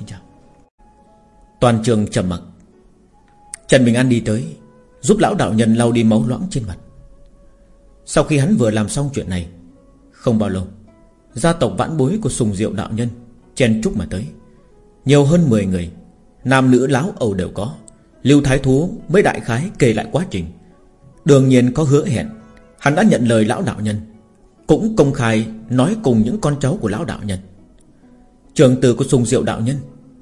Xin chào. Toàn trường trầm mặc. Trần Bình An đi tới, Giúp lão đạo nhân lau đi máu loãng trên mặt. Sau khi hắn vừa làm xong chuyện này, Không bao lâu, Gia tộc vãn bối của sùng diệu đạo nhân Chen trúc mà tới. Nhiều hơn 10 người, Nam nữ láo ầu đều có, Lưu Thái Thú mới đại khái kể lại quá trình. Đương nhiên có hứa hẹn, Hắn đã nhận lời lão đạo nhân, Cũng công khai nói cùng những con cháu của lão đạo nhân. Trường tử của sùng diệu đạo nhân,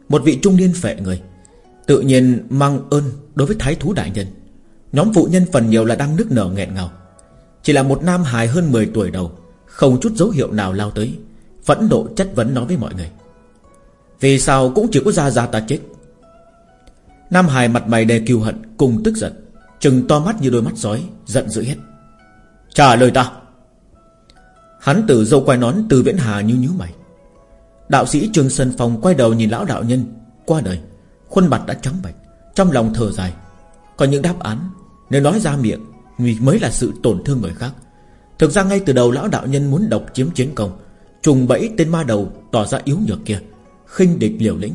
Một vị trung niên phệ người, Tự nhiên mang ơn đối với thái thú đại nhân. Nhóm phụ nhân phần nhiều là đang nức nở nghẹn ngào. Chỉ là một nam hài hơn 10 tuổi đầu, Không chút dấu hiệu nào lao tới, Phẫn nộ chất vấn nói với mọi người. Vì sao cũng chỉ có ra ra ta chết? Nam hài mặt mày đầy kiêu hận Cùng tức giận, Trừng to mắt như đôi mắt sói, Giận dữ hết. Trả lời ta. Hắn từ dâu quay nón từ viễn hà như nhíu mày. Đạo sĩ Trương Sơn Phong quay đầu nhìn lão đạo nhân. Qua đời, Khuôn mặt đã trắng bệch, Trong lòng thở dài. Có những đáp án, Nếu nói ra miệng Mới là sự tổn thương người khác. Thực ra ngay từ đầu lão đạo nhân muốn độc chiếm chiến công, Trùng bẫy tên ma đầu Tỏ ra yếu nhược kia, khinh địch liều lĩnh.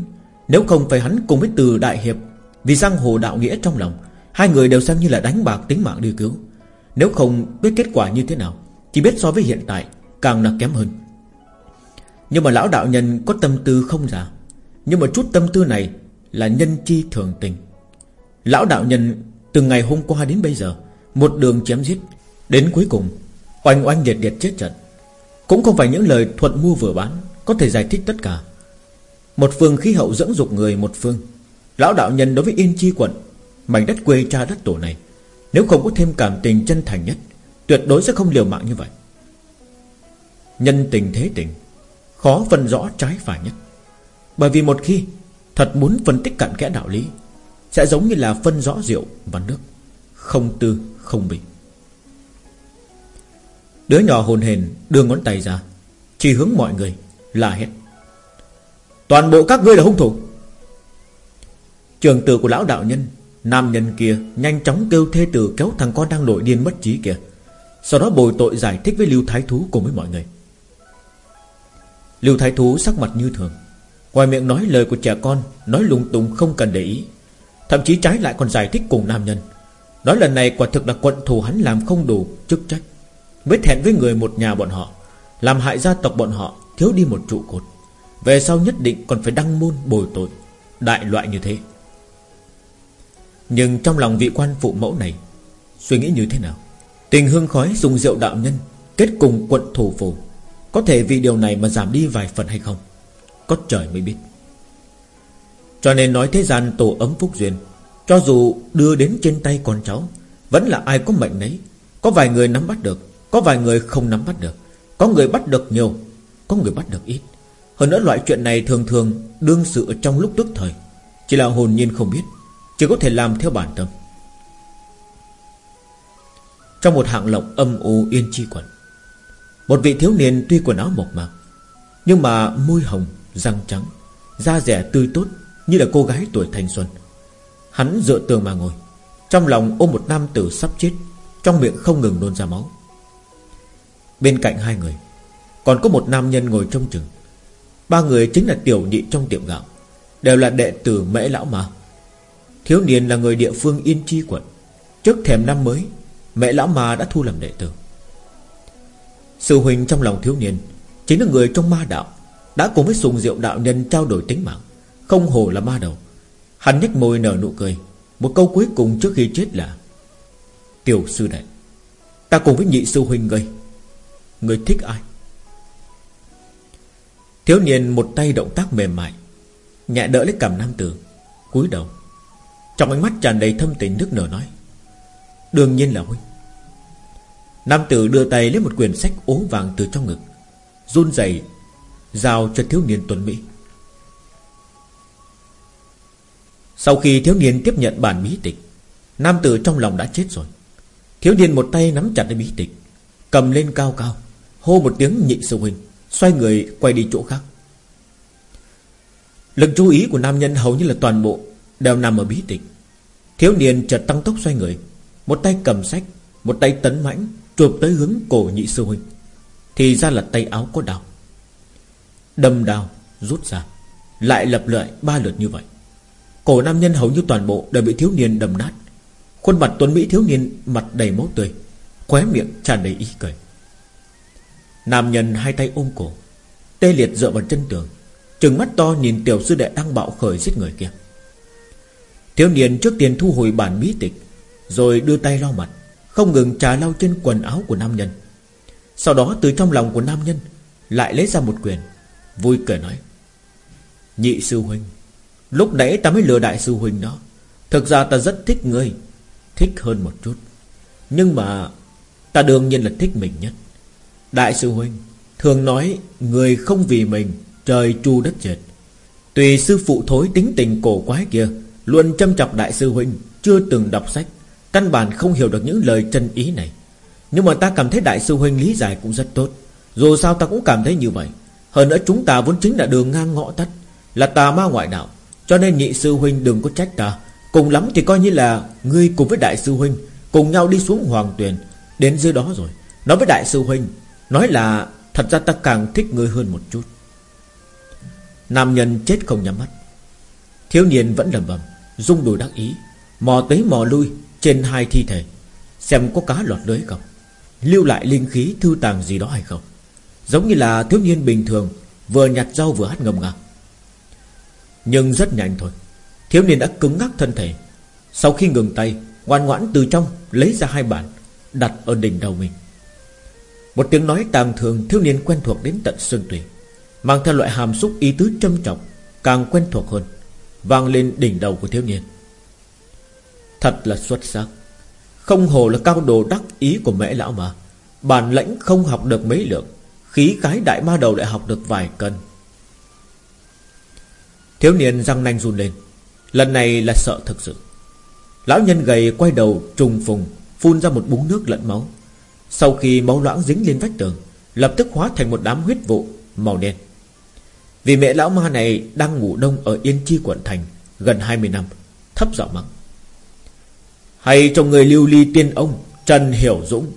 Nếu không phải hắn cùng với từ đại hiệp, Vì giang hồ đạo nghĩa trong lòng, Hai người đều xem như là đánh bạc tính mạng đi cứu. Nếu không biết kết quả như thế nào Chỉ biết so với hiện tại Càng là kém hơn. Nhưng mà lão đạo nhân có tâm tư không giả Nhưng mà chút tâm tư này Là nhân chi thường tình. Lão đạo nhân từ ngày hôm qua đến bây giờ, Một đường chém giết, Đến cuối cùng, Oanh oanh liệt liệt chết trận. Cũng không phải những lời thuận mua vừa bán Có thể giải thích tất cả. Một phương khí hậu dẫn dục người một phương. Lão đạo nhân đối với Yên Chi quận, Mảnh đất quê cha đất tổ này, Nếu không có thêm cảm tình chân thành nhất, Tuyệt đối sẽ không liều mạng như vậy. Nhân tình thế tình Khó phân rõ trái phải nhất. Bởi vì một khi Thật muốn phân tích cặn kẽ đạo lý, Sẽ giống như là phân rõ rượu và nước, Không tư, không bình Đứa nhỏ hồn hền đưa ngón tay ra, Chỉ hướng mọi người là hết Toàn bộ các ngươi là hung thủ. Trường tử của lão đạo nhân, Nam nhân kia nhanh chóng kêu thê tử kéo thằng con đang nổi điên mất trí kìa. Sau đó bồi tội giải thích với Lưu Thái Thú cùng với mọi người. Lưu Thái Thú sắc mặt như thường. Ngoài miệng nói lời của trẻ con, Nói lung tung không cần để ý. Thậm chí trái lại còn giải thích cùng nam nhân. Nói lần này quả thực là quận thù hắn làm không đủ chức trách. Mới thẹn với người một nhà bọn họ, Làm hại gia tộc bọn họ, Thiếu đi một trụ cột. Về sau nhất định còn phải đăng môn bồi tội, Đại loại như thế. Nhưng trong lòng vị quan phụ mẫu này, Suy nghĩ như thế nào? Tình hương khói dùng rượu đạo nhân, Kết cùng quận thủ phủ có thể vì điều này mà giảm đi vài phần hay không? Có trời mới biết. Cho nên nói thế gian tổ ấm phúc duyên, Cho dù đưa đến trên tay con cháu, Vẫn là ai có mệnh nấy. Có vài người nắm bắt được, Có vài người không nắm bắt được. Có người bắt được nhiều, Có người bắt được ít. Hơn nữa loại chuyện này thường thường Đương sự trong lúc tức thời. Chỉ là hồn nhiên không biết, Chỉ có thể làm theo bản tâm. Trong một hạng lộng âm u yên chi quẩn một vị thiếu niên tuy quần áo mộc mạc Nhưng mà môi hồng, răng trắng Da rẻ tươi tốt Như là cô gái tuổi thanh xuân. Hắn dựa tường mà ngồi Trong lòng ôm một nam tử sắp chết Trong miệng không ngừng nôn ra máu. Bên cạnh hai người Còn có một nam nhân ngồi trong chừng Ba người chính là tiểu nhị trong tiệm gạo Đều là đệ tử mễ lão mà Thiếu niên là người địa phương Yên Chi quận Trước thềm năm mới Mẹ lão mà đã thu làm đệ tử. Sư huynh trong lòng thiếu niên, Chính là người trong ma đạo, Đã cùng với sùng diệu đạo nhân trao đổi tính mạng, Không hồ là ma đầu. Hắn nhếch môi nở nụ cười, Một câu cuối cùng trước khi chết là, Tiểu sư đệ, Ta cùng với nhị sư huynh ngươi Ngươi thích ai? Thiếu niên một tay động tác mềm mại, Nhẹ đỡ lấy cầm nam tử, cúi đầu. Trong ánh mắt tràn đầy thâm tình nước nở nói, Đương nhiên là huynh Nam tử đưa tay lấy một quyển sách ố vàng từ trong ngực, Run rẩy, Giao cho thiếu niên tuấn Mỹ. Sau khi thiếu niên tiếp nhận bản bí tịch, Nam tử trong lòng đã chết rồi. Thiếu niên một tay nắm chặt lấy bí tịch, Cầm lên cao cao, Hô một tiếng nhị sư huynh, Xoay người quay đi chỗ khác. Lực chú ý của nam nhân hầu như là toàn bộ Đều nằm ở bí tịch. Thiếu niên chợt tăng tốc xoay người, Một tay cầm sách, Một tay tấn mãnh Chụp tới hướng cổ nhị sư huynh, Thì ra là tay áo có đào Đâm đào rút ra, Lại lập lại ba lượt như vậy. Cổ nam nhân hầu như toàn bộ đều bị thiếu niên đầm nát. Khuôn mặt tuấn Mỹ thiếu niên Mặt đầy máu tươi, Khóe miệng tràn đầy ý cười. Nam nhân hai tay ôm cổ, Tê liệt dựa vào chân tường, Trừng mắt to nhìn tiểu sư đệ đang bạo khởi giết người kia. Thiếu niên trước tiên thu hồi bản bí tịch, Rồi đưa tay lau mặt. Không ngừng trà lau trên quần áo của nam nhân. Sau đó từ trong lòng của nam nhân Lại lấy ra một quyền Vui cười nói, Nhị sư huynh, Lúc nãy ta mới lừa đại sư huynh đó. Thực ra ta rất thích ngươi, Thích hơn một chút. Nhưng mà Ta đương nhiên là thích mình nhất. Đại sư huynh, Thường nói Người không vì mình Trời chu đất diệt. Tùy sư phụ thối tính tình cổ quái kia, Luôn châm chọc đại sư huynh, Chưa từng đọc sách. Căn bản không hiểu được những lời chân ý này. Nhưng mà ta cảm thấy đại sư huynh lý giải cũng rất tốt. Dù sao ta cũng cảm thấy như vậy. Hơn nữa chúng ta vốn chính là đường ngang ngõ tắt, Là tà ma ngoại đạo. Cho nên nhị sư huynh đừng có trách ta. Cùng lắm thì coi như là Ngươi cùng với đại sư huynh, Cùng nhau đi xuống hoàng tuyền. Đến dưới đó rồi, Nói với đại sư huynh, Nói là thật ra ta càng thích ngươi hơn một chút. Nam nhân chết không nhắm mắt. Thiếu niên vẫn lầm bầm Dung đùi đắc ý, Mò tới mò lui trên hai thi thể, Xem có cá lọt lưới không, Lưu lại linh khí, thư tàng gì đó hay không. Giống như là thiếu niên bình thường, Vừa nhặt rau vừa hát ngầm ngà Nhưng rất nhanh thôi, Thiếu niên đã cứng ngắc thân thể. Sau khi ngừng tay, Ngoan ngoãn từ trong lấy ra hai bản Đặt ở đỉnh đầu mình. Một tiếng nói tàng thường thiếu niên quen thuộc đến tận xương tủy, Mang theo loại hàm xúc ý tứ trâm trọng, Càng quen thuộc hơn, Vang lên đỉnh đầu của thiếu niên. Thật là xuất sắc. Không hồ là cao đồ đắc ý của mẹ lão mà. Bản lãnh không học được mấy lượng, Khí cái đại ma đầu lại học được vài cân. Thiếu niên răng nanh run lên. Lần này là sợ thực sự. Lão nhân gầy quay đầu trùng phùng, Phun ra một búng nước lẫn máu. Sau khi máu loãng dính lên vách tường, Lập tức hóa thành một đám huyết vụ Màu đen. Vì mẹ lão ma này đang ngủ đông Ở Yên Chi quận thành Gần 20 năm, Thấp giọng mắng. Hay cho người lưu ly tiên ông, Trần Hiểu Dũng.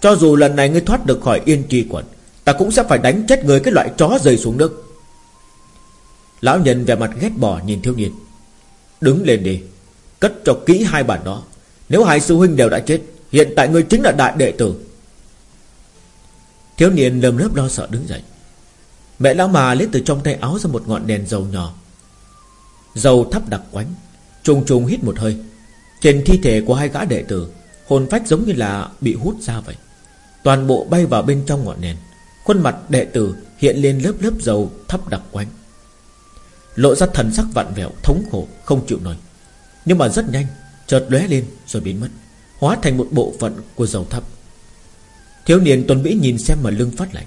Cho dù lần này ngươi thoát được khỏi Yên trì quận, Ta cũng sẽ phải đánh chết người cái loại chó rơi xuống nước. Lão nhân vẻ mặt ghét bỏ nhìn thiếu niên. Đứng lên đi, Cất cho kỹ hai bản đó Nếu hai sư huynh đều đã chết, Hiện tại ngươi chính là đại đệ tử. Thiếu niên lầm lớp lo sợ đứng dậy. Mẹ lão mà lấy từ trong tay áo ra một ngọn đèn dầu nhỏ. Dầu thắp đặc quánh Trùng trùng hít một hơi. Trên thi thể của hai gã đệ tử, Hồn phách giống như là bị hút ra vậy. Toàn bộ bay vào bên trong ngọn đèn Khuôn mặt đệ tử hiện lên lớp lớp dầu thấp đặc quánh. Lộ ra thần sắc vặn vẹo, Thống khổ, không chịu nổi. Nhưng mà rất nhanh, chợt lóe lên rồi biến mất, Hóa thành một bộ phận của dầu thấp Thiếu niên tuần Mỹ nhìn xem mà lưng phát lạnh.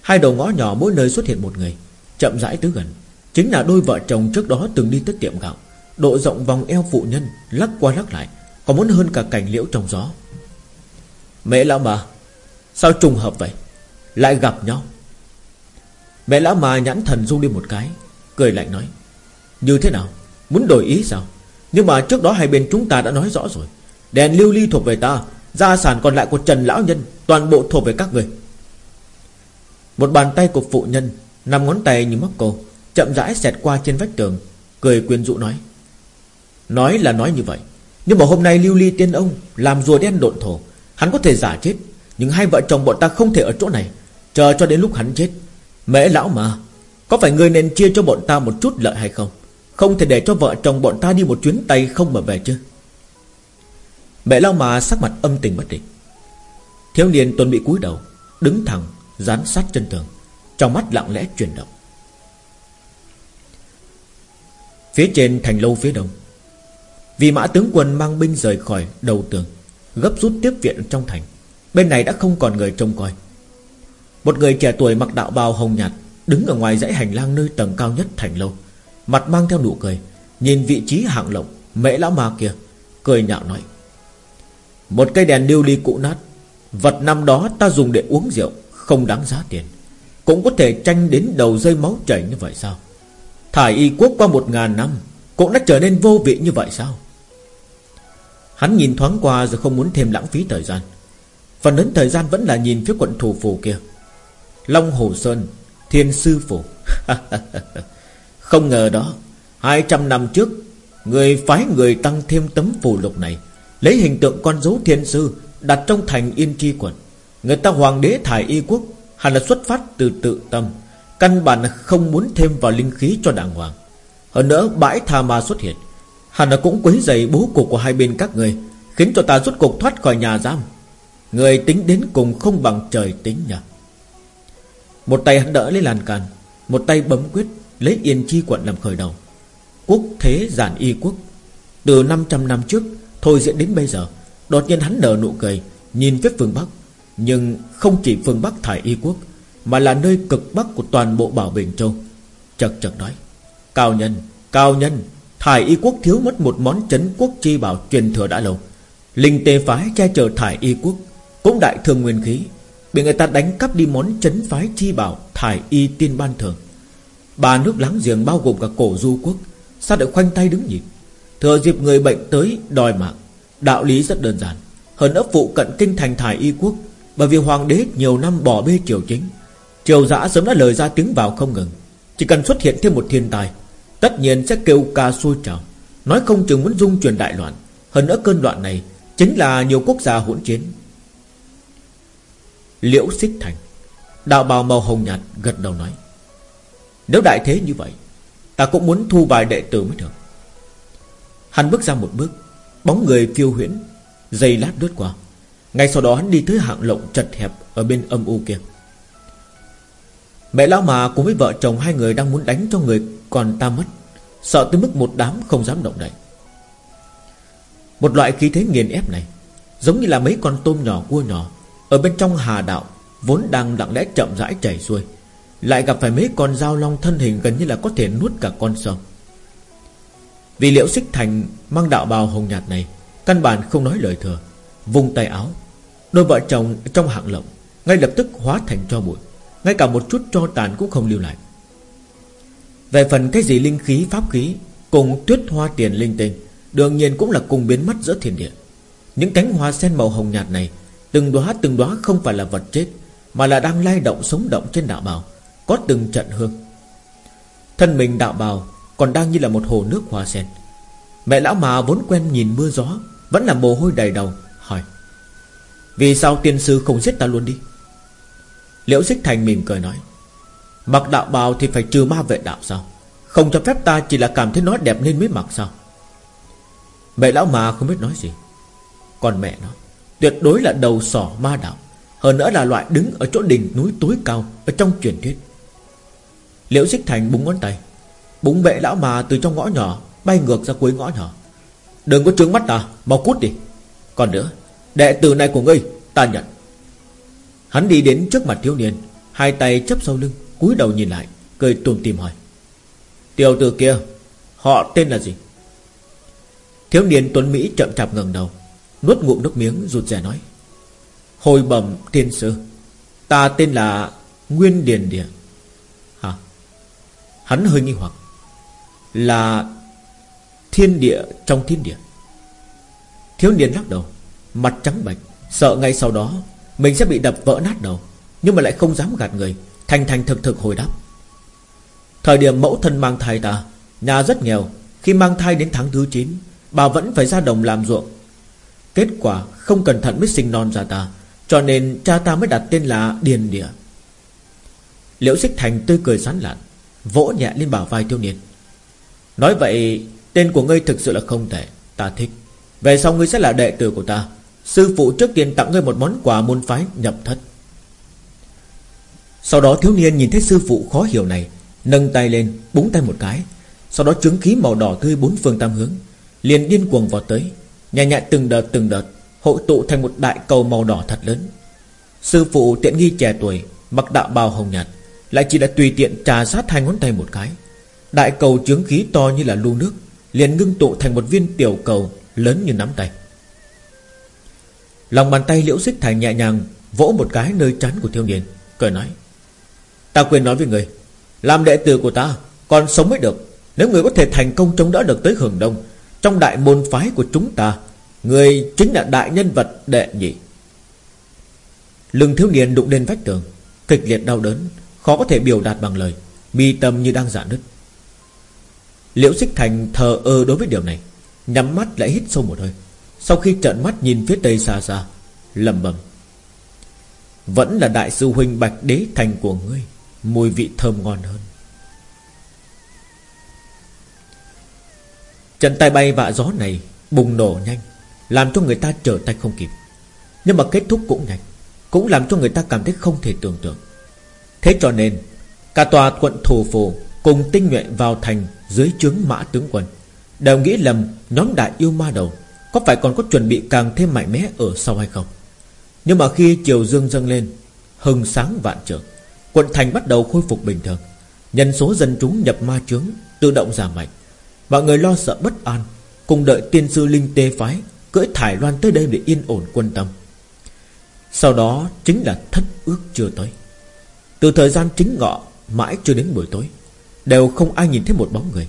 Hai đầu ngõ nhỏ mỗi nơi xuất hiện một người, Chậm rãi tới gần. Chính là đôi vợ chồng trước đó từng đi tới tiệm gạo. Độ rộng vòng eo phụ nhân, Lắc qua lắc lại Còn muốn hơn cả cảnh liễu trong gió. Mẹ lão mà Sao trùng hợp vậy? Lại gặp nhau. Mẹ lão mà nhãn thần rung đi một cái, Cười lạnh nói, Như thế nào? Muốn đổi ý sao? Nhưng mà trước đó hai bên chúng ta đã nói rõ rồi. Đèn lưu ly thuộc về ta, Gia sản còn lại của Trần Lão Nhân, Toàn bộ thuộc về các người. Một bàn tay của phụ nhân Nằm ngón tay như móc cô Chậm rãi xẹt qua trên vách tường, Cười quyến rũ nói Nói là nói như vậy. Nhưng mà hôm nay lưu ly tiên ông Làm rùa đen độn thổ. Hắn có thể giả chết, Nhưng hai vợ chồng bọn ta không thể ở chỗ này. Chờ cho đến lúc hắn chết. Mễ lão mà, có phải ngươi nên chia cho bọn ta một chút lợi hay không? Không thể để cho vợ chồng bọn ta đi một chuyến tay không mà về chứ. Mẹ lao mà sắc mặt âm tình bất định. Thiếu niên tuần bị cúi đầu, Đứng thẳng, Dán sát chân tường, Trong mắt lặng lẽ chuyển động. Phía trên thành lâu phía đông vì mã tướng quân mang binh rời khỏi đầu tường, Gấp rút tiếp viện trong thành. Bên này đã không còn người trông coi. Một người trẻ tuổi mặc đạo bào hồng nhạt, Đứng ở ngoài dãy hành lang nơi tầng cao nhất thành lâu, Mặt mang theo nụ cười, Nhìn vị trí hạng lộng Mễ lão ma kia, Cười nhạo nói, Một cây đèn lưu ly cũ nát, Vật năm đó ta dùng để uống rượu, Không đáng giá tiền. Cũng có thể tranh đến đầu rơi máu chảy như vậy sao? Thải y quốc qua một ngàn năm, Cũng đã trở nên vô vị như vậy sao? Hắn nhìn thoáng qua rồi không muốn thêm lãng phí thời gian. Phần lớn thời gian vẫn là nhìn phía quận thủ phủ kia. Long Hồ Sơn, Thiên sư phủ. Không ngờ đó 200 năm trước, Người phái người tăng thêm tấm phù lục này, Lấy hình tượng con dấu thiên sư Đặt trong thành yên chi quận. Người ta hoàng đế thải y quốc, Hẳn là xuất phát từ tự tâm, Căn bản không muốn thêm vào linh khí cho đàng hoàng. Hơn nữa, bãi tha ma xuất hiện. Hẳn là cũng quấy giày bố cục của hai bên các người Khiến cho ta rút cục thoát khỏi nhà giam. Người tính đến cùng không bằng trời tính nhỉ. Một tay hắn đỡ lấy làn can Một tay bấm quyết Lấy yên chi quận làm khởi đầu. Quốc thế giản y quốc. Từ 500 năm trước Thôi diễn đến bây giờ Đột nhiên hắn nở nụ cười Nhìn phía phương Bắc. Nhưng không chỉ phương Bắc thải y quốc Mà là nơi cực Bắc của toàn bộ Bảo Bình Châu. Chật chật nói Cao nhân, cao nhân Thải y quốc thiếu mất một món chấn quốc chi bảo truyền thừa đã lâu. Linh tề phái che chở thải y quốc, Cũng đại thường nguyên khí, Bị người ta đánh cắp đi món chấn phái chi bảo Thải y tiên ban thường Ba nước láng giềng bao gồm cả cổ du quốc, Sao lại khoanh tay đứng nhìn? Thừa dịp người bệnh tới đòi mạng, Đạo lý rất đơn giản. Hơn ấp phụ cận kinh thành thải y quốc, Bởi vì hoàng đế nhiều năm bỏ bê triều chính. Triều giã sớm đã lời ra tiếng vào không ngừng, Chỉ cần xuất hiện thêm một thiên tài Tất nhiên sẽ kêu ca sôi trào. Nói không chừng muốn dung truyền đại loạn. Hơn nữa cơn loạn này Chính là nhiều quốc gia hỗn chiến. Liễu xích thành, Đạo bào màu hồng nhạt gật đầu nói, Nếu đại thế như vậy, Ta cũng muốn thu vài đệ tử mới được. Hắn bước ra một bước, Bóng người phiêu huyễn, Dây lát đứt qua. Ngay sau đó hắn đi tới hạng lộng chật hẹp Ở bên âm u kia. Mẹ lão mà cùng với vợ chồng hai người đang muốn đánh cho người còn ta mất. Sợ tới mức một đám không dám động đậy. Một loại khí thế nghiền ép này, Giống như là mấy con tôm nhỏ, cua nhỏ, Ở bên trong hà đạo, Vốn đang lặng lẽ chậm rãi chảy xuôi, Lại gặp phải mấy con dao long thân hình Gần như là có thể nuốt cả con sông. Vì liễu xích thành Mang đạo bào hồng nhạt này, Căn bản không nói lời thừa Vùng tay áo, Đôi vợ chồng trong hạng lộng Ngay lập tức hóa thành cho bụi. Ngay cả một chút cho tàn cũng không lưu lại. Về phần cái gì linh khí, pháp khí, Cùng tuyết hoa tiền linh tinh, Đương nhiên cũng là cùng biến mất giữa thiên địa. Những cánh hoa sen màu hồng nhạt này, Từng đóa từng đóa không phải là vật chết, Mà là đang lay động, sống động trên đạo bào, Có từng trận hương. Thân mình đạo bào Còn đang như là một hồ nước hoa sen. Mẹ lão mà vốn quen nhìn mưa gió, Vẫn là mồ hôi đầy đầu, Hỏi, Vì sao tiên sư không giết ta luôn đi? Liễu xích thành mỉm cười nói, Mặc đạo bào thì phải trừ ma vệ đạo sao? Không cho phép ta chỉ là cảm thấy nó đẹp nên mới mặc sao? Mẹ lão mà không biết nói gì. Còn mẹ nó, Tuyệt đối là đầu sỏ ma đạo, Hơn nữa là loại đứng ở chỗ đỉnh núi tối cao Ở trong truyền thuyết. Liễu xích thành búng ngón tay, Búng bệ lão mà từ trong ngõ nhỏ, Bay ngược ra cuối ngõ nhỏ. Đừng có trướng mắt ta, Mau cút đi. Còn nữa, Đệ tử này của ngươi, Ta nhận. Hắn đi đến trước mặt thiếu niên, Hai tay chấp sau lưng, cúi đầu nhìn lại, Cười tùm tìm hỏi. Tiểu tử kia, Họ tên là gì? Thiếu niên tuấn Mỹ chậm chạp ngẩng đầu, Nuốt ngụm nước miếng, rụt rè nói. Hồi bẩm tiên sư, Ta tên là Nguyên Điền Địa. Hả? Hắn hơi nghi hoặc. Là Thiên địa trong thiên địa. Thiếu niên lắc đầu, Mặt trắng bệch, Sợ ngay sau đó mình sẽ bị đập vỡ nát đầu, Nhưng mà lại không dám gạt người. Thành thành thực thực hồi đáp. Thời điểm mẫu thân mang thai ta, Nhà rất nghèo. Khi mang thai đến tháng thứ 9 Bà vẫn phải ra đồng làm ruộng. Kết quả không cẩn thận mới sinh non ra ta, Cho nên cha ta mới đặt tên là Điền Địa. Liễu Xích Thành tươi cười sán lạn, Vỗ nhẹ lên bảo vai tiêu niên. Nói vậy, Tên của ngươi thực sự là không thể Ta thích. Về sau ngươi sẽ là đệ tử của ta. Sư phụ trước tiên tặng ngươi một món quà môn phái nhập thất. Sau đó thiếu niên nhìn thấy sư phụ khó hiểu này, Nâng tay lên, búng tay một cái. Sau đó trứng khí màu đỏ tươi bốn phương tam hướng, Liền điên cuồng vào tới, Nhẹ nhẹ từng đợt từng đợt, Hội tụ thành một đại cầu màu đỏ thật lớn. Sư phụ tiện nghi trẻ tuổi, Mặc đạo bào hồng nhạt, Lại chỉ đã tùy tiện trà sát hai ngón tay một cái. Đại cầu chướng khí to như là lu nước, Liền ngưng tụ thành một viên tiểu cầu Lớn như nắm tay. Lòng bàn tay liễu xích thành nhẹ nhàng, Vỗ một cái nơi chán của thiếu niên, Cười nói. Ta quên nói với người, Làm đệ tử của ta Còn sống mới được. Nếu người có thể thành công chống đỡ được tới hưởng đông, Trong đại môn phái của chúng ta, Người chính là đại nhân vật đệ nhị. Lưng thiếu niên đụng lên vách tường, Kịch liệt đau đớn, Khó có thể biểu đạt bằng lời, Mi tâm như đang giả nứt. Liễu Xích Thành thờ ơ đối với điều này, Nhắm mắt lại hít sâu một hơi. Sau khi trợn mắt nhìn phía tây xa xa, lẩm bẩm, Vẫn là đại sư huynh bạch đế thành của ngươi, Mùi vị thơm ngon hơn. Trận tay bay vạ gió này Bùng nổ nhanh, Làm cho người ta trở tay không kịp. Nhưng mà kết thúc cũng nhanh, Cũng làm cho người ta cảm thấy không thể tưởng tượng. Thế cho nên, Cả tòa quận thủ phủ Cùng tinh nhuệ vào thành dưới trướng mã tướng quân, Đều nghĩ lầm nhóm đại yêu ma đầu có phải còn có chuẩn bị càng thêm mạnh mẽ ở sau hay không? Nhưng mà khi chiều dương dâng lên, Hừng sáng vạn trường Quận thành bắt đầu khôi phục bình thường. Nhân số dân chúng nhập ma chướng Tự động giảm mạnh. Mọi người lo sợ bất an, Cùng đợi tiên sư linh tê phái, Cưỡi thải loan tới đây để yên ổn quân tâm. Sau đó chính là thất ước chưa tới. Từ thời gian chính ngọ Mãi chưa đến buổi tối, Đều không ai nhìn thấy một bóng người.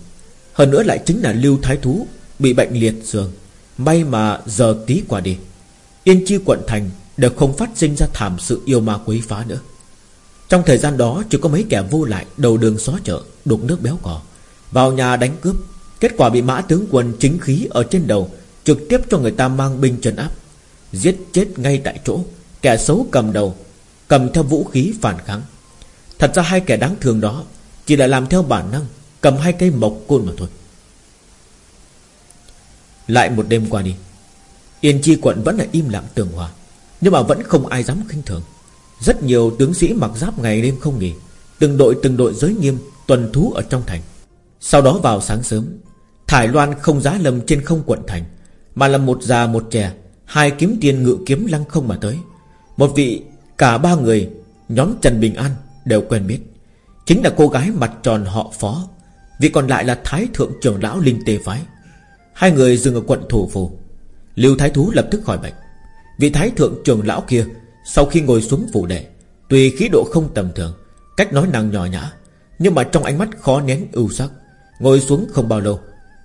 Hơn nữa lại chính là Lưu Thái Thú Bị bệnh liệt giường May mà giờ tí qua đi, Yên chi quận thành Đều không phát sinh ra thảm sự yêu ma quấy phá nữa. Trong thời gian đó, Chỉ có mấy kẻ vô lại đầu đường xó chợ, Đục nước béo cò, Vào nhà đánh cướp. Kết quả bị mã tướng quân chính khí ở trên đầu Trực tiếp cho người ta mang binh trấn áp, Giết chết ngay tại chỗ, Kẻ xấu cầm đầu, Cầm theo vũ khí phản kháng. Thật ra hai kẻ đáng thương đó Chỉ là làm theo bản năng Cầm hai cây mộc côn mà thôi. Lại một đêm qua đi, Yên Chi quận vẫn là im lặng tường hòa, Nhưng mà vẫn không ai dám khinh thường. Rất nhiều tướng sĩ mặc giáp ngày đêm không nghỉ, Từng đội từng đội giới nghiêm, Tuần thú ở trong thành. Sau đó vào sáng sớm, Thải Loan không giá lầm trên không quận thành, Mà là một già một trẻ, Hai kiếm tiền ngự kiếm lăng không mà tới. Một vị, cả ba người, Nhóm Trần Bình An đều quen biết, Chính là cô gái mặt tròn họ phó, Vị còn lại là Thái Thượng trưởng lão Linh Tê Phái. Hai người dừng ở quận Thủ phủ, Lưu Thái Thú lập tức khỏi bệnh. Vị Thái Thượng trưởng lão kia Sau khi ngồi xuống phủ đệ Tuy khí độ không tầm thường Cách nói nàng nhỏ nhã Nhưng mà trong ánh mắt khó nén ưu sắc Ngồi xuống không bao lâu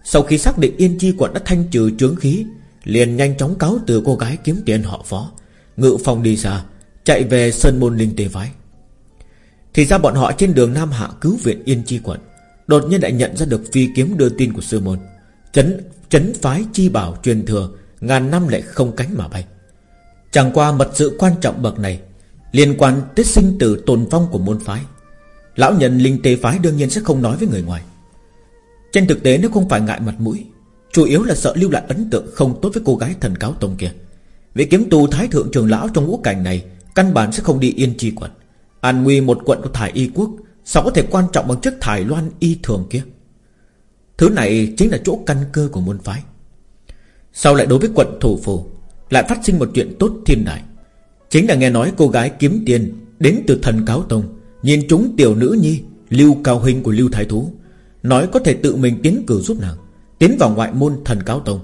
Sau khi xác định Yên Chi quận đã thanh trừ trướng khí Liền nhanh chóng cáo từ cô gái kiếm tiền họ phó Ngự phòng đi xa Chạy về Sơn Môn Linh Tề Phái. Thì ra bọn họ trên đường Nam Hạ cứu viện Yên Chi quận Đột nhiên lại nhận ra được phi kiếm đưa tin của sư môn Chấn, chấn phái chi bảo truyền thừa, Ngàn năm lại không cánh mà bay. Chẳng qua mật sự quan trọng bậc này Liên quan tới sinh tử tồn vong của môn phái. Lão nhân linh tế phái đương nhiên sẽ không nói với người ngoài. Trên thực tế nếu không phải ngại mặt mũi, Chủ yếu là sợ lưu lại ấn tượng không tốt với cô gái thần cáo tông kia. Vị kiếm tu thái thượng trường lão trong ngũ cảnh này Căn bản sẽ không đi yên chi quận. An nguy một quận của thải y quốc, Sao có thể quan trọng bằng chiếc thải loan y thường kia? Thứ này chính là chỗ căn cơ của môn phái. Sau lại đối với quận thủ phủ Lại phát sinh một chuyện tốt thiên đại? Chính là nghe nói cô gái kiếm tiền Đến từ thần cáo tông, Nhìn chúng tiểu nữ nhi, Lưu cao huynh của Lưu Thái Thú, Nói có thể tự mình tiến cử giúp nàng, Tiến vào ngoại môn thần cáo tông.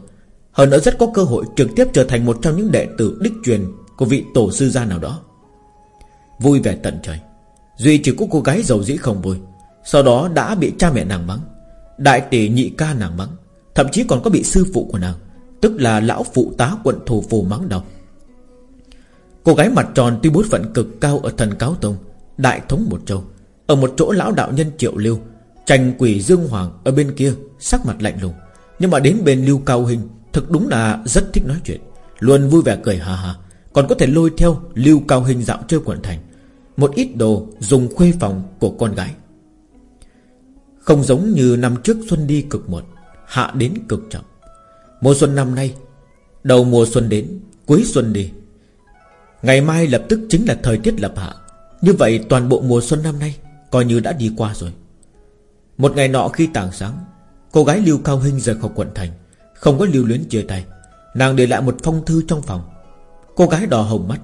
Hơn nữa rất có cơ hội trực tiếp trở thành một trong những đệ tử đích truyền Của vị tổ sư gia nào đó. Vui vẻ tận trời. Duy chỉ có cô gái giàu dĩ không vui, Sau đó đã bị cha mẹ nàng mắng. Đại tỷ nhị ca nàng mắng, Thậm chí còn có bị sư phụ của nàng, Tức là lão phụ tá quận thủ phù mắng đau Cô gái mặt tròn tuy bút phận cực cao ở thần cáo tông, Đại thống một châu, Ở một chỗ lão đạo nhân triệu lưu Tranh quỷ dương hoàng ở bên kia, Sắc mặt lạnh lùng. Nhưng mà đến bên lưu cao hình, Thực đúng là rất thích nói chuyện, Luôn vui vẻ cười hà hà Còn có thể lôi theo lưu cao hình dạo chơi quận thành. Một ít đồ dùng khuê phòng của con gái. Không giống như năm trước xuân đi cực muộn, Hạ đến cực chậm. Mùa xuân năm nay, Đầu mùa xuân đến, Cuối xuân đi. Ngày mai lập tức chính là thời tiết lập hạ. Như vậy toàn bộ mùa xuân năm nay Coi như đã đi qua rồi. Một ngày nọ khi tảng sáng, Cô gái Lưu Cao Hinh rời khỏi quận thành, Không có lưu luyến chia tay. Nàng để lại một phong thư trong phòng. Cô gái đỏ hồng mắt.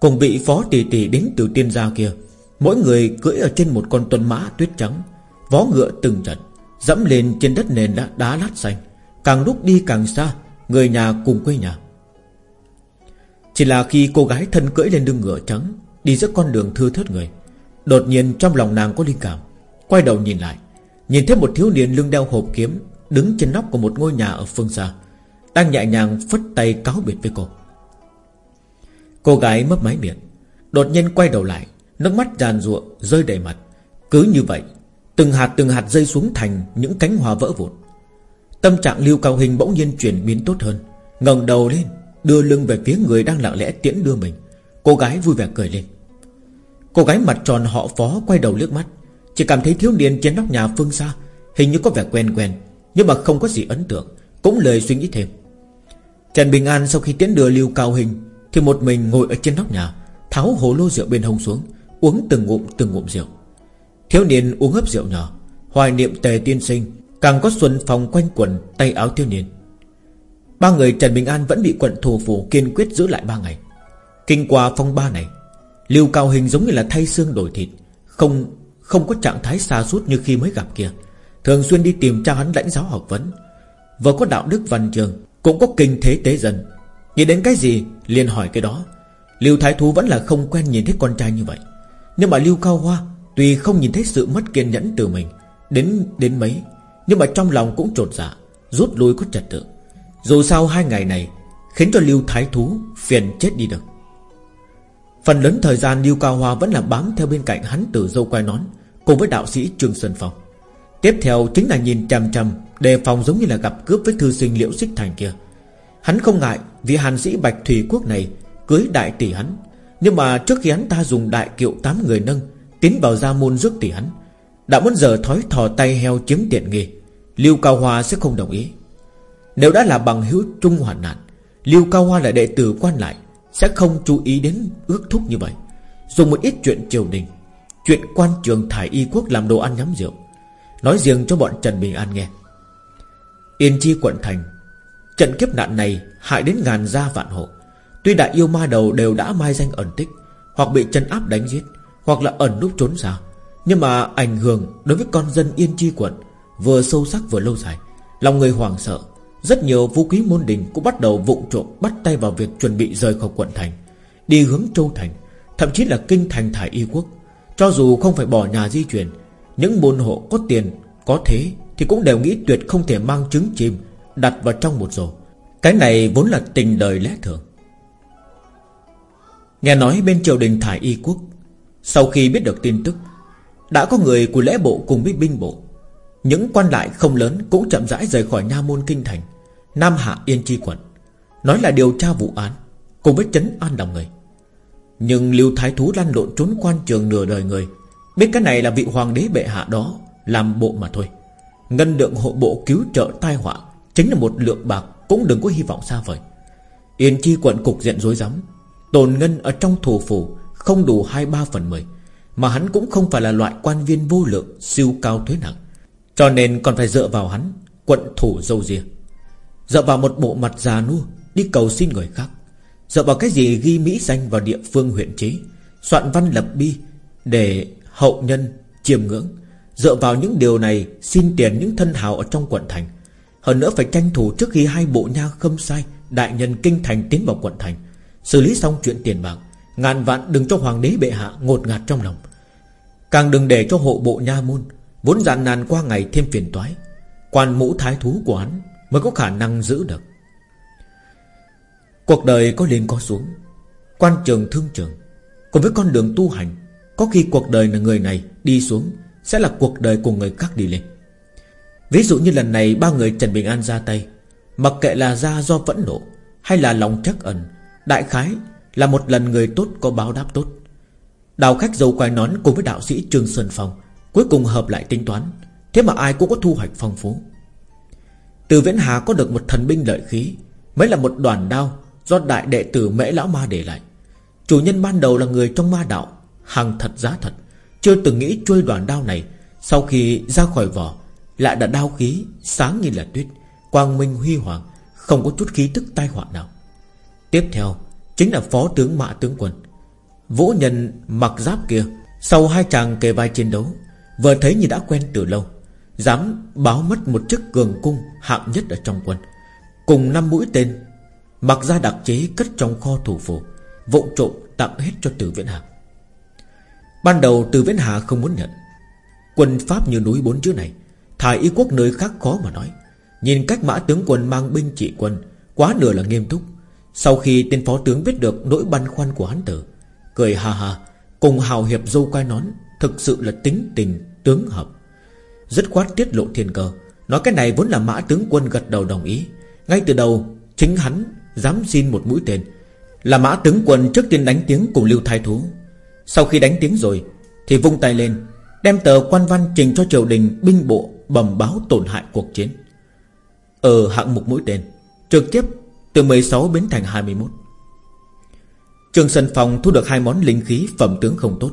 Cùng vị phó tỷ tỷ đến từ tiên gia kia, Mỗi người cưỡi ở trên một con tuần mã tuyết trắng. Vó ngựa từng trận Dẫm lên trên đất nền đá, đá lát xanh. Càng lúc đi càng xa Người nhà cùng quê nhà. Chỉ là khi cô gái thân cưỡi lên lưng ngựa trắng Đi giữa con đường thưa thớt người Đột nhiên trong lòng nàng có linh cảm Quay đầu nhìn lại Nhìn thấy một thiếu niên lưng đeo hộp kiếm Đứng trên nóc của một ngôi nhà ở phương xa Đang nhẹ nhàng phất tay cáo biệt với cô. Cô gái mấp máy miệng Đột nhiên quay đầu lại Nước mắt giàn ruộng rơi đầy mặt. Cứ như vậy Từng hạt từng hạt rơi xuống thành, Những cánh hoa vỡ vụn. Tâm trạng Lưu Cao Hình bỗng nhiên chuyển biến tốt hơn, ngẩng đầu lên, Đưa lưng về phía người đang lặng lẽ tiễn đưa mình. Cô gái vui vẻ cười lên. Cô gái mặt tròn họ phó quay đầu liếc mắt, Chỉ cảm thấy thiếu niên trên nóc nhà phương xa, Hình như có vẻ quen quen, Nhưng mà không có gì ấn tượng, Cũng lời suy nghĩ thêm. Trần Bình An sau khi tiến đưa Lưu Cao Hình, Thì một mình ngồi ở trên nóc nhà, Tháo hồ lô rượu bên hông xuống, Uống từng ngụm từng ngụm rượu. Thiếu niên uống hấp rượu nhỏ, Hoài niệm tề tiên sinh, Càng có xuân phòng quanh quần, tay áo thiếu niên. Ba người Trần Bình An vẫn bị quận thủ phủ kiên quyết giữ lại ba ngày. Kinh qua phong ba này, Lưu Cao Hình giống như là thay xương đổi thịt, Không không có trạng thái xa suốt như khi mới gặp kia. Thường xuyên đi tìm cha hắn lãnh giáo học vấn. Vừa có đạo đức văn trường, Cũng có kinh thế tế dân. Nghĩ đến cái gì, liền hỏi cái đó. Lưu Thái Thú vẫn là không quen nhìn thấy con trai như vậy. Nhưng mà Lưu Cao Hoa Tuy không nhìn thấy sự mất kiên nhẫn từ mình, Đến đến mấy, Nhưng mà trong lòng cũng trột dạ Rút lui có trật tự. Dù sao hai ngày này Khiến cho Lưu Thái Thú phiền chết đi được. Phần lớn thời gian Lưu Cao Hoa vẫn là bám theo bên cạnh hắn từ dâu quai nón, Cùng với đạo sĩ Trương Sơn Phong. Tiếp theo chính là nhìn chằm chằm Đề phòng giống như là gặp cướp với thư sinh liễu xích thành kia. Hắn không ngại Vì hàn sĩ Bạch Thủy Quốc này Cưới đại tỷ hắn, Nhưng mà trước khi hắn ta dùng đại kiệu tám người nâng Tiến vào gia môn rước tỷ hắn. Đã muốn giờ thói thò tay heo chiếm tiện nghi, Lưu Cao Hoa sẽ không đồng ý. Nếu đã là bằng hữu trung hoạn nạn, Lưu Cao Hoa là đệ tử quan lại, Sẽ không chú ý đến ước thúc như vậy. Dùng một ít chuyện triều đình, Chuyện quan trường thải y quốc làm đồ ăn nhắm rượu, Nói riêng cho bọn Trần Bình An nghe. Yên chi quận thành, Trận kiếp nạn này hại đến ngàn gia vạn hộ. Tuy đại yêu ma đầu đều đã mai danh ẩn tích Hoặc bị chân áp đánh giết hoặc là ẩn núp trốn xa. Nhưng mà ảnh hưởng đối với con dân Yên Chi quận, Vừa sâu sắc vừa lâu dài, Lòng người hoảng sợ. Rất nhiều vũ quý môn đình cũng bắt đầu vụng trộm Bắt tay vào việc chuẩn bị rời khỏi quận thành, Đi hướng Châu Thành, Thậm chí là kinh thành thải y quốc. Cho dù không phải bỏ nhà di chuyển, Những môn hộ có tiền, Có thế thì cũng đều nghĩ tuyệt không thể mang trứng chim Đặt vào trong một rổ. Cái này vốn là tình đời lẽ thường. Nghe nói bên triều đình thải y quốc sau khi biết được tin tức, Đã có người của lễ bộ cùng với binh bộ. Những quan lại không lớn Cũng chậm rãi rời khỏi nha môn kinh thành, Nam Hạ Yên Chi quận, Nói là điều tra vụ án, Cùng với chấn an đồng người. Nhưng Lưu Thái Thú lăn lộn trốn quan trường nửa đời người, Biết cái này là vị hoàng đế bệ hạ đó Làm bộ mà thôi. Ngân lượng hộ bộ cứu trợ tai họa Chính là một lượng bạc Cũng đừng có hy vọng xa vời. Yên Chi quận cục diện rối rắm, Tồn ngân ở trong thủ phủ không đủ 2-3 phần 10 Mà hắn cũng không phải là loại quan viên vô lượng, Siêu cao thuế nặng Cho nên còn phải dựa vào hắn, Quận thủ dâu ria Dựa vào một bộ mặt già nua, Đi cầu xin người khác. Dựa vào cái gì ghi mỹ danh vào địa phương huyện chế, Soạn văn lập bi Để hậu nhân chiêm ngưỡng. Dựa vào những điều này, Xin tiền những thân hào ở trong quận thành. Hơn nữa phải tranh thủ trước khi hai bộ nha khâm sai, Đại nhân kinh thành tiến vào quận thành, Xử lý xong chuyện tiền bạc. Ngàn vạn đừng cho hoàng đế bệ hạ ngột ngạt trong lòng. Càng đừng để cho hộ bộ nha môn Vốn dạn nàn qua ngày thêm phiền toái. Quan mũ thái thú của hắn Mới có khả năng giữ được. Cuộc đời có lên có xuống. Quan trường thương trường còn với con đường tu hành, Có khi cuộc đời là người này đi xuống Sẽ là cuộc đời của người khác đi lên. Ví dụ như lần này ba người Trần Bình An ra tay, Mặc kệ là ra do phẫn nộ Hay là lòng trắc ẩn, Đại khái là một lần người tốt có báo đáp tốt. Đào khách dầu quài nón cùng với đạo sĩ Trương Sơn Phong Cuối cùng hợp lại tính toán, Thế mà ai cũng có thu hoạch phong phú. Từ Viễn Hà có được một thần binh lợi khí, Mới là một đoàn đao Do đại đệ tử Mễ Lão Ma để lại. Chủ nhân ban đầu là người trong ma đạo Hàng thật giá thật, Chưa từng nghĩ trôi đoàn đao này Sau khi ra khỏi vỏ Lại đã đao khí sáng như là tuyết, Quang minh huy hoàng, Không có chút khí tức tai họa nào. Tiếp theo Chính là phó tướng mã tướng quân. Vũ nhân mặc giáp kia, Sau hai chàng kề vai chiến đấu, Vừa thấy như đã quen từ lâu, Dám báo mất một chiếc cường cung Hạng nhất ở trong quân. Cùng năm mũi tên, Mặc ra đặc chế cất trong kho thủ phủ, Vụng trộm tặng hết cho Từ Viễn Hà. Ban đầu Từ Viễn Hà không muốn nhận. Quân Pháp như núi bốn chữ này, Thải y quốc nơi khác khó mà nói. Nhìn cách mã tướng quân mang binh trị quân, Quá nửa là nghiêm túc. Sau khi tên phó tướng biết được nỗi băn khoăn của hắn tử, Cười hà hà Cùng hào hiệp dâu quai nón, Thực sự là tính tình tướng hợp. Rất khoát tiết lộ thiên cơ, Nói cái này vốn là mã tướng quân gật đầu đồng ý. Ngay từ đầu, chính hắn Dám xin một mũi tên, Là mã tướng quân trước tiên đánh tiếng cùng lưu thái thú. Sau khi đánh tiếng rồi, Thì vung tay lên, Đem tờ quan văn trình cho triều đình binh bộ Bẩm báo tổn hại cuộc chiến. Ở hạng mục mũi tên, Trực tiếp từ 16 biến thành 21 Trường Sơn Phong thu được hai món linh khí phẩm tướng không tốt.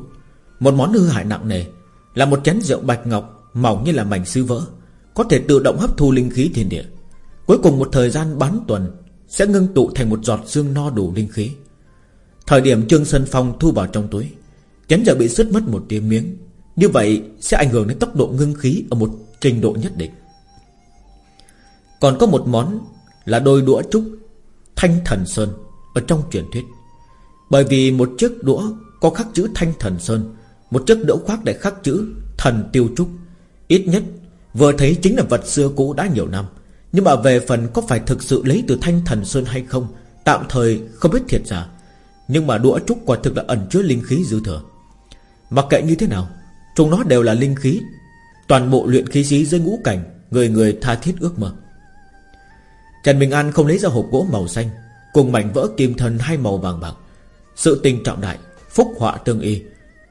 Một món hư hại nặng nề, Là một chén rượu bạch ngọc, Mỏng như là mảnh sứ vỡ, Có thể tự động hấp thu linh khí thiên địa. Cuối cùng một thời gian bán tuần, Sẽ ngưng tụ thành một giọt xương no đủ linh khí. Thời điểm Trương Sơn Phong thu vào trong túi, Chén rượu bị sứt mất một tiếng miếng. Như vậy sẽ ảnh hưởng đến tốc độ ngưng khí Ở một trình độ nhất định. Còn có một món Là đôi đũa trúc. Thanh Thần Sơn Ở trong truyền thuyết. Bởi vì một chiếc đũa có khắc chữ Thanh Thần Sơn, Một chiếc đũa khoác lại khắc chữ Thần Tiêu Trúc, Ít nhất vừa thấy chính là vật xưa cũ đã nhiều năm. Nhưng mà về phần có phải thực sự lấy từ Thanh Thần Sơn hay không, Tạm thời không biết thiệt giả Nhưng mà đũa trúc quả thực là ẩn chứa linh khí dư thừa. Mặc kệ như thế nào, Chúng nó đều là linh khí. Toàn bộ luyện khí sĩ dưới ngũ cảnh, Người người tha thiết ước mơ. Trần Bình An không lấy ra hộp gỗ màu xanh, Cùng mảnh vỡ kim thần hai màu vàng bạc. Sự tình trọng đại, Phúc họa tương y.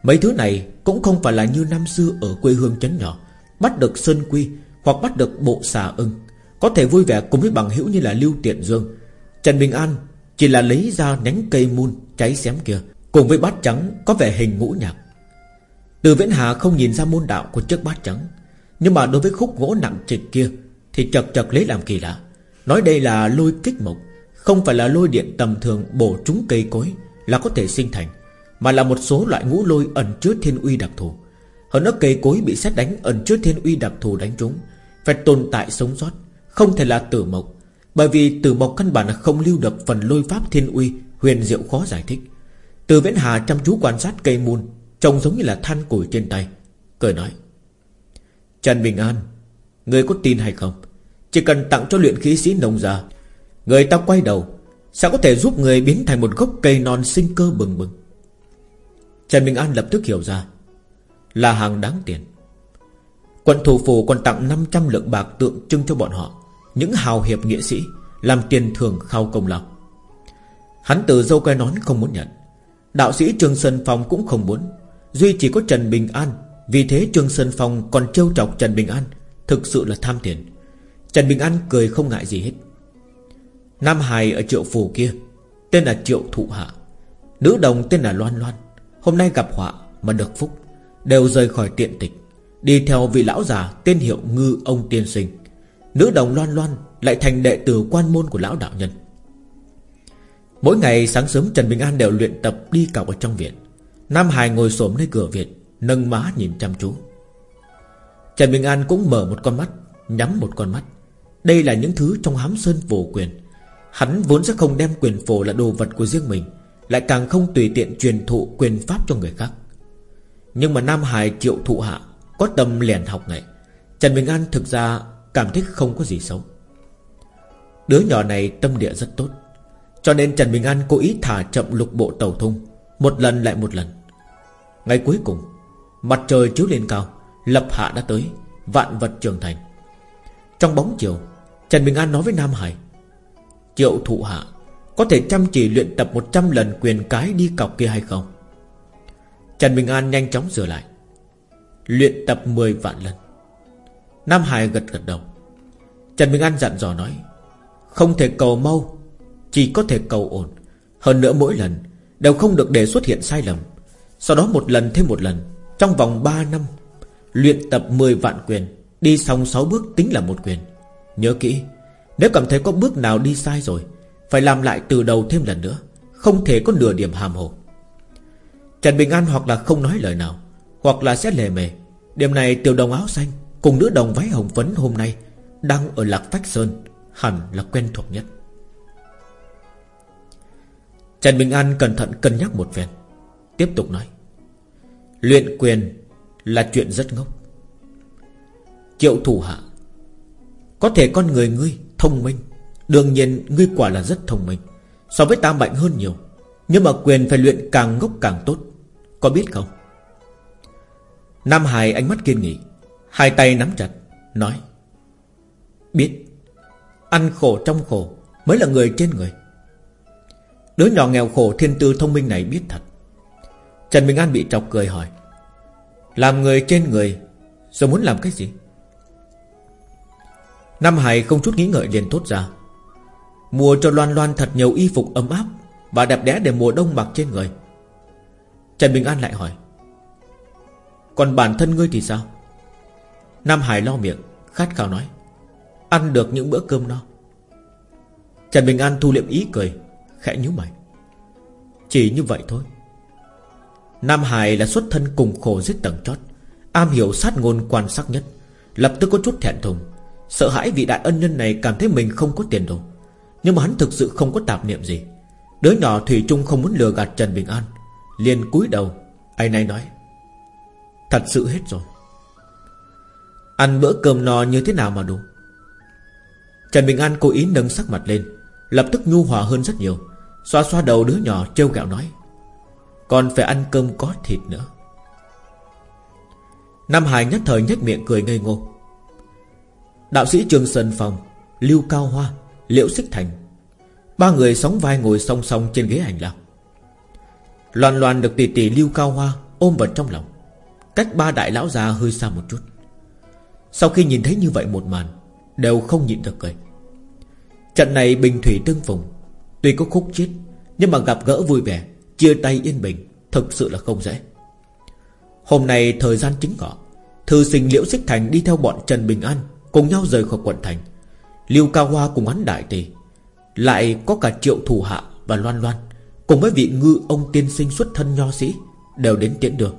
Mấy thứ này cũng không phải là như năm xưa Ở quê hương chấn nhỏ, Bắt được Sơn Quy Hoặc bắt được bộ xà ưng, Có thể vui vẻ cùng với bằng hữu như là Lưu Tiện Dương. Trần Bình An Chỉ là lấy ra nhánh cây mun cháy xém kia, Cùng với bát trắng có vẻ hình ngũ nhạc. Từ Viễn Hà không nhìn ra môn đạo của chiếc bát trắng, Nhưng mà đối với khúc gỗ nặng trịch kia Thì chật chật lấy làm kỳ lạ. Nói đây là lôi kích mộc, Không phải là lôi điện tầm thường bổ trúng cây cối Là có thể sinh thành, Mà là một số loại ngũ lôi ẩn chứa thiên uy đặc thù. Hơn nữa cây cối bị xét đánh ẩn chứa thiên uy đặc thù đánh trúng, Phải tồn tại sống sót, Không thể là tử mộc. Bởi vì tử mộc căn bản là không lưu được phần lôi pháp thiên uy Huyền diệu khó giải thích. Từ Viễn Hà chăm chú quan sát cây môn, Trông giống như là than củi trên tay, Cười nói, Trần Bình An Người có tin hay không? Chỉ cần tặng cho luyện khí sĩ nông gia, Người ta quay đầu, Sẽ có thể giúp người biến thành một gốc cây non sinh cơ bừng bừng. Trần Minh An lập tức hiểu ra, Là hàng đáng tiền. Quận thủ phủ còn tặng 500 lượng bạc tượng trưng cho bọn họ, Những hào hiệp nghĩa sĩ Làm tiền thường khao công lao. Hắn từ dâu cái nón không muốn nhận. Đạo sĩ Trương Sơn Phong cũng không muốn. Duy chỉ có Trần Bình An, Vì thế Trương Sơn Phong còn trêu chọc Trần Bình An, Thực sự là tham tiền. Trần Bình An cười không ngại gì hết. Nam Hải ở triệu phủ kia, Tên là Triệu Thụ Hạ. Nữ đồng tên là Loan Loan. Hôm nay gặp họa mà được phúc, Đều rời khỏi tiện tịch. Đi theo vị lão già tên hiệu ngư ông tiên sinh. Nữ đồng Loan Loan Lại thành đệ tử quan môn của lão đạo nhân. Mỗi ngày sáng sớm, Trần Bình An đều luyện tập đi cọc ở trong viện. Nam Hải ngồi xổm nơi cửa viện, Nâng má nhìn chăm chú. Trần Bình An cũng mở một con mắt, Nhắm một con mắt đây là những thứ trong hám sơn phổ quyền. Hắn vốn sẽ không đem quyền phổ là đồ vật của riêng mình, Lại càng không tùy tiện truyền thụ quyền pháp cho người khác. Nhưng mà Nam Hải triệu thụ hạ Có tâm lẻn học nghệ Trần Bình An thực ra cảm thấy không có gì xấu. Đứa nhỏ này tâm địa rất tốt, Cho nên Trần Bình An cố ý thả chậm lục bộ tàu thung, Một lần lại một lần. Ngày cuối cùng, Mặt trời chiếu lên cao, Lập hạ đã tới, Vạn vật trưởng thành. Trong bóng chiều Trần Bình An nói với Nam Hải, Triệu thụ hạ, Có thể chăm chỉ luyện tập 100 lần quyền cái đi cọc kia hay không? Trần Bình An nhanh chóng sửa lại, Luyện tập 10 vạn lần. Nam Hải gật gật đầu. Trần Bình An dặn dò nói, Không thể cầu mau, Chỉ có thể cầu ổn. Hơn nữa mỗi lần Đều không được để xuất hiện sai lầm. Sau đó một lần thêm một lần, Trong vòng 3 năm, Luyện tập 10 vạn quyền, Đi xong 6 bước tính là một quyền. Nhớ kỹ, Nếu cảm thấy có bước nào đi sai rồi, Phải làm lại từ đầu thêm lần nữa, Không thể có nửa điểm hàm hồ. Trần Bình An hoặc là không nói lời nào, Hoặc là sẽ lề mề. Đêm này tiểu đồng áo xanh Cùng nữ đồng váy hồng phấn hôm nay Đang ở Lạc Phách Sơn, Hẳn là quen thuộc nhất. Trần Bình An cẩn thận cân nhắc một phen, Tiếp tục nói, Luyện quyền là chuyện rất ngốc. Triệu thủ hạ có thể con người ngươi thông minh. Đương nhiên, ngươi quả là rất thông minh. So với ta mạnh hơn nhiều. Nhưng mà quyền phải luyện càng ngốc càng tốt. Có biết không? Nam Hải ánh mắt kiên nghị, Hai tay nắm chặt, Nói, Biết. Ăn khổ trong khổ Mới là người trên người. Đứa nhỏ nghèo khổ thiên tư thông minh này biết thật. Trần Bình An bị chọc cười hỏi, Làm người trên người Rồi muốn làm cái gì? Nam Hải không chút nghĩ ngợi liền thốt ra. Mua cho Loan Loan thật nhiều y phục ấm áp, Và đẹp đẽ để mùa đông mặc trên người. Trần Bình An lại hỏi, Còn bản thân ngươi thì sao? Nam Hải lo miệng, Khát khao nói, Ăn được những bữa cơm no. Trần Bình An thu liệm ý cười, Khẽ nhíu mày, Chỉ như vậy thôi. Nam Hải là xuất thân cùng khổ giết tầng chót, Am hiểu sát ngôn quan sắc nhất, Lập tức có chút thẹn thùng Sợ hãi vị đại ân nhân này cảm thấy mình không có tiền đồ. Nhưng mà hắn thực sự không có tạp niệm gì. Đứa nhỏ Thủy Trung không muốn lừa gạt Trần Bình An. Liền cúi đầu Anh này nói, Thật sự hết rồi. Ăn bữa cơm no như thế nào mà đủ Trần Bình An cố ý nâng sắc mặt lên, Lập tức nhu hòa hơn rất nhiều. Xoa xoa đầu đứa nhỏ, trêu gạo nói, Còn phải ăn cơm có thịt nữa. Nam Hải nhất thời nhếch miệng cười ngây ngô. Đạo sĩ Trường Sơn Phòng Lưu Cao Hoa, Liễu Xích Thành. Ba người sóng vai ngồi song song trên ghế hành lang. Loan loan được tỷ tỷ Lưu Cao Hoa Ôm vào trong lòng. Cách ba đại lão già hơi xa một chút. Sau khi nhìn thấy như vậy một màn, Đều không nhịn được cười. Trận này bình thủy tương phùng. Tuy có khúc chết, Nhưng mà gặp gỡ vui vẻ, Chia tay yên bình, Thực sự là không dễ. Hôm nay thời gian chính ngọ Thư sinh Liễu Xích Thành đi theo bọn Trần Bình An Cùng nhau rời khỏi quận thành. Lưu Cao Hoa cùng hắn đại tỷ Lại có cả triệu thủ hạ và loan loan, Cùng với vị ngư ông tiên sinh xuất thân nho sĩ, Đều đến tiễn đường.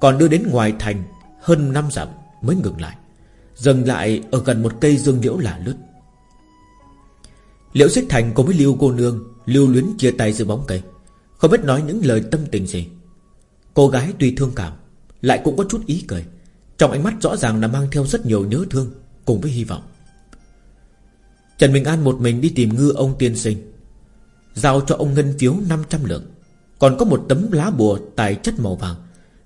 Còn đưa đến ngoài thành Hơn năm dặm mới ngừng lại, Dừng lại ở gần một cây dương liễu là lướt. Liễu xích thành cùng với Lưu cô nương Lưu luyến chia tay giữa bóng cây, Không biết nói những lời tâm tình gì. Cô gái tuy thương cảm, Lại cũng có chút ý cười trong ánh mắt rõ ràng là mang theo rất nhiều nhớ thương Cùng với hy vọng. Trần Bình An một mình đi tìm ngư ông tiên sinh, Giao cho ông ngân phiếu 500 lượng, Còn có một tấm lá bùa tài chất màu vàng.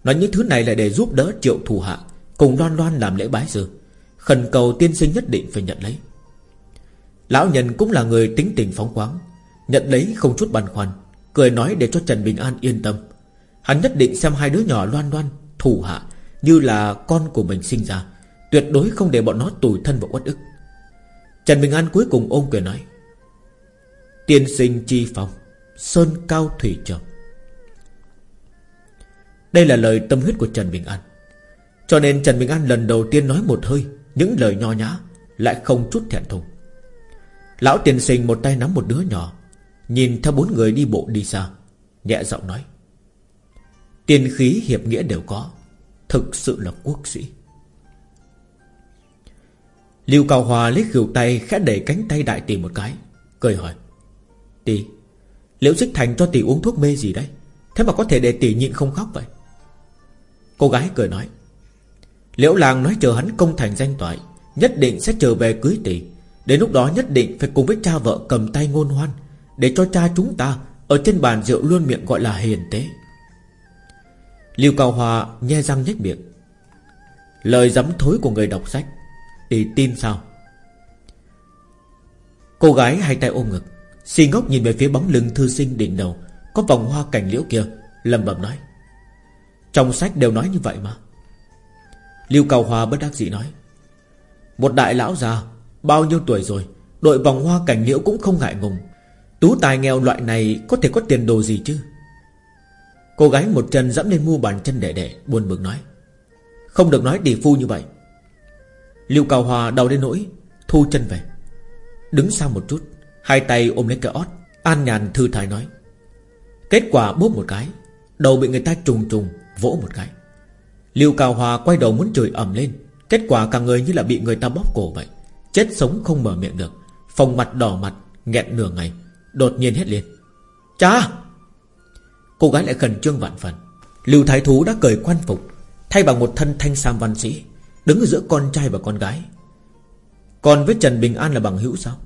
Nói những thứ này là để giúp đỡ triệu thủ hạ Cùng loan loan làm lễ bái sư. Khẩn cầu tiên sinh nhất định phải nhận lấy. Lão nhân cũng là người tính tình phóng khoáng, Nhận lấy không chút băn khoăn, Cười nói để cho Trần Bình An yên tâm. Hắn nhất định xem hai đứa nhỏ loan loan, Thủ hạ như là con của mình sinh ra, Tuyệt đối không để bọn nó tủi thân và uất ức. Trần Bình An cuối cùng ôm cười nói, Tiên sinh chi phòng Sơn cao thủy trầm Đây là lời tâm huyết của Trần Bình An. Cho nên Trần Bình An lần đầu tiên nói một hơi, Những lời nho nhã Lại không chút thẹn thùng. Lão tiên sinh một tay nắm một đứa nhỏ, Nhìn theo bốn người đi bộ đi xa, Nhẹ giọng nói, Tiên khí hiệp nghĩa đều có Thực sự là quốc sĩ. Lưu Cao Hòa lấy khỉu tay, khẽ đẩy cánh tay đại tỷ một cái, Cười hỏi, Tỷ Liễu Xích Thành cho tỷ uống thuốc mê gì đấy? Thế mà có thể để tỷ nhịn không khóc vậy? Cô gái cười nói, Liễu làng nói chờ hắn công thành danh toại, Nhất định sẽ trở về cưới tỷ. Đến lúc đó nhất định phải cùng với cha vợ cầm tay ngôn hoan, Để cho cha chúng ta Ở trên bàn rượu luôn miệng gọi là hiền tế. Lưu Cao Hòa nhe răng nhếch miệng. Lời dám thối của người đọc sách thì tin sao? Cô gái hai tay ôm ngực Xì ngốc nhìn về phía bóng lưng thư sinh đỉnh đầu, Có vòng hoa cảnh liễu kia lầm bầm nói. Trong sách đều nói như vậy mà. Lưu Cao Hòa bất đắc dĩ nói. Một đại lão già, Bao nhiêu tuổi rồi, Đội vòng hoa cảnh liễu cũng không ngại ngùng. Tú tài nghèo loại này có thể có tiền đồ gì chứ? Cô gái một chân dẫm lên mu bàn chân đệ đệ, Buồn bực nói. Không được nói tỷ phu như vậy. Lưu Cao Hòa đau đến nỗi, Thu chân về. Đứng sau một chút, Hai tay ôm lấy cái ót, An nhàn thư thái nói. Kết quả bốp một cái, Đầu bị người ta trùng trùng, vỗ một cái. Lưu Cao Hòa quay đầu muốn chửi ẩm lên, Kết quả cả người như là bị người ta bóp cổ vậy. Chết sống không mở miệng được, Phòng mặt đỏ mặt, nghẹn nửa ngày, Đột nhiên hét lên. Cha! Cô gái lại khẩn trương vạn phần. Lưu Thái Thú đã cởi quan phục, Thay bằng một thân thanh sam văn sĩ, Đứng ở giữa con trai và con gái. Còn với Trần Bình An là bằng hữu sao?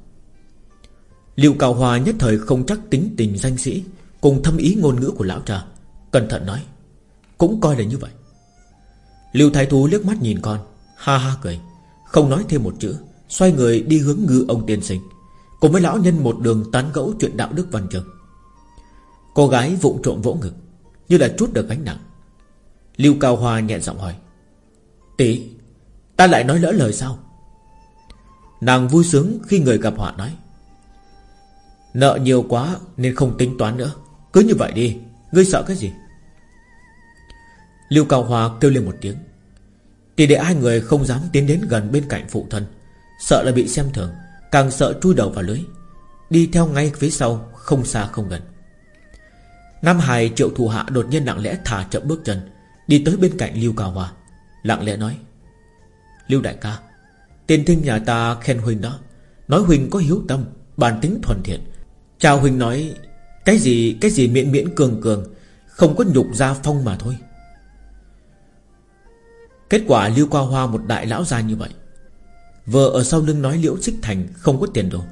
Lưu Cao Hòa nhất thời không chắc tính tình danh sĩ, Cùng thâm ý ngôn ngữ của lão trà, Cẩn thận nói, Cũng coi là như vậy. Lưu Thái Thú liếc mắt nhìn con, Ha ha cười, Không nói thêm một chữ, Xoay người đi hướng ngư ông tiên sinh, Cùng với lão nhân một đường tán gẫu chuyện đạo đức văn trường. Cô gái vụng trộm vỗ ngực, Như là chút được gánh nặng. Lưu Cao Hoa nhẹ giọng hỏi, Tỷ, Ta lại nói lỡ lời sao? Nàng vui sướng khi người gặp họa nói, Nợ nhiều quá Nên không tính toán nữa, Cứ như vậy đi, Ngươi sợ cái gì? Lưu Cao Hoa kêu lên một tiếng, Tỷ để hai người không dám tiến đến gần bên cạnh phụ thân, Sợ là bị xem thường, Càng sợ chui đầu vào lưới, Đi theo ngay phía sau, Không xa không gần. Nam Hải triệu thủ hạ đột nhiên lặng lẽ thả chậm bước chân, Đi tới bên cạnh Lưu Cao Hoa, Lặng lẽ nói, Lưu đại ca, Tiền thiên nhà ta khen Huỳnh đó, Nói Huỳnh có hiếu tâm, Bản tính thuần thiện. Chào Huỳnh nói, Cái gì cái gì miễn miễn cường cường, Không có nhục gia phong mà thôi. Kết quả Lưu Cao Hoa một đại lão gia như vậy, Vừa ở sau lưng nói Liễu Xích Thành không có tiền đồ,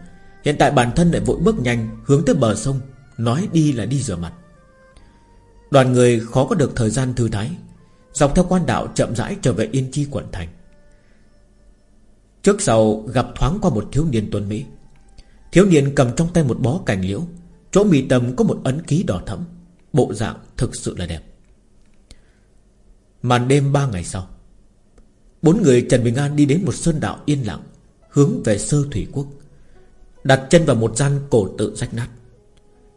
Hiện tại bản thân lại vội bước nhanh Hướng tới bờ sông, Nói đi là đi rửa mặt. Đoàn người khó có được thời gian thư thái. Dọc theo quan đạo chậm rãi trở về Yên Chi quận thành. Trước sau gặp thoáng qua một thiếu niên tuấn Mỹ. Thiếu niên cầm trong tay một bó cành liễu. Chỗ mì tầm có một ấn ký đỏ thẫm. Bộ dạng thực sự là đẹp. Màn đêm ba ngày sau, Bốn người Trần Bình An đi đến một sơn đạo yên lặng, Hướng về sơ thủy quốc, Đặt chân vào một gian cổ tự rách nát.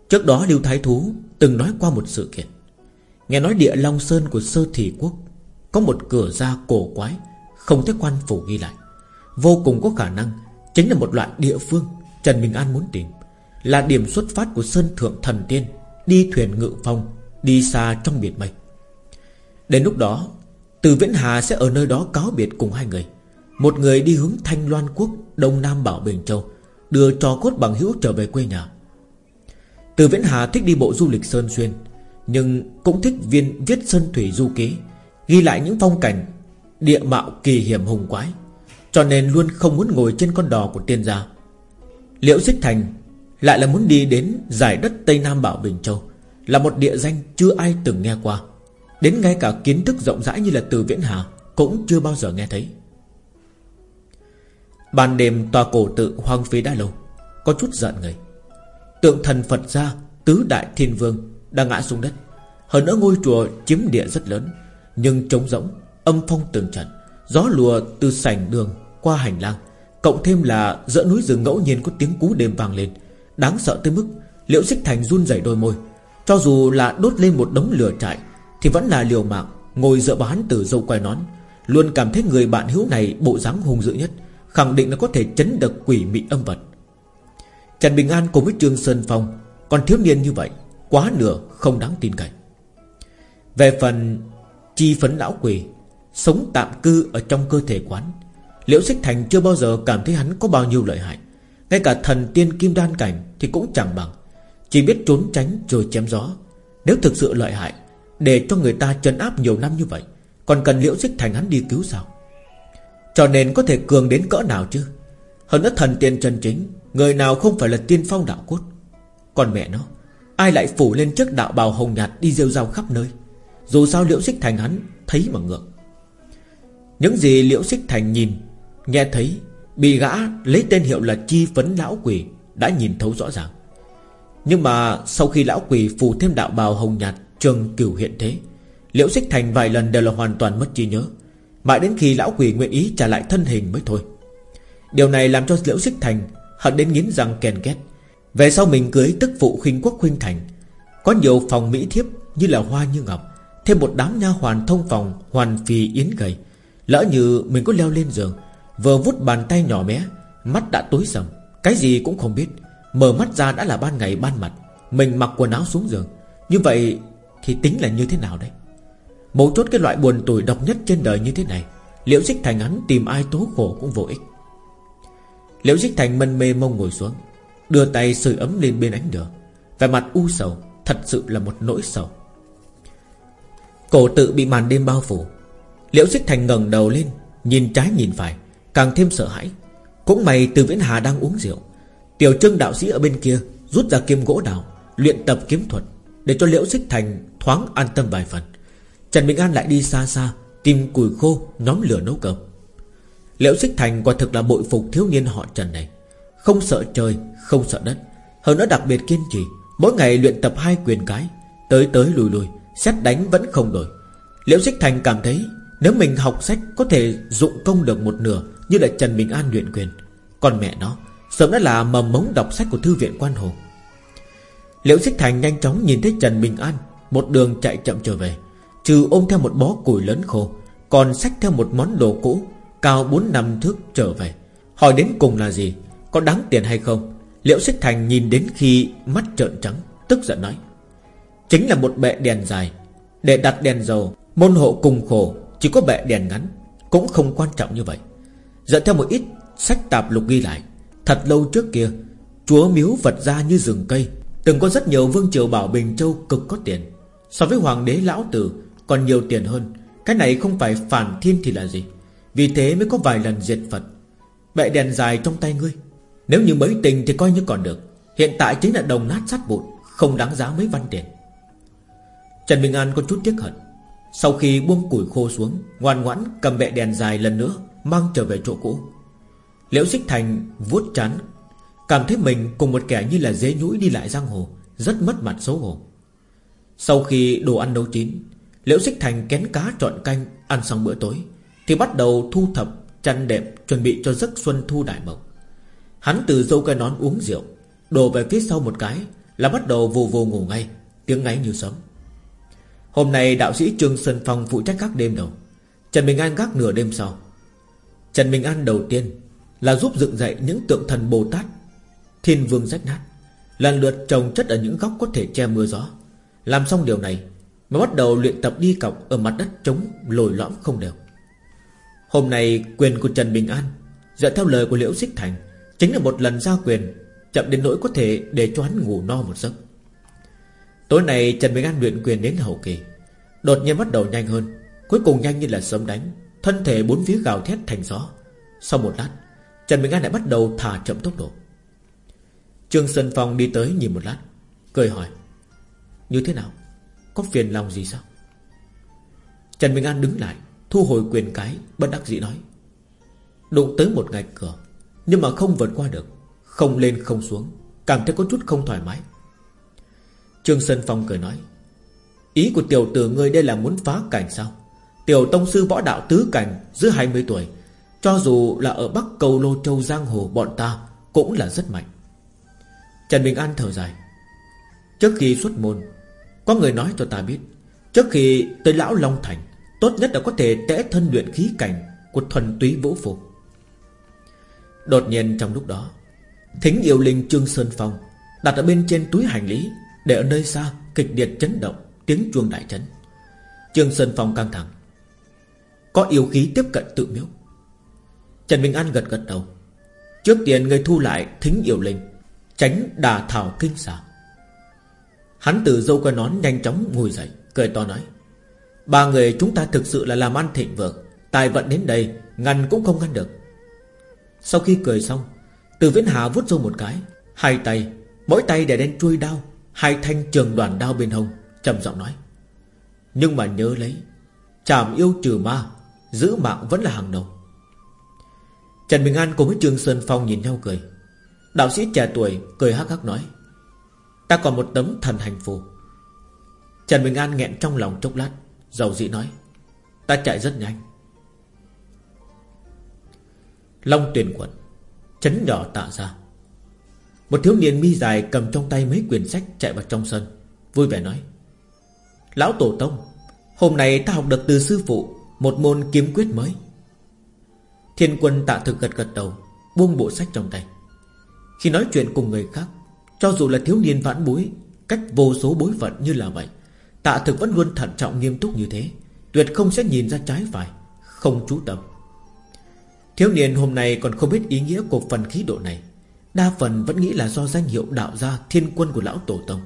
Trước đó Lưu Thái Thú Từng nói qua một sự kiện. Nghe nói địa Long Sơn của sơ thị quốc Có một cửa ra cổ quái, Không thấy quan phủ ghi lại. Vô cùng có khả năng Chính là một loại địa phương Trần Bình An muốn tìm. Là điểm xuất phát của Sơn Thượng Thần Tiên, Đi thuyền ngự phong, Đi xa trong biển mây. Đến lúc đó, từ Viễn Hà sẽ ở nơi đó cáo biệt cùng hai người. Một người đi hướng Thanh Loan Quốc, Đông Nam Bảo Bình Châu, Đưa trò cốt bằng hữu trở về quê nhà. Từ Viễn Hà thích đi bộ du lịch Sơn Xuyên nhưng cũng thích viên viết Sơn Thủy Du Ký, Ghi lại những phong cảnh Địa mạo kỳ hiểm hùng quái, Cho nên luôn không muốn ngồi trên con đò của tiên gia. Liễu Xích Thành Lại là muốn đi đến giải đất Tây Nam Bảo Bình Châu, Là một địa danh chưa ai từng nghe qua. Đến ngay cả kiến thức rộng rãi như là từ Viễn Hà Cũng chưa bao giờ nghe thấy. Ban đêm tòa cổ tự hoang phí đã lâu, Có chút giận người. Tượng thần Phật gia Tứ Đại Thiên Vương đang ngã xuống đất. Hơn nữa ngôi chùa chiếm địa rất lớn, Nhưng trống rỗng, Âm phong từng trận Gió lùa từ sảnh đường qua hành lang, Cộng thêm là giữa núi rừng ngẫu nhiên có tiếng cú đêm vang lên. Đáng sợ tới mức Liễu xích thành run rẩy đôi môi. Cho dù là đốt lên một đống lửa trại, thì vẫn là liều mạng Ngồi dựa vào hắn tử dâu quay nón. Luôn cảm thấy người bạn hữu này bộ dáng hung dữ nhất, Khẳng định là có thể chấn được quỷ mị âm vật. Trần Bình An cùng với Trương Sơn Phong, Còn thiếu niên như vậy Quá nửa không đáng tin cậy. Về phần chi phấn lão quỷ, Sống tạm cư ở trong cơ thể quán, Liễu Xích Thành chưa bao giờ cảm thấy hắn có bao nhiêu lợi hại. Ngay cả thần tiên kim đan cảnh Thì cũng chẳng bằng, Chỉ biết trốn tránh rồi chém gió. Nếu thực sự lợi hại, để cho người ta trấn áp nhiều năm như vậy, Còn cần liễu xích thành hắn đi cứu sao? Cho nên có thể cường đến cỡ nào chứ? Hơn nữa thần tiên chân chính, Người nào không phải là tiên phong đạo cốt? Còn mẹ nó Ai lại phủ lên trước đạo bào hồng nhạt đi rêu rao khắp nơi? Dù sao liễu xích thành hắn Thấy mà ngược Những gì liễu xích thành nhìn, Nghe thấy, Bị gã lấy tên hiệu là chi phấn lão quỷ Đã nhìn thấu rõ ràng. Nhưng mà sau khi lão quỷ phủ thêm đạo bào hồng nhạt, Trường cửu hiện thế, Liễu xích thành vài lần đều là hoàn toàn mất trí nhớ. Mãi đến khi lão quỷ nguyện ý trả lại thân hình mới thôi. Điều này làm cho liễu xích thành Hận đến nghiến răng kèn két. Về sau mình cưới tức phụ khuynh quốc khuynh thành. Có nhiều phòng mỹ thiếp Như là hoa như ngọc, Thêm một đám nha hoàn thông phòng, Hoàn phì yến gầy. Lỡ như mình có leo lên giường, Vừa vút bàn tay nhỏ bé, Mắt đã tối sầm, Cái gì cũng không biết. Mở mắt ra đã là ban ngày ban mặt, Mình mặc quần áo xuống giường. Như vậy thì tính là như thế nào đấy? Mấu chốt cái loại buồn tủi độc nhất trên đời như thế này, Liễu Dích Thành hắn tìm ai tố khổ cũng vô ích. Liễu Dích Thành mân mê mông ngồi xuống. Đưa tay sưởi ấm lên bên ánh lửa Vẻ mặt u sầu, Thật sự là một nỗi sầu. Cổ tự bị màn đêm bao phủ. Liễu xích Thành ngẩng đầu lên, Nhìn trái nhìn phải, Càng thêm sợ hãi. Cũng may từ Viễn Hà đang uống rượu. Tiểu trưng đạo sĩ ở bên kia Rút ra kiếm gỗ đào, Luyện tập kiếm thuật để cho Liễu Xích Thành thoáng an tâm vài phần. Trần Bình An lại đi xa xa, Tìm củi khô, nhóm lửa nấu cơm. Liễu Xích Thành quả thực là bội phục thiếu niên họ Trần này. Không sợ trời, Không sợ đất. Hơn nữa đặc biệt kiên trì, Mỗi ngày luyện tập hai quyền cái, Tới tới lùi lùi Xét đánh vẫn không đổi. Liễu Xích Thành cảm thấy Nếu mình học sách có thể dụng công được một nửa Như là Trần Bình An luyện quyền. Còn mẹ nó, Sớm đã là mầm mống đọc sách của Thư viện Quan Hồ. Liễu Xích Thành nhanh chóng nhìn thấy Trần Bình An, Một đường chạy chậm trở về, Trừ ôm theo một bó củi lớn khô, Còn xách theo một món đồ cũ Cao 4 năm thước trở về. Hỏi đến cùng là gì? Có đáng tiền hay không? Liễu Xích Thành nhìn đến khi mắt trợn trắng, Tức giận nói, Chính là một bệ đèn dài. Để đặt đèn dầu, Môn hộ cùng khổ, Chỉ có bệ đèn ngắn, Cũng không quan trọng như vậy. Dẫn theo một ít sách tạp lục ghi lại, Thật lâu trước kia, Chúa miếu vật ra như rừng cây, Từng có rất nhiều vương triều bảo Bình Châu cực có tiền. So với hoàng đế lão tử, Còn nhiều tiền hơn. Cái này không phải phản thiên thì là gì? Vì thế mới có vài lần diệt Phật. Bệ đèn dài trong tay ngươi. Nếu như mấy tình thì coi như còn được. Hiện tại chính là đồng nát sát vụn, Không đáng giá mấy văn tiền. Trần Bình An có chút tiếc hận. Sau khi buông củi khô xuống, Ngoan ngoãn cầm bệ đèn dài lần nữa, Mang trở về chỗ cũ. Liễu Xích Thành vuốt chán Cảm thấy mình cùng một kẻ như là dế nhũi đi lại giang hồ, Rất mất mặt xấu hổ. Sau khi đồ ăn nấu chín, Liễu Xích Thành kén cá trọn canh Ăn xong bữa tối, Thì bắt đầu thu thập chăn đệm Chuẩn bị cho giấc xuân thu đại mộc. Hắn từ dâu cây nón uống rượu, Đổ về phía sau một cái Là bắt đầu vù vù ngủ ngay, Tiếng ngáy như sớm Hôm nay đạo sĩ Trương Sơn Phong phụ trách các đêm đầu, Trần Bình An gác nửa đêm sau. Trần Bình An đầu tiên Là giúp dựng dậy những tượng thần Bồ Tát, Thiên vương rách nát, Lần lượt trồng chất ở những góc có thể che mưa gió. Làm xong điều này Mà bắt đầu luyện tập đi cọc Ở mặt đất trống lồi lõm không đều. Hôm nay quyền của Trần Bình An Dựa theo lời của Liễu Xích Thành Chính là một lần giao quyền, Chậm đến nỗi có thể để cho hắn ngủ no một giấc. Tối nay Trần Bình An luyện quyền đến hậu kỳ, Đột nhiên bắt đầu nhanh hơn, Cuối cùng nhanh như là sớm đánh, Thân thể bốn phía gào thét thành gió. Sau một lát, Trần Bình An lại bắt đầu thả chậm tốc độ. Trương Sơn Phong đi tới nhìn một lát, Cười hỏi, Như thế nào? Có phiền lòng gì sao? Trần Bình An đứng lại, Thu hồi quyền cái, Bất đắc dĩ nói, Đụng tới một ngạch cửa nhưng mà không vượt qua được, Không lên không xuống, Cảm thấy có chút không thoải mái. Trương Sơn Phong cười nói, Ý của tiểu tử ngươi đây là muốn phá cảnh sao? Tiểu tông sư võ đạo tứ cảnh Dưới 20 tuổi, Cho dù là ở Bắc Cầu Lô Châu Giang Hồ bọn ta Cũng là rất mạnh. Trần Bình An thở dài, Trước khi xuất môn, Có người nói cho ta biết, Trước khi tới Lão Long Thành, Tốt nhất là có thể tẽ thân luyện khí cảnh Của thuần túy vũ phục. Đột nhiên trong lúc đó, Thính yêu linh Trương Sơn Phong Đặt ở bên trên túi hành lý Để ở nơi xa kịch liệt chấn động, Tiếng chuông đại chấn. Trương Sơn Phong căng thẳng, Có yêu khí tiếp cận tự miếu. Trần Bình An gật gật đầu, Trước tiên người thu lại thính yêu linh, Tránh đà thảo kinh xà. Hắn từ dâu coi nón nhanh chóng ngồi dậy, Cười to nói, Ba người chúng ta thực sự là làm ăn thịnh vượng Tài vận đến đây, Ngăn cũng không ngăn được. Sau khi cười xong, Từ Viễn Hà vút râu một cái, Hai tay, Mỗi tay để đen chui đao, Hai thanh trường đoàn đao bên hông, trầm giọng nói. Nhưng mà nhớ lấy, Chảm yêu trừ ma, Giữ mạng vẫn là hàng đầu. Trần Bình An cùng với Trương Sơn Phong nhìn nhau cười. Đạo sĩ trẻ tuổi cười hắc hắc nói, Ta còn một tấm thần hành phù. Trần Bình An nghẹn trong lòng chốc lát, Dầu dĩ nói, Ta chạy rất nhanh. Long tuyển quận, Chấn nhỏ tạ ra. Một thiếu niên mi dài cầm trong tay mấy quyển sách Chạy vào trong sân, Vui vẻ nói, Lão Tổ Tông, Hôm nay ta học được từ sư phụ Một môn kiếm quyết mới. Thiên quân tạ thực gật gật đầu, Buông bộ sách trong tay. Khi nói chuyện cùng người khác, Cho dù là thiếu niên vãn bối, Cách vô số bối phận như là vậy, Tạ thực vẫn luôn thận trọng nghiêm túc như thế, Tuyệt không sẽ nhìn ra trái phải, Không chú tâm. Thiếu niên hôm nay còn không biết ý nghĩa của phần khí độ này. Đa phần vẫn nghĩ là do danh hiệu đạo gia thiên quân của lão tổ tông.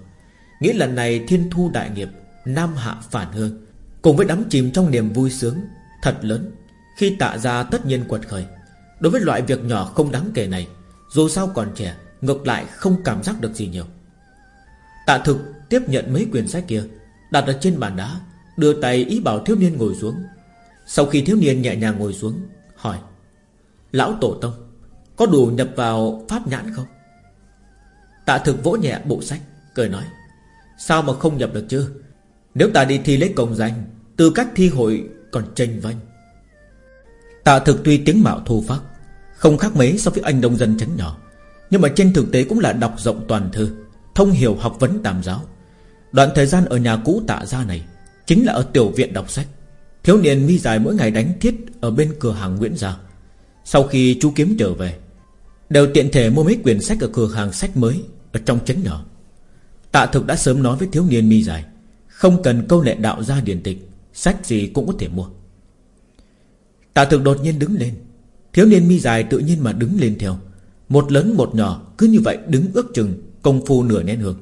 Nghĩ lần này thiên thu đại nghiệp, Nam hạ phản hương, Cùng với đắm chìm trong niềm vui sướng Thật lớn, Khi tạ ra tất nhiên quật khởi. Đối với loại việc nhỏ không đáng kể này, Dù sao còn trẻ, Ngược lại không cảm giác được gì nhiều. Tạ thực tiếp nhận mấy quyển sách kia, Đặt ở trên bàn đá, Đưa tay ý bảo thiếu niên ngồi xuống. Sau khi thiếu niên nhẹ nhàng ngồi xuống, Hỏi Lão Tổ Tông, Có đủ nhập vào pháp nhãn không? Tạ thực vỗ nhẹ bộ sách, Cười nói, Sao mà không nhập được chứ? Nếu ta đi thi lấy công danh, Tư cách thi hội còn tranh vanh Tạ thực tuy tiếng mạo thô phát Không khác mấy so với anh đông dân chấn nhỏ, Nhưng mà trên thực tế cũng là đọc rộng toàn thư, Thông hiểu học vấn tam giáo. Đoạn thời gian ở nhà cũ tạ gia này Chính là ở tiểu viện đọc sách. Thiếu niên mi dài mỗi ngày đánh thiết Ở bên cửa hàng Nguyễn Gia. Sau khi chú kiếm trở về, Đều tiện thể mua mấy quyển sách ở cửa hàng sách mới Ở trong chấn nhỏ. Tạ thực đã sớm nói với thiếu niên mi dài, Không cần câu lệ đạo gia điển tịch, Sách gì cũng có thể mua. Tạ thực đột nhiên đứng lên. Thiếu niên mi dài tự nhiên mà đứng lên theo. Một lớn một nhỏ, Cứ như vậy đứng ước chừng, Công phu nửa nén hương.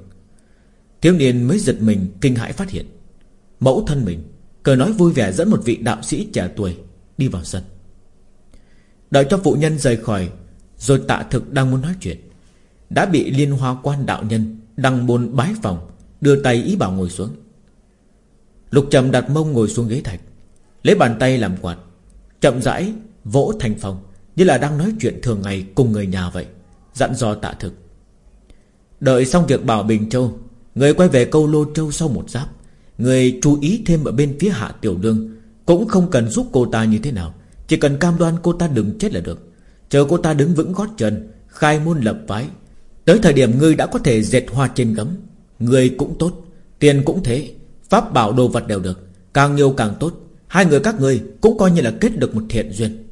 Thiếu niên mới giật mình, kinh hãi phát hiện, Mẫu thân mình, Cờ nói vui vẻ dẫn một vị đạo sĩ trẻ tuổi Đi vào sân. Đợi cho phụ nhân rời khỏi, Rồi tạ thực đang muốn nói chuyện. Đã bị liên hoa quan đạo nhân Đăng môn bái phòng, Đưa tay ý bảo ngồi xuống. Lục trầm đặt mông ngồi xuống ghế thạch, Lấy bàn tay làm quạt, Chậm rãi vỗ thành phòng, Như là đang nói chuyện thường ngày cùng người nhà vậy, Dặn dò tạ thực. Đợi xong việc bảo Bình Châu, Người quay về câu Lô Châu sau một giáp, Người chú ý thêm ở bên phía hạ tiểu đương Cũng không cần giúp cô ta như thế nào. Chỉ cần cam đoan cô ta đừng chết là được. Chờ cô ta đứng vững gót chân, Khai môn lập phái. Tới thời điểm ngươi đã có thể dệt hoa trên gấm ngươi cũng tốt, Tiền cũng thế, Pháp bảo đồ vật đều được, Càng nhiều càng tốt. Hai người các ngươi cũng coi như là kết được một thiện duyên.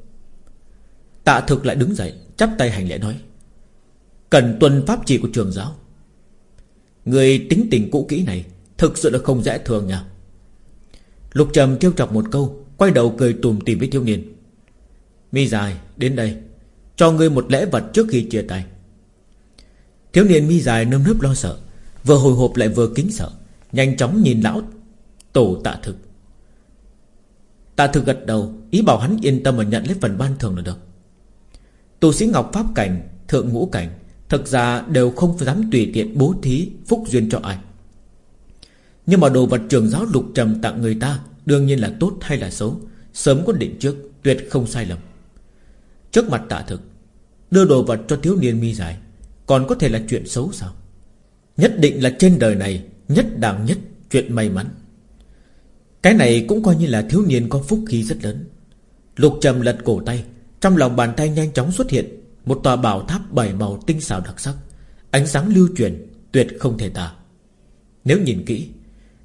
Tạ thực lại đứng dậy, Chắp tay hành lễ nói, Cần tuân pháp chỉ của trường giáo. Người tính tình cũ kỹ này Thực sự là không dễ thường nha. Lục trầm trêu chọc một câu, Quay đầu cười tùm tìm với thiếu niên. Mi dài đến đây. Cho ngươi một lễ vật trước khi chia tay. Thiếu niên mi dài nơm nớp lo sợ, Vừa hồi hộp lại vừa kính sợ, Nhanh chóng nhìn lão Tổ tạ thực. Tạ thực gật đầu, Ý bảo hắn yên tâm mà nhận lấy phần ban thường là được. Tù sĩ Ngọc Pháp Cảnh, Thượng Ngũ Cảnh, Thực ra đều không dám tùy tiện bố thí Phúc duyên cho ai. Nhưng mà đồ vật trường giáo lục trầm tặng người ta Đương nhiên là tốt hay là xấu, Sớm có định trước, Tuyệt không sai lầm. Trước mặt tạ thực, Đưa đồ vật cho thiếu niên mi dài, Còn có thể là chuyện xấu sao? Nhất định là trên đời này Nhất đẳng nhất chuyện may mắn. Cái này cũng coi như là thiếu niên có phúc khí rất lớn. Lục trầm lật cổ tay, Trong lòng bàn tay nhanh chóng xuất hiện Một tòa bảo tháp bảy màu tinh xảo đặc sắc. Ánh sáng lưu truyền Tuyệt không thể tả. Nếu nhìn kỹ,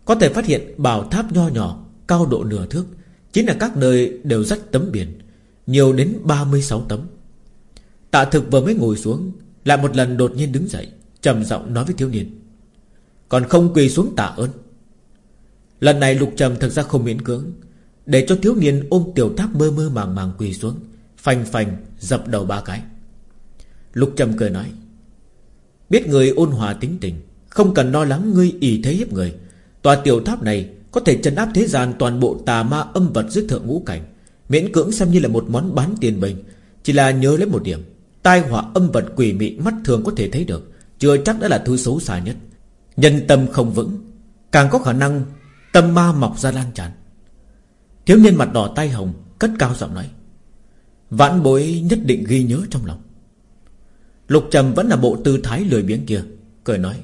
Có thể phát hiện bảo tháp nho nhỏ, Cao độ nửa thước, Chính là các nơi đều rách tấm biển. Nhiều đến 36 tấm. Tạ thực vừa mới ngồi xuống, Lại một lần đột nhiên đứng dậy, trầm giọng nói với thiếu niên. Còn không quỳ xuống tạ ơn. Lần này lục trầm thực ra không miễn cưỡng, Để cho thiếu niên ôm tiểu tháp mơ mơ màng màng quỳ xuống, Phành phành, dập đầu ba cái. Lục trầm cười nói, Biết người ôn hòa tính tình, Không cần lo lắng ngươi ỷ thế hiếp người. Tòa tiểu tháp này Có thể trấn áp thế gian toàn bộ tà ma âm vật dưới thượng ngũ cảnh. Miễn cưỡng xem như là một món bán tiền bình. Chỉ là nhớ lấy một điểm. Tai họa âm vật quỷ mị mắt thường có thể thấy được. Chưa chắc đã là thứ xấu xa nhất. Nhân tâm không vững. Càng có khả năng, Tâm ma mọc ra lan tràn. Thiếu niên mặt đỏ tay hồng Cất cao giọng nói. Vãn bối nhất định ghi nhớ trong lòng. Lục trầm vẫn là bộ tư thái lười biếng kia, Cười nói.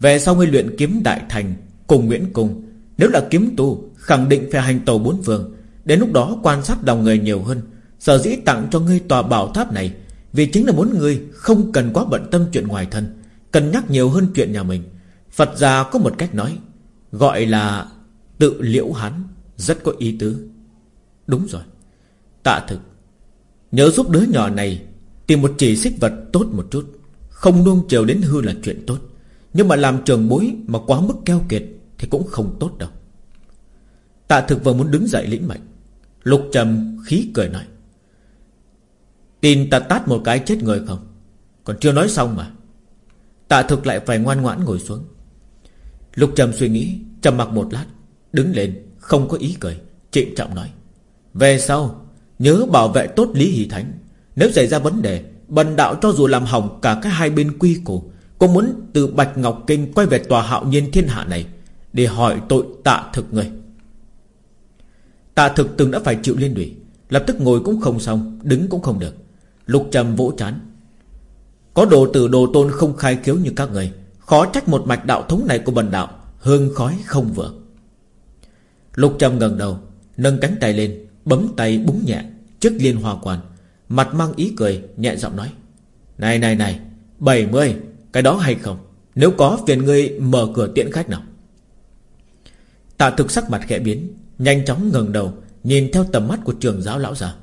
Về sau ngươi luyện kiếm đại thành Cùng Nguyễn Cung, Nếu là kiếm tu Khẳng định phải hành tàu bốn vương Đến lúc đó quan sát lòng người nhiều hơn. Sở dĩ tặng cho ngươi tòa bảo tháp này, Vì chính là muốn ngươi không cần quá bận tâm chuyện ngoài thân Cần nhắc nhiều hơn chuyện nhà mình. Phật gia có một cách nói, Gọi là tự liễu hắn Rất có ý tứ. Đúng rồi, Tạ thực. Nhớ giúp đứa nhỏ này Tìm một chỉ xích vật tốt một chút, Không nuông chiều đến hư là chuyện tốt. Nhưng mà làm trường bối mà quá mức keo kiệt Thì cũng không tốt đâu. Tạ thực vừa muốn đứng dậy lĩnh mệnh Lục trầm khí cười nói, Tin ta tát một cái chết người không? Còn chưa nói xong mà. Tạ thực lại phải ngoan ngoãn ngồi xuống. Lục trầm suy nghĩ, trầm mặc một lát, Đứng lên, không có ý cười, Trịnh trọng nói, Về sau, nhớ bảo vệ tốt Lý Hỷ Thánh. Nếu xảy ra vấn đề, Bần đạo cho dù làm hỏng cả cái hai bên quy củ, Cũng muốn từ Bạch Ngọc Kinh Quay về tòa hạo nhiên thiên hạ này Để hỏi tội tạ thực người Tạ thực từng đã phải chịu liên lụy. Lập tức ngồi cũng không xong, Đứng cũng không được. Lục trầm vỗ chán. Có đồ tử đồ tôn không khai khiếu như các người. Khó trách một mạch đạo thống này của bần đạo, Hương khói không vừa. Lục trầm gần đầu, Nâng cánh tay lên, Bấm tay búng nhẹ, Trước liên hoa quan. Mặt mang ý cười, Nhẹ giọng nói, Này này này 70 Cái đó hay không? Nếu có, phiền ngươi mở cửa tiễn khách nào. Tạ thực sắc mặt khẽ biến Nhanh chóng ngẩng đầu, Nhìn theo tầm mắt của trường giáo lão già.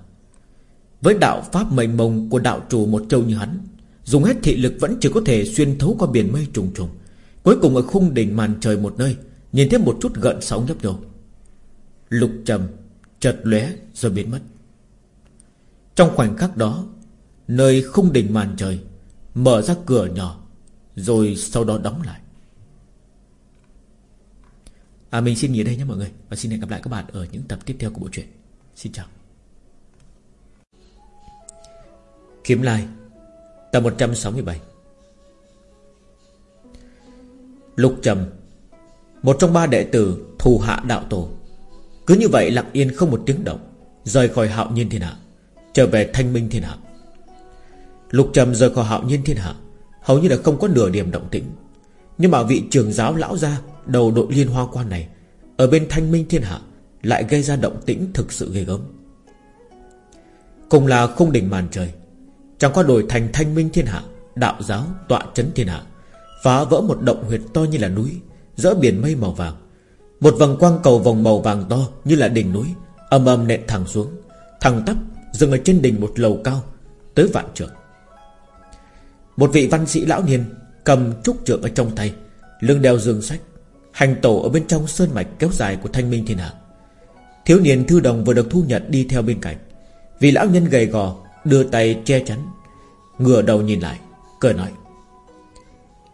Với đạo pháp mênh mông của đạo chủ một châu như hắn, Dùng hết thị lực vẫn chỉ có thể xuyên thấu qua biển mây trùng trùng. Cuối cùng ở khung đỉnh màn trời một nơi, Nhìn thấy một chút gợn sóng nhấp nhô. Lục trầm, Chợt lóe rồi biến mất. Trong khoảnh khắc đó, Nơi khung đỉnh màn trời, Mở ra cửa nhỏ, Rồi sau đó đóng lại. À mình xin nghỉ đây nhé mọi người. Và xin hẹn gặp lại các bạn ở những tập tiếp theo của bộ truyện. Xin chào. Kiếm Lai, Tập 167 Lục Trầm, Một trong ba đệ tử thù hạ đạo tổ. Cứ như vậy lặng yên không một tiếng động, Rời khỏi hạo nhiên thiên hạ, Trở về thanh minh thiên hạ. Lục Trầm rời khỏi hạo nhiên thiên hạ, Hầu như là không có nửa điểm động tĩnh. Nhưng mà vị trường giáo lão gia, Đầu đội liên hoa quan này, Ở bên thanh minh thiên hạ Lại gây ra động tĩnh thực sự ghê gớm. Cùng là không đỉnh màn trời, Chẳng qua đổi thành thanh minh thiên hạ, Đạo giáo tọa chấn thiên hạ, Phá vỡ một động huyệt to như là núi Giữa biển mây màu vàng. Một vầng quang cầu vòng màu vàng to Như là đỉnh núi Âm âm nện thẳng xuống, Thẳng tắp dừng ở trên đỉnh một lầu cao, Tới vạn trượng. Một vị văn sĩ lão niên Cầm trúc trượng ở trong tay, Lưng đeo dương sách, Hành tổ ở bên trong sơn mạch kéo dài của thanh minh thiên hạ. Thiếu niên thư đồng vừa được thu nhận đi theo bên cạnh, Vì lão nhân gầy gò, Đưa tay che chắn, Ngửa đầu nhìn lại, Cười nói,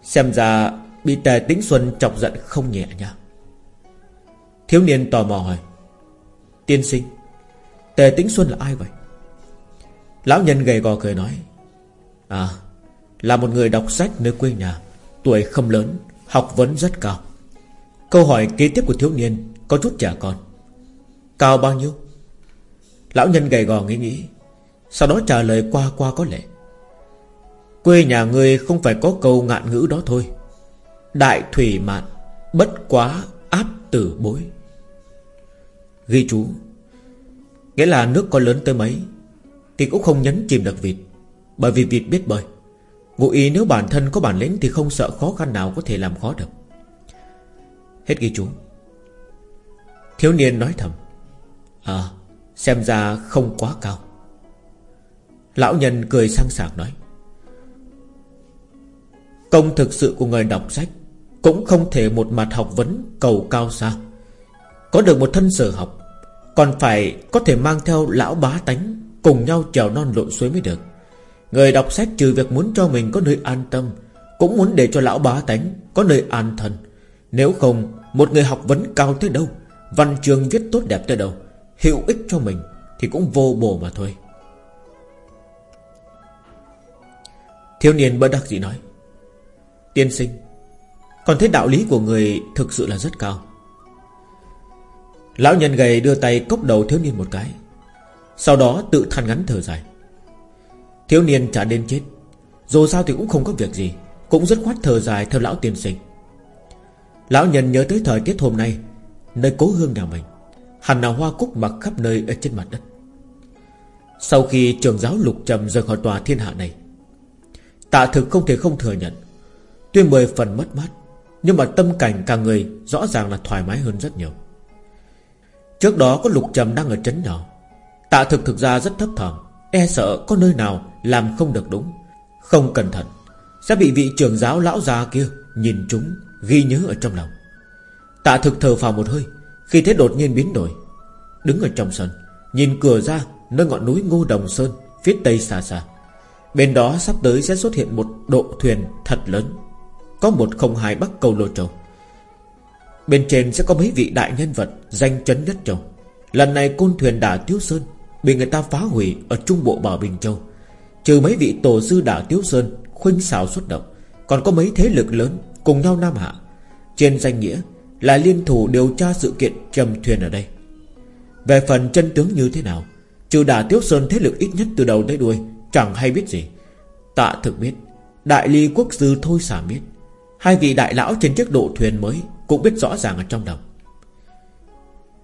Xem ra bị tề tĩnh xuân chọc giận không nhẹ nha. Thiếu niên tò mò hỏi, Tiên sinh, Tề tĩnh xuân là ai vậy? Lão nhân gầy gò cười nói À là một người đọc sách nơi quê nhà, Tuổi không lớn, Học vấn rất cao. Câu hỏi kế tiếp của thiếu niên Có chút trẻ con. Cao bao nhiêu? Lão nhân gầy gò nghĩ nghĩ, Sau đó trả lời qua qua có lệ. Quê nhà ngươi không phải có câu ngạn ngữ đó thôi. Đại thủy mạn, Bất quá áp tử bối. Ghi chú, Nghĩa là nước có lớn tới mấy, Thì cũng không nhấn chìm được vịt, Bởi vì vịt biết bơi. Ngụ ý nếu bản thân có bản lĩnh Thì không sợ khó khăn nào có thể làm khó được. Hết ghi chú. Thiếu niên nói thầm À xem ra không quá cao. Lão nhân cười sang sảng nói, Công thực sự của người đọc sách Cũng không thể một mặt học vấn cầu cao xa. Có được một thân sở học, Còn phải có thể mang theo lão bá tánh Cùng nhau trèo non lộn suối mới được. Người đọc sách trừ việc muốn cho mình có nơi an tâm, Cũng muốn để cho lão bá tánh Có nơi an thần. Nếu không, Một người học vấn cao tới đâu, Văn trường viết tốt đẹp tới đâu, Hữu ích cho mình Thì cũng vô bổ mà thôi. Thiếu niên bất đắc dĩ nói, Tiên sinh, Còn thấy đạo lý của người thực sự là rất cao. Lão nhân gầy đưa tay cốc đầu thiếu niên một cái, Sau đó tự than ngắn thở dài Thiếu niên trả đến chết. Dù sao thì cũng không có việc gì, Cũng rất khoát thở dài theo lão tiên sinh. Lão nhân nhớ tới thời tiết hôm nay, Nơi cố hương nhà mình, Hẳn nào hoa cúc mặc khắp nơi ở trên mặt đất. Sau khi trường giáo lục trầm rời khỏi tòa thiên hạ này, Tạ thực không thể không thừa nhận, Tuy mười phần mất mát, Nhưng mà tâm cảnh cả người Rõ ràng là thoải mái hơn rất nhiều. Trước đó có lục trầm đang ở trấn nhỏ, Tạ thực thực ra rất thấp thỏm E sợ có nơi nào làm không được đúng. Không cẩn thận. Sẽ bị vị trưởng giáo lão già kia Nhìn chúng, ghi nhớ ở trong lòng. Tạ thực thở phào một hơi, Khi thế đột nhiên biến đổi. Đứng ở trong sân, Nhìn cửa ra nơi ngọn núi Ngô Đồng Sơn, Phía tây xa xa. Bên đó sắp tới sẽ xuất hiện một độ thuyền thật lớn. Có một không hai bắc cầu lô châu. Bên trên sẽ có mấy vị đại nhân vật Danh chấn nhất châu. Lần này côn thuyền đả Tiếu Sơn, Bị người ta phá hủy ở trung bộ Bảo Bình Châu. Trừ mấy vị tổ sư đả Tiếu Sơn Khuynh xảo xuất động, Còn có mấy thế lực lớn cùng nhau Nam Hạ. Trên danh nghĩa là liên thủ điều tra sự kiện trầm thuyền ở đây. Về phần chân tướng như thế nào, Trừ đả Tiếu Sơn thế lực ít nhất từ đầu tới đuôi, Chẳng hay biết gì. Tạ thực biết, Đại ly quốc sư thôi xả biết, Hai vị đại lão trên chiếc độ thuyền mới Cũng biết rõ ràng ở trong lòng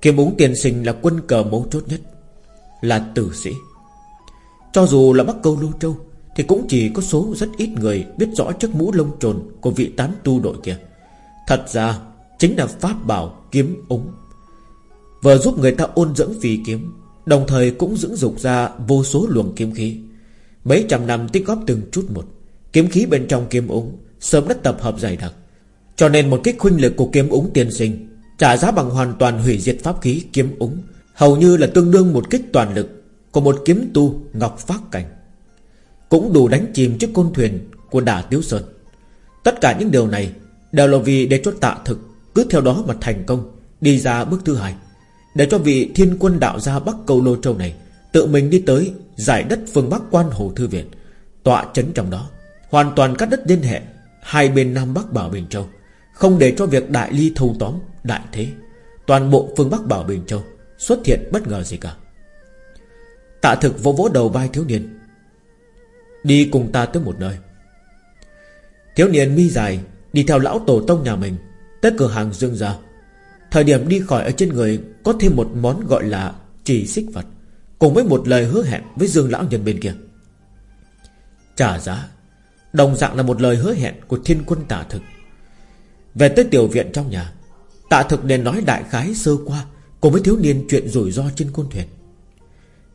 Kiếm úng tiền sinh là quân cờ mấu chốt nhất, Là tử sĩ. Cho dù là Bắc Câu Lưu Châu, Thì cũng chỉ có số rất ít người Biết rõ chiếc mũ lông trồn Của vị tán tu đội kia. Thật ra, chính là pháp bảo kiếm ống. Vừa giúp người ta ôn dưỡng phi kiếm, Đồng thời cũng dưỡng dục ra Vô số luồng kiếm khí. Mấy trăm năm tích góp từng chút một, Kiếm khí bên trong kiếm ống Sớm đã tập hợp dày đặc. Cho nên một kích khuynh lực của kiếm ống tiên sinh, Trả giá bằng hoàn toàn hủy diệt pháp khí kiếm ống, Hầu như là tương đương một kích toàn lực. Của một kiếm tu ngọc phát cảnh. Cũng đủ đánh chìm chiếc côn thuyền Của đả Tiếu Sơn. Tất cả những điều này Đều là vì để cho tạ thực Cứ theo đó mà thành công, Đi ra bước thứ hai. Để cho vị thiên quân đạo gia Bắc Câu Lô Châu này Tự mình đi tới Giải đất phương Bắc quan Hồ Thư Viện, Tọa chấn trong đó, Hoàn toàn cắt đất liên hệ Hai bên Nam Bắc Bảo Bình Châu, Không để cho việc đại ly thâu tóm Đại thế, Toàn bộ phương Bắc Bảo Bình Châu Xuất hiện bất ngờ gì cả. Tạ thực vỗ vỗ đầu vai thiếu niên. Đi cùng ta tới một nơi. Thiếu niên mi dài, Đi theo lão tổ tông nhà mình, Tới cửa hàng dương gia. Thời điểm đi khỏi ở trên người, Có thêm một món gọi là chỉ xích vật, Cùng với một lời hứa hẹn với dương lão nhân bên kia. Trả giá, Đồng dạng là một lời hứa hẹn Của thiên quân tạ thực. Về tới tiểu viện trong nhà, Tạ thực nên nói đại khái sơ qua Cùng với thiếu niên chuyện rủi ro trên con thuyền.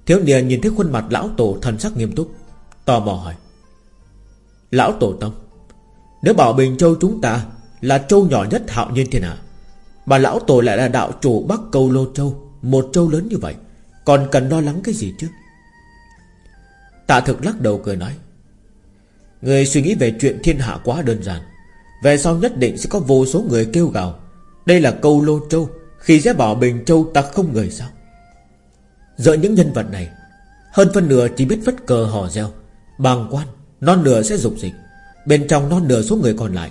Thiếu niên nhìn thấy khuôn mặt lão tổ thần sắc nghiêm túc, Tò mò hỏi. Lão tổ tông, Nếu bảo Bình Châu chúng ta Là châu nhỏ nhất hạo nhiên thiên hạ, Mà lão tổ lại là đạo chủ Bắc Cầu Lô Châu, Một châu lớn như vậy, Còn cần lo lắng cái gì chứ? Tạ thực lắc đầu cười nói, Người suy nghĩ về chuyện thiên hạ quá đơn giản, Về sau nhất định sẽ có vô số người kêu gào, Đây là câu lô châu, Khi sẽ bảo Bình Châu ta không người sao? Giữa những nhân vật này, Hơn phân nửa chỉ biết vất cờ hò reo. Bàng quan, Non nửa sẽ dục dịch. Bên trong non nửa số người còn lại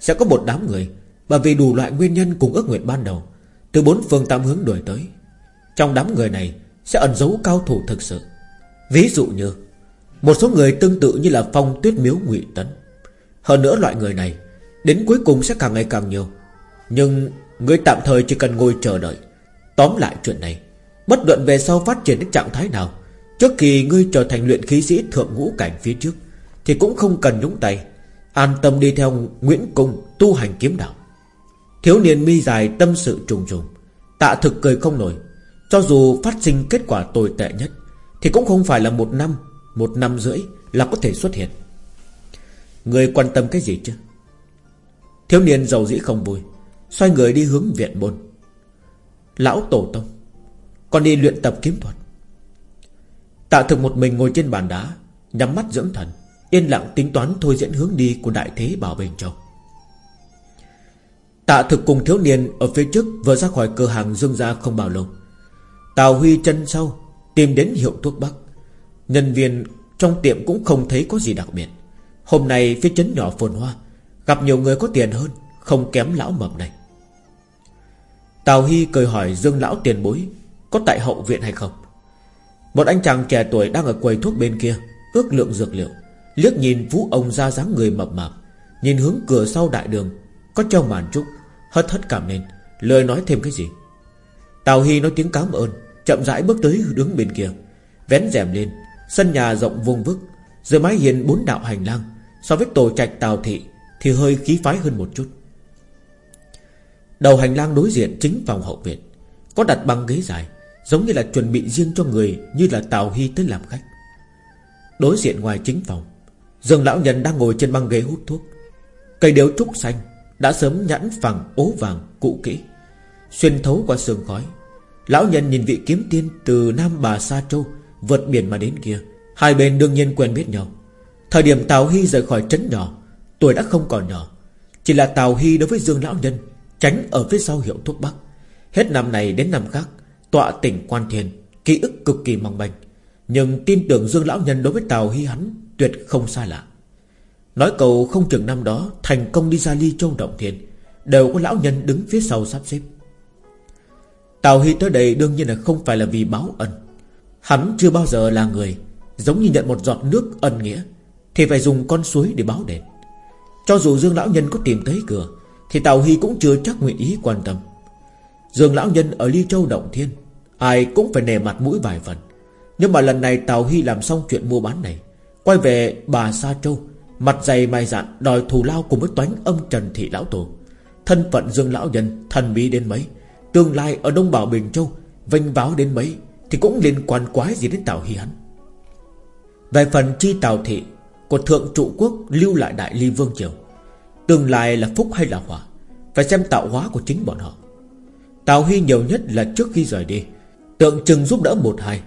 Sẽ có một đám người Bởi vì đủ loại nguyên nhân cùng ước nguyện ban đầu, Từ bốn phương tám hướng đuổi tới. Trong đám người này Sẽ ẩn giấu cao thủ thực sự. Ví dụ như, một số người tương tự như là phong tuyết miếu ngụy tấn. Hơn nữa loại người này, Đến cuối cùng sẽ càng ngày càng nhiều. Nhưng người tạm thời chỉ cần ngồi chờ đợi. Tóm lại chuyện này Bất luận về sau phát triển đến trạng thái nào, Trước khi ngươi trở thành luyện khí sĩ thượng ngũ cảnh phía trước, Thì cũng không cần nhúng tay. An tâm đi theo Nguyễn Cung tu hành kiếm đạo. Thiếu niên mi dài tâm sự trùng trùng, Tạ thực cười không nổi. Cho dù phát sinh kết quả tồi tệ nhất, Thì cũng không phải là một năm một năm rưỡi là có thể xuất hiện. Người quan tâm cái gì chứ? Thiếu niên giàu dĩ không vui, Xoay người đi hướng viện môn. Lão tổ tông còn đi luyện tập kiếm thuật. Tạ thực một mình ngồi trên bàn đá, Nhắm mắt dưỡng thần, Yên lặng tính toán thôi diễn hướng đi của đại thế Bảo Bình Châu. Tạ thực cùng thiếu niên Ở phía trước vừa ra khỏi cửa hàng dương gia không bao lâu. Tào Huy chân sau, Tìm đến hiệu thuốc bắc. Nhân viên trong tiệm cũng không thấy có gì đặc biệt. Hôm nay phía chấn nhỏ phồn hoa, Gặp nhiều người có tiền hơn, Không kém lão mập này. Tào Hy cười hỏi Dương lão tiền bối có tại hậu viện hay không? Một anh chàng trẻ tuổi đang ở quầy thuốc bên kia, Ước lượng dược liệu, Liếc nhìn vũ ông ra dáng người mập mạp, Nhìn hướng cửa sau đại đường, Có treo màn trúc, Hất hất cảm lên, Lời nói thêm cái gì? Tào Hy nói tiếng cảm ơn, Chậm rãi bước tới đứng bên kia, Vén rèm lên, Sân nhà rộng vuông vức, Dưới mái hiền bốn đạo hành lang, So với tổ trạch tào thị Thì hơi khí phái hơn một chút. Đầu hành lang đối diện chính phòng hậu viện, Có đặt băng ghế dài Giống như là chuẩn bị riêng cho người Như là Tào Hy tới làm khách. Đối diện ngoài chính phòng, Dương lão nhân đang ngồi trên băng ghế hút thuốc. Cây điếu trúc xanh Đã sớm nhẵn phẳng, ố vàng cụ kỹ. Xuyên thấu qua sương khói, Lão nhân nhìn vị kiếm tiên từ Nam Bà Sa Châu Vượt biển mà đến kia. Hai bên đương nhiên quen biết nhau. Thời điểm Tào Hy rời khỏi trấn nhỏ, Tuổi đã không còn nhỏ. Chỉ là Tào Hy đối với Dương Lão Nhân, Tránh ở phía sau hiệu thuốc Bắc. Hết năm này đến năm khác Tọa tỉnh Quan Thiền Ký ức cực kỳ mong manh. Nhưng tin tưởng Dương Lão Nhân đối với Tào Hy hắn Tuyệt không xa lạ. Nói cầu không chừng năm đó, Thành công đi ra ly châu động thiên, Đều có lão nhân đứng phía sau sắp xếp. Tào Hy tới đây đương nhiên là không phải là vì báo ân. Hắn chưa bao giờ là người, Giống như nhận một giọt nước ân nghĩa, Thì phải dùng con suối để báo đền. Cho dù Dương Lão Nhân có tìm tới cửa, Thì Tào Hy cũng chưa chắc nguyện ý quan tâm. Dương Lão Nhân ở Ly Châu Động Thiên, Ai cũng phải nề mặt mũi vài phần. Nhưng mà lần này Tào Hy làm xong chuyện mua bán này, Quay về bà Sa Châu, Mặt dày mày dạn đòi thù lao cùng với toán âm Trần Thị Lão Tổ. Thân phận Dương Lão Nhân thần bí đến mấy, Tương lai ở Đông Bảo Bình Châu Vinh báo đến mấy Thì cũng liên quan quái gì đến Tào Hy hắn. Về phần chi Tào Thị, Của Thượng Trụ Quốc lưu lại Đại Ly Vương Triều, Tương lai là phúc hay là hỏa Phải xem tạo hóa của chính bọn họ. Tào Huy nhiều nhất là trước khi rời đi, Tượng trưng giúp đỡ một hai.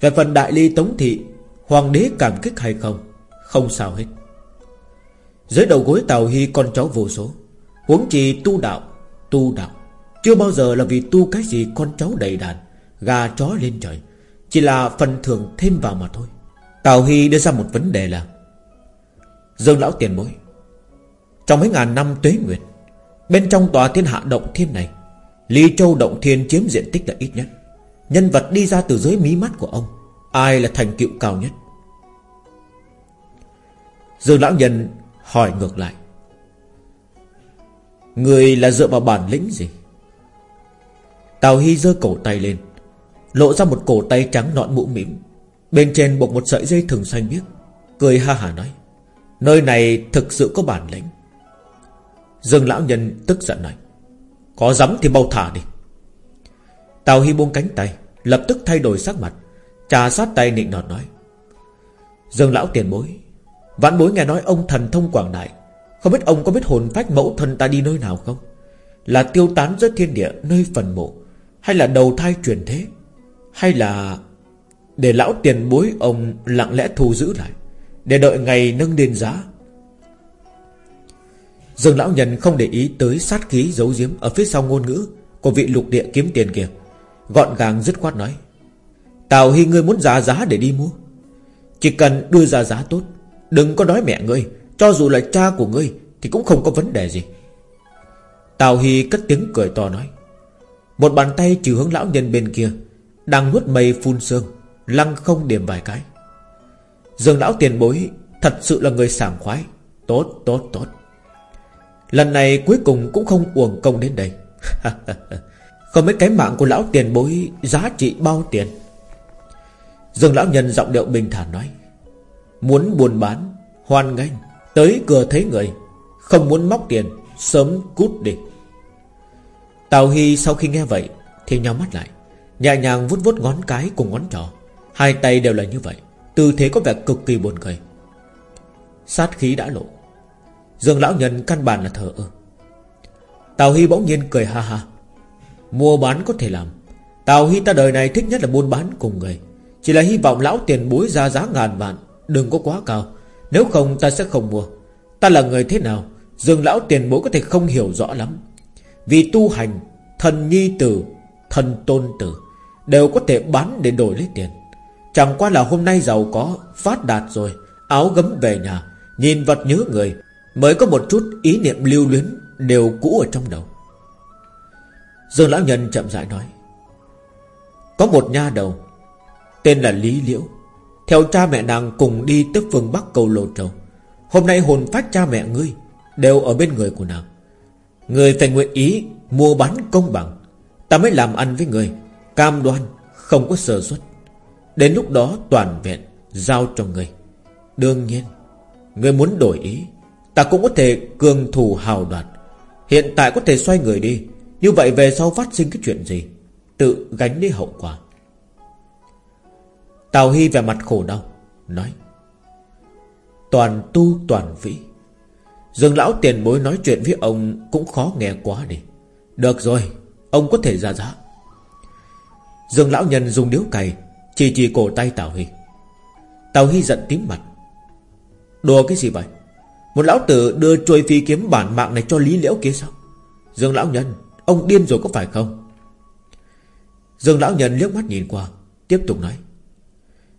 Về phần Đại Ly Tống Thị, Hoàng đế cảm kích hay không Không sao hết. Dưới đầu gối Tào Huy, con cháu vô số, Huống chi tu đạo Tu đạo. Chưa bao giờ là vì tu cái gì con cháu đầy đàn, Gà chó lên trời, Chỉ là phần thưởng thêm vào mà thôi. Tào Huy đưa ra một vấn đề là, Dương lão tiền bối, Trong mấy ngàn năm tuế nguyệt, Bên trong tòa thiên hạ động thiên này Ly Châu Động Thiên chiếm diện tích là ít nhất. Nhân vật đi ra từ dưới mí mắt của ông, Ai là thành tựu cao nhất? Dương Lão Nhân hỏi ngược lại. Người là dựa vào bản lĩnh gì? Tào Hy giơ cổ tay lên, Lộ ra một cổ tay trắng nọn mũ mỉm Bên trên buộc một sợi dây thừng xanh biếc, Cười ha hà nói, Nơi này thực sự có bản lĩnh. Dương Lão Nhân tức giận nói có dám thì mau thả đi. Tào Hy buông cánh tay, Lập tức thay đổi sắc mặt, Trà sát tay nịnh nọt nói. Dương Lão tiền bối, Vãn bối nghe nói ông thần thông quảng đại. Không biết ông có biết hồn phách mẫu thân ta đi nơi nào không? Là tiêu tán giữa thiên địa, Nơi phần mộ, Hay là đầu thai truyền thế? Hay là Để lão tiền bối ông lặng lẽ thu giữ lại, Để đợi ngày nâng lên giá? Dương lão nhân không để ý tới sát khí giấu giếm Ở phía sau ngôn ngữ Của vị lục địa kiếm tiền kia. Gọn gàng dứt khoát nói, Tào Hy, ngươi muốn giá giá để đi mua? Chỉ cần đưa ra giá tốt, Đừng có nói mẹ ngươi, Cho dù là cha của ngươi Thì cũng không có vấn đề gì. Tào Hy cất tiếng cười to nói, Một bàn tay trừ hướng lão nhân bên kia, Đang nuốt mây phun sương, Lăng không điểm vài cái. Dương lão tiền bối Thật sự là người sảng khoái. Tốt tốt tốt. Lần này cuối cùng cũng không uổng công đến đây. Không biết cái mạng của lão tiền bối, Giá trị bao tiền? Dương lão nhân giọng điệu bình thản nói, Muốn buôn bán, Hoan nghênh, Tới cửa thấy người, Không muốn móc tiền, Sớm cút đi. Tào Hy sau khi nghe vậy, Thì nhau mắt lại, Nhẹ nhàng vuốt vuốt ngón cái cùng ngón trỏ. Hai tay đều là như vậy, Tư thế có vẻ cực kỳ buồn cười. Sát khí đã lộ Dương lão nhân căn bản là thở ơ. Tào Hy bỗng nhiên cười ha ha. Mua bán có thể làm. Tào Hy ta đời này thích nhất là buôn bán cùng người. Chỉ là hy vọng lão tiền bối ra giá ngàn vạn, Đừng có quá cao. Nếu không ta sẽ không mua. Ta là người thế nào, Dương lão tiền bối có thể không hiểu rõ lắm. Vì tu hành, Thần nhi tử, Thần tôn tử, Đều có thể bán để đổi lấy tiền. Chẳng qua là hôm nay giàu có, Phát đạt rồi, Áo gấm về nhà, Nhìn vật nhớ người Mới có một chút ý niệm lưu luyến Đều cũ ở trong đầu. Dương Lão Nhân chậm rãi nói, Có một nha đầu, Tên là Lý Liễu. Theo cha mẹ nàng cùng đi tới phương Bắc cầu Lô Châu Hôm nay hồn phát cha mẹ ngươi Đều ở bên người của nàng. Người phải nguyện ý Mua bán công bằng. Ta mới làm ăn với người, Cam đoan không có sơ suất. Đến lúc đó toàn vẹn Giao cho người. Đương nhiên, Người muốn đổi ý Ta cũng có thể cường thủ hào đoạt. Hiện tại có thể xoay người đi. Như vậy về sau phát sinh cái chuyện gì? Tự gánh đi hậu quả. Tào Hy vẻ mặt khổ đau, Nói, Toàn tu toàn vĩ. Dương lão tiền bối nói chuyện với ông Cũng khó nghe quá đi. Được rồi, Ông có thể ra giá. Dương lão nhân dùng điếu cày, Chỉ chỉ cổ tay Tào Hy. Tào Hy giận tím mặt, Đùa cái gì vậy? Một lão tử đưa trôi phi kiếm bản mạng này cho Lý Liễu kia sao? Dương lão nhân, Ông điên rồi có phải không? Dương lão nhân liếc mắt nhìn qua, Tiếp tục nói.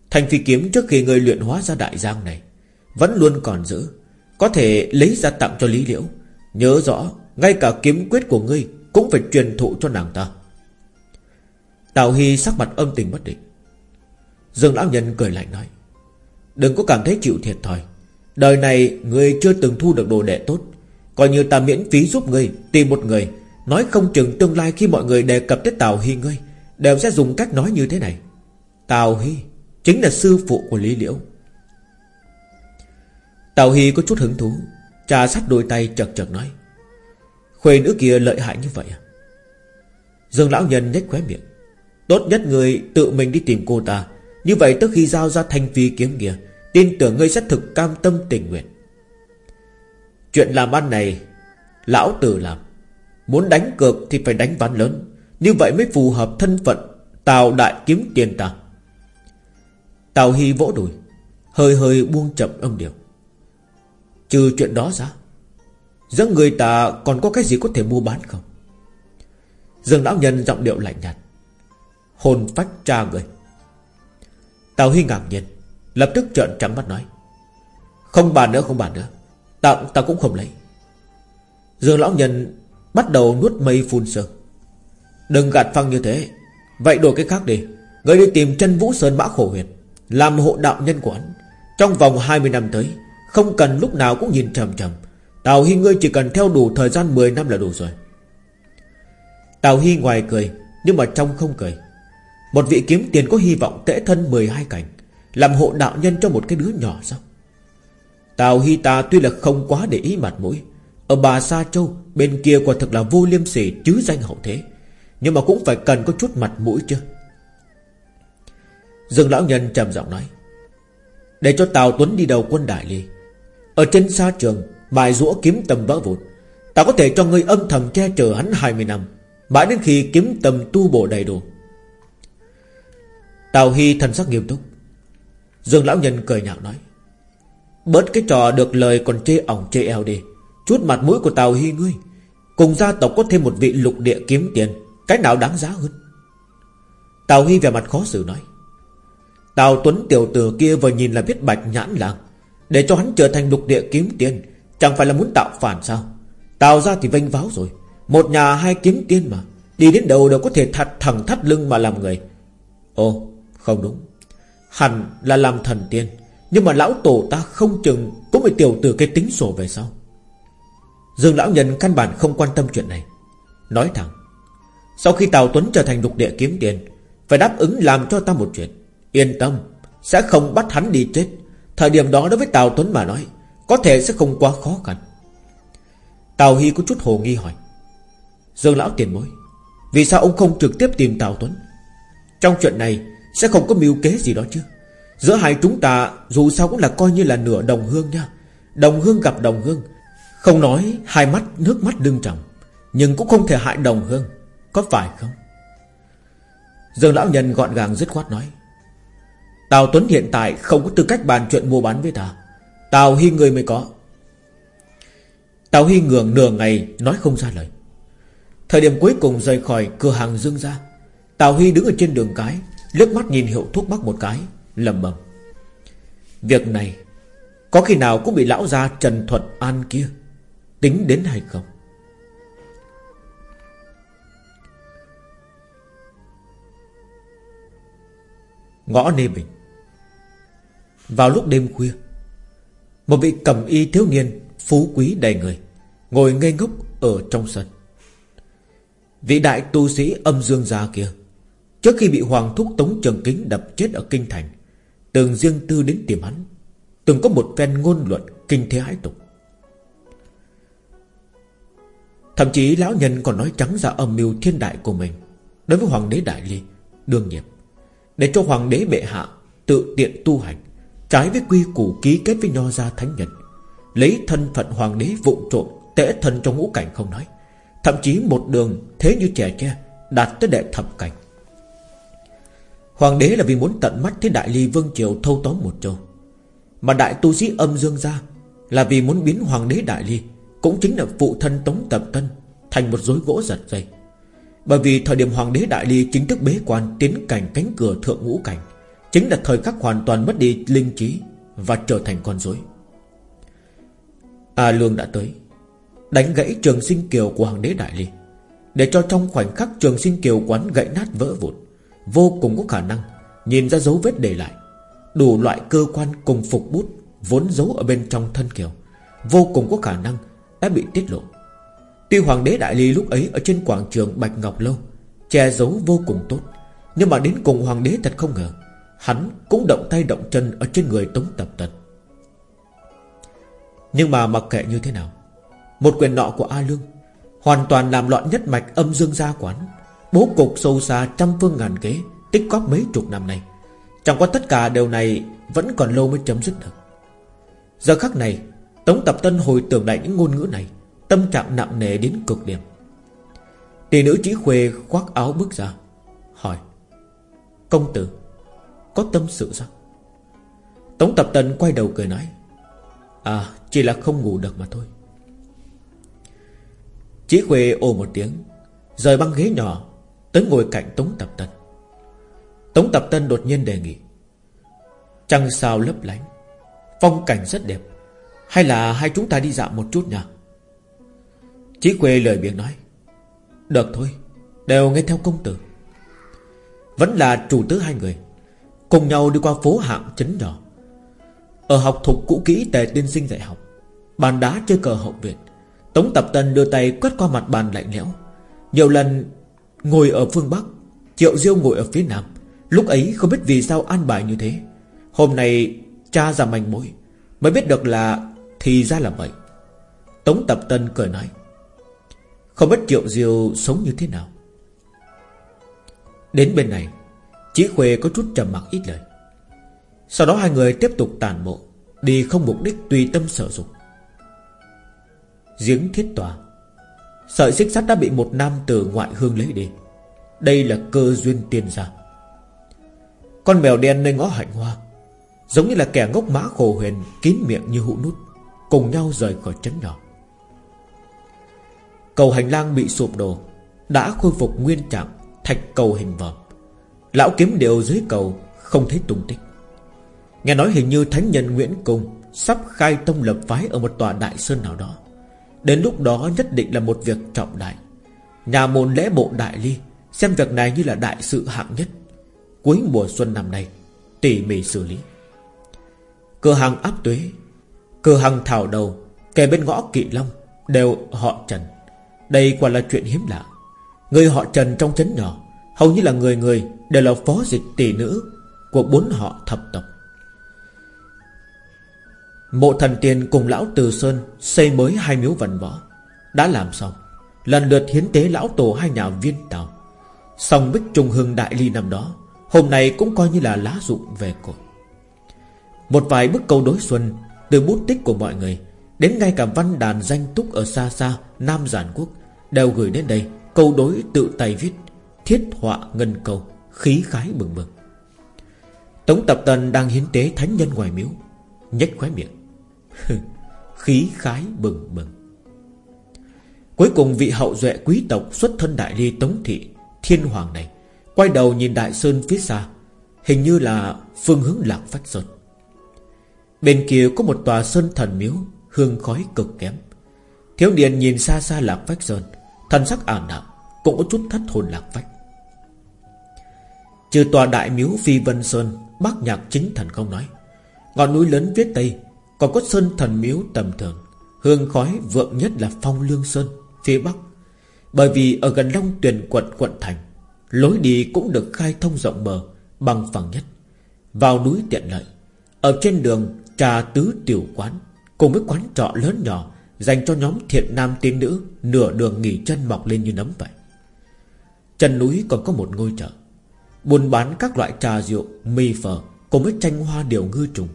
Thành phi kiếm trước khi người luyện hóa ra đại giang này, Vẫn luôn còn giữ, Có thể lấy ra tặng cho Lý Liễu. Nhớ rõ, Ngay cả kiếm quyết của ngươi Cũng phải truyền thụ cho nàng ta. Tào Hy sắc mặt âm tình bất định. Dương lão nhân cười lạnh nói. Đừng có cảm thấy chịu thiệt thòi. Đời này người chưa từng thu được đồ đệ tốt. Coi như ta miễn phí giúp ngươi, Tìm một người. Nói không chừng tương lai khi mọi người đề cập tới Tào Hy ngươi, Đều sẽ dùng cách nói như thế này. Tào Hy Chính là sư phụ của Lý Liễu. Tào Hy có chút hứng thú, Trà sát đôi tay chật chật nói. Khuê nữ kia lợi hại như vậy à? Dương lão nhân nhếch khóe miệng. Tốt nhất người tự mình đi tìm cô ta. Như vậy tức khi giao ra thanh phi kiếm kia Tin tưởng ngươi sẽ thực cam tâm tình nguyện. Chuyện làm ăn này, Lão tử làm. Muốn đánh cược thì phải đánh ván lớn. Như vậy mới phù hợp thân phận Tào đại kiếm tiền ta. Tào Hy vỗ đùi, Hơi hơi buông chậm âm điệu. Trừ chuyện đó ra, Giữa người ta còn có cái gì có thể mua bán không? Dương lão nhân giọng điệu lạnh nhạt. Hồn phách cha người. Tào Hy ngạc nhiên. Lập tức trợn trắng mắt nói Không bàn nữa không bàn nữa. Ta, ta cũng không lấy. Dương lão nhân Bắt đầu nuốt mây phun sương. Đừng gạt phăng như thế. Vậy đổi cái khác đi. Người đi tìm chân vũ sơn mã khổ huyệt Làm hộ đạo nhân của hắn. Trong vòng 20 năm tới Không cần lúc nào cũng nhìn trầm trầm. Tào Hy ngươi chỉ cần theo đủ thời gian 10 năm là đủ rồi. Tào Hy ngoài cười Nhưng mà trong không cười. Một vị kiếm tiền có hy vọng tễ thân 12 cảnh làm hộ đạo nhân cho một cái đứa nhỏ sao? Tào Hy ta tuy là không quá để ý mặt mũi, Ở bà Sa Châu, Bên kia quả thực là vô liêm sỉ, chứ danh hậu thế. Nhưng mà cũng phải cần có chút mặt mũi chứ. Dương lão nhân trầm giọng nói, Để cho Tào Tuấn đi đầu quân Đại Ly Ở trên xa trường Mài rũa kiếm tầm vỡ vụn. Ta có thể cho ngươi âm thầm che chở hắn 20 năm, Mãi đến khi kiếm tầm tu bổ đầy đủ. Tào Hy thần sắc nghiêm túc Dương lão nhân cười nhạo nói, Bớt cái trò được lời còn chê ỏng chê eo đi. Chút mặt mũi của Tào Hy ngươi, Cùng gia tộc có thêm một vị lục địa kiếm tiền, Cái nào đáng giá hơn? Tào Hy về mặt khó xử nói, Tào Tuấn tiểu tử kia vừa nhìn là biết bạch nhãn làng, Để cho hắn trở thành lục địa kiếm tiền, Chẳng phải là muốn tạo phản sao? Tào ra thì vênh váo rồi, Một nhà hai kiếm tiên mà, Đi đến đầu đều có thể thật thẳng thắt lưng mà làm người. Ồ, không đúng. Hẳn là làm thần tiên. Nhưng mà lão tổ ta không chừng Cũng bị tiểu từ cái tính sổ về sau. Dương lão nhân căn bản không quan tâm chuyện này. Nói thẳng, Sau khi Tào Tuấn trở thành lục địa kiếm tiền, Phải đáp ứng làm cho ta một chuyện. Yên tâm, Sẽ không bắt hắn đi chết. Thời điểm đó đối với Tào Tuấn mà nói, Có thể sẽ không quá khó khăn. Tào Hy có chút hồ nghi hỏi, Dương lão tiền bối, Vì sao ông không trực tiếp tìm Tào Tuấn? Trong chuyện này sẽ không có mưu kế gì đó chứ. Giữa hai chúng ta, dù sao cũng là coi như là nửa đồng hương nha. Đồng hương gặp đồng hương. Không nói hai mắt, nước mắt đương trọng Nhưng cũng không thể hại đồng hương. Có phải không? Dương lão nhân gọn gàng dứt khoát nói. Tào Tuấn hiện tại không có tư cách bàn chuyện mua bán với ta. Tào Hy người mới có. Tào Hy ngường nửa ngày, nói không ra lời. Thời điểm cuối cùng rời khỏi cửa hàng Dương ra Tào Hy đứng ở trên đường cái liếc mắt nhìn hiệu thuốc bắc một cái, lầm bầm. Việc này Có khi nào cũng bị lão gia Trần Thuật An kia Tính đến hay không? Ngõ Nê Bình. Vào lúc đêm khuya, Một vị cầm y thiếu niên Phú quý đầy người Ngồi ngây ngốc ở trong sân. Vị đại tu sĩ âm dương gia kia Trước khi bị Hoàng Thúc Tống Trường Kính đập chết ở Kinh Thành Từng riêng tư đến tìm hắn, Từng có một phen ngôn luận kinh thế hãi tục. Thậm chí lão nhân còn nói trắng ra âm mưu thiên đại của mình Đối với Hoàng đế Đại Ly, Đương nhiệm, Để cho Hoàng đế bệ hạ Tự tiện tu hành, Trái với quy củ ký kết với Nho Gia Thánh Nhân Lấy thân phận Hoàng đế vụ trộm Tễ thân trong ngũ cảnh không nói. Thậm chí một đường thế như trẻ tre Đạt tới đệ thập cảnh. Hoàng đế là vì muốn tận mắt thấy Đại Ly Vương Triều thâu tóm một châu. Mà đại tu sĩ âm dương ra Là vì muốn biến Hoàng đế Đại Ly, Cũng chính là phụ thân Tống Tập Tân, Thành một rối gỗ giật dây Bởi vì thời điểm Hoàng đế Đại Ly chính thức bế quan Tiến cảnh cánh cửa thượng ngũ cảnh, Chính là thời khắc hoàn toàn mất đi linh trí Và trở thành con rối. A Lương đã tới, Đánh gãy trường sinh kiều của Hoàng đế Đại Ly, Để cho trong khoảnh khắc trường sinh kiều quán gãy nát vỡ vụn. Vô cùng có khả năng Nhìn ra dấu vết để lại. Đủ loại cơ quan cùng phục bút Vốn giấu ở bên trong thân kiều, Vô cùng có khả năng đã bị tiết lộ. Tuy hoàng đế đại ly lúc ấy Ở trên quảng trường Bạch Ngọc Lâu Che giấu vô cùng tốt, Nhưng mà đến cùng hoàng đế thật không ngờ, Hắn cũng động tay động chân Ở trên người Tống Tập Tật. Nhưng mà mặc kệ như thế nào, Một quyền nọ của A Lương Hoàn toàn làm loạn nhất mạch âm dương gia quán Bố cục sâu xa trăm phương ngàn kế, Tích cóp mấy chục năm nay. Chẳng qua tất cả điều này Vẫn còn lâu mới chấm dứt được. Giờ khắc này, Tống Tập Tân hồi tưởng lại những ngôn ngữ này, Tâm trạng nặng nề đến cực điểm. Tỷ nữ trí khuê khoác áo bước ra, Hỏi, Công tử, Có tâm sự sao? Tống Tập Tân quay đầu cười nói À chỉ là không ngủ được mà thôi. Chỉ Khuê ồ một tiếng, Rời băng ghế nhỏ Tới ngồi cạnh Tống Tập Tân. Tống Tập Tân đột nhiên đề nghị, Trăng sao lấp lánh, Phong cảnh rất đẹp, Hay là hai chúng ta đi dạo một chút nhỉ? Chí quê lời biếng nói, Được thôi, Đều nghe theo công tử. Vẫn là chủ tứ hai người, Cùng nhau đi qua phố hạng chấn nhỏ. Ở học thục cũ kỹ tề tiên sinh dạy học, Bàn đá chơi cờ hậu viện, Tống Tập Tân đưa tay quét qua mặt bàn lạnh lẽo. Nhiều lần ngồi ở phương Bắc, Triệu Diêu ngồi ở phía Nam. Lúc ấy không biết vì sao an bài như thế. Hôm nay, cha ra manh mối. Mới biết được là Thì ra là vậy. Tống Tập Tân cười nói, Không biết Triệu Diêu sống như thế nào? Đến bên này, Chí Khuê có chút trầm mặc ít lời. Sau đó hai người tiếp tục tàn bộ Đi không mục đích tùy tâm sở dục. Giếng thiết tòa. Sợi xích sắt đã bị một nam tử ngoại hương lấy đi. Đây là cơ duyên tiên gia. Con mèo đen nơi ngõ hạnh hoa, Giống như là kẻ ngốc mã khổ huyền, Kín miệng như hũ nút, Cùng nhau rời khỏi trấn nhỏ. Cầu hành lang bị sụp đổ, Đã khôi phục nguyên trạng, Thạch cầu hình vòm. Lão kiếm đều dưới cầu, Không thấy tung tích. Nghe nói hình như thánh nhân Nguyễn Cung Sắp khai tông lập phái ở một tòa đại sơn nào đó. Đến lúc đó nhất định là một việc trọng đại. Nhà môn lễ bộ đại ly, Xem việc này như là đại sự hạng nhất. Cuối mùa xuân năm nay, Tỉ mỉ xử lý. Cửa hàng áp tuế, Cửa hàng thảo đầu Kề bên ngõ kỵ long Đều họ Trần. Đây quả là chuyện hiếm lạ. Người họ Trần trong chấn nhỏ Hầu như là người người đều là phó dịch tỷ nữ Của bốn họ thập tộc. Mộ thần tiền cùng lão Từ Sơn Xây mới hai miếu vần võ. Đã làm xong, Lần lượt hiến tế lão tổ hai nhà viên tàu. Xong bích trùng hương đại ly năm đó, Hôm nay cũng coi như là lá dụng về cội Một vài bức câu đối xuân Từ bút tích của mọi người, Đến ngay cả văn đàn danh túc ở xa xa Nam Giản Quốc Đều gửi đến đây Câu đối tự tay viết, Thiết họa ngân cầu Khí khái bừng bừng. Tống Tập Tần đang hiến tế thánh nhân ngoài miếu, nhếch khóe miệng. Khí khái bừng bừng. Cuối cùng vị hậu duệ quý tộc Xuất thân đại ly Tống Thị, Thiên Hoàng này, Quay đầu nhìn Đại Sơn phía xa, Hình như là phương hướng Lạc Phách Sơn. Bên kia có một tòa sơn thần miếu, Hương khói cực kém. Thiếu niên nhìn xa xa Lạc Phách Sơn, Thần sắc ảm đạm, Cũng có chút thất hồn Lạc Phách. Trừ tòa đại miếu Phi Vân Sơn, Bác nhạc chính thần không nói, Ngọn núi lớn phía tây còn có sơn thần miếu tầm thường, Hương khói vượng nhất là phong lương sơn, Phía bắc. Bởi vì ở gần Long Tuyền quận quận thành, Lối đi cũng được khai thông rộng bờ Bằng phẳng nhất. Vào núi tiện lợi, Ở trên đường trà tứ tiểu quán, Cùng với quán trọ lớn nhỏ Dành cho nhóm thiện nam tiên nữ Nửa đường nghỉ chân mọc lên như nấm vậy. Chân núi còn có một ngôi chợ, Buôn bán các loại trà rượu, Mì phở Cùng với tranh hoa điều ngư trùng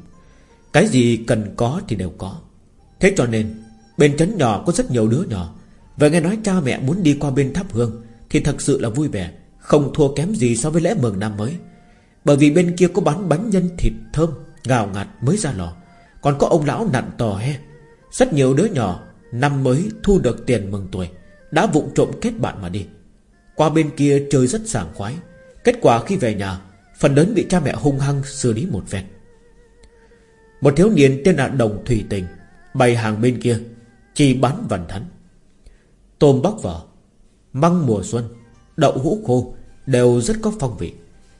cái gì cần có thì đều có. Thế cho nên, Bên trấn nhỏ có rất nhiều đứa nhỏ. Và nghe nói cha mẹ muốn đi qua bên thắp hương, Thì thật sự là vui vẻ, Không thua kém gì so với lễ mừng năm mới. Bởi vì bên kia có bán bánh nhân thịt thơm, Ngào ngạt mới ra lò. Còn có ông lão nặn tò he. Rất nhiều đứa nhỏ Năm mới thu được tiền mừng tuổi, Đã vụng trộm kết bạn mà đi. Qua bên kia chơi rất sảng khoái. Kết quả khi về nhà, Phần lớn bị cha mẹ hung hăng xử lý một vẹt một thiếu niên tên là Đồng Thủy Tình, Bày hàng bên kia, Chỉ bán vần thắn. Tôm bóc vỏ, Măng mùa xuân, Đậu hũ khô Đều rất có phong vị.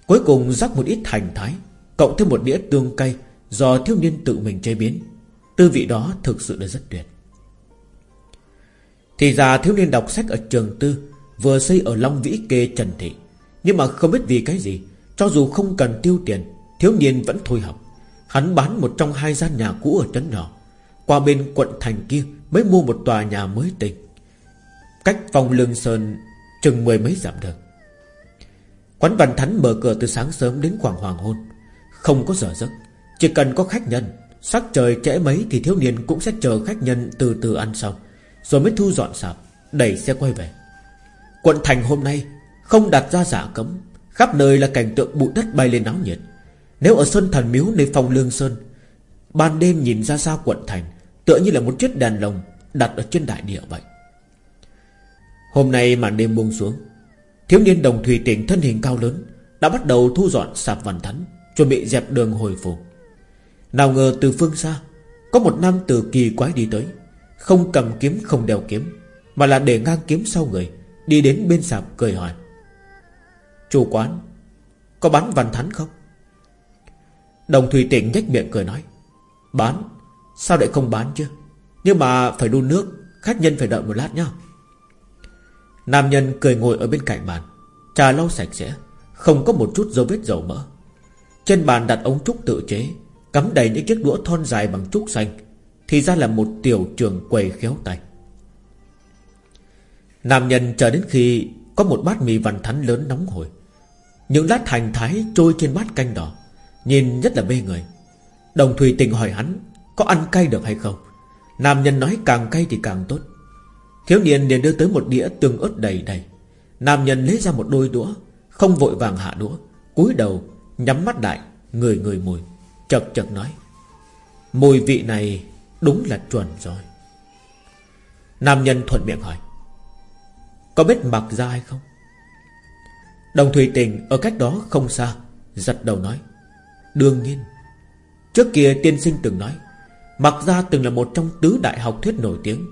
Cuối cùng rắc một ít hành thái, Cộng thêm một đĩa tương cay Do thiếu niên tự mình chế biến. Tư vị đó thực sự là rất tuyệt. Thì ra thiếu niên đọc sách ở trường tư, Vừa xây ở Long Vĩ Kê Trần Thị. Nhưng mà không biết vì cái gì, Cho dù không cần tiêu tiền, Thiếu niên vẫn thôi học. Hắn bán một trong hai gian nhà cũ ở trấn nhỏ, Qua bên quận thành kia Mới mua một tòa nhà mới tinh Cách phòng lương sơn Chừng mười mấy dặm đường Quán văn thánh mở cửa từ sáng sớm đến khoảng hoàng hôn, Không có giờ giấc, Chỉ cần có khách nhân, Sắc trời trễ mấy thì thiếu niên cũng sẽ chờ khách nhân từ từ ăn xong, Rồi mới thu dọn sạp, Đẩy xe quay về. Quận thành hôm nay Không đặt ra giả cấm, Khắp nơi là cảnh tượng bụi đất bay lên náo nhiệt. Nếu ở Sơn Thần Miếu nơi phòng Lương Sơn, Ban đêm nhìn ra xa quận thành, Tựa như là một chiếc đèn lồng Đặt ở trên đại địa vậy. Hôm nay màn đêm buông xuống, Thiếu niên đồng thủy tỉnh thân hình cao lớn Đã bắt đầu thu dọn sạp văn thắn, Chuẩn bị dẹp đường hồi phục. Nào ngờ từ phương xa, Có một nam tử kỳ quái đi tới, Không cầm kiếm không đeo kiếm, Mà là để ngang kiếm sau người, Đi đến bên sạp cười hỏi. Chủ quán, Có bán văn thắn không? Đồng thủy tỉnh nhếch miệng cười nói, Bán, Sao lại không bán chứ? Nhưng mà phải đun nước, Khách nhân phải đợi một lát nhá. Nam nhân cười ngồi ở bên cạnh bàn, Trà lau sạch sẽ, Không có một chút dấu vết dầu mỡ. Trên bàn đặt ống trúc tự chế, Cắm đầy những chiếc đũa thon dài bằng trúc xanh, Thì ra là một tiểu trường quầy khéo tay. Nam nhân chờ đến khi Có một bát mì vằn thắn lớn nóng hổi, Những lát hành thái trôi trên bát canh đỏ Nhìn rất là mê người. Đồng Thùy tình hỏi hắn, Có ăn cay được hay không? Nam nhân nói càng cay thì càng tốt. Thiếu niên liền đưa tới một đĩa tương ớt đầy đầy. Nam nhân lấy ra một đôi đũa, Không vội vàng hạ đũa, cúi đầu, nhắm mắt lại, Người người mùi, Chật chật nói, Mùi vị này đúng là chuẩn rồi. Nam nhân thuận miệng hỏi, Có biết mặc ra hay không? Đồng Thùy Tình ở cách đó không xa Giật đầu nói Đương nhiên, Trước kia tiên sinh từng nói, Mặc ra từng là một trong tứ đại học thuyết nổi tiếng,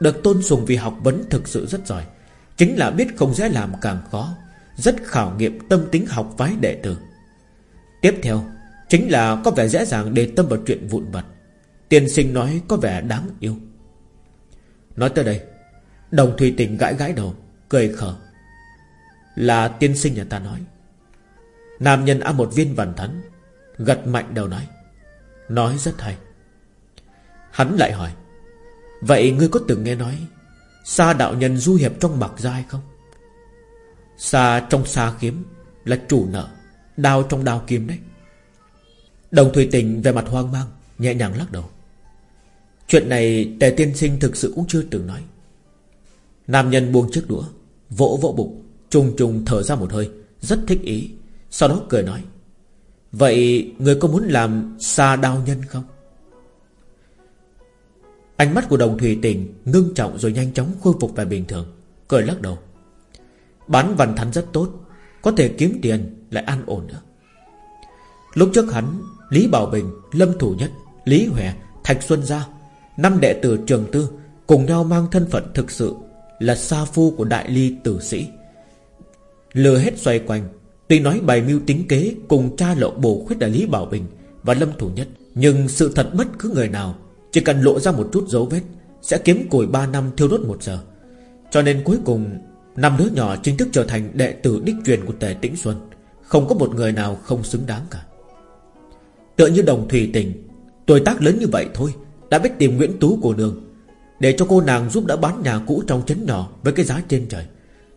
Được tôn sùng vì học vấn thực sự rất giỏi, Chính là biết không dễ làm càng khó, Rất khảo nghiệm tâm tính học phái đệ tử. Tiếp theo, Chính là có vẻ dễ dàng để tâm vào chuyện vụn vặt. Tiên sinh nói có vẻ đáng yêu. Nói tới đây, Đồng Thùy Tình gãi gãi đầu, Cười khờ. Là tiên sinh nhà ta nói, Nam nhân ăn một viên vằn thắn Gật mạnh đầu nói. Nói rất hay. Hắn lại hỏi, Vậy ngươi có từng nghe nói Sa đạo nhân du hiệp trong mặc ra hay không? Sa trong sa kiếm Là chủ nợ, Đao trong đao kiếm đấy. Đồng thủy Tình về mặt hoang mang, Nhẹ nhàng lắc đầu. Chuyện này Tề tiên sinh thực sự cũng chưa từng nói. Nam nhân buông chiếc đũa, Vỗ vỗ bụng, Trùng trùng thở ra một hơi, Rất thích ý, Sau đó cười nói Vậy người có muốn làm xa đao nhân không? Ánh mắt của đồng thủy tình Ngưng trọng rồi nhanh chóng khôi phục về bình thường Cười lắc đầu. Bán văn thắn rất tốt Có thể kiếm tiền lại an ổn nữa Lúc trước hắn Lý Bảo Bình, Lâm Thủ Nhất Lý Huệ, Thạch Xuân Gia Năm đệ tử trường tư Cùng nhau mang thân phận thực sự Là sa phu của đại ly tử sĩ Lừa hết xoay quanh Tuy nói bài mưu tính kế Cùng cha lộ bổ khuyết là Lý Bảo Bình Và Lâm Thủ Nhất, Nhưng sự thật bất cứ người nào Chỉ cần lộ ra một chút dấu vết Sẽ kiếm củi 3 năm thiêu đốt một giờ. Cho nên cuối cùng, Năm đứa nhỏ chính thức trở thành đệ tử đích truyền của Tề Tĩnh Xuân, Không có một người nào không xứng đáng cả. Tựa như đồng thủy tình, Tuổi tác lớn như vậy thôi, Đã biết tìm Nguyễn Tú của nương, Để cho cô nàng giúp đỡ bán nhà cũ trong chấn nhỏ Với cái giá trên trời,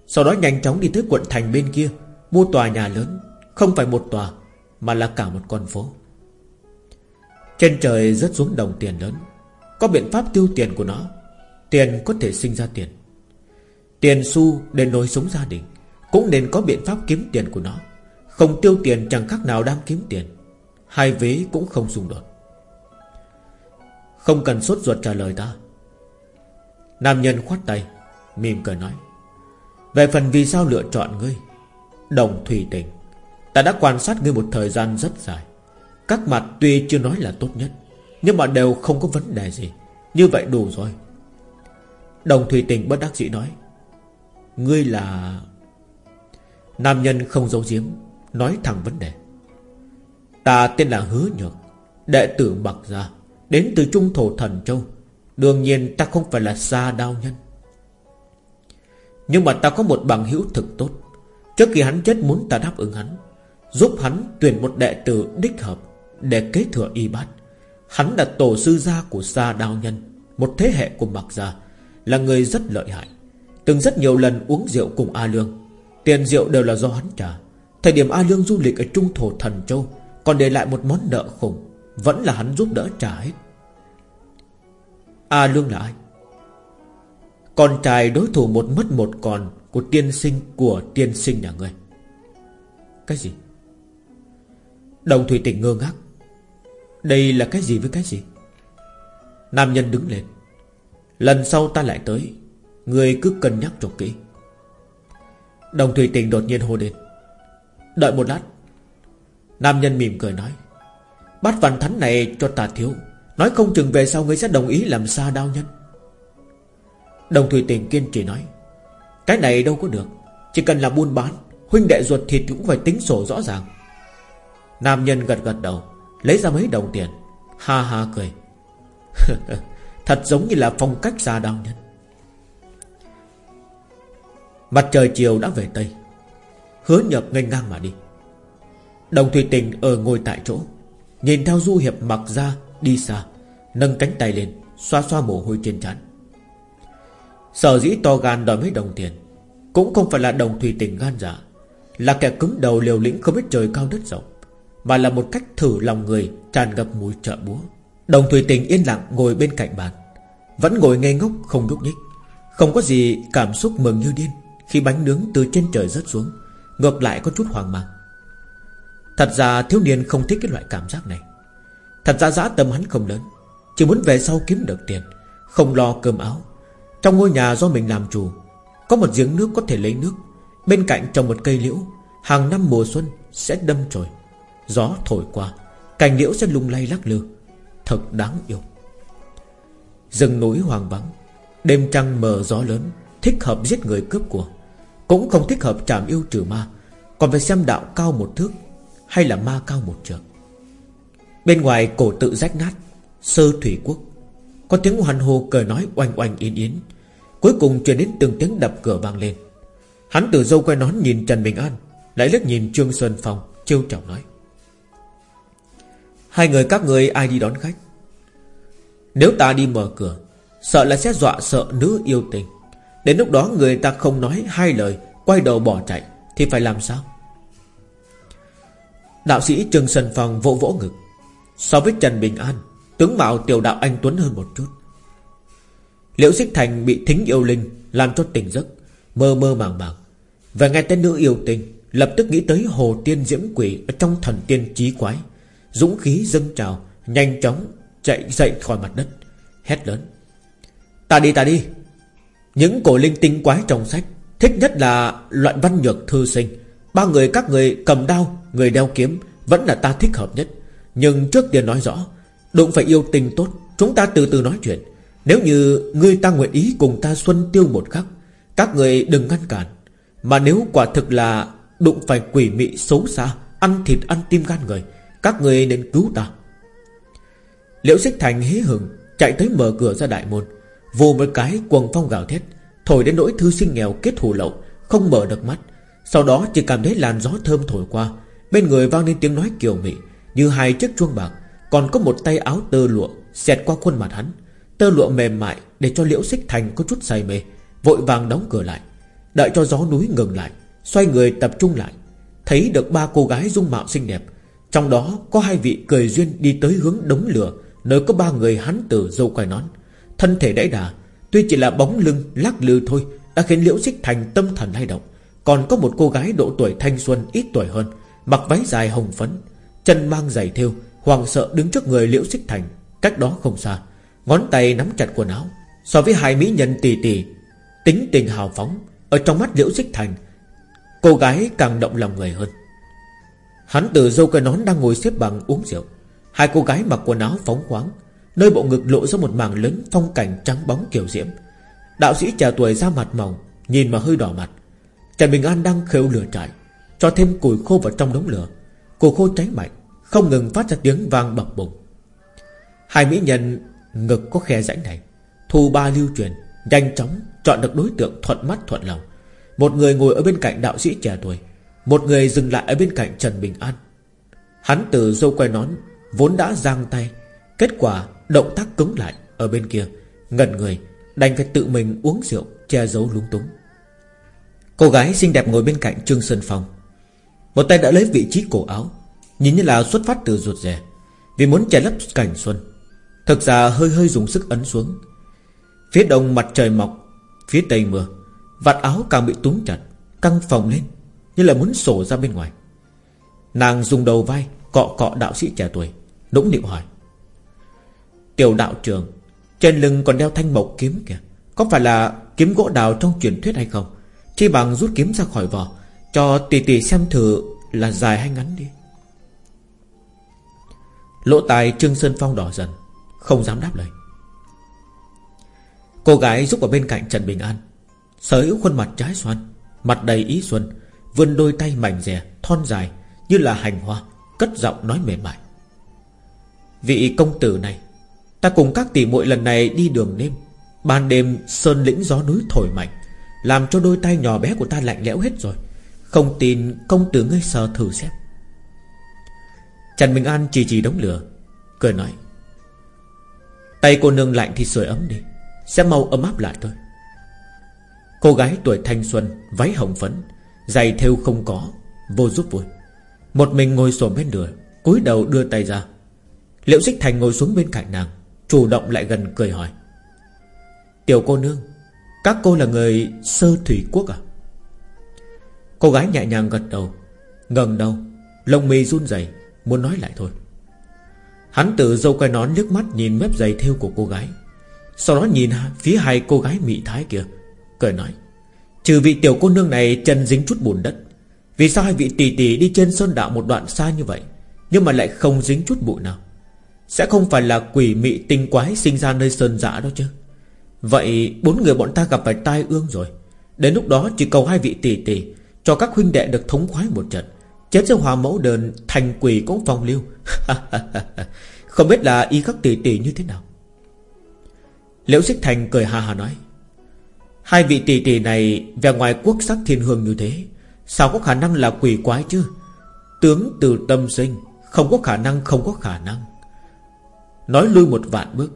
Sau đó nhanh chóng đi tới quận thành bên kia Mua tòa nhà lớn, Không phải một tòa, Mà là cả một con phố. Trên trời rớt xuống đồng tiền lớn. Có biện pháp tiêu tiền của nó, Tiền có thể sinh ra tiền. Tiền xu để nối sống gia đình, Cũng nên có biện pháp kiếm tiền của nó. Không tiêu tiền chẳng khác nào đang kiếm tiền. Hai vế cũng không xung đột. Không cần sốt ruột trả lời ta. Nam nhân khoát tay, Mỉm cười nói, Về phần vì sao lựa chọn ngươi Đồng thủy tình. Ta đã quan sát ngươi một thời gian rất dài. Các mặt tuy chưa nói là tốt nhất, Nhưng mà đều không có vấn đề gì. Như vậy đủ rồi. Đồng thủy tình bất đắc dĩ nói, Ngươi là Nam nhân không giấu giếm, Nói thẳng vấn đề, Ta tên là Hứa Nhược, Đệ tử Bạc Gia, Đến từ Trung Thổ Thần Châu. Đương nhiên ta không phải là xa đao nhân. Nhưng mà ta có một bằng hữu thực tốt. Trước khi hắn chết muốn ta đáp ứng hắn, Giúp hắn tuyển một đệ tử đích hợp Để kế thừa y bát. Hắn là tổ sư gia của Sa Đao Nhân, Một thế hệ của Mạc Gia, Là người rất lợi hại. Từng rất nhiều lần uống rượu cùng A Lương. Tiền rượu đều là do hắn trả. Thời điểm A Lương du lịch ở Trung Thổ Thần Châu, Còn để lại một món nợ khủng, Vẫn là hắn giúp đỡ trả hết. A Lương là ai? Con trai đối thủ một mất một còn của tiên sinh, của tiên sinh nhà ngươi. Cái gì? Đồng Thủy Tỉnh ngơ ngác. Đây là cái gì với cái gì? Nam nhân đứng lên. Lần sau ta lại tới. Người cứ cân nhắc cho kỹ. Đồng Thủy Tình đột nhiên hô lên. Đợi một lát. Nam nhân mỉm cười nói. Bát văn thánh này cho ta thiếu. Nói không chừng về sau ngươi sẽ đồng ý làm xa đau nhân. Đồng Thủy Tình kiên trì nói. Cái này đâu có được. Chỉ cần là buôn bán, Huynh đệ ruột thịt cũng phải tính sổ rõ ràng. Nam nhân gật gật đầu, Lấy ra mấy đồng tiền, Ha ha cười. Thật giống như là phong cách gia đao nhân. Mặt trời chiều đã về Tây. Hứa nhập nghênh ngang mà đi. Đồng Thủy Tình ở ngồi tại chỗ, Nhìn theo Du Hiệp mặc ra Đi xa, Nâng cánh tay lên, Xoa xoa mồ hôi trên trán. Sở dĩ to gan đòi mấy đồng tiền Cũng không phải là đồng Thủy Tình gan dạ Là kẻ cứng đầu liều lĩnh không biết trời cao đất rộng, Mà là một cách thử lòng người Tràn ngập mùi trợ búa. Đồng Thủy Tình yên lặng ngồi bên cạnh bàn, Vẫn ngồi ngây ngốc không nhúc nhích, Không có gì cảm xúc mừng như điên Khi bánh nướng từ trên trời rớt xuống, Ngược lại có chút hoang mang. Thật ra thiếu niên không thích cái loại cảm giác này. Thật ra giá tâm hắn không lớn, Chỉ muốn về sau kiếm được tiền, Không lo cơm áo trong ngôi nhà do mình làm chủ, Có một giếng nước có thể lấy nước. Bên cạnh trồng một cây liễu, Hàng năm mùa xuân sẽ đâm trồi Gió thổi qua, Cành liễu sẽ lung lay lắc lư. Thật đáng yêu. Rừng núi hoàng vắng, Đêm trăng mờ gió lớn, Thích hợp giết người cướp của. Cũng không thích hợp trảm yêu trừ ma, Còn phải xem đạo cao một thước Hay là ma cao một trượng. Bên ngoài cổ tự rách nát, Sơ thủy quốc. Có tiếng hoan hô cười nói oanh oanh yên yến. Cuối cùng truyền đến từng tiếng đập cửa vang lên. Hắn từ dâu quay nón nhìn Trần Bình An, Lại liếc nhìn Trương Sơn Phong, Trêu chọc nói. Hai người các người ai đi đón khách? Nếu ta đi mở cửa, Sợ là sẽ dọa sợ nữ yêu tình. Đến lúc đó người ta không nói hai lời, Quay đầu bỏ chạy, Thì phải làm sao? Đạo sĩ Trương Sơn Phong vỗ vỗ ngực. So với Trần Bình An Tướng mạo tiểu đạo anh Tuấn hơn một chút. Liễu Xích Thành bị thính yêu linh Làm cho tỉnh giấc, Mơ mơ màng màng. Và nghe tên nữ yêu tình Lập tức nghĩ tới hồ tiên diễm quỷ Ở trong thần tiên trí quái. Dũng khí dâng trào, Nhanh chóng chạy dậy khỏi mặt đất, Hét lớn. Ta đi ta đi. Những cổ linh tinh quái trong sách, Thích nhất là loại văn nhược thư sinh. Ba người các người cầm đao, Người đeo kiếm, Vẫn là ta thích hợp nhất. Nhưng trước tiên nói rõ Đụng phải yêu tình tốt, Chúng ta từ từ nói chuyện. Nếu như ngươi ta nguyện ý cùng ta xuân tiêu một khắc, Các người đừng ngăn cản. Mà nếu quả thực là Đụng phải quỷ mị xấu xa, Ăn thịt ăn tim gan người, Các người nên cứu ta. Liễu xích thành hế hừng Chạy tới mở cửa ra đại môn. Vù một cái quần phong gào thét, Thổi đến nỗi thư sinh nghèo kết hù lậu, Không mở được mắt. Sau đó chỉ cảm thấy làn gió thơm thổi qua, Bên người vang lên tiếng nói kiều mị, như hai chiếc chuông bạc. Còn có một tay áo tơ lụa, Xẹt qua khuôn mặt hắn. Tơ lụa mềm mại để cho liễu xích thành có chút say mê. Vội vàng đóng cửa lại, Đợi cho gió núi ngừng lại, Xoay người tập trung lại. Thấy được ba cô gái dung mạo xinh đẹp, Trong đó có hai vị cười duyên đi tới hướng đống lửa, Nơi có ba người hắn tử dâu quai nón. Thân thể đẫy đà, Tuy chỉ là bóng lưng lắc lư thôi, Đã khiến liễu xích thành tâm thần lay động. Còn có một cô gái độ tuổi thanh xuân, ít tuổi hơn, Mặc váy dài hồng phấn, Chân mang giày thêu Hoàng sợ đứng trước người liễu xích thành, Cách đó không xa, Ngón tay nắm chặt quần áo, So với hai mỹ nhân tỷ tỷ Tính tình hào phóng, Ở trong mắt liễu xích thành, Cô gái càng động lòng người hơn. Hắn từ dâu cây nón đang ngồi xếp bằng uống rượu, Hai cô gái mặc quần áo phóng khoáng, Nơi bộ ngực lộ ra một mảng lớn phong cảnh trắng bóng kiểu diễm. Đạo sĩ trẻ tuổi ra mặt mỏng, Nhìn mà hơi đỏ mặt. Trần Bình An đang khêu lửa trại, Cho thêm củi khô vào trong đống lửa. Củi khô cháy mạnh không ngừng phát ra tiếng vang bập bùng. Hai mỹ nhân ngực có khe rãnh này, Thu ba lưu truyền, Nhanh chóng chọn được đối tượng thuận mắt thuận lòng. Một người ngồi ở bên cạnh đạo sĩ trẻ tuổi, Một người dừng lại ở bên cạnh Trần Bình An. Hắn từ dâu quay nón, Vốn đã giang tay, Kết quả động tác cứng lại Ở bên kia, Ngẩn người, Đành phải tự mình uống rượu, Che giấu lúng túng. Cô gái xinh đẹp ngồi bên cạnh Trương Sơn Phong, Một tay đã lấy vị trí cổ áo Nhìn như là xuất phát từ ruột rè Vì muốn che lấp cảnh xuân. Thực ra hơi hơi dùng sức ấn xuống. Phía đông mặt trời mọc, Phía tây mưa. Vạt áo càng bị túng chặt, Căng phòng lên, Như là muốn sổ ra bên ngoài. Nàng dùng đầu vai Cọ cọ đạo sĩ trẻ tuổi, Nũng nịu hỏi. Tiểu đạo trường Trên lưng còn đeo thanh mộc kiếm kìa. Có phải là kiếm gỗ đào trong truyền thuyết hay không? Chi bằng rút kiếm ra khỏi vỏ, Cho tỷ tỷ xem thử là dài hay ngắn đi. Lỗ tài Trương Sơn Phong đỏ dần, Không dám đáp lời. Cô gái giúp ở bên cạnh Trần Bình An, Sở hữu khuôn mặt trái xoan, Mặt đầy ý xuân, Vươn đôi tay mảnh rẻ Thon dài Như là hành hoa, Cất giọng nói mềm mại. Vị công tử này, Ta cùng các tỷ muội lần này đi đường đêm, Ban đêm sơn lĩnh gió núi thổi mạnh, Làm cho đôi tay nhỏ bé của ta lạnh lẽo hết rồi. Không tin công tử ngươi sờ thử xem. Trần Bình An chỉ chỉ đống lửa, Cười nói, Tay cô nương lạnh thì sưởi ấm đi, Sẽ mau ấm áp lại thôi. Cô gái tuổi thanh xuân, Váy hồng phấn, Giày theo không có, Vô giúp vui. Một mình ngồi xổm bên đường cúi đầu đưa tay ra. Liệu xích thành ngồi xuống bên cạnh nàng, Chủ động lại gần cười hỏi, Tiểu cô nương, Các cô là người sơ thủy quốc à? Cô gái nhẹ nhàng gật đầu ngẩng đầu Lông mi run rẩy Muốn nói lại thôi. Hắn tự dâu quay nón nước mắt nhìn mép giày theo của cô gái. Sau đó nhìn phía hai cô gái mị thái kia, Cười nói, Trừ vị tiểu cô nương này chân dính chút bùn đất, Vì sao hai vị tỷ tỷ đi trên sơn đạo một đoạn xa như vậy, Nhưng mà lại không dính chút bụi nào? Sẽ không phải là quỷ mị tinh quái sinh ra nơi sơn dã đó chứ? Vậy bốn người bọn ta gặp phải tai ương rồi. Đến lúc đó chỉ cầu hai vị tỷ tỷ Cho các huynh đệ được thống khoái một trận. Chết cho hòa mẫu đơn, Thành quỷ cũng phong lưu. Không biết là y các tỷ tỷ như thế nào. Liễu Xích Thành cười hà hà nói, Hai vị tỷ tỷ này Về ngoài quốc sắc thiên hương như thế, Sao có khả năng là quỷ quái chứ? Tướng từ tâm sinh, Không có khả năng không có khả năng. Nói lui một vạn bước,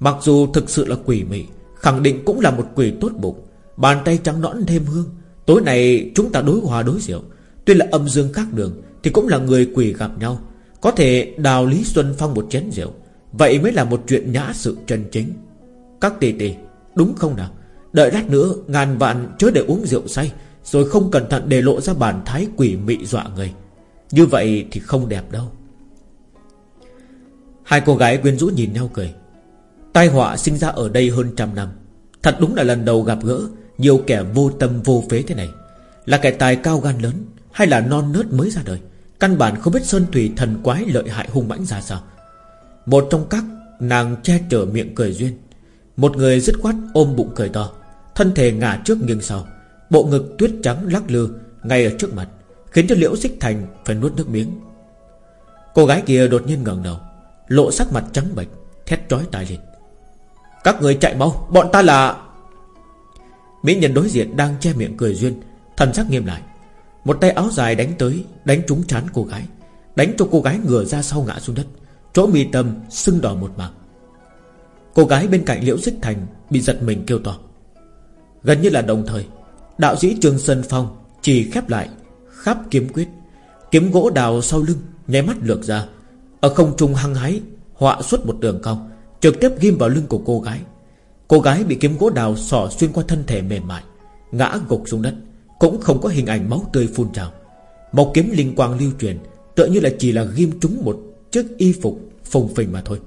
Mặc dù thực sự là quỷ mị, Khẳng định cũng là một quỷ tốt bụng, Bàn tay trắng nõn thêm hương, Tối nay chúng ta đối hòa đối diệu Tuy là âm dương khác đường, Thì cũng là người quỷ gặp nhau. Có thể đào Lý Xuân Phong một chén rượu. Vậy mới là một chuyện nhã sự chân chính. Các tỷ tỷ Đúng không nào? Đợi lát nữa, ngàn vạn chớ để uống rượu say, Rồi không cẩn thận để lộ ra bản thái quỷ mị dọa người. Như vậy thì không đẹp đâu. Hai cô gái quyến rũ nhìn nhau cười. Tai họa sinh ra ở đây hơn trăm năm. Thật đúng là lần đầu gặp gỡ, Nhiều kẻ vô tâm vô phế thế này. Là kẻ tài cao gan lớn hay là non nớt mới ra đời? Căn bản không biết Sơn Thủy thần quái lợi hại hung mãnh ra sao. Một trong các nàng che chở miệng cười duyên. Một người dứt khoát ôm bụng cười to. Thân thể ngả trước nghiêng sau. Bộ ngực tuyết trắng lắc lư Ngay ở trước mặt, Khiến cho Liễu Xích Thành phải nuốt nước miếng. Cô gái kia đột nhiên ngẩng đầu, Lộ sắc mặt trắng bệch, Thét trói tai lên. Các người chạy mau, Bọn ta là Mỹ nhân đối diện đang che miệng cười duyên, Thần sắc nghiêm lại. Một tay áo dài đánh tới, Đánh trúng chán cô gái. Đánh cho cô gái ngửa ra sau ngã xuống đất. Chỗ mi tâm sưng đỏ một mảng Cô gái bên cạnh Liễu Xích Thành Bị giật mình kêu to. Gần như là đồng thời, Đạo sĩ Trương Sơn Phong Chỉ khép lại Khắp kiếm quyết. Kiếm gỗ đào sau lưng, Nháy mắt lược ra. Ở không trung hăng hái, Họa xuất một đường cong Trực tiếp ghim vào lưng của cô gái. Cô gái bị kiếm gỗ đào sỏ xuyên qua thân thể mềm mại, Ngã gục xuống đất. Cũng không có hình ảnh máu tươi phun trào. Một kiếm linh quang lưu truyền, Tựa như là chỉ là ghim trúng một chiếc y phục phồng phình mà thôi.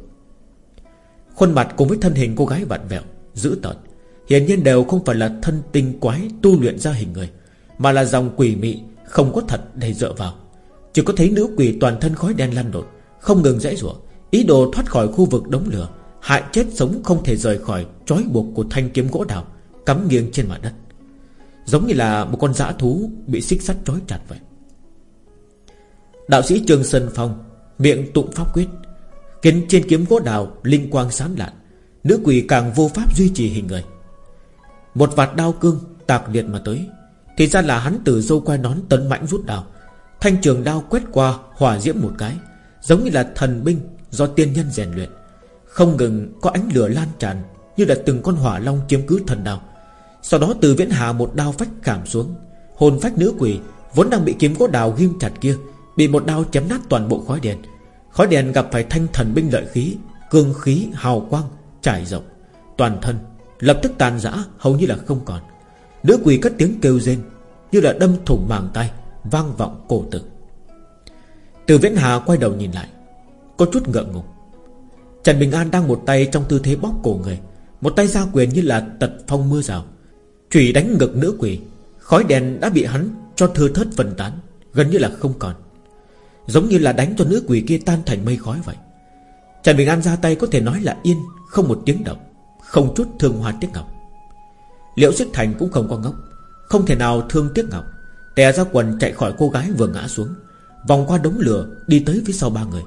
Khuôn mặt cùng với thân hình cô gái vặn vẹo, Dữ tợn, Hiển nhiên đều không phải là thân tinh quái Tu luyện ra hình người, Mà là dòng quỷ mị Không có thật để dựa vào. Chỉ có thấy nữ quỷ toàn thân khói đen lăn lộn, Không ngừng dãy rủa, Ý đồ thoát khỏi khu vực đống lửa, Hại chết sống không thể rời khỏi Trói buộc của thanh kiếm gỗ đào, Cắm nghiêng trên mặt đất. Giống như là một con dã thú Bị xích sắt trói chặt vậy. Đạo sĩ Trương Sơn Phong, Miệng tụng pháp quyết, Kiến trên kiếm gỗ đào Linh quang sáng lạn, Nữ quỷ càng vô pháp duy trì hình người. Một vạt đao cương tạc liệt mà tới, Thì ra là hắn từ dâu quai nón tấn mãnh rút đào, Thanh trường đao quét qua hỏa diễm một cái, Giống như là thần binh Do tiên nhân rèn luyện, Không ngừng có ánh lửa lan tràn Như là từng con hỏa long chiếm cứ thần đao. Sau đó từ viễn hà một đao phách cảm xuống. Hồn phách nữ quỷ Vốn đang bị kiếm gỗ đào ghim chặt kia, Bị một đao chém nát toàn bộ khói đèn. Khói đèn gặp phải thanh thần binh lợi khí, Cương khí, hào quang trải rộng. Toàn thân lập tức tàn rã, Hầu như là không còn. Nữ quỷ cất tiếng kêu rên, Như là đâm thủng màng tay, Vang vọng cổ tử. Từ Viễn Hà quay đầu nhìn lại, Có chút ngượng ngùng. Trần Bình An đang một tay trong tư thế bóp cổ người, Một tay ra quyền như là tật phong mưa rào. Chủy đánh ngực nữ quỷ, Khói đèn đã bị hắn cho thưa thớt phần tán, Gần như là không còn. Giống như là đánh cho nữ quỷ kia tan thành mây khói vậy. Trần Bình An ra tay có thể nói là yên, Không một tiếng động, Không chút thương hoa tiếc ngọc. Liễu Xích Thành cũng không có ngốc, Không thể nào thương tiếc ngọc, Tè ra quần chạy khỏi cô gái vừa ngã xuống, Vòng qua đống lửa Đi tới phía sau ba người.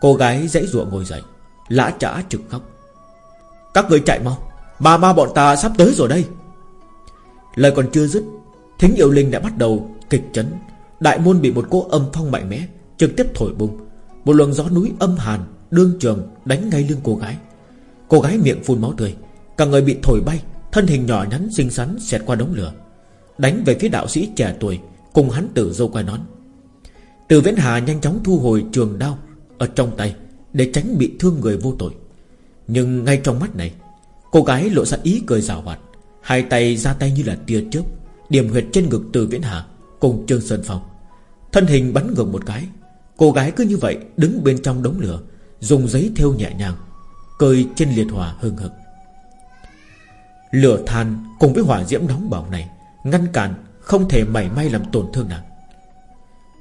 Cô gái dãy ruộng ngồi dậy, Lã trả trực khóc. Các người chạy mau Bà ma bọn ta sắp tới rồi đây. Lời còn chưa dứt, Thính yêu linh đã bắt đầu kịch chấn. Đại môn bị một cỗ âm phong mạnh mẽ, Trực tiếp thổi bùng. Một luồng gió núi âm hàn, Đương trường đánh ngay lưng cô gái. Cô gái miệng phun máu tươi, Cả người bị thổi bay, Thân hình nhỏ nhắn xinh xắn xẹt qua đống lửa. Đánh về phía đạo sĩ trẻ tuổi, Cùng hắn tử dâu quai nón. Từ viễn hà nhanh chóng thu hồi trường đao Ở trong tay, Để tránh bị thương người vô tội. Nhưng ngay trong mắt này, Cô gái lộ ra ý cười rào hoạt. Hai tay ra tay như là tia chớp, Điểm huyệt trên ngực từ viễn hà Cùng Trương Sơn Phong. Thân hình bắn ngược một cái, Cô gái cứ như vậy đứng bên trong đống lửa, Dùng giấy thêu nhẹ nhàng, Cơi trên liệt hỏa hừng hực. Lửa than cùng với hỏa diễm nóng bỏng này Ngăn cản không thể mảy may làm tổn thương nàng.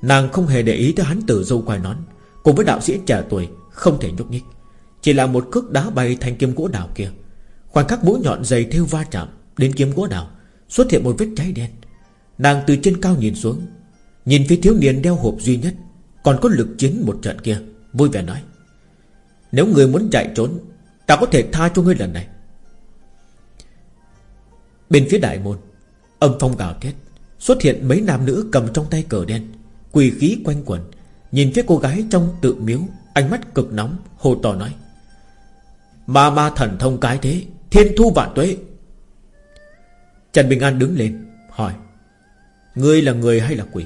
Nàng không hề để ý tới hắn tử dâu quai nón, Cùng với đạo sĩ trẻ tuổi Không thể nhúc nhích. Chỉ là một cước đá bay thành kim gỗ đào kia, Khoảnh khắc mũi nhọn dày thêu va chạm Đến kiếm gỗ nào, Xuất hiện một vết cháy đen. Nàng từ trên cao nhìn xuống, Nhìn phía thiếu niên đeo hộp duy nhất, Còn có lực chiến một trận kia, Vui vẻ nói, Nếu người muốn chạy trốn, Ta có thể tha cho ngươi lần này. Bên phía đại môn, Âm phong gào thét, Xuất hiện mấy nam nữ cầm trong tay cờ đen, Quỳ khí quanh quẩn Nhìn phía cô gái trong tự miếu, Ánh mắt cực nóng hồ to nói, Ma ma thần thông cái thế, Thiên thu vạn tuế Trần Bình An đứng lên, Hỏi, Ngươi là người hay là quỷ?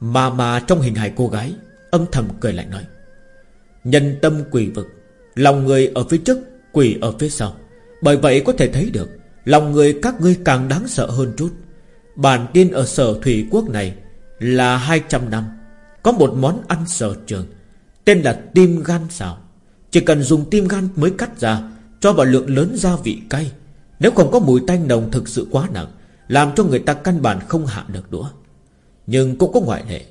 Mà mà trong hình hài cô gái, Âm thầm cười lạnh nói, Nhân tâm quỷ vực, Lòng người ở phía trước, Quỷ ở phía sau. Bởi vậy có thể thấy được, Lòng người các ngươi càng đáng sợ hơn chút. Bản tiên ở sở thủy quốc này Là 200 năm, Có một món ăn sở trường, Tên là tim gan xào. Chỉ cần dùng tim gan mới cắt ra, Cho vào lượng lớn gia vị cay nếu không có mùi tanh nồng thực sự quá nặng, Làm cho người ta căn bản không hạ được đũa Nhưng cũng có ngoại lệ.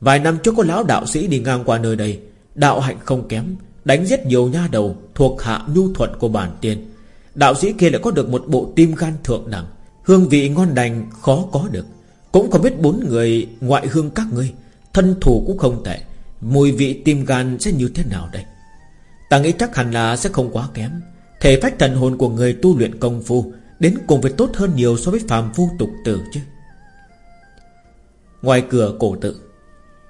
Vài năm trước có lão đạo sĩ đi ngang qua nơi đây, Đạo hạnh không kém, Đánh giết nhiều nha đầu Thuộc hạ nhu thuận của bản tiên. Đạo sĩ kia lại có được một bộ tim gan thượng đẳng, Hương vị ngon đành, khó có được. Cũng không biết bốn người ngoại hương các ngươi, Thân thủ cũng không tệ, Mùi vị tim gan sẽ như thế nào đây? Ta nghĩ chắc hẳn là sẽ không quá kém. Thể phách thần hồn của người tu luyện công phu, Đến cùng phải tốt hơn nhiều so với phàm phu tục tử chứ. Ngoài cửa cổ tự,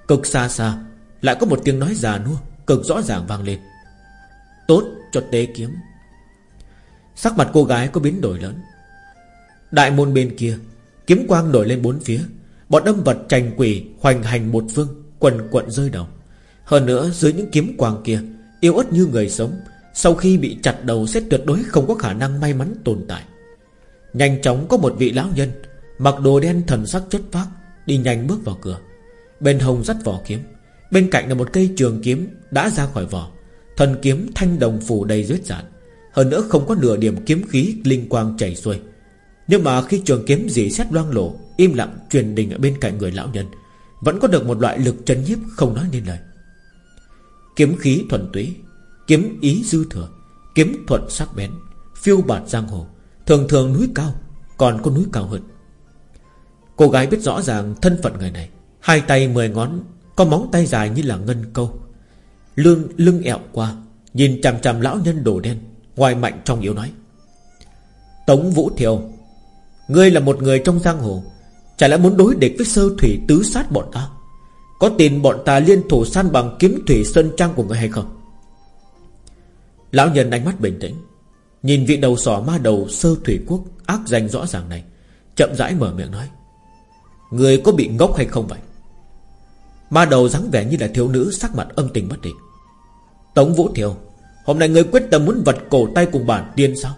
Cực xa xa, Lại có một tiếng nói già nua, Cực rõ ràng vang lên. Tốt cho tế kiếm. Sắc mặt cô gái có biến đổi lớn. Đại môn bên kia, Kiếm quang nổi lên bốn phía. Bọn âm vật trành quỷ hoành hành một phương, Quần quận rơi đầu. Hơn nữa, dưới những kiếm quang kia Yêu ớt như người sống sau khi bị chặt đầu sẽ tuyệt đối không có khả năng may mắn tồn tại. Nhanh chóng có một vị lão nhân, Mặc đồ đen thần sắc chất phác, Đi nhanh bước vào cửa. Bên hông dắt vỏ kiếm, Bên cạnh là một cây trường kiếm đã ra khỏi vỏ. Thần kiếm thanh đồng phủ đầy vết dạn, hơn nữa không có nửa điểm kiếm khí Linh quang chảy xuôi. Nhưng mà khi trường kiếm dì xét loang lổ, Im lặng truyền đình ở bên cạnh người lão nhân, Vẫn có được một loại lực chân nhiếp Không nói nên lời. Kiếm khí thuần túy Kiếm ý dư thừa, Kiếm thuận sắc bén, Phiêu bạt giang hồ, Thường thường núi cao, Còn có núi cao hơn. Cô gái biết rõ ràng thân phận người này, Hai tay mười ngón, Có móng tay dài như là ngân câu. Lương, lưng ẹo qua, Nhìn chằm chằm lão nhân đồ đen, Ngoài mạnh trong yếu nói. Tống Vũ Thiều, Ngươi là một người trong giang hồ, Chả lẽ muốn đối địch với sơ thủy tứ sát bọn ta? Có tin bọn ta liên thủ san bằng kiếm thủy sơn trang của ngươi hay không? Lão nhân ánh mắt bình tĩnh, Nhìn vị đầu sỏ ma đầu sơ thủy quốc Ác danh rõ ràng này, Chậm rãi mở miệng nói, Người có bị ngốc hay không vậy? Ma đầu dáng vẻ như là thiếu nữ, Sắc mặt âm tình bất định. Tống Vũ Thiều, Hôm nay người quyết tâm muốn vật cổ tay cùng bản tiên sao?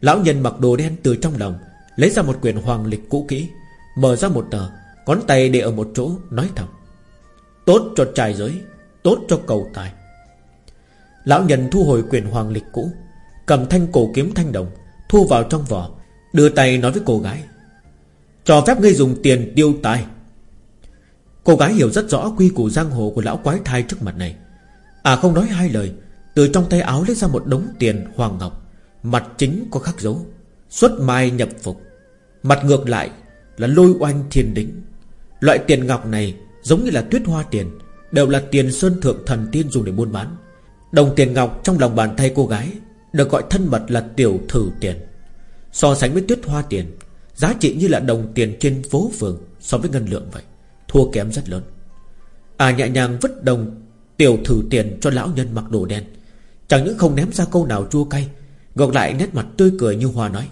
Lão nhân mặc đồ đen từ trong lòng, Lấy ra một quyển hoàng lịch cũ kỹ, Mở ra một tờ, Ngón tay để ở một chỗ, nói thầm, Tốt cho trai giới, Tốt cho cầu tài Lão nhân thu hồi quyền hoàng lịch cũ, Cầm thanh cổ kiếm thanh đồng, Thu vào trong vỏ, Đưa tay nói với cô gái, Cho phép ngươi dùng tiền tiêu tài. Cô gái hiểu rất rõ quy củ giang hồ của lão quái thai trước mặt này. À không nói hai lời, Từ trong tay áo lấy ra một đống tiền hoàng ngọc, Mặt chính có khắc dấu, Xuất mai nhập phục. Mặt ngược lại là lôi oanh thiên đính. Loại tiền ngọc này Giống như là tuyết hoa tiền, Đều là tiền sơn thượng thần tiên dùng để buôn bán. Đồng tiền ngọc trong lòng bàn tay cô gái Được gọi thân mật là tiểu thử tiền. So sánh với tuyết hoa tiền, Giá trị như là đồng tiền trên phố phường So với ngân lượng vậy, Thua kém rất lớn. À nhẹ nhàng vứt đồng Tiểu thử tiền cho lão nhân mặc đồ đen. Chẳng những không ném ra câu nào chua cay, Ngược lại nét mặt tươi cười như hoa nói.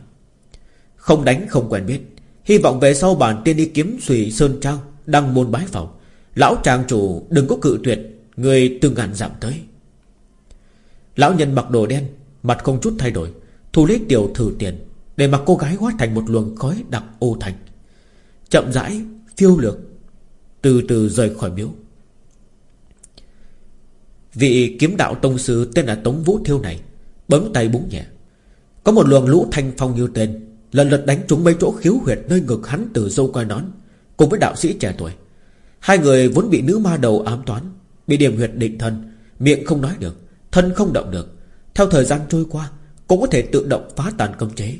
Không đánh không quen biết, Hy vọng về sau bản tiên đi kiếm Xùy Sơn Trang Đăng môn bái phòng Lão trang chủ đừng có cự tuyệt, Người từng ngàn giảm tới. Lão nhân mặc đồ đen, Mặt không chút thay đổi, Thu lấy tiểu thử tiền Để mặc cô gái hóa thành một luồng khói đặc ô thành. Chậm rãi, phiêu lược, Từ từ rời khỏi miếu. Vị kiếm đạo tông sư tên là Tống Vũ Thiêu này, Bấm tay búng nhẹ. Có một luồng lũ thanh phong như tên, Lần lượt đánh trúng mấy chỗ khiếu huyệt nơi ngực hắn từ dâu coi nón, Cùng với đạo sĩ trẻ tuổi. Hai người vốn bị nữ ma đầu ám toán, Bị điểm huyệt định thân, Miệng không nói được. Thân không động được. Theo thời gian trôi qua, Cũng có thể tự động phá tàn cấm chế.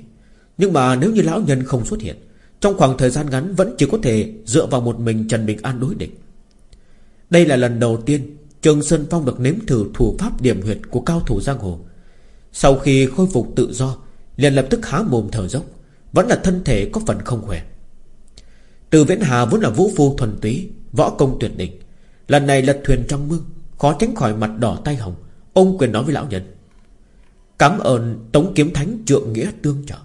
Nhưng mà nếu như lão nhân không xuất hiện, Trong khoảng thời gian ngắn vẫn chỉ có thể Dựa vào một mình Trần Bình An đối địch. Đây là lần đầu tiên Trường Sơn Phong được nếm thử thủ pháp điểm huyệt Của cao thủ giang hồ. Sau khi khôi phục tự do, liền lập tức há mồm thở dốc, Vẫn là thân thể có phần không khỏe. Từ Viễn Hà vốn là vũ phu thuần túy, Võ công tuyệt đỉnh, Lần này lật thuyền trong mương, Khó tránh khỏi mặt đỏ tay hồng Ông quyền nói với lão nhân, Cảm ơn Tống Kiếm Thánh trượng nghĩa tương trợ.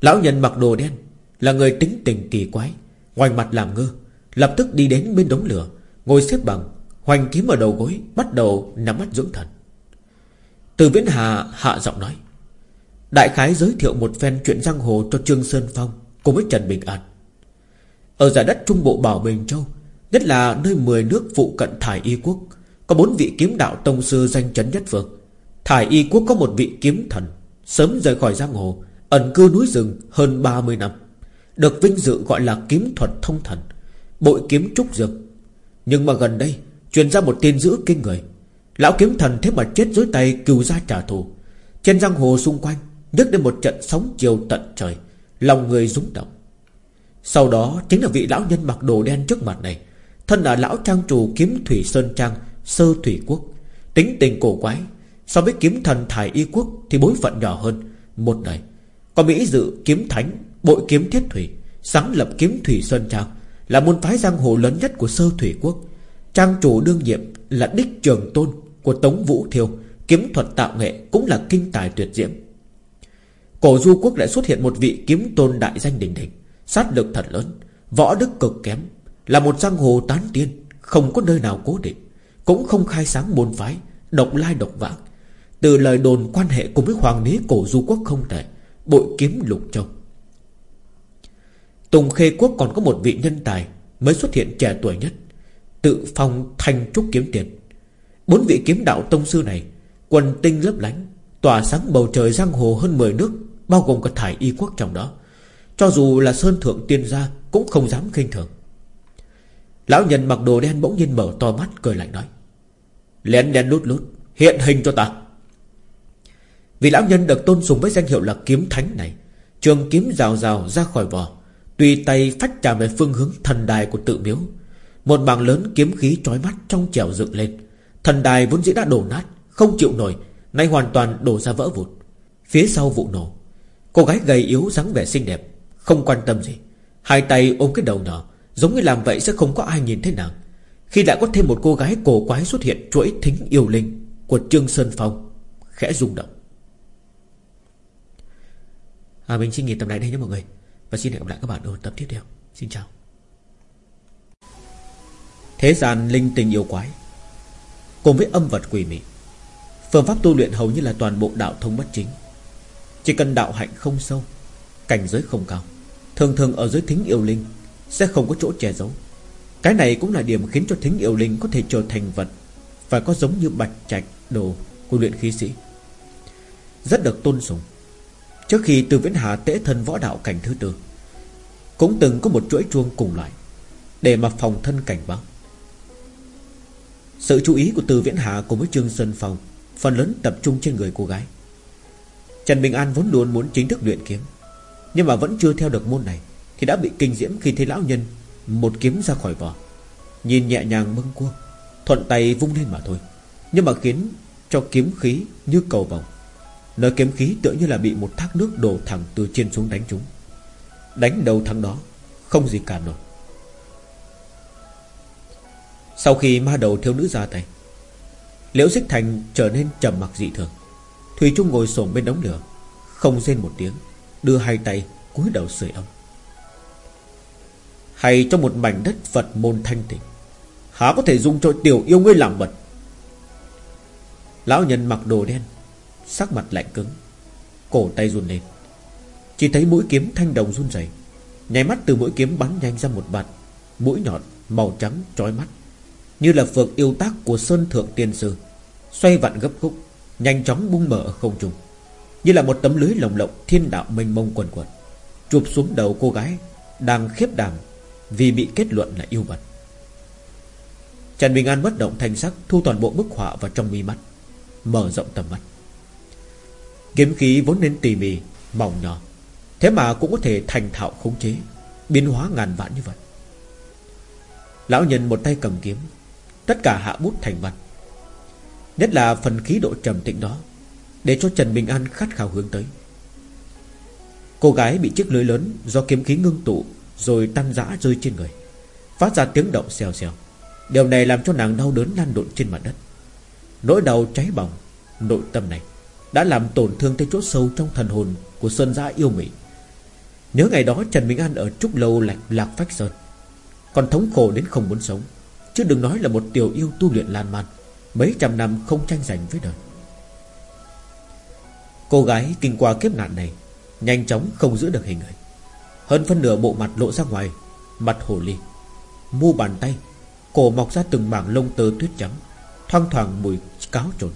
Lão nhân mặc đồ đen, Là người tính tình kỳ quái, Ngoài mặt làm ngơ, Lập tức đi đến bên đống lửa, Ngồi xếp bằng, Hoành kiếm ở đầu gối, Bắt đầu nắm mắt dưỡng thần. Từ Viễn Hà hạ giọng nói, Đại khái giới thiệu một phen chuyện giang hồ cho Trương Sơn Phong Cùng với Trần Bình An. Ở giải đất Trung Bộ Bảo Bình Châu, Nhất là nơi 10 nước phụ cận Thải Y Quốc có bốn vị kiếm đạo tông sư danh chấn nhất phương Thải Y Quốc có một vị kiếm thần, Sớm rời khỏi giang hồ, Ẩn cư núi rừng hơn 30 năm. Được vinh dự gọi là kiếm thuật thông thần, Bội kiếm trúc dược. Nhưng mà gần đây, Truyền ra một tin dữ kinh người. Lão kiếm thần thế mà chết dưới tay cừu gia trả thù. Trên giang hồ xung quanh, nhấc lên một trận sóng chiều tận trời, Lòng người rúng động. Sau đó chính là vị lão nhân mặc đồ đen trước mặt này, Thân là lão trang chủ kiếm thủy sơn trang Sơ thủy quốc. Tính tình cổ quái, So với kiếm thần thải y quốc Thì bối phận nhỏ hơn. Một đời Có Mỹ dự kiếm thánh, Bội kiếm thiết thủy, Sáng lập kiếm thủy sơn trang, Là môn phái giang hồ lớn nhất của sơ thủy quốc. Trang chủ đương nhiệm là đích trường tôn Của Tống Vũ Thiêu. Kiếm thuật tạo nghệ cũng là kinh tài tuyệt diễm. Cổ du quốc lại xuất hiện một vị kiếm tôn đại danh đỉnh đỉnh, Sát lực thật lớn, Võ đức cực kém, Là một giang hồ tán tiên, Không có nơi nào cố định. Cũng không khai sáng môn phái, Độc lai độc vãng. Từ lời đồn quan hệ cùng với hoàng đế cổ du quốc không tệ, Bội kiếm lục châu. Tùng Khê Quốc còn có một vị nhân tài Mới xuất hiện trẻ tuổi nhất, Tự phong thanh trúc kiếm tiền. Bốn vị kiếm đạo tông sư này, Quần tinh lấp lánh, Tỏa sáng bầu trời giang hồ hơn 10 nước, Bao gồm cả thải y quốc trong đó. Cho dù là sơn thượng tiên gia Cũng không dám khinh thường. Lão nhân mặc đồ đen bỗng nhiên mở to mắt, Cười lạnh nói Lén lén lút lút, Hiện hình cho ta. Vì lão nhân được tôn sùng với danh hiệu là kiếm thánh này. Trường kiếm rào rào ra khỏi vỏ, Tùy tay phách chạm về phương hướng thần đài của tự miếu. Một mảng lớn kiếm khí trói mắt trong trèo dựng lên. Thần đài vốn dĩ đã đổ nát, Không chịu nổi, Nay hoàn toàn đổ ra vỡ vụt Phía sau vụ nổ, Cô gái gầy yếu dáng vẻ xinh đẹp, Không quan tâm gì. Hai tay ôm cái đầu nhỏ, Giống như làm vậy sẽ không có ai nhìn thấy nàng. Khi đã có thêm một cô gái cổ quái xuất hiện Chuỗi thính yêu linh Của Trương Sơn Phong Khẽ rung động. À, Mình xin nghỉ tập này đây nhé mọi người. Và xin hẹn gặp lại các bạn ở tập tiếp theo. Xin chào. Thế gian linh tình yêu quái Cùng với âm vật quỷ mị. Phương pháp tu luyện hầu như là toàn bộ đạo thông bất chính. Chỉ cần đạo hạnh không sâu Cảnh giới không cao Thường thường ở dưới thính yêu linh Sẽ không có chỗ che giấu. Cái này cũng là điểm khiến cho thính yêu linh Có thể trở thành vật và có giống như bạch trạch đồ của luyện khí sĩ. Rất được tôn sùng. Trước khi từ viễn hạ tế thân võ đạo cảnh thứ tư, Cũng từng có một chuỗi chuông cùng loại Để mà phòng thân cảnh báo. Sự chú ý của từ viễn hạ cùng với Trương Sơn Phong, Phần lớn tập trung trên người cô gái. Trần Bình An vốn luôn muốn chính thức luyện kiếm, Nhưng mà vẫn chưa theo được môn này Thì đã bị kinh diễm khi thấy lão nhân một kiếm ra khỏi vỏ. Nhìn nhẹ nhàng bâng cua Thuận tay vung lên mà thôi. Nhưng mà khiến cho kiếm khí như cầu vòng Nơi kiếm khí tựa như là bị một thác nước đổ thẳng từ trên xuống đánh chúng. Đánh đầu thằng đó, Không gì cả nổi. Sau khi ma đầu thiếu nữ ra tay, Liễu Xích Thành trở nên trầm mặc dị thường. Thùy Trung ngồi xổm bên đống lửa, Không rên một tiếng, Đưa hai tay cúi đầu sưởi ấm. Hay trong một mảnh đất Phật môn thanh tịnh. Há có thể dùng cho tiểu yêu ngươi làm bật Lão nhân mặc đồ đen, Sắc mặt lạnh cứng, Cổ tay run lên. Chỉ thấy mũi kiếm thanh đồng run rẩy, Nháy mắt từ mũi kiếm bắn nhanh ra một bạt, Mũi nhọn màu trắng trói mắt, Như là phược yêu tác của Sơn Thượng Tiên Sư, Xoay vặn gấp khúc, Nhanh chóng bung mở ở không trung, Như là một tấm lưới lồng lộng thiên đạo mênh mông quần quần Chụp xuống đầu cô gái Đang khiếp đảm vì bị kết luận là yêu vật Trần Bình An bất động thanh sắc, Thu toàn bộ bức họa vào trong mi mắt, Mở rộng tầm mắt. Kiếm khí vốn nên tỉ mỉ, Mỏng nhỏ Thế mà cũng có thể thành thạo khống chế, Biến hóa ngàn vạn như vậy. Lão nhân một tay cầm kiếm, Tất cả hạ bút thành văn, Nhất là phần khí độ trầm tĩnh đó, Để cho Trần Bình An khát khao hướng tới. Cô gái bị chiếc lưới lớn Do kiếm khí ngưng tụ rồi tan rã rơi trên người. Phát ra tiếng động xèo xèo. Điều này làm cho nàng đau đớn lan lộn trên mặt đất. Nỗi đau cháy bỏng Nội tâm này Đã làm tổn thương tới chỗ sâu trong thần hồn Của Sơn Giã yêu mỹ Nhớ ngày đó Trần Minh An ở Trúc Lâu Lạc, lạc Phách Sơn Còn thống khổ đến không muốn sống. Chứ đừng nói là một tiểu yêu tu luyện lan man Mấy trăm năm không tranh giành với đời. Cô gái kinh qua kiếp nạn này Nhanh chóng không giữ được hình ảnh. Hơn phân nửa bộ mặt lộ ra ngoài, Mặt hồ ly. Mu bàn tay, Cổ mọc ra từng mảng lông tơ tuyết trắng, Thoang thoảng mùi cáo trồn.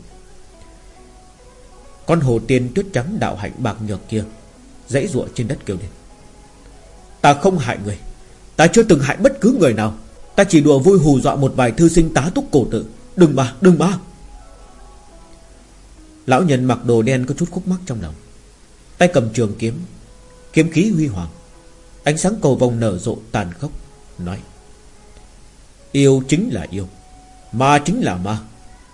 Con hồ tiên tuyết trắng đạo hạnh bạc nhược kia, Dãy ruộng trên đất kêu lên. Ta không hại người, Ta chưa từng hại bất cứ người nào. Ta chỉ đùa vui hù dọa một vài thư sinh tá túc cổ tự. Đừng mà đừng mà. Lão nhân mặc đồ đen có chút khúc mắc trong lòng. Tay cầm trường kiếm Kiếm khí huy hoàng. Ánh sáng cầu vòng nở rộ tàn khốc, Nói, Yêu chính là yêu, Ma chính là ma.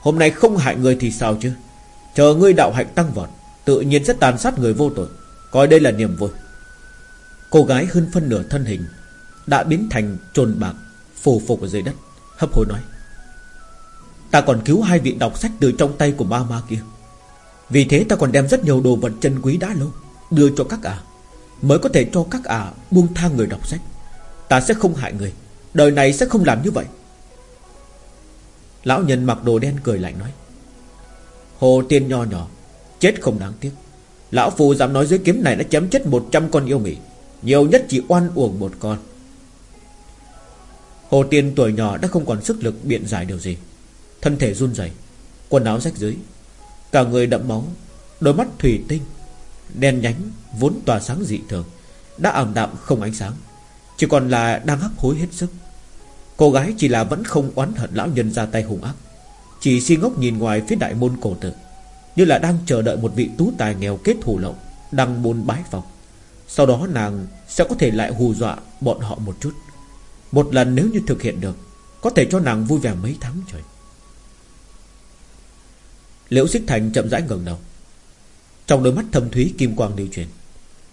Hôm nay không hại người thì sao chứ? Chờ ngươi đạo hạnh tăng vọt, Tự nhiên sẽ tàn sát người vô tội. Coi đây là niềm vui. Cô gái hơn phân nửa thân hình Đã biến thành trồn bạc, Phù phục ở dưới đất, Hấp hối nói, Ta còn cứu hai vị đọc sách từ trong tay của ma ma kia. Vì thế ta còn đem rất nhiều đồ vật chân quý đã lâu Đưa cho các ả Mới có thể cho các ả buông tha người đọc sách. Ta sẽ không hại người. Đời này sẽ không làm như vậy. Lão nhân mặc đồ đen cười lạnh nói. Hồ tiên nho nhỏ Chết không đáng tiếc. Lão phù dám nói dưới kiếm này đã chém chết 100 con yêu mị. Nhiều nhất chỉ oan uổng một con. Hồ tiên tuổi nhỏ đã không còn sức lực biện giải điều gì. Thân thể run rẩy, Quần áo rách dưới Cả người đậm máu Đôi mắt thủy tinh. Đen nhánh, vốn tỏa sáng dị thường, Đã ảm đạm không ánh sáng. Chỉ còn là đang hấp hối hết sức. Cô gái chỉ là vẫn không oán hận lão nhân ra tay hung ác. Chỉ si ngốc nhìn ngoài phía đại môn cổ tử, Như là đang chờ đợi một vị tú tài nghèo kết thù lậu Đăng môn bái phòng. Sau đó nàng sẽ có thể lại hù dọa bọn họ một chút. Một lần nếu như thực hiện được, Có thể cho nàng vui vẻ mấy tháng trời. Liễu Xích Thành chậm rãi ngẩng đầu. Trong đôi mắt thâm thúy kim quang điều chuyển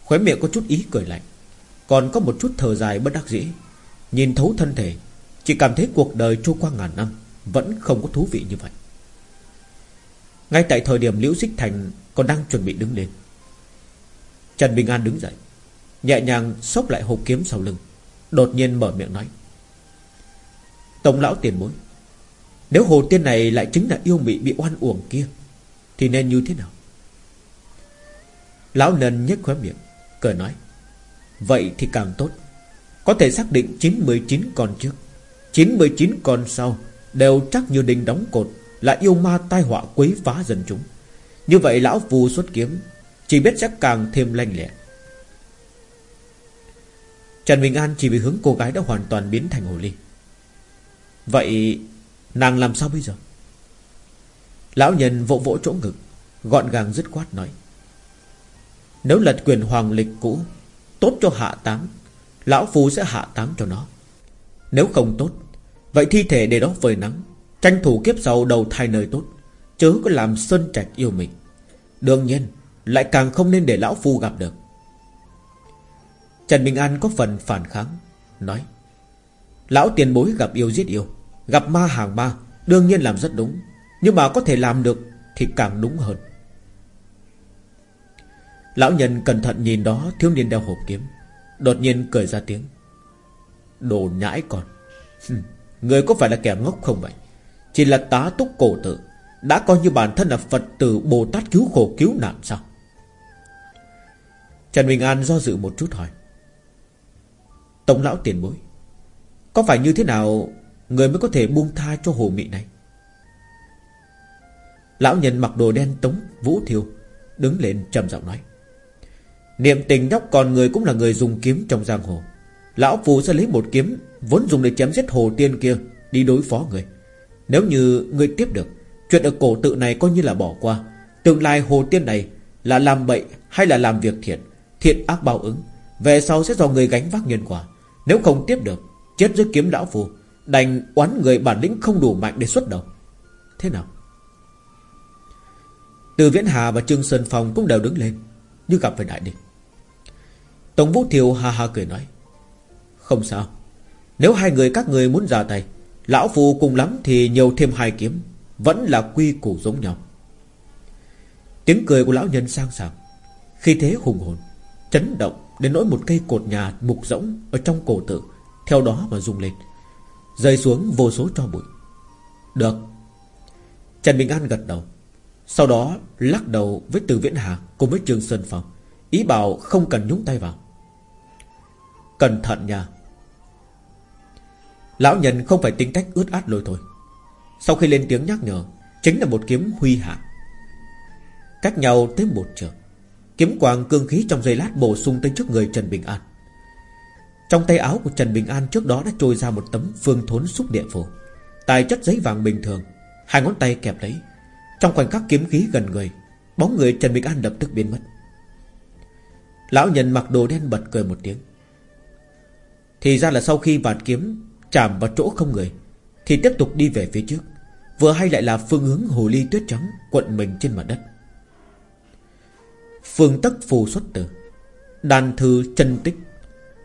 Khóe miệng có chút ý cười lạnh. Còn có một chút thở dài bất đắc dĩ. Nhìn thấu thân thể Chỉ cảm thấy cuộc đời trôi qua ngàn năm Vẫn không có thú vị như vậy. Ngay tại thời điểm Liễu Xích Thành Còn đang chuẩn bị đứng lên, Trần Bình An đứng dậy, Nhẹ nhàng xốc lại hộp kiếm sau lưng, Đột nhiên mở miệng nói Tổng lão tiền bối, Nếu hồ tiên này lại chính là yêu mị bị oan uổng kia, Thì nên như thế nào? Lão Lân nhếch khóe miệng, Cười nói, Vậy thì càng tốt. Có thể xác định 99 con trước 99 con sau Đều chắc như đình đóng cột Là yêu ma tai họa quấy phá dân chúng. Như vậy lão phù xuất kiếm Chỉ biết sẽ càng thêm lanh lẹ. Trần Bình An chỉ vì hướng cô gái đã hoàn toàn biến thành hồ ly. Vậy nàng làm sao bây giờ? Lão nhân vỗ vỗ chỗ ngực, Gọn gàng dứt khoát nói nếu lật quyền hoàng lịch cũ, Tốt cho hạ tám Lão Phu sẽ hạ tám cho nó. Nếu không tốt, Vậy thi thể để đó phơi nắng, Tranh thủ kiếp sau đầu thai nơi tốt Chớ có làm sơn trạch yêu mình. Đương nhiên, Lại càng không nên để Lão Phu gặp được. Trần Bình An có phần phản kháng, Nói, Lão tiền bối gặp yêu giết yêu, Gặp ma hàng ma, Đương nhiên làm rất đúng. Nhưng mà có thể làm được Thì càng đúng hơn. Lão nhân cẩn thận nhìn đó, Thiếu niên đeo hộp kiếm. Đột nhiên cười ra tiếng. Đồ nhãi con. Người có phải là kẻ ngốc không vậy? Chỉ là tá túc cổ tự Đã coi như bản thân là Phật tử Bồ Tát cứu khổ cứu nạn sao? Trần Bình An do dự một chút hỏi. Tổng lão tiền bối, Có phải như thế nào Người mới có thể buông tha cho hồ mị này? Lão nhân mặc đồ đen tống Vũ thiêu Đứng lên trầm giọng nói. Niệm tình nhóc còn người cũng là người dùng kiếm trong giang hồ. Lão phù sẽ lấy một kiếm, Vốn dùng để chém giết hồ tiên kia, Đi đối phó người. Nếu như người tiếp được, Chuyện ở cổ tự này coi như là bỏ qua. Tương lai hồ tiên này Là làm bậy hay là làm việc thiện Thiện ác báo ứng. Về sau sẽ do người gánh vác nhân quả. Nếu không tiếp được, Chết dưới kiếm lão phù Đành oán người bản lĩnh không đủ mạnh để xuất đầu. Thế nào? Từ Viễn Hà và Trương Sơn Phong cũng đều đứng lên, Như gặp phải đại địch. Tống Vũ Thiều ha ha cười nói, Không sao. Nếu hai người các người muốn ra tay, Lão Phù cùng lắm thì nhiều thêm hai kiếm, Vẫn là quy củ giống nhau. Tiếng cười của lão nhân sang sảng, Khi thế hùng hồn, Chấn động đến nỗi một cây cột nhà mục rỗng Ở trong cổ tự, Theo đó mà rung lên, Rơi xuống vô số cho bụi. Được. Trần Bình An gật đầu, Sau đó lắc đầu với Từ Viễn Hà Cùng với Trương Sơn Phong, Ý bảo không cần nhúng tay vào. Cẩn thận nha. Lão nhân không phải tính cách ướt át lôi thôi. Sau khi lên tiếng nhắc nhở, Chính là một kiếm huy hạ. Cách nhau tới một trường Kiếm quang cương khí trong giây lát bổ sung tới trước người Trần Bình An. Trong tay áo của Trần Bình An trước đó đã trôi ra một tấm phương thốn xúc địa phổ Tài chất giấy vàng bình thường, Hai ngón tay kẹp lấy. Trong khoảnh khắc kiếm khí gần người, Bóng người Trần Bình An lập tức biến mất. Lão nhân mặc đồ đen bật cười một tiếng. Thì ra là sau khi vạt kiếm Chạm vào chỗ không người, Thì tiếp tục đi về phía trước. Vừa hay lại là phương hướng hồ ly tuyết trắng Quận mình trên mặt đất. Phương tất phù xuất tử Đàn thư chân tích,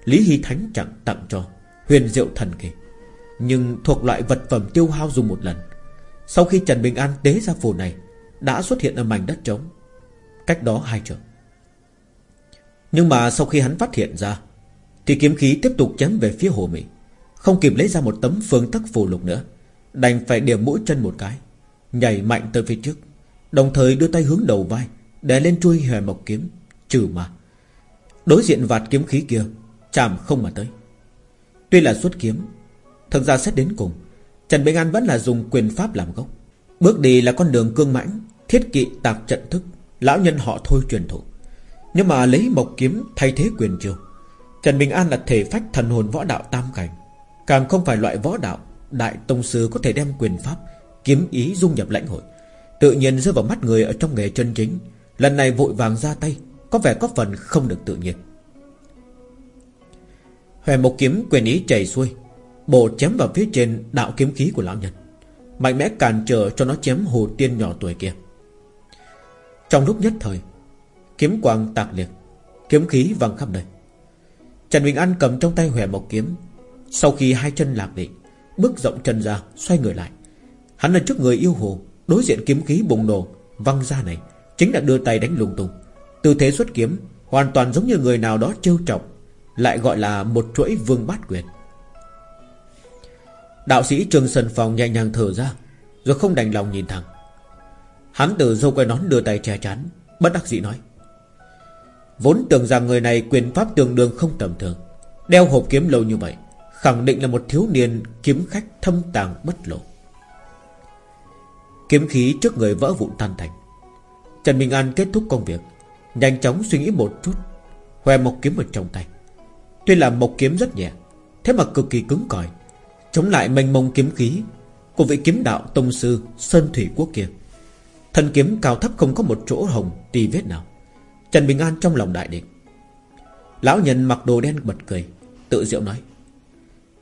Lý Hy Thánh chẳng tặng cho, Huyền diệu thần kỳ. Nhưng thuộc loại vật phẩm tiêu hao dùng một lần. Sau khi Trần Bình An tế ra phù này, Đã xuất hiện ở mảnh đất trống, Cách đó hai trường Nhưng mà sau khi hắn phát hiện ra thì kiếm khí tiếp tục chém về phía hồ Mỹ Không kịp lấy ra một tấm phương tắc phù lục nữa, Đành phải điểm mũi chân một cái, Nhảy mạnh tới phía trước, Đồng thời đưa tay hướng đầu vai, Đè lên chuôi hòe mộc kiếm, Trừ mà. Đối diện vạt kiếm khí kia, Chạm không mà tới. Tuy là xuất kiếm, Thực ra xét đến cùng, Trần Bình An vẫn là dùng quyền pháp làm gốc. Bước đi là con đường cương mãnh, Thiết kỵ tạc trận thức, Lão nhân họ thôi truyền thụ. Nhưng mà lấy mộc kiếm thay thế quyền chiêu Trần Bình An là thể phách thần hồn võ đạo tam cảnh. Càng không phải loại võ đạo, Đại Tông Sư có thể đem quyền pháp, Kiếm ý dung nhập lãnh hội. Tự nhiên rơi vào mắt người ở trong nghề chân chính, Lần này vội vàng ra tay, Có vẻ có phần không được tự nhiên. Hòe một kiếm quyền ý chảy xuôi, Bổ chém vào phía trên đạo kiếm khí của lão nhân, Mạnh mẽ cản trở cho nó chém hồ tiên nhỏ tuổi kia. Trong lúc nhất thời, Kiếm quang tạc liệt, Kiếm khí văng khắp nơi. Trần Bình An cầm trong tay hòe một kiếm. Sau khi hai chân lạc định, Bước rộng chân ra, xoay người lại. Hắn là trước người yêu hồ, Đối diện kiếm khí bùng nổ, Văng ra này, Chính là đưa tay đánh lung tung. Tư thế xuất kiếm Hoàn toàn giống như người nào đó trêu trọng Lại gọi là một chuỗi vương bát quyền. Đạo sĩ Trương Sơn Phong nhẹ nhàng thở ra, Rồi không đành lòng nhìn thẳng. Hắn từ dâu quay nón đưa tay che chắn, Bất đắc dĩ nói Vốn tưởng rằng người này quyền pháp tương đương không tầm thường. Đeo hộp kiếm lâu như vậy, Khẳng định là một thiếu niên kiếm khách thâm tàng bất lộ. Kiếm khí trước người vỡ vụn tan thành. Trần Minh An kết thúc công việc, Nhanh chóng suy nghĩ một chút, Hoe một kiếm ở trong tay. Tuy là một kiếm rất nhẹ, Thế mà cực kỳ cứng cỏi. Chống lại mênh mông kiếm khí Của vị kiếm đạo tông sư Sơn Thủy Quốc kia, Thân kiếm cao thấp không có một chỗ hồng tì vết nào. Trần Bình An trong lòng đại định. Lão nhân mặc đồ đen bật cười, Tự diệu nói,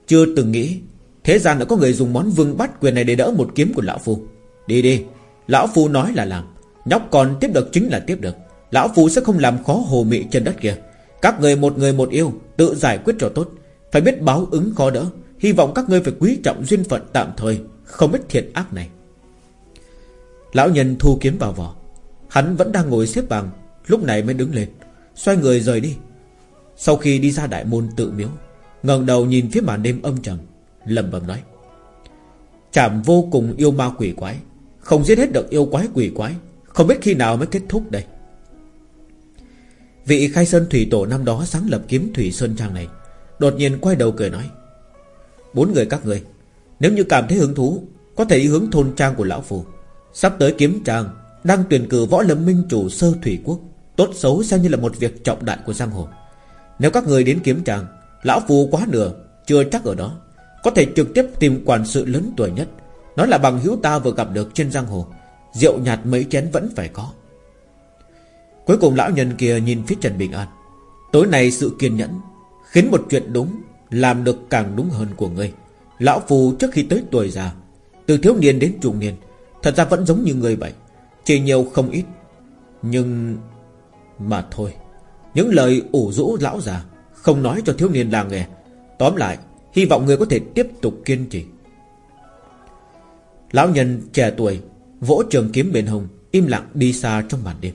Chưa từng nghĩ, Thế gian đã có người dùng món vương bắt quyền này để đỡ một kiếm của Lão Phu. Đi đi, Lão Phu nói là làm, Nhóc còn tiếp được chính là tiếp được. Lão Phu sẽ không làm khó hồ mị trên đất kia. Các người một người một yêu, Tự giải quyết cho tốt. Phải biết báo ứng khó đỡ, Hy vọng các ngươi phải quý trọng duyên phận tạm thời, Không biết thiện ác này. Lão nhân thu kiếm vào vỏ. Hắn vẫn đang ngồi xếp bằng Lúc này mới đứng lên, Xoay người rời đi. Sau khi đi ra đại môn tự miếu, ngẩng đầu nhìn phía màn đêm âm trầm, lẩm bẩm nói, Chảm vô cùng yêu ma quỷ quái, Không giết hết được yêu quái quỷ quái, Không biết khi nào mới kết thúc đây. Vị khai sơn thủy tổ năm đó sáng lập kiếm thủy sơn trang này, Đột nhiên quay đầu cười nói, Bốn người các người Nếu như cảm thấy hứng thú, Có thể đi hướng thôn trang của Lão Phù. Sắp tới kiếm trang Đang tuyển cử võ lâm minh chủ sơ thủy quốc. Tốt xấu xem như là một việc trọng đại của giang hồ. Nếu các người đến kiếm tràng Lão Phù quá nửa, Chưa chắc ở đó, Có thể trực tiếp tìm quản sự lớn tuổi nhất. Nói là bằng hữu ta vừa gặp được trên giang hồ, Rượu nhạt mấy chén vẫn phải có. Cuối cùng lão nhân kia nhìn phía Trần Bình An. Tối nay sự kiên nhẫn, Khiến một chuyện đúng, Làm được càng đúng hơn của ngươi. Lão Phù trước khi tới tuổi già, Từ thiếu niên đến trung niên, Thật ra vẫn giống như người vậy, Chỉ nhiều không ít. Nhưng mà thôi, Những lời ủ rũ lão già Không nói cho thiếu niên làng nghe. Tóm lại, Hy vọng người có thể tiếp tục kiên trì. Lão nhân trẻ tuổi Vỗ trường kiếm bên hồng Im lặng đi xa trong màn đêm.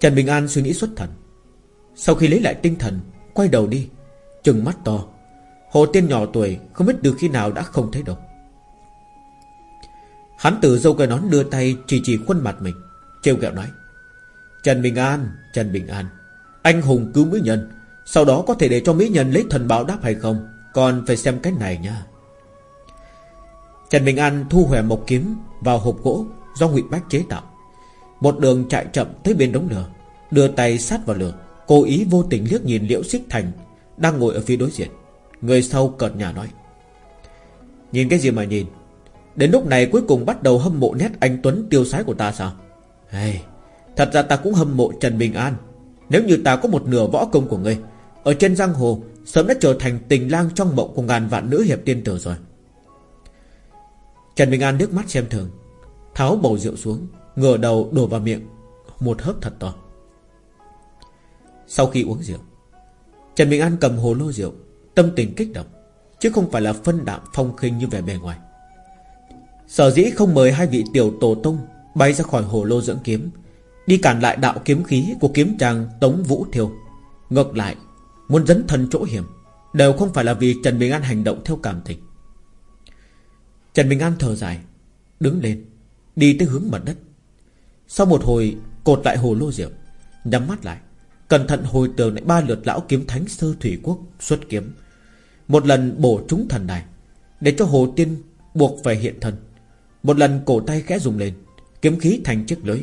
Trần Bình An suy nghĩ xuất thần. Sau khi lấy lại tinh thần, Quay đầu đi, Trừng mắt to. Hồ tiên nhỏ tuổi không biết từ khi nào đã không thấy đâu. Hắn từ dâu cây nón đưa tay Chỉ chỉ khuôn mặt mình, Trêu kẹo nói Trần Bình An Trần Bình An. Anh hùng cứu mỹ nhân Sau đó có thể để cho mỹ nhân lấy thần báo đáp hay không? Còn phải xem cái này nha. Trần Bình An thu hòe một kiếm Vào hộp gỗ do ngụy Bách chế tạo. Một đường chạy chậm tới bên đống lửa Đưa tay sát vào lửa. Cố ý vô tình liếc nhìn Liễu Xích Thành Đang ngồi ở phía đối diện. Người sau cợt nhà nói Nhìn cái gì mà nhìn? Đến lúc này cuối cùng bắt đầu hâm mộ nét anh Tuấn tiêu sái của ta sao? Hey, Thật ra ta cũng hâm mộ Trần Bình An. Nếu như ta có một nửa võ công của ngươi, Ở trên giang hồ, Sớm đã trở thành tình lang trong mộng của ngàn vạn nữ hiệp tiên tử rồi. Trần Bình An nước mắt xem thường, Tháo bầu rượu xuống, Ngửa đầu đổ vào miệng, Một hớp thật to. Sau khi uống rượu, Trần Bình An cầm hồ lô rượu, Tâm tình kích động, Chứ không phải là phân đạm phong khinh như vẻ bề ngoài. Sở dĩ không mời hai vị tiểu tổ tông Bay ra khỏi hồ lô dưỡng kiếm Đi cản lại đạo kiếm khí của kiếm chàng Tống Vũ thiều. Ngược lại, Muốn dấn thân chỗ hiểm Đều không phải là vì Trần Bình An hành động theo cảm tình. Trần Bình An thở dài, Đứng lên, Đi tới hướng mặt đất. Sau một hồi, cột lại hồ lô diệp Nhắm mắt lại, Cẩn thận hồi tưởng lại ba lượt lão kiếm thánh sơ thủy quốc xuất kiếm. Một lần bổ trúng thần đài, Để cho hồ tiên buộc phải hiện thân. Một lần cổ tay khẽ dùng lên, Kiếm khí thành chiếc lưới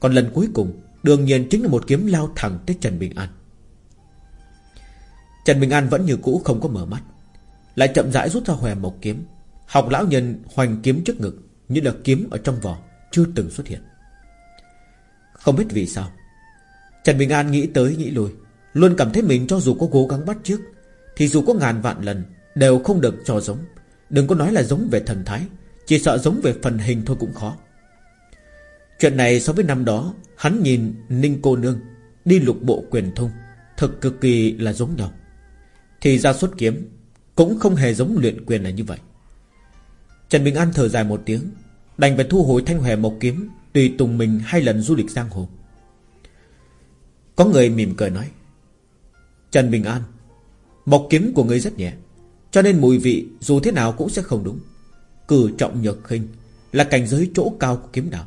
còn lần cuối cùng, Đương nhiên chính là một kiếm lao thẳng tới Trần Bình An. Trần Bình An vẫn như cũ không có mở mắt, Lại chậm rãi rút ra hòe một kiếm. Học lão nhân hoành kiếm trước ngực, Như là kiếm ở trong vỏ, Chưa từng xuất hiện. Không biết vì sao, Trần Bình An nghĩ tới nghĩ lui, Luôn cảm thấy mình cho dù có cố gắng bắt trước, Thì dù có ngàn vạn lần, Đều không được cho giống. Đừng có nói là giống về thần thái, Chỉ sợ giống về phần hình thôi cũng khó. Chuyện này so với năm đó, Hắn nhìn Ninh cô nương Đi lục bộ quyền thông, Thực cực kỳ là giống nhau. Thì ra xuất kiếm Cũng không hề giống luyện quyền là như vậy. Trần Bình An thở dài một tiếng, Đành phải thu hồi thanh hòe mộc kiếm, Tùy tùng mình hai lần du lịch giang hồ. Có người mỉm cười nói, Trần Bình An, Mộc kiếm của ngươi rất nhẹ, Cho nên mùi vị dù thế nào cũng sẽ không đúng. Cử trọng nhược khinh Là cảnh giới chỗ cao của kiếm đạo.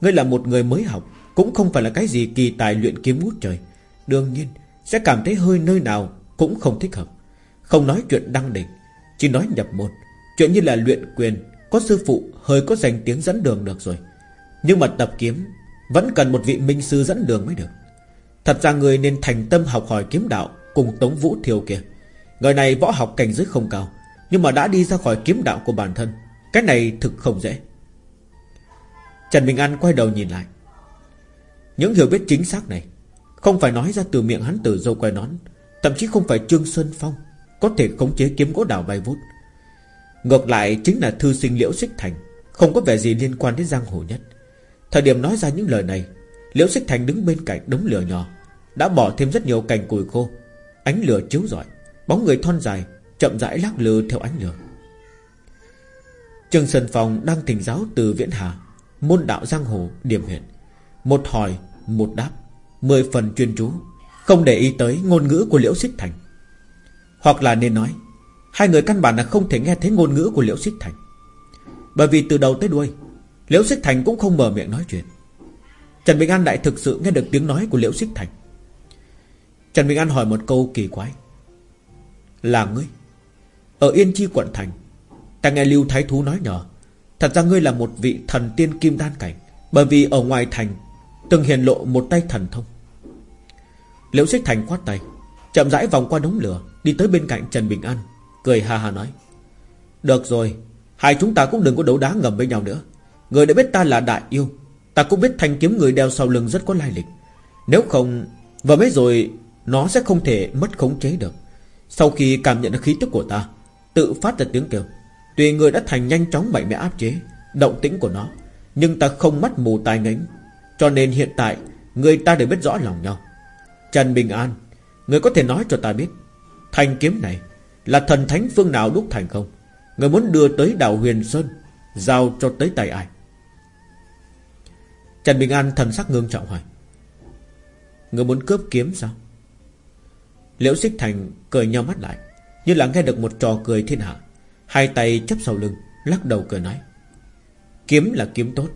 Ngươi là một người mới học, Cũng không phải là cái gì kỳ tài luyện kiếm ngút trời. Đương nhiên, sẽ cảm thấy hơi nơi nào Cũng không thích hợp. Không nói chuyện đăng đỉnh, Chỉ nói nhập môn. Chuyện như là luyện quyền, Có sư phụ, hơi có danh tiếng dẫn đường được rồi. Nhưng mà tập kiếm, Vẫn cần một vị minh sư dẫn đường mới được. Thật ra người nên thành tâm học hỏi kiếm đạo Cùng Tống Vũ Thiều kia. Người này võ học cảnh giới không cao, Nhưng mà đã đi ra khỏi kiếm đạo của bản thân. Cái này thực không dễ. Trần Bình An quay đầu nhìn lại. Những hiểu biết chính xác này Không phải nói ra từ miệng hắn từ dâu quay nón, Thậm chí không phải Trương Sơn Phong Có thể khống chế kiếm gỗ đảo bay vút. Ngược lại chính là thư sinh Liễu Xích Thành Không có vẻ gì liên quan đến giang hồ nhất. Thời điểm nói ra những lời này, Liễu Xích Thành đứng bên cạnh đống lửa nhỏ, Đã bỏ thêm rất nhiều cành củi khô, Ánh lửa chiếu rọi, Bóng người thon dài, Chậm rãi lắc lư theo ánh lửa. Trương Sơn Phong đang thỉnh giáo từ Viễn Hà Môn đạo giang hồ, điểm hiện Một hỏi, một đáp, Mười phần chuyên chú. Không để ý tới ngôn ngữ của Liễu Xích Thành. Hoặc là nên nói, Hai người căn bản là không thể nghe thấy ngôn ngữ của Liễu Xích Thành. Bởi vì từ đầu tới đuôi, Liễu Xích Thành cũng không mở miệng nói chuyện. Trần Bình An đại thực sự nghe được tiếng nói của Liễu Xích Thành. Trần Bình An hỏi một câu kỳ quái. Là ngươi, Ở Yên Chi quận thành, Ta nghe Lưu Thái Thú nói nhỏ Thật ra ngươi là một vị thần tiên kim đan cảnh, Bởi vì ở ngoài thành Từng hiền lộ một tay thần thông. Liễu Xích Thành quát tay, Chậm rãi vòng qua đống lửa, Đi tới bên cạnh Trần Bình An, Cười ha ha nói, Được rồi, Hai chúng ta cũng đừng có đấu đá ngầm với nhau nữa. Người đã biết ta là đại yêu, Ta cũng biết thanh kiếm người đeo sau lưng rất có lai lịch. Nếu không Và mấy rồi Nó sẽ không thể mất khống chế được. Sau khi cảm nhận được khí tức của ta, Tự phát ra tiếng kêu Tuy người đã thành nhanh chóng mạnh mẽ áp chế, Động tĩnh của nó, Nhưng ta không mắt mù tai ngánh Cho nên hiện tại, Người ta đều biết rõ lòng nhau. Trần Bình An, Người có thể nói cho ta biết, Thanh kiếm này Là thần thánh phương nào đúc thành không? Người muốn đưa tới đảo Huyền Sơn, Giao cho tới tay ai? Trần Bình An thần sắc ngưng trọng hỏi. Người muốn cướp kiếm sao? Liễu Xích Thành cười nhau mắt lại, Như là nghe được một trò cười thiên hạ. Hai tay chấp sau lưng, Lắc đầu cười nói, Kiếm là kiếm tốt,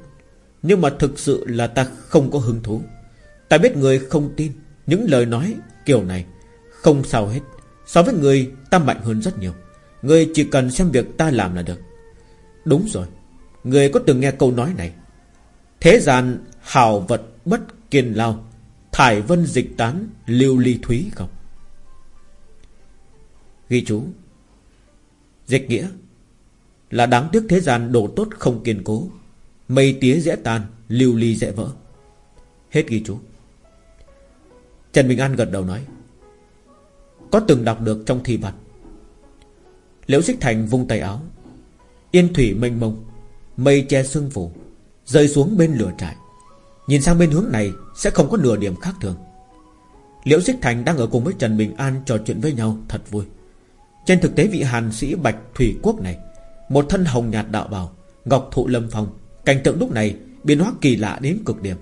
Nhưng mà thực sự là ta không có hứng thú. Ta biết người không tin, Những lời nói kiểu này Không sao hết. So với người ta mạnh hơn rất nhiều, Người chỉ cần xem việc ta làm là được. Đúng rồi, Người có từng nghe câu nói này? Thế gian hào vật bất kiên lao, Thải vân dịch tán lưu ly thúy không? Ghi chú Dịch nghĩa. Là đáng tiếc thế gian đồ tốt không kiên cố. Mây tía dễ tan, Lưu ly dễ vỡ. Hết ghi chú. Trần Bình An gật đầu nói, Có từng đọc được trong thi vật Liễu Xích Thành vung tay áo. Yên thủy mênh mông, Mây che sương phủ, Rơi xuống bên lửa trại. Nhìn sang bên hướng này, Sẽ không có nửa điểm khác thường. Liễu Xích Thành đang ở cùng với Trần Bình An Trò chuyện với nhau thật vui trên thực tế vị hàn sĩ Bạch Thủy Quốc này, Một thân hồng nhạt đạo bào, Ngọc thụ lâm phong, Cảnh tượng lúc này biến hóa kỳ lạ đến cực điểm.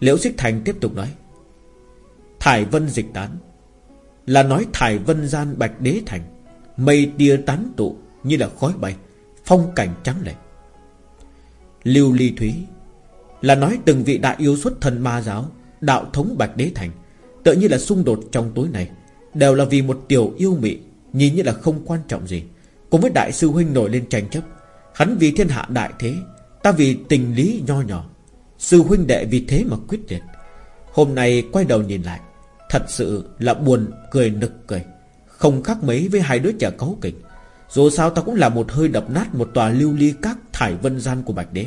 Liễu Xích Thành tiếp tục nói, Thải vân dịch tán, Là nói thải vân gian bạch đế thành, Mây tia tán tụ Như là khói bay, Phong cảnh trắng lệ. Lưu ly thúy, Là nói từng vị đại yêu xuất thần ma giáo, Đạo thống bạch đế thành Tự như là xung đột trong tối này Đều là vì một tiểu yêu mị, Nhìn như là không quan trọng gì. Cùng với đại sư huynh nổi lên tranh chấp, Hắn vì thiên hạ đại thế, Ta vì tình lý nho nhỏ. Sư huynh đệ vì thế mà quyết liệt. Hôm nay quay đầu nhìn lại, Thật sự là buồn, cười, nực cười. Không khác mấy với hai đứa trẻ cấu kỉnh. Dù sao ta cũng là một hơi đập nát Một tòa lưu ly các thải vân gian của Bạch Đế.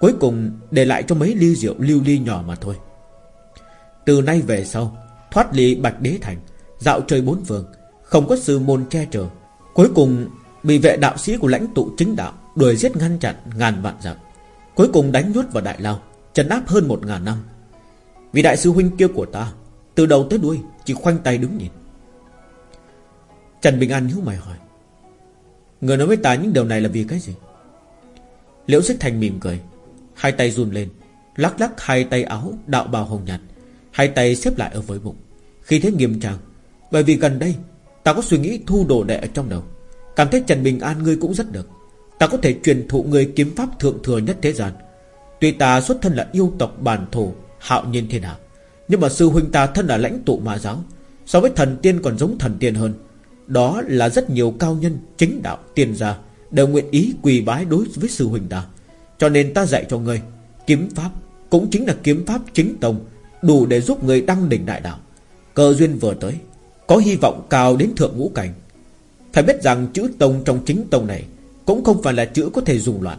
Cuối cùng để lại cho mấy ly rượu lưu ly nhỏ mà thôi. Từ nay về sau, Thoát ly Bạch Đế Thành Dạo chơi bốn phương Không có sư môn che chở. Cuối cùng, bị vệ đạo sĩ của lãnh tụ chính đạo Đuổi giết ngăn chặn ngàn vạn dặm. Cuối cùng đánh nhốt vào đại lao, Trấn áp hơn một ngàn năm. Vì đại sư huynh kia của ta, Từ đầu tới đuôi, chỉ khoanh tay đứng nhìn. Trần Bình An nhíu mày hỏi, Người nói với ta những điều này là vì cái gì? Liễu Xích Thành mỉm cười, Hai tay run lên, Lắc lắc hai tay áo đạo bào hồng nhạt, Hai tay xếp lại ở với bụng. Khi thế nghiêm trang bởi vì gần đây, Ta có suy nghĩ thu đồ đệ ở trong đầu. Cảm thấy Trần Bình An ngươi cũng rất được. Ta có thể truyền thụ người kiếm pháp thượng thừa nhất thế gian. Tuy ta xuất thân là yêu tộc bản thổ, Hạo nhiên thiên hạ, Nhưng mà sư huynh ta thân là lãnh tụ mà giáo, So với thần tiên còn giống thần tiên hơn. Đó là rất nhiều cao nhân, Chính đạo tiên gia Đều nguyện ý quỳ bái đối với sư huynh ta. Cho nên ta dạy cho ngươi, Kiếm pháp cũng chính là kiếm pháp chính tông, Đủ để giúp người đăng đỉnh đại đạo. Cơ duyên vừa tới có hy vọng cao đến thượng ngũ cảnh. Phải biết rằng chữ tông trong chính tông này Cũng không phải là chữ có thể dùng loạn.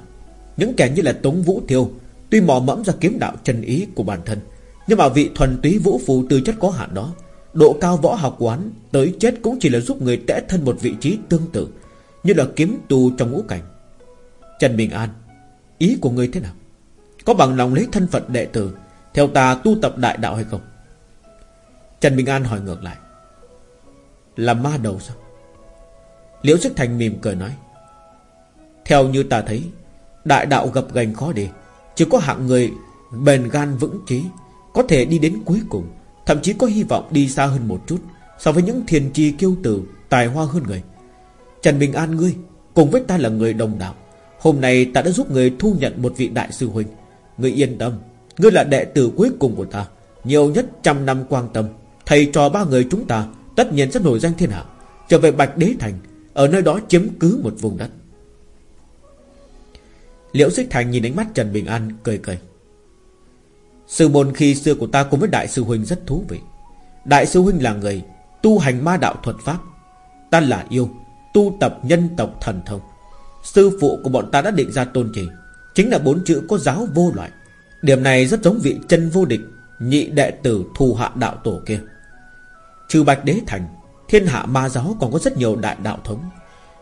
Những kẻ như là Tống Vũ Thiêu Tuy mò mẫm ra kiếm đạo chân ý của bản thân, Nhưng mà vị thuần túy vũ phù tư chất có hạn đó, Độ cao võ học quán Tới chết cũng chỉ là giúp người tẽ thân một vị trí tương tự, Như là kiếm tu trong ngũ cảnh. Trần Bình An, Ý của ngươi thế nào? Có bằng lòng lấy thân phận đệ tử Theo ta tu tập đại đạo hay không? Trần Bình An hỏi ngược lại. Là ma đầu sao? Liễu Sức Thành mỉm cười nói, Theo như ta thấy, Đại đạo gặp gành khó đi Chỉ có hạng người bền gan vững trí Có thể đi đến cuối cùng, Thậm chí có hy vọng đi xa hơn một chút So với những thiền trì kiêu tử, Tài hoa hơn người. Trần Bình An ngươi Cùng với ta là người đồng đạo, Hôm nay ta đã giúp người thu nhận một vị đại sư huynh. Ngươi yên tâm, Ngươi là đệ tử cuối cùng của ta, Nhiều nhất trăm năm quan tâm, Thầy trò ba người chúng ta Tất nhiên sẽ nổi danh thiên hạ, Trở về Bạch Đế Thành, Ở nơi đó chiếm cứ một vùng đất. Liễu Xích Thành nhìn ánh mắt Trần Bình An cười cười. Sư môn khi xưa của ta cùng với Đại sư Huynh rất thú vị. Đại sư Huynh là người Tu hành ma đạo thuật pháp. Ta là yêu, Tu tập nhân tộc thần thông. Sư phụ của bọn ta đã định ra tôn chỉ, Chính là bốn chữ có giáo vô loại. Điểm này rất giống vị chân vô địch, Nhị đệ tử thù hạ đạo tổ kia. Trừ Bạch Đế Thành, Thiên hạ ma giáo còn có rất nhiều đại đạo thống.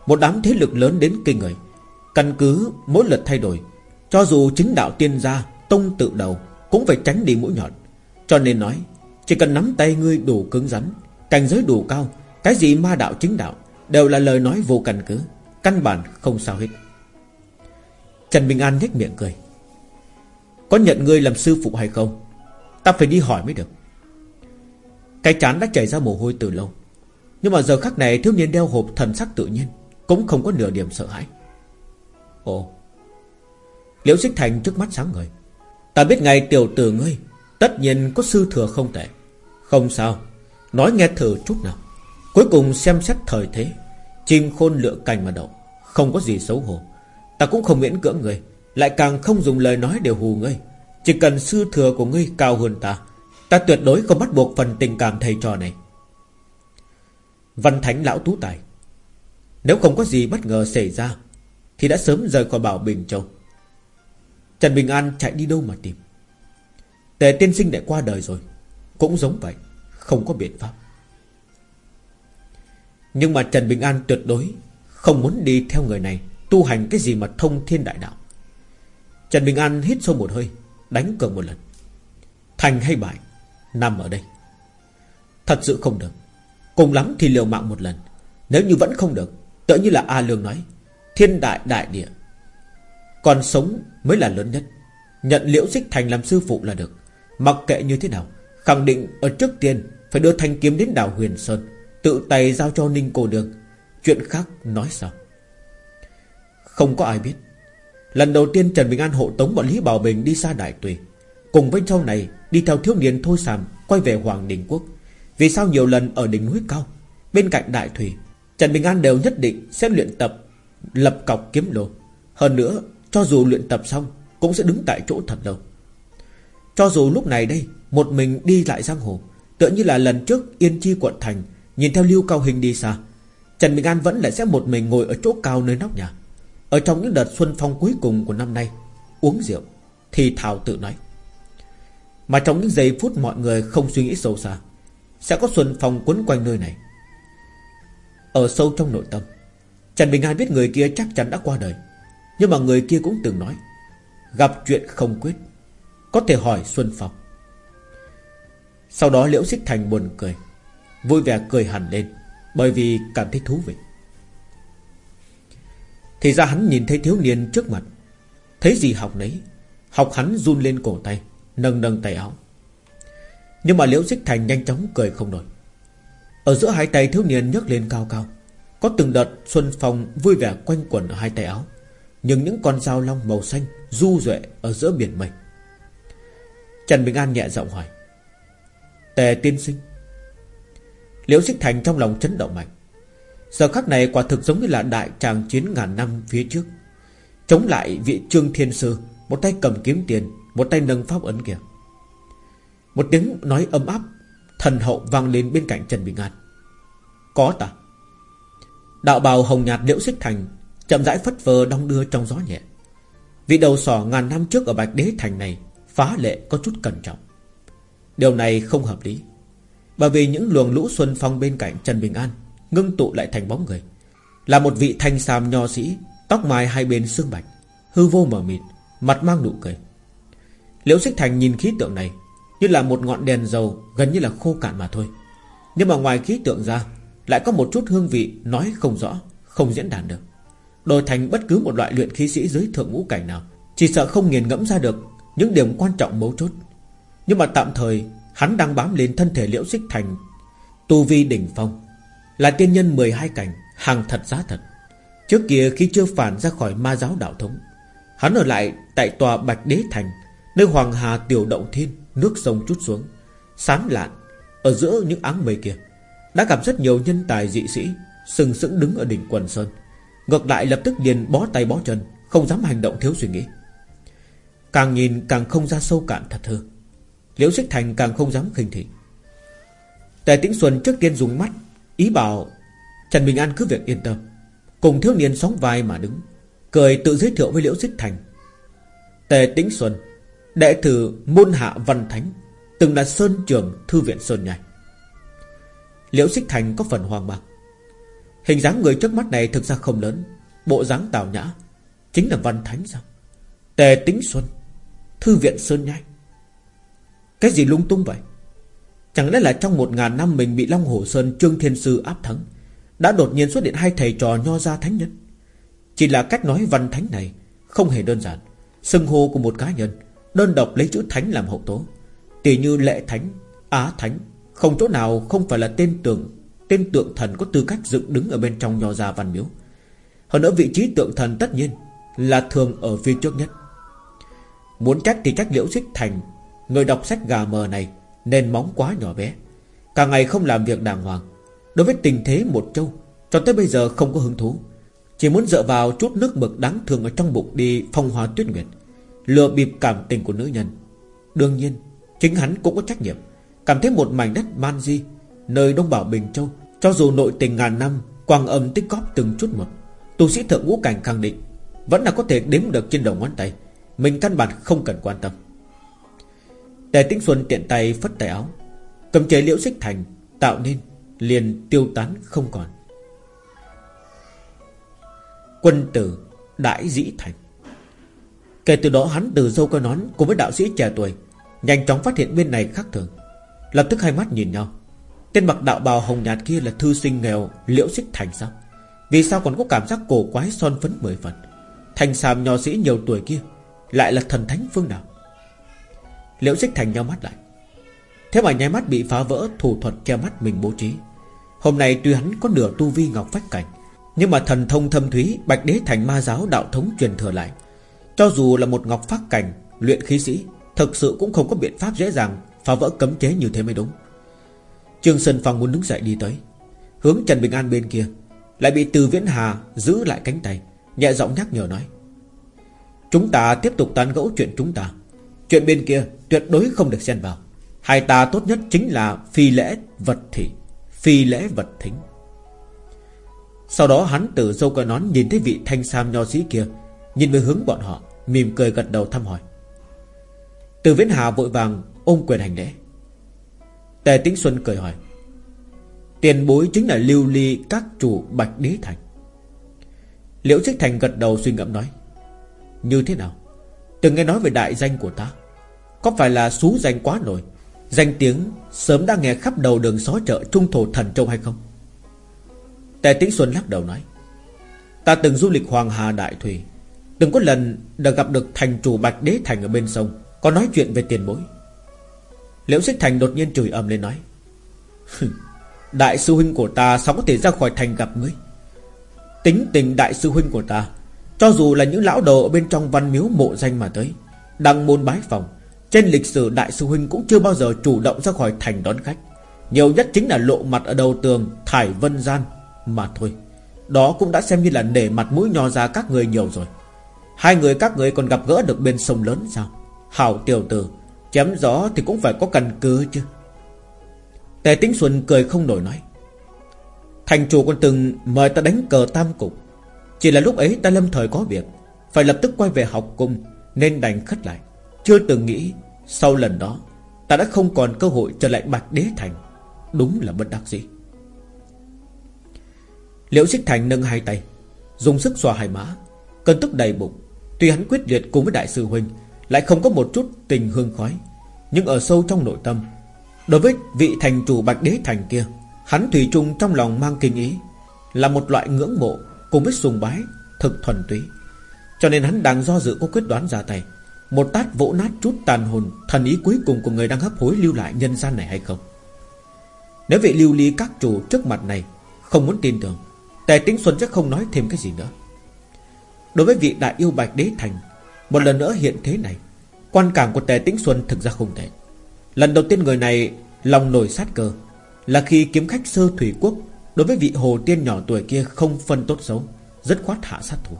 Một đám thế lực lớn đến kinh người. Căn cứ mỗi lần thay đổi, Cho dù chính đạo tiên gia, Tông tự đầu, Cũng phải tránh đi mũi nhọn. Cho nên nói, Chỉ cần nắm tay ngươi đủ cứng rắn, Cảnh giới đủ cao, Cái gì ma đạo chính đạo Đều là lời nói vô căn cứ, Căn bản không sao hết. Trần Bình An nhếch miệng cười. Có nhận ngươi làm sư phụ hay không? Ta phải đi hỏi mới được. Cái chán đã chảy ra mồ hôi từ lâu. Nhưng mà giờ khắc này thiếu niên đeo hộp thần sắc tự nhiên, Cũng không có nửa điểm sợ hãi. Ồ, Liễu Xích Thành trước mắt sáng ngời. Ta biết ngay tiểu tử ngươi, Tất nhiên có sư thừa không tệ. Không sao, Nói nghe thử chút nào. Cuối cùng xem xét thời thế, Chim khôn lựa cành mà đậu, Không có gì xấu hổ. Ta cũng không miễn cưỡng ngươi, Lại càng không dùng lời nói để hù ngươi. Chỉ cần sư thừa của ngươi cao hơn ta Ta tuyệt đối không bắt buộc phần tình cảm thầy trò này. Văn Thánh Lão Tú Tài. Nếu không có gì bất ngờ xảy ra, Thì đã sớm rời khỏi Bảo Bình Châu. Trần Bình An chạy đi đâu mà tìm? Tề tiên sinh đã qua đời rồi, Cũng giống vậy, Không có biện pháp. Nhưng mà Trần Bình An tuyệt đối Không muốn đi theo người này Tu hành cái gì mà thông thiên đại đạo. Trần Bình An hít sâu một hơi, Đánh cờ một lần. Thành hay bại? Nằm ở đây. Thật sự không được. Cùng lắm thì liều mạng một lần. Nếu như vẫn không được Tự như là A Lương nói, Thiên đại đại địa. Còn sống mới là lớn nhất. Nhận liễu xích thành làm sư phụ là được. Mặc kệ như thế nào, Khẳng định ở trước tiên Phải đưa thanh kiếm đến đảo Huyền Sơn, Tự tay giao cho Ninh Cô Đường. Chuyện khác nói sao? Không có ai biết. Lần đầu tiên Trần Bình An hộ tống bọn Lý Bảo Bình đi xa Đại Tùy Cùng với sau này Đi theo thiếu niên Thôi Sàm Quay về Hoàng Đình Quốc. Vì sao nhiều lần ở đỉnh núi cao, Bên cạnh Đại Thủy, Trần Bình An đều nhất định sẽ luyện tập Lập cọc kiếm lô. Hơn nữa, cho dù luyện tập xong, Cũng sẽ đứng tại chỗ thật lâu. Cho dù lúc này đây, Một mình đi lại giang hồ, Tựa như là lần trước Yên Chi quận thành, Nhìn theo Lưu Cao Hình đi xa, Trần Bình An vẫn lại sẽ một mình ngồi ở chỗ cao nơi nóc nhà. Ở trong những đợt xuân phong cuối cùng của năm nay, Uống rượu, Thì Thảo tự nói mà trong những giây phút mọi người không suy nghĩ sâu xa, Sẽ có xuân phong quấn quanh nơi này. Ở sâu trong nội tâm, Trần Bình An biết người kia chắc chắn đã qua đời. Nhưng mà người kia cũng từng nói, Gặp chuyện không quyết, Có thể hỏi Xuân Phong. Sau đó Liễu Xích Thành buồn cười, Vui vẻ cười hẳn lên, Bởi vì cảm thấy thú vị. Thì ra hắn nhìn thấy thiếu niên trước mặt, Thấy gì học nấy, Học hắn run lên cổ tay. Nâng nâng tay áo. Nhưng mà Liễu Xích Thành nhanh chóng cười không nổi. Ở giữa hai tay thiếu niên nhấc lên cao cao, Có từng đợt Xuân Phong vui vẻ quanh quẩn ở hai tay áo, Nhưng những con dao long màu xanh Du duệ ở giữa biển mây. Trần Bình An nhẹ giọng hỏi, Tề tiên sinh? Liễu Xích Thành trong lòng chấn động mạnh. Giờ khắc này quả thực giống như là đại tràng chiến ngàn năm phía trước. Chống lại vị trương thiên sư, Một tay cầm kiếm tiền một tay nâng pháp ấn kìa Một tiếng nói ấm áp, Thần hậu vang lên bên cạnh Trần Bình An. Có ta. Đạo bào hồng nhạt liễu xích thành, Chậm rãi phất phơ đong đưa trong gió nhẹ. Vị đầu sỏ ngàn năm trước ở Bạch Đế Thành này Phá lệ có chút cẩn trọng. Điều này không hợp lý, Bởi vì những luồng lũ xuân phong bên cạnh Trần Bình An Ngưng tụ lại thành bóng người, Là một vị thanh sam nho sĩ, Tóc mai hai bên xương bạch, Hư vô mở mịt, Mặt mang nụ cười. Liễu Xích Thành nhìn khí tượng này, Như là một ngọn đèn dầu, Gần như là khô cạn mà thôi. Nhưng mà ngoài khí tượng ra, Lại có một chút hương vị nói không rõ, Không diễn đạt được. Đổi thành bất cứ một loại luyện khí sĩ dưới thượng ngũ cảnh nào, Chỉ sợ không nghiền ngẫm ra được Những điểm quan trọng mấu chốt. Nhưng mà tạm thời, Hắn đang bám lên thân thể liễu xích thành, Tu vi đỉnh phong, Là tiên nhân 12 cảnh, Hàng thật giá thật. Trước kia khi chưa phản ra khỏi ma giáo đạo thống, Hắn ở lại tại tòa Bạch Đế Thành Nơi Hoàng Hà tiểu động thiên, Nước sông chút xuống, Sán lạn Ở giữa những áng mây kia. Đã gặp rất nhiều nhân tài dị sĩ, Sừng sững đứng ở đỉnh quần sơn. Ngược lại lập tức liền bó tay bó chân, Không dám hành động thiếu suy nghĩ. Càng nhìn càng không ra sâu cạn thật thơ. Liễu Xích Thành càng không dám khinh thị. Tề Tĩnh Xuân trước tiên dùng mắt, Ý bảo Trần Bình An cứ việc yên tâm. Cùng thiếu niên sóng vai mà đứng, Cười tự giới thiệu với Liễu Xích Thành. Tề Tĩnh Xuân Đệ tử môn hạ văn thánh, Từng là Sơn Trường Thư viện Sơn Nhai. Liễu Xích Thành có phần hoang mang. Hình dáng người trước mắt này thực ra không lớn, Bộ dáng tào nhã, Chính là văn thánh sao? Tề tính Xuân, Thư viện Sơn Nhai. Cái gì lung tung vậy? Chẳng lẽ là trong một ngàn năm mình bị Long Hồ Sơn, Trương Thiên Sư áp thắng, đã đột nhiên xuất hiện hai thầy trò nho gia thánh nhân? Chỉ là cách nói văn thánh này Không hề đơn giản. Sưng hô của một cá nhân Đơn độc lấy chữ thánh làm hậu tố. Tỷ như lệ thánh, á thánh Không chỗ nào không phải là tên tượng Tên tượng thần có tư cách dựng đứng Ở bên trong nho gia văn miếu. Hơn nữa vị trí tượng thần tất nhiên Là thường ở phía trước nhất. Muốn trách thì trách liễu xích thành. Người đọc sách gà mờ này Nên móng quá nhỏ bé. Cả ngày không làm việc đàng hoàng. Đối với tình thế một châu Cho tới bây giờ không có hứng thú. Chỉ muốn dựa vào chút nước mực đáng thường Ở trong bụng đi phong hóa tuyết nguyệt. Lừa bịp cảm tình của nữ nhân. Đương nhiên, Chính hắn cũng có trách nhiệm. Cảm thấy một mảnh đất man di, Nơi Đông Bảo Bình Châu, Cho dù nội tình ngàn năm, Quang âm tích góp từng chút một, Tu sĩ thượng ngũ cảnh khẳng định Vẫn là có thể đếm được trên đầu ngón tay. Mình căn bản không cần quan tâm. Tề Tĩnh Xuân tiện tay phất tay áo, Cầm chế liễu xích thành, Tạo nên liền tiêu tán không còn. Quân tử Đại dĩ thành Kể từ đó hắn từ dâu coi nón Cùng với đạo sĩ trẻ tuổi, Nhanh chóng phát hiện bên này khác thường. Lập tức hai mắt nhìn nhau. Tên mặc đạo bào hồng nhạt kia là thư sinh nghèo Liễu xích thành sao? Vì sao còn có cảm giác cổ quái son phấn mười phần? Thành sàm nho sĩ nhiều tuổi kia Lại là thần thánh phương nào? Liễu xích thành nhau mắt lại. Thế mà nháy mắt bị phá vỡ, Thủ thuật che mắt mình bố trí. Hôm nay tuy hắn có nửa tu vi ngọc phách cảnh, Nhưng mà thần thông thâm thúy, Bạch đế thành ma giáo đạo thống truyền thừa lại cho dù là một ngọc phát cảnh, Luyện khí sĩ, Thực sự cũng không có biện pháp dễ dàng Phá vỡ cấm chế như thế mới đúng. Trương Sơn Phong muốn đứng dậy đi tới, Hướng Trần Bình An bên kia, Lại bị Từ Viễn Hà giữ lại cánh tay, Nhẹ giọng nhắc nhở nói, Chúng ta tiếp tục tán gẫu chuyện chúng ta. Chuyện bên kia tuyệt đối không được xen vào. Hai ta tốt nhất chính là phi lễ vật thị, Phi lễ vật thính. Sau đó hắn từ dâu coi nón Nhìn thấy vị thanh sam nho sĩ kia, Nhìn về hướng bọn họ. Mỉm cười gật đầu thăm hỏi. Từ Viễn Hà vội vàng ôm quyền hành lễ. Tề Tĩnh Xuân cười hỏi, Tiền bối chính là lưu ly các chủ Bạch Đế Thành. Liễu Trích Thành gật đầu suy ngẫm nói, Như thế nào? Từng nghe nói về đại danh của ta. Có phải là xú danh quá nổi? Danh tiếng sớm đã nghe khắp đầu đường xó chợ Trung thổ thần châu hay không? Tề Tĩnh Xuân lắc đầu nói, Ta từng du lịch Hoàng Hà Đại Thủy Từng có lần đã gặp được thành chủ Bạch Đế Thành ở bên sông, Có nói chuyện về tiền bối. Liễu Xích Thành đột nhiên chửi ầm lên nói Đại sư huynh của ta sao có thể ra khỏi thành gặp ngươi? Tính tình đại sư huynh của ta, Cho dù là những lão đồ ở bên trong văn miếu mộ danh mà tới Đăng môn bái phòng, Trên lịch sử đại sư huynh cũng chưa bao giờ chủ động ra khỏi thành đón khách. Nhiều nhất chính là lộ mặt ở đầu tường Thải vân gian Mà thôi. Đó cũng đã xem như là nể mặt mũi nho ra các người nhiều rồi. Hai người các người còn gặp gỡ được bên sông lớn sao? Hảo tiểu tử, Chém gió thì cũng phải có căn cứ chứ. Tề Tĩnh Xuân cười không nổi nói. Thành chủ còn từng mời ta đánh cờ tam cục. Chỉ là lúc ấy ta lâm thời có việc, Phải lập tức quay về học cung, Nên đành khất lại. Chưa từng nghĩ, Sau lần đó, Ta đã không còn cơ hội trở lại Bạch Đế Thành. Đúng là bất đắc dĩ. Liễu Xích Thành nâng hai tay, Dùng sức xoa hai má, Cơn tức đầy bụng. Tuy hắn quyết liệt cùng với đại sư huynh, Lại không có một chút tình hương khói, Nhưng ở sâu trong nội tâm, Đối với vị thành chủ Bạch Đế Thành kia, Hắn Thủy chung trong lòng mang kinh ý, Là một loại ngưỡng mộ Cùng với sùng bái Thực thuần túy. Cho nên hắn đang do dự có quyết đoán ra tay, Một tát vỗ nát chút tàn hồn Thần ý cuối cùng của người đang hấp hối lưu lại nhân gian này hay không? Nếu vị lưu ly các chủ trước mặt này Không muốn tin tưởng, Tề Tĩnh Xuân chắc không nói thêm cái gì nữa. Đối với vị đại yêu Bạch Đế Thành, Một lần nữa hiện thế này, Quan cảm của Tề Tĩnh Xuân thực ra không thể Lần đầu tiên người này lòng nổi sát cơ, Là khi kiếm khách sơ thủy quốc Đối với vị hồ tiên nhỏ tuổi kia không phân tốt xấu Rất khoát hạ sát thủ.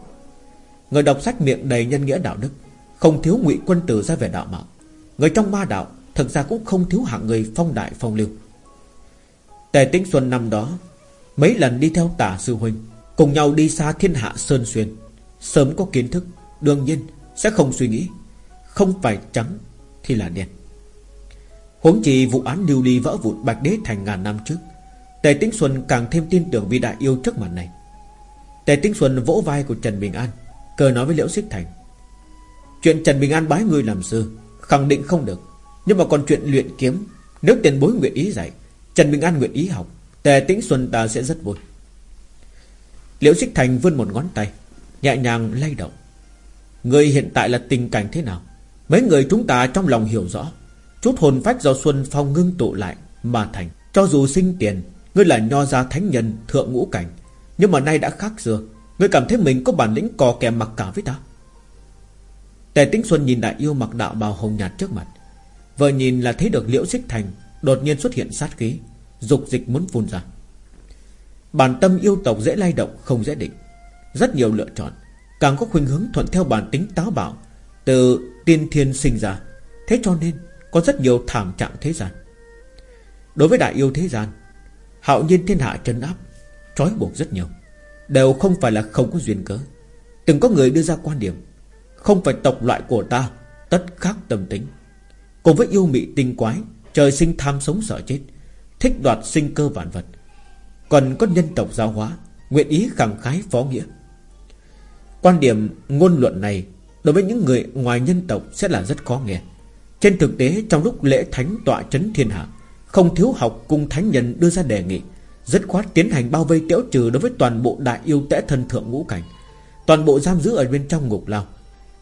Người đọc sách miệng đầy nhân nghĩa đạo đức, Không thiếu ngụy quân tử ra về đạo mạo. Người trong ma đạo Thực ra cũng không thiếu hạng người phong đại phong lưu. Tề Tĩnh Xuân năm đó, Mấy lần đi theo tả sư huynh, Cùng nhau đi xa thiên hạ Sơn Xuyên. Sớm có kiến thức, Đương nhiên sẽ không suy nghĩ. Không phải trắng thì là đen. Huống chi vụ án lưu ly vỡ vụn Bạch Đế thành ngàn năm trước, Tề Tĩnh Xuân càng thêm tin tưởng vì đại yêu trước mặt này. Tề Tĩnh Xuân vỗ vai của Trần Bình An, Cờ nói với Liễu Xích Thành, Chuyện Trần Bình An bái người làm sư, Khẳng định không được. Nhưng mà còn chuyện luyện kiếm Nếu tiền bối nguyện ý dạy, Trần Bình An nguyện ý học, Tề Tĩnh Xuân ta sẽ rất vui. Liễu Xích Thành vươn một ngón tay Nhẹ nhàng lay động. Người hiện tại là tình cảnh thế nào? Mấy người chúng ta trong lòng hiểu rõ. Chút hồn phách do Xuân Phong ngưng tụ lại Mà thành. Cho dù sinh tiền, Ngươi là nho gia thánh nhân, thượng ngũ cảnh. Nhưng mà nay đã khác xưa. Ngươi cảm thấy mình có bản lĩnh cò kèm mặc cả với ta? Tề Tĩnh Xuân nhìn đại yêu mặc đạo bào hồng nhạt trước mặt. Vừa nhìn là thấy được liễu xích thành Đột nhiên xuất hiện sát khí, Dục dịch muốn phun ra. Bản tâm yêu tộc dễ lay động, không dễ định. Rất nhiều lựa chọn, Càng có khuynh hướng thuận theo bản tính táo bạo, Từ tiên thiên sinh ra. Thế cho nên, có rất nhiều thảm trạng thế gian. Đối với đại yêu thế gian, Hạo nhiên thiên hạ trấn áp, Trói buộc rất nhiều, Đều không phải là không có duyên cớ. Từng có người đưa ra quan điểm, Không phải tộc loại của ta, Tất khác tâm tính. Cùng với yêu mị tinh quái, Trời sinh tham sống sợ chết, Thích đoạt sinh cơ vạn vật, Còn có nhân tộc giáo hóa, Nguyện ý khẳng khái phó nghĩa Quan điểm ngôn luận này Đối với những người ngoài nhân tộc Sẽ là rất khó nghe. Trên thực tế, trong lúc lễ thánh tọa chấn thiên hạ, Không thiếu học cung thánh nhân đưa ra đề nghị Rất khoát tiến hành bao vây tiễu trừ Đối với toàn bộ đại yêu tẽ thân thượng ngũ cảnh, Toàn bộ giam giữ ở bên trong ngục lao,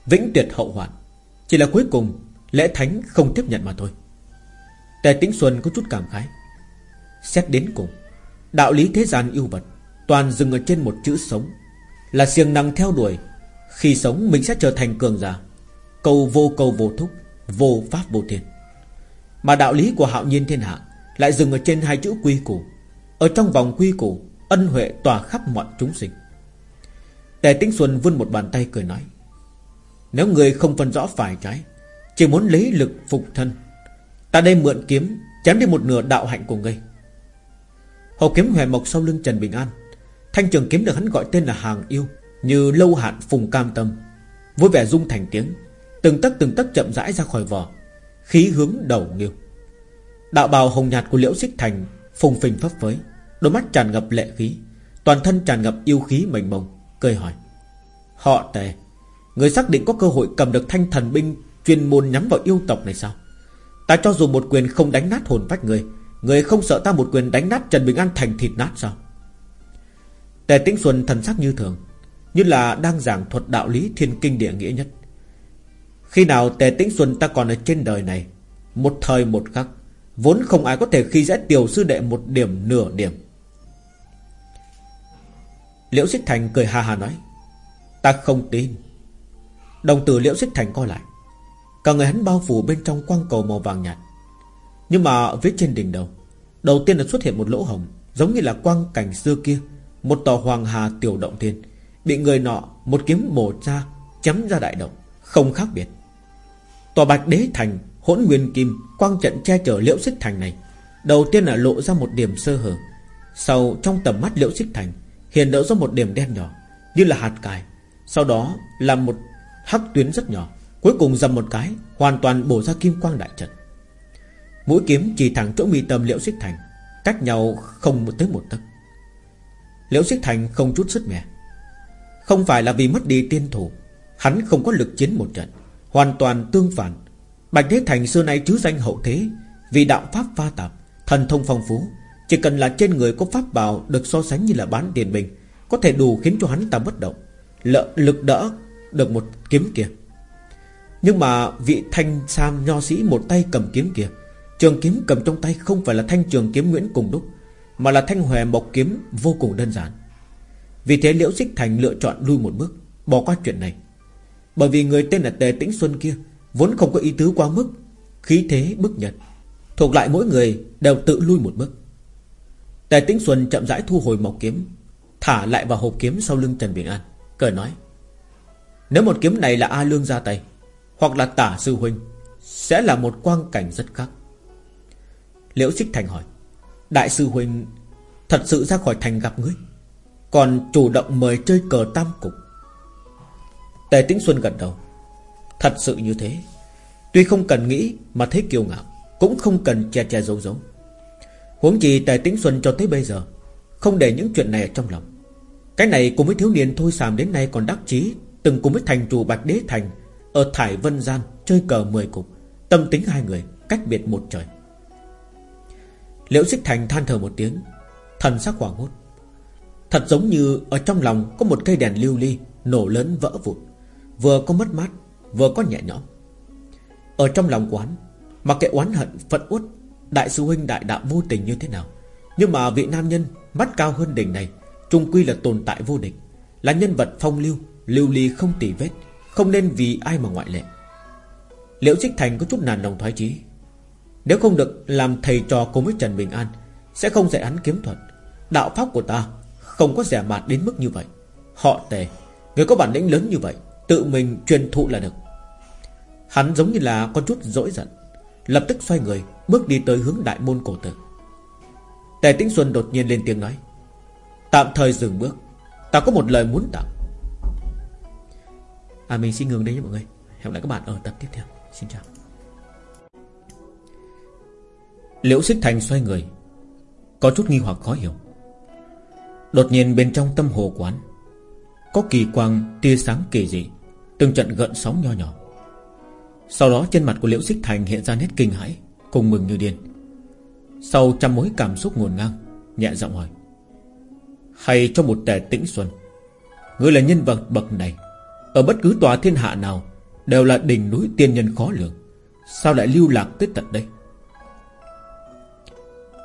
Vĩnh tuyệt hậu hoạn. Chỉ là cuối cùng, Lễ thánh không tiếp nhận mà thôi. Tề Tĩnh Xuân có chút cảm khái. Xét đến cùng, Đạo lý thế gian yêu vật Toàn dừng ở trên một chữ sống. Là siêng năng theo đuổi. Khi sống, mình sẽ trở thành cường giả. Cầu vô cầu vô thúc, Vô pháp vô thiên. Mà đạo lý của hạo nhiên thiên hạ Lại dừng ở trên hai chữ quy củ. Ở trong vòng quy củ, Ân huệ tỏa khắp mọi chúng sinh. Tề Tĩnh Xuân vươn một bàn tay cười nói, Nếu người không phân rõ phải trái, Chỉ muốn lấy lực phục thân, Ta đây mượn kiếm, Chém đi một nửa đạo hạnh của ngươi. Hầu kiếm hòe mộc sau lưng Trần Bình An Thanh trường kiếm được hắn gọi tên là Hàng Yêu, Như lâu hạn phùng cam tâm. Vui vẻ rung thành tiếng, Từng tấc từng tấc chậm rãi ra khỏi vỏ, Khí hướng đầu nghiêu. Đạo bào hồng nhạt của liễu xích thành Phùng phình phấp phới, Đôi mắt tràn ngập lệ khí, Toàn thân tràn ngập yêu khí mênh mông, Cười hỏi. Họ tề, Người xác định có cơ hội cầm được thanh thần binh Chuyên môn nhắm vào yêu tộc này sao? Ta cho dù một quyền không đánh nát hồn phách người Người không sợ ta một quyền đánh nát Trần Bình An thành thịt nát sao? Tề Tĩnh Xuân thần sắc như thường, Như là đang giảng thuật đạo lý thiên kinh địa nghĩa nhất. Khi nào Tề Tĩnh Xuân ta còn ở trên đời này, Một thời một khắc, Vốn không ai có thể khi dễ tiểu sư đệ một điểm nửa điểm. Liễu Xích Thành cười ha ha nói, Ta không tin. Đồng tử Liễu Xích Thành co lại, Cả người hắn bao phủ bên trong quang cầu màu vàng nhạt. Nhưng mà viết trên đỉnh đầu Đầu tiên là xuất hiện một lỗ hồng Giống như là quang cảnh xưa kia. Một tòa hoàng hà tiểu động thiên. Bị người nọ, một kiếm bổ ra Chấm ra đại động. Không khác biệt. Tòa bạch đế thành, hỗn nguyên kim, Quang trận che chở liễu xích thành này. Đầu tiên là lộ ra một điểm sơ hở. Sau, trong tầm mắt liễu xích thành, Hiện đỡ ra một điểm đen nhỏ, Như là hạt cài Sau đó, là một hắc tuyến rất nhỏ, Cuối cùng dầm một cái, Hoàn toàn bổ ra kim quang đại trận. Mũi kiếm chỉ thẳng chỗ mi tâm liễu xích thành, Cách nhau không tới một tấc. Liễu xích thành không chút sức mẻ. Không phải là vì mất đi tiên thủ, Hắn không có lực chiến một trận, Hoàn toàn tương phản. Bạch Thế Thành xưa nay chứ danh hậu thế, Vì đạo pháp pha tạp, Thần thông phong phú, Chỉ cần là trên người có pháp bào Được so sánh như là bán tiền bình, Có thể đủ khiến cho hắn ta bất động, Lợ, lực đỡ được một kiếm kia. Nhưng mà vị thanh sam nho sĩ Một tay cầm kiếm kia, Trường kiếm cầm trong tay không phải là thanh trường kiếm Nguyễn cùng đúc. Mà là thanh hòe mộc kiếm vô cùng đơn giản. Vì thế Liễu Xích Thành lựa chọn lui một bước, Bỏ qua chuyện này. Bởi vì người tên là Tề Tĩnh Xuân kia Vốn không có ý tứ quá mức, Khí thế bức nhật, Thuộc lại mỗi người đều tự lui một bước. Tề Tĩnh Xuân chậm rãi thu hồi mộc kiếm, Thả lại vào hộp kiếm sau lưng Trần Bình An, Cười nói, Nếu một kiếm này là A Lương ra tay, Hoặc là tả sư huynh, Sẽ là một quang cảnh rất khác. Liễu Xích Thành hỏi Đại sư huynh Thật sự ra khỏi thành gặp ngươi, Còn chủ động mời chơi cờ tam cục. Tề Tĩnh Xuân gật đầu. Thật sự như thế. Tuy không cần nghĩ mà thấy kiêu ngạo, Cũng không cần che che giấu giấu. Huống chi Tề Tĩnh Xuân cho tới bây giờ, Không để những chuyện này ở trong lòng. Cái này cùng với thiếu niên thôi sàm đến nay còn đắc chí, Từng cùng với thành chủ Bạch Đế Thành, Ở Thải Vân Gian chơi cờ 10 cục, Tâm tính hai người, cách biệt một trời. Liễu Xích Thành than thở một tiếng, Thần sắc hoảng hốt. Thật giống như ở trong lòng có một cây đèn lưu ly, Nổ lớn vỡ vụn, Vừa có mất mát, Vừa có nhẹ nhõm. Ở trong lòng quán Mặc kệ oán hận phận uất, Đại sư huynh đại đạo vô tình như thế nào? Nhưng mà vị nam nhân mắt cao hơn đỉnh này, Trung quy là tồn tại vô địch, Là nhân vật phong lưu Lưu ly không tỉ vết, Không nên vì ai mà ngoại lệ. Liễu Trích Thành có chút nản lòng thoái chí nếu không được làm thầy trò cùng với Trần Bình An, Sẽ không dạy hắn kiếm thuật. Đạo pháp của ta Không có rẻ mạt đến mức như vậy. Họ tề, Người có bản lĩnh lớn như vậy, Tự mình truyền thụ là được. Hắn giống như là có chút dỗi giận, Lập tức xoay người, Bước đi tới hướng đại môn cổ tử. Tề Tĩnh Xuân đột nhiên lên tiếng nói, Tạm thời dừng bước, Ta có một lời muốn tặng. À mình xin ngừng đây nhé mọi người. Hẹn lại các bạn ở tập tiếp theo. Xin chào. Liễu Xích Thành xoay người. Có chút nghi hoặc khó hiểu. Đột nhiên bên trong tâm hồ quán, Có kỳ quang tia sáng kỳ dị, Từng trận gợn sóng nho nhỏ. Sau đó trên mặt của Liễu Xích Thành hiện ra nét kinh hãi, Cùng mừng như điên. Sau trăm mối cảm xúc nguồn ngang, Nhẹ giọng hỏi, Hay cho một tề tĩnh xuân, Ngươi là nhân vật bậc này, Ở bất cứ tòa thiên hạ nào Đều là đỉnh núi tiên nhân khó lường, Sao lại lưu lạc tới tận đây?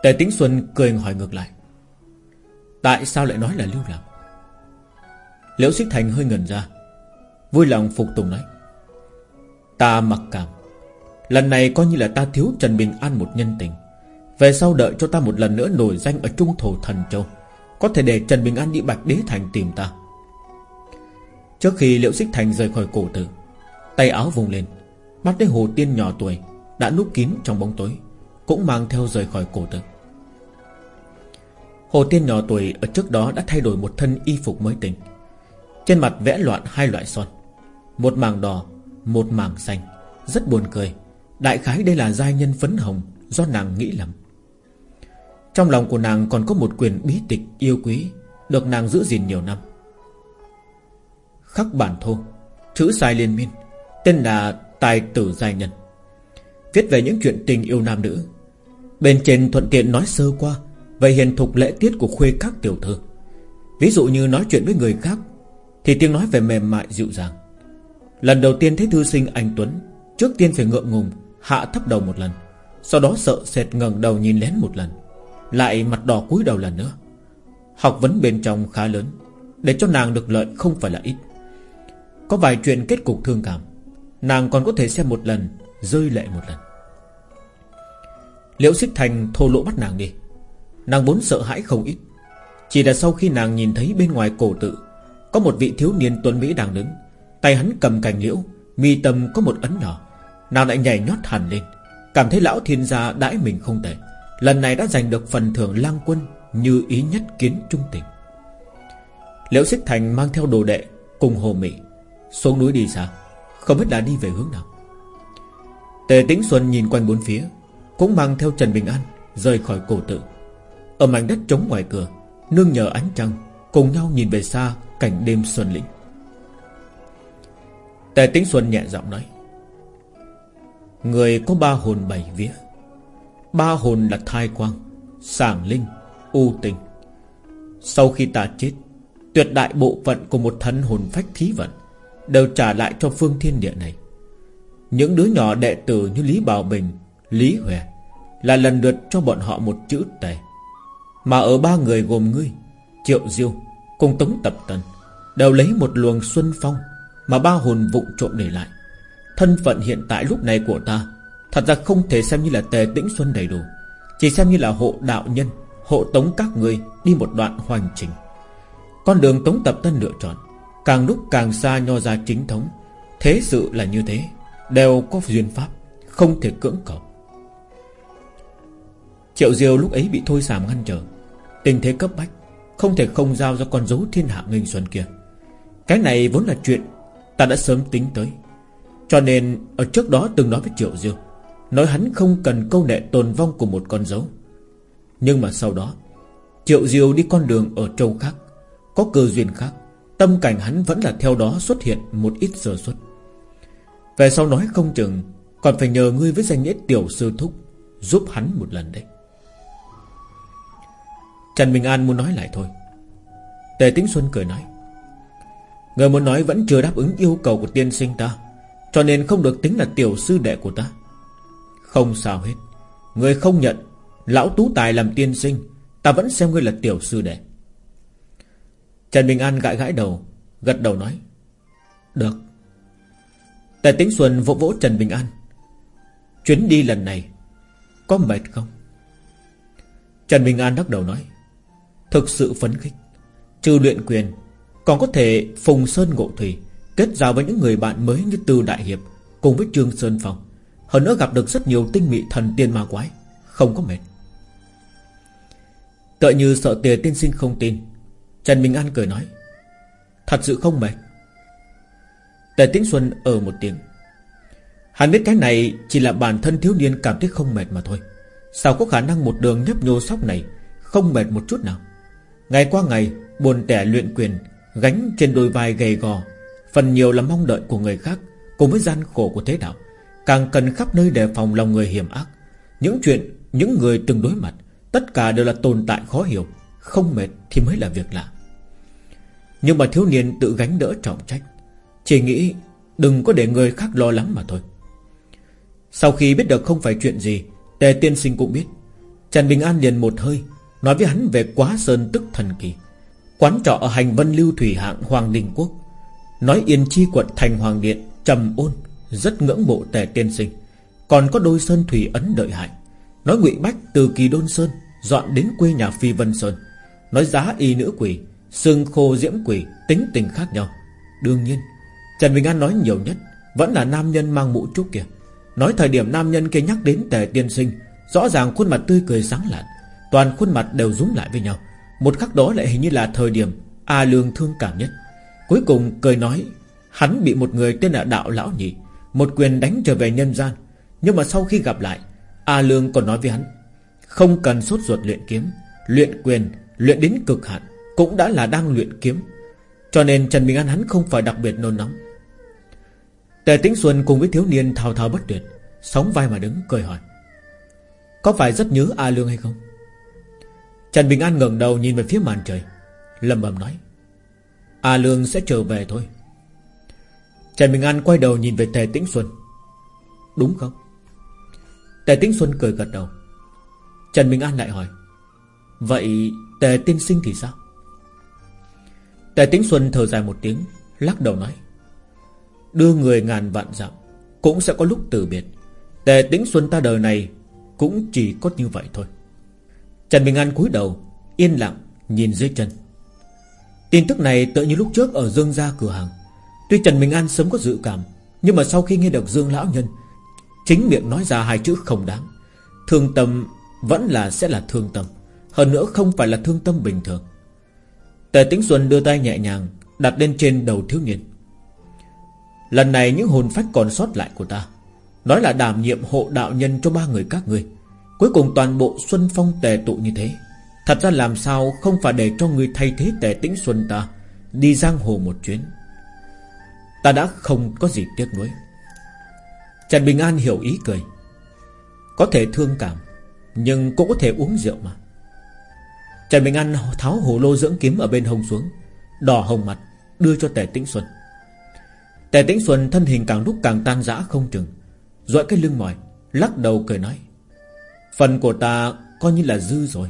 Tề Tĩnh Xuân cười hỏi ngược lại. Tại sao lại nói là lưu lạc? Liễu Xích Thành hơi ngẩn ra, Vui lòng phục tùng nói. Ta mặc cảm. Lần này coi như là ta thiếu Trần Bình An một nhân tình. Về sau đợi cho ta một lần nữa nổi danh Ở Trung Thổ Thần Châu, Có thể để Trần Bình An đi Bạch Đế Thành tìm ta. Trước khi Liễu Xích Thành rời khỏi cổ tử, Tay áo vùng lên, Mắt thấy hồ tiên nhỏ tuổi Đã núp kín trong bóng tối. Cũng mang theo rời khỏi cổ tử Hồ tiên nhỏ tuổi Ở trước đó đã thay đổi một thân y phục mới tình Trên mặt vẽ loạn hai loại son. Một mảng đỏ, một mảng xanh. Rất buồn cười. Đại khái đây là giai nhân phấn hồng Do nàng nghĩ lầm. Trong lòng của nàng còn có một quyền bí tịch yêu quý, Được nàng giữ gìn nhiều năm. Khắc bản thô, Chữ sai liên miên, Tên là Tài tử giai nhân. Viết về những chuyện tình yêu nam nữ Bên trên thuận tiện nói sơ qua Về hiền thục lễ tiết của khuê các tiểu thư. Ví dụ như nói chuyện với người khác, Thì tiếng nói về mềm mại dịu dàng. Lần đầu tiên thấy thư sinh anh Tuấn, Trước tiên phải ngượng ngùng, Hạ thấp đầu một lần, Sau đó sợ sệt ngẩng đầu nhìn lén một lần, Lại mặt đỏ cúi đầu lần nữa. Học vấn bên trong khá lớn, Để cho nàng được lợi không phải là ít. Có vài chuyện kết cục thương cảm, Nàng còn có thể xem một lần, Rơi lệ một lần. Liễu xích thành thô lỗ bắt nàng đi. Nàng vốn sợ hãi không ít. Chỉ là sau khi nàng nhìn thấy bên ngoài cổ tự, Có một vị thiếu niên tuấn Mỹ đang đứng. Tay hắn cầm cành liễu, Mi tâm có một ấn nhỏ. Nàng lại nhảy nhót hẳn lên. Cảm thấy lão thiên gia đãi mình không tệ. Lần này đã giành được phần thưởng lang quân Như ý nhất kiến trung tình. Liễu xích thành mang theo đồ đệ Cùng hồ mị, Xuống núi đi xa Không biết là đi về hướng nào. Tề tĩnh xuân nhìn quanh bốn phía cũng mang theo Trần Bình An Rời khỏi cổ tự. Ở mảnh đất trống ngoài cửa, Nương nhờ ánh trăng, Cùng nhau nhìn về xa cảnh đêm xuân lĩnh. Tề tĩnh xuân nhẹ giọng nói, Người có ba hồn bảy vía. Ba hồn là thai quang, Sảng linh, U tình. Sau khi ta chết, Tuyệt đại bộ phận của một thân hồn phách khí vận Đều trả lại cho phương thiên địa này. Những đứa nhỏ đệ tử như Lý Bảo Bình, Lý Huệ là lần lượt cho bọn họ một chữ tề. Mà ở ba người gồm ngươi, Triệu Diêu, Cùng Tống Tập Tần, Đều lấy một luồng xuân phong Mà ba hồn vụng trộm để lại. Thân phận hiện tại lúc này của ta, Thật ra không thể xem như là tề tĩnh xuân đầy đủ, Chỉ xem như là hộ đạo nhân, Hộ tống các người đi một đoạn hoành trình. Con đường tống tập tân lựa chọn, Càng lúc càng xa nho ra chính thống, Thế sự là như thế, Đều có duyên pháp, Không thể cưỡng cầu. Triệu Diêu lúc ấy bị thôi sàm ngăn trở. Tình thế cấp bách, Không thể không giao cho con dấu thiên hạ nghênh xuân kia. Cái này vốn là chuyện Ta đã sớm tính tới. Cho nên, ở trước đó từng nói với Triệu Diêu, Nói hắn không cần câu nệ tồn vong của một con dấu. Nhưng mà sau đó, Triệu Diêu đi con đường ở châu khác, Có cơ duyên khác, Tâm cảnh hắn vẫn là theo đó xuất hiện Một ít sơ xuất Về sau nói không chừng, Còn phải nhờ ngươi với danh nghĩa tiểu sư thúc Giúp hắn một lần đấy. Trần Bình An muốn nói lại thôi. Tề Tĩnh Xuân cười nói, Người muốn nói vẫn chưa đáp ứng yêu cầu của tiên sinh ta, Cho nên không được tính là tiểu sư đệ của ta. Không sao hết. Người không nhận, Lão Tú Tài làm tiên sinh, Ta vẫn xem ngươi là tiểu sư đệ. Trần Bình An gãi gãi đầu, Gật đầu nói, Được. Tề Tĩnh Xuân vỗ vỗ Trần Bình An, Chuyến đi lần này Có mệt không? Trần Bình An đắc đầu nói Thực sự phấn khích. Trừ luyện quyền, Còn có thể phùng sơn ngộ thủy, Kết giao với những người bạn mới như Tư Đại Hiệp Cùng với Trương Sơn Phong. Hơn nữa gặp được rất nhiều tinh mị thần tiên ma quái, Không có mệt. Tựa như sợ tề tiên sinh không tin, Trần minh An cười nói, Thật sự không mệt. Tề Tĩnh Xuân ở một tiếng, Hắn biết cái này chỉ là bản thân thiếu niên cảm thấy không mệt mà thôi. Sao có khả năng một đường nhấp nhô sóc này Không mệt một chút nào? Ngày qua ngày buồn tẻ luyện quyền Gánh trên đôi vai gầy gò. Phần nhiều là mong đợi của người khác Cùng với gian khổ của thế đạo. Càng cần khắp nơi đề phòng lòng người hiểm ác. Những chuyện, những người từng đối mặt Tất cả đều là tồn tại khó hiểu Không mệt thì mới là việc lạ. Nhưng mà thiếu niên tự gánh đỡ trọng trách. Chỉ nghĩ Đừng có để người khác lo lắng mà thôi. Sau khi biết được không phải chuyện gì Tề tiên sinh cũng biết. Trần Bình An liền một hơi Nói với hắn về quá sơn tức thần kỳ. Quán trọ ở hành vân lưu thủy hạng Hoàng Đình Quốc. Nói yên chi quận thành Hoàng Điện, trầm ôn, Rất ngưỡng mộ tề tiên sinh. Còn có đôi sơn thủy ấn đợi hại. Nói ngụy Bách từ kỳ đôn sơn Dọn đến quê nhà Phi Vân Sơn. Nói giá y nữ quỷ Sương khô diễm quỷ, tính tình khác nhau. Đương nhiên, Trần Bình An nói nhiều nhất, Vẫn là nam nhân mang mũ trúc kìa. Nói thời điểm nam nhân kia nhắc đến tề tiên sinh, Rõ ràng khuôn mặt tươi cười sáng lạn. Toàn khuôn mặt đều rúm lại với nhau. Một khắc đó lại hình như là thời điểm A Lương thương cảm nhất. Cuối cùng cười nói, Hắn bị một người tên là Đạo Lão Nhị, Một quyền đánh trở về nhân gian. Nhưng mà sau khi gặp lại, A Lương còn nói với hắn, Không cần sốt ruột luyện kiếm, Luyện quyền, Luyện đến cực hạn Cũng đã là đang luyện kiếm. Cho nên Trần Bình An hắn không phải đặc biệt nôn nóng. Tề Tĩnh Xuân cùng với thiếu niên thao thao bất tuyệt, Sóng vai mà đứng, cười hỏi, Có phải rất nhớ A Lương hay không? Trần Bình An ngẩng đầu nhìn về phía màn trời. Lầm bầm nói A Lương sẽ trở về thôi. Trần Bình An quay đầu nhìn về Tề Tĩnh Xuân. Đúng không? Tề Tĩnh Xuân cười gật đầu. Trần Bình An lại hỏi, Vậy Tề Tiên Sinh thì sao? Tề Tĩnh Xuân thở dài một tiếng, Lắc đầu nói, Đưa người ngàn vạn dặm Cũng sẽ có lúc từ biệt. Tề Tĩnh Xuân ta đời này Cũng chỉ có như vậy thôi. Trần Bình An cúi đầu, Yên lặng nhìn dưới chân. Tin tức này tự như lúc trước ở Dương Gia cửa hàng. Tuy Trần Bình An sớm có dự cảm, Nhưng mà sau khi nghe được Dương Lão Nhân, Chính miệng nói ra hai chữ không đáng. Thương tâm vẫn là sẽ là thương tâm, Hơn nữa không phải là thương tâm bình thường. Tề Tĩnh Xuân đưa tay nhẹ nhàng, Đặt lên trên đầu thiếu niên. Lần này những hồn phách còn sót lại của ta, Nói là đảm nhiệm hộ đạo nhân cho ba người các ngươi. Cuối cùng toàn bộ Xuân Phong tề tụ như thế. Thật ra làm sao không phải để cho người thay thế tề tĩnh Xuân ta Đi giang hồ một chuyến. Ta đã không có gì tiếc nuối. Trần Bình An hiểu ý cười. Có thể thương cảm, Nhưng cũng có thể uống rượu mà. Trần Bình An tháo hồ lô dưỡng kiếm ở bên hông xuống, Đỏ hồng mặt, Đưa cho Tề Tĩnh Xuân. Tề Tĩnh Xuân thân hình càng lúc càng tan rã không chừng Dội cái lưng mỏi, Lắc đầu cười nói. Phần của ta coi như là dư rồi.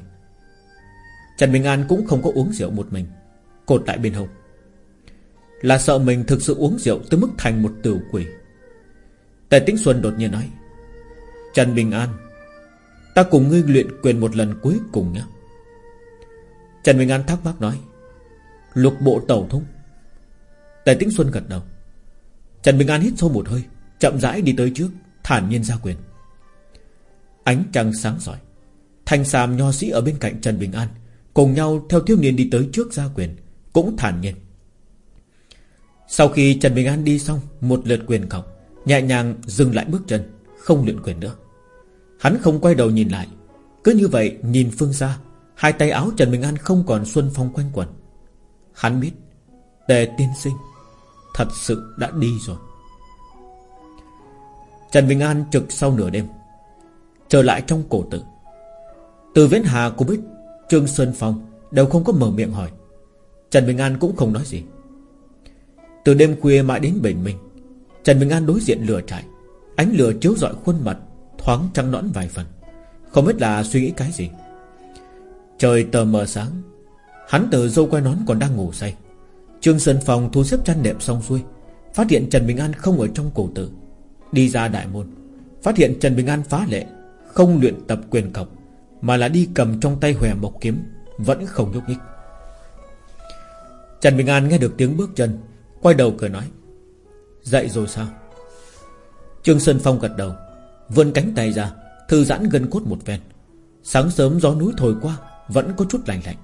Trần Bình An cũng không có uống rượu một mình, Cột tại bên hông. Là sợ mình thực sự uống rượu Tới mức thành một tử quỷ. Tề Tĩnh Xuân đột nhiên nói, Trần Bình An, Ta cùng ngươi luyện quyền một lần cuối cùng nhé. Trần Bình An thắc mắc nói, Lục bộ tẩu thông. Tề Tĩnh Xuân gật đầu, Trần Bình An hít sâu một hơi, Chậm rãi đi tới trước, Thản nhiên ra quyền. Ánh trăng sáng sỏi Thanh Sam nho sĩ ở bên cạnh Trần Bình An, Cùng nhau theo thiếu niên đi tới trước gia quyền, Cũng thản nhiên. Sau khi Trần Bình An đi xong, Một lượt quyền cọc Nhẹ nhàng dừng lại bước chân, Không luyện quyền nữa. Hắn không quay đầu nhìn lại. Cứ như vậy, nhìn phương xa, Hai tay áo Trần Bình An không còn xuân phong quanh quẩn. Hắn biết, Tề tiên sinh Thật sự đã đi rồi. Trần Bình An trực sau nửa đêm Trở lại trong cổ tử. Từ Viễn Hà cùng với Trương Sơn Phong Đều không có mở miệng hỏi. Trần Bình An cũng không nói gì. Từ đêm khuya mãi đến bình minh, Trần Bình An đối diện lửa trại. Ánh lửa chiếu rọi khuôn mặt, Thoáng trắng nõn vài phần. Không biết là suy nghĩ cái gì. Trời tờ mờ sáng, Hắn từ dâu quay nón còn đang ngủ say. Trương Sơn Phong thu xếp chăn đệm xong xuôi, Phát hiện Trần Bình An không ở trong cổ tử. Đi ra đại môn, Phát hiện Trần Bình An phá lệ. Không luyện tập quyền cọc Mà là đi cầm trong tay hòe mộc kiếm, Vẫn không nhúc nhích. Trần Bình An nghe được tiếng bước chân, Quay đầu cười nói, Dậy rồi sao? Trương Sơn Phong gật đầu, Vươn cánh tay ra, Thư giãn gân cốt một ven Sáng sớm gió núi thổi qua, Vẫn có chút lạnh lạnh.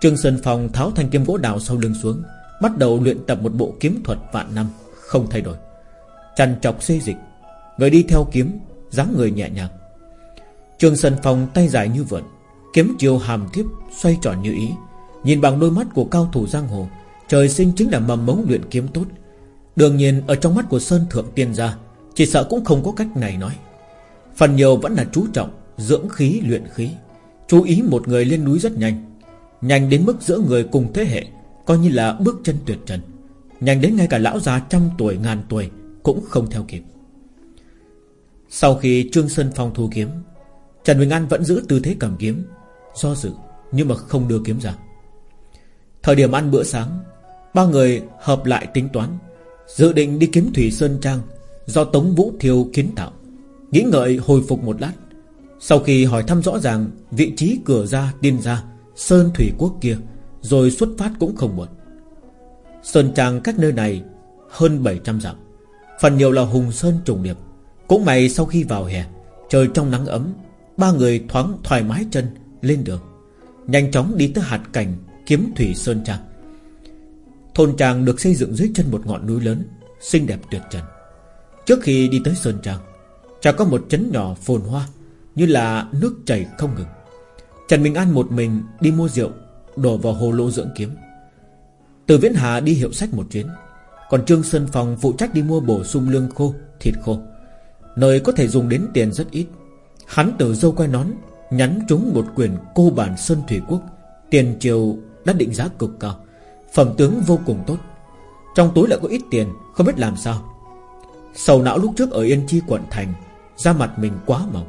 Trương Sơn Phong tháo thanh kiếm gỗ đào sau lưng xuống, Bắt đầu luyện tập một bộ kiếm thuật vạn năm, Không thay đổi. Chằn chọc xê dịch, Người đi theo kiếm, dáng người nhẹ nhàng. Trương Sơn Phong tay dài như vượn Kiếm chiều hàm thiếp xoay tròn như ý. Nhìn bằng đôi mắt của cao thủ giang hồ, Trời sinh chính là mầm mống luyện kiếm tốt. Đương nhiên, ở trong mắt của Sơn Thượng Tiên gia, Chỉ sợ cũng không có cách này nói. Phần nhiều vẫn là chú trọng, Dưỡng khí, luyện khí. Chú ý một người lên núi rất nhanh. Nhanh đến mức giữa người cùng thế hệ, Coi như là bước chân tuyệt trần. Nhanh đến ngay cả lão già trăm tuổi, ngàn tuổi Cũng không theo kịp. Sau khi Trương Sơn Phong thu kiếm Trần Bình An vẫn giữ tư thế cầm kiếm, Do dự nhưng mà không đưa kiếm ra. Thời điểm ăn bữa sáng, Ba người hợp lại tính toán, Dự định đi kiếm Thủy Sơn Trang Do Tống Vũ Thiêu kiến tạo. Nghĩ ngợi hồi phục một lát, Sau khi hỏi thăm rõ ràng Vị trí cửa ra tiên ra Sơn Thủy Quốc kia, Rồi xuất phát cũng không muộn. Sơn Trang cách nơi này Hơn 700 dặm, Phần nhiều là hùng sơn trùng điệp, Cũng may sau khi vào hè, Trời trong nắng ấm Ba người thoáng thoải mái chân lên đường, Nhanh chóng đi tới hạt cảnh Kiếm Thủy Sơn Trang. Thôn Trang được xây dựng dưới chân một ngọn núi lớn, Xinh đẹp tuyệt trần. Trước khi đi tới Sơn Trang, Chả có một chấn nhỏ phồn hoa Như là nước chảy không ngừng. Trần Bình An một mình đi mua rượu, Đổ vào hồ lô dưỡng kiếm. Từ Viễn Hà đi hiệu sách một chuyến, Còn Trương Sơn Phong phụ trách đi mua bổ sung lương khô, Thịt khô, Nơi có thể dùng đến tiền rất ít. Hắn từ dâu quay nón, Nhắn trúng một quyền cô bản Sơn Thủy Quốc. Tiền triều đã định giá cực cao, Phẩm tướng vô cùng tốt. Trong túi lại có ít tiền, Không biết làm sao. Sầu não lúc trước ở Yên Chi quận thành, Da mặt mình quá mỏng.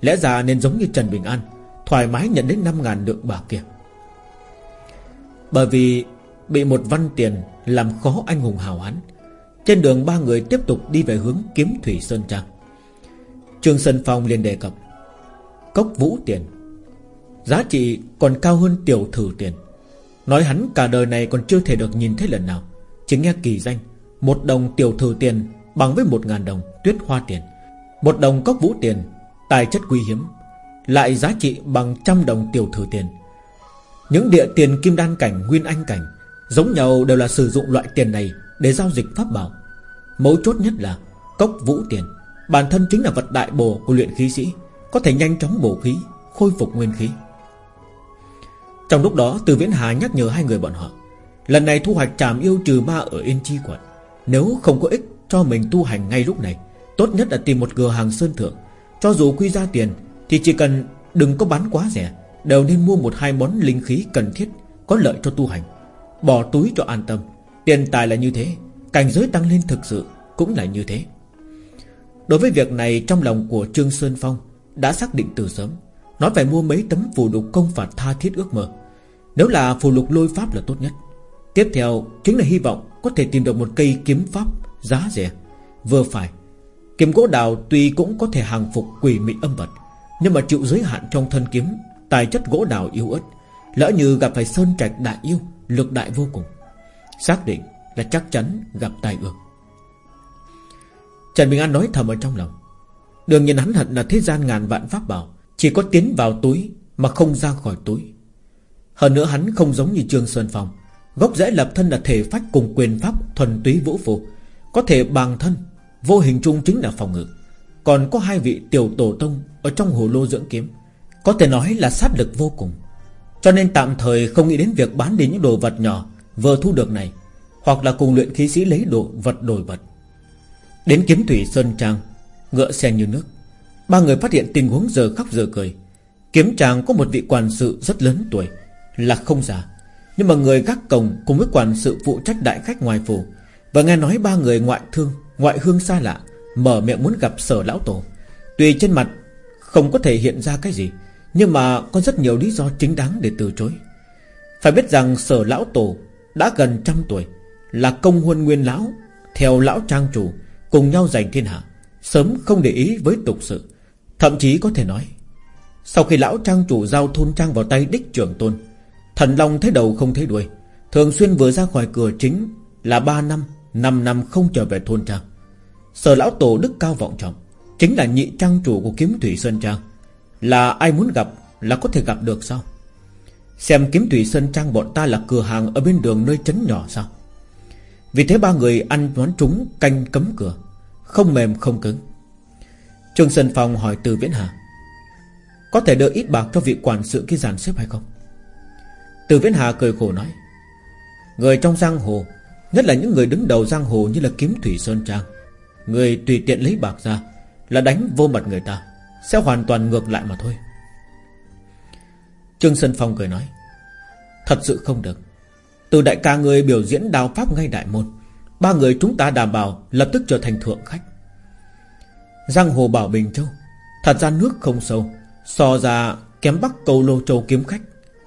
Lẽ ra nên giống như Trần Bình An, Thoải mái nhận đến 5 ngàn lượng bạc kia. Bởi vì Bị một văn tiền Làm khó anh hùng hào hán, Trên đường ba người tiếp tục đi về hướng Kiếm Thủy Sơn Trang. Trương Sơn Phong liền đề cập, Cốc vũ tiền, Giá trị còn cao hơn tiểu thử tiền. Nói hắn cả đời này còn chưa thể được nhìn thấy lần nào. Chỉ nghe kỳ danh, Một đồng tiểu thử tiền Bằng với một ngàn đồng tuyết hoa tiền. Một đồng cốc vũ tiền, Tài chất quý hiếm, Lại giá trị bằng trăm đồng tiểu thử tiền. Những địa tiền kim đan cảnh, Nguyên anh cảnh, Giống nhau đều là sử dụng loại tiền này Để giao dịch pháp bảo. Mấu chốt nhất là cốc vũ tiền. Bản thân chính là vật đại bổ của luyện khí sĩ, Có thể nhanh chóng bổ khí, Khôi phục nguyên khí. Trong lúc đó Từ Viễn Hà nhắc nhở hai người bọn họ, Lần này thu hoạch tràm yêu trừ ma ở Yên Chi quận. Nếu không có ích cho mình tu hành ngay lúc này, Tốt nhất là tìm một cửa hàng sơn thượng. Cho dù quy ra tiền, Thì chỉ cần đừng có bán quá rẻ, Đều nên mua một hai món linh khí cần thiết, Có lợi cho tu hành. Bỏ túi cho an tâm, Tiền tài là như thế, Cảnh giới tăng lên thực sự cũng là như thế. Đối với việc này, trong lòng của Trương Sơn Phong Đã xác định từ sớm Nó phải mua mấy tấm phù lục công phạt tha thiết ước mơ. Nếu là phù lục lôi pháp là tốt nhất. Tiếp theo, chính là hy vọng Có thể tìm được một cây kiếm pháp Giá rẻ. Vừa phải, Kiếm gỗ đào tuy cũng có thể hàng phục quỷ mị âm vật, Nhưng mà chịu giới hạn trong thân kiếm, Tài chất gỗ đào yếu ớt, Lỡ như gặp phải sơn trạch đại yêu, Lực đại vô cùng. Xác định là chắc chắn gặp tai ương. Trần Bình An nói thầm ở trong lòng. Đương nhiên hắn hận là thế gian ngàn vạn pháp bảo, Chỉ có tiến vào túi Mà không ra khỏi túi. Hơn nữa hắn không giống như Trương Sơn Phong, Gốc rễ lập thân là thể phách cùng quyền pháp Thuần túy vũ phù Có thể bằng thân, Vô hình chung chính là phòng ngự. Còn có hai vị tiểu tổ tông Ở trong hồ lô dưỡng kiếm, Có thể nói là sát lực vô cùng. Cho nên tạm thời không nghĩ đến việc bán đi những đồ vật nhỏ Vừa thu được này, Hoặc là cùng luyện khí sĩ lấy đồ vật đổi vật. Đến kiếm thủy Sơn Trang, Ngựa xe như nước. Ba người phát hiện tình huống giờ khóc giờ cười. Kiếm trang có một vị quản sự rất lớn tuổi, Là không già. Nhưng mà người gác cổng cùng với quản sự phụ trách đại khách ngoài phủ, Và nghe nói ba người ngoại thương, Ngoại hương xa lạ, Mở miệng muốn gặp sở lão tổ. Tuy trên mặt không có thể hiện ra cái gì, Nhưng mà có rất nhiều lý do chính đáng để từ chối. Phải biết rằng sở lão tổ Đã gần trăm tuổi, Là công huân nguyên lão, Theo lão trang chủ Cùng nhau giành thiên hạ, Sớm không để ý với tục sự. Thậm chí có thể nói, Sau khi lão trang chủ giao thôn trang vào tay đích trưởng tôn, Thần Long thấy đầu không thấy đuôi, Thường xuyên vừa ra khỏi cửa chính Là 3 năm 5 năm không trở về thôn trang. Sở lão tổ đức cao vọng trọng, Chính là nhị trang chủ của kiếm thủy Sơn Trang. Là ai muốn gặp Là có thể gặp được sao? Xem kiếm thủy Sơn Trang bọn ta là cửa hàng Ở bên đường nơi chấn nhỏ sao? Vì thế ba người ăn món trúng canh cấm cửa. Không mềm, không cứng. Trương Sơn Phong hỏi từ Viễn Hà, Có thể đưa ít bạc cho vị quản sự kia giàn xếp hay không? Từ Viễn Hà cười khổ nói, Người trong giang hồ, Nhất là những người đứng đầu giang hồ như là kiếm thủy Sơn Trang, Người tùy tiện lấy bạc ra Là đánh vô mặt người ta, Sẽ hoàn toàn ngược lại mà thôi. Trương Sơn Phong cười nói, Thật sự không được. Từ đại ca người biểu diễn đào pháp ngay đại môn Ba người chúng ta đảm bảo Lập tức trở thành thượng khách. Giang hồ bảo Bình Châu Thật ra nước không sâu So ra kém bắc cầu lô châu kiếm khách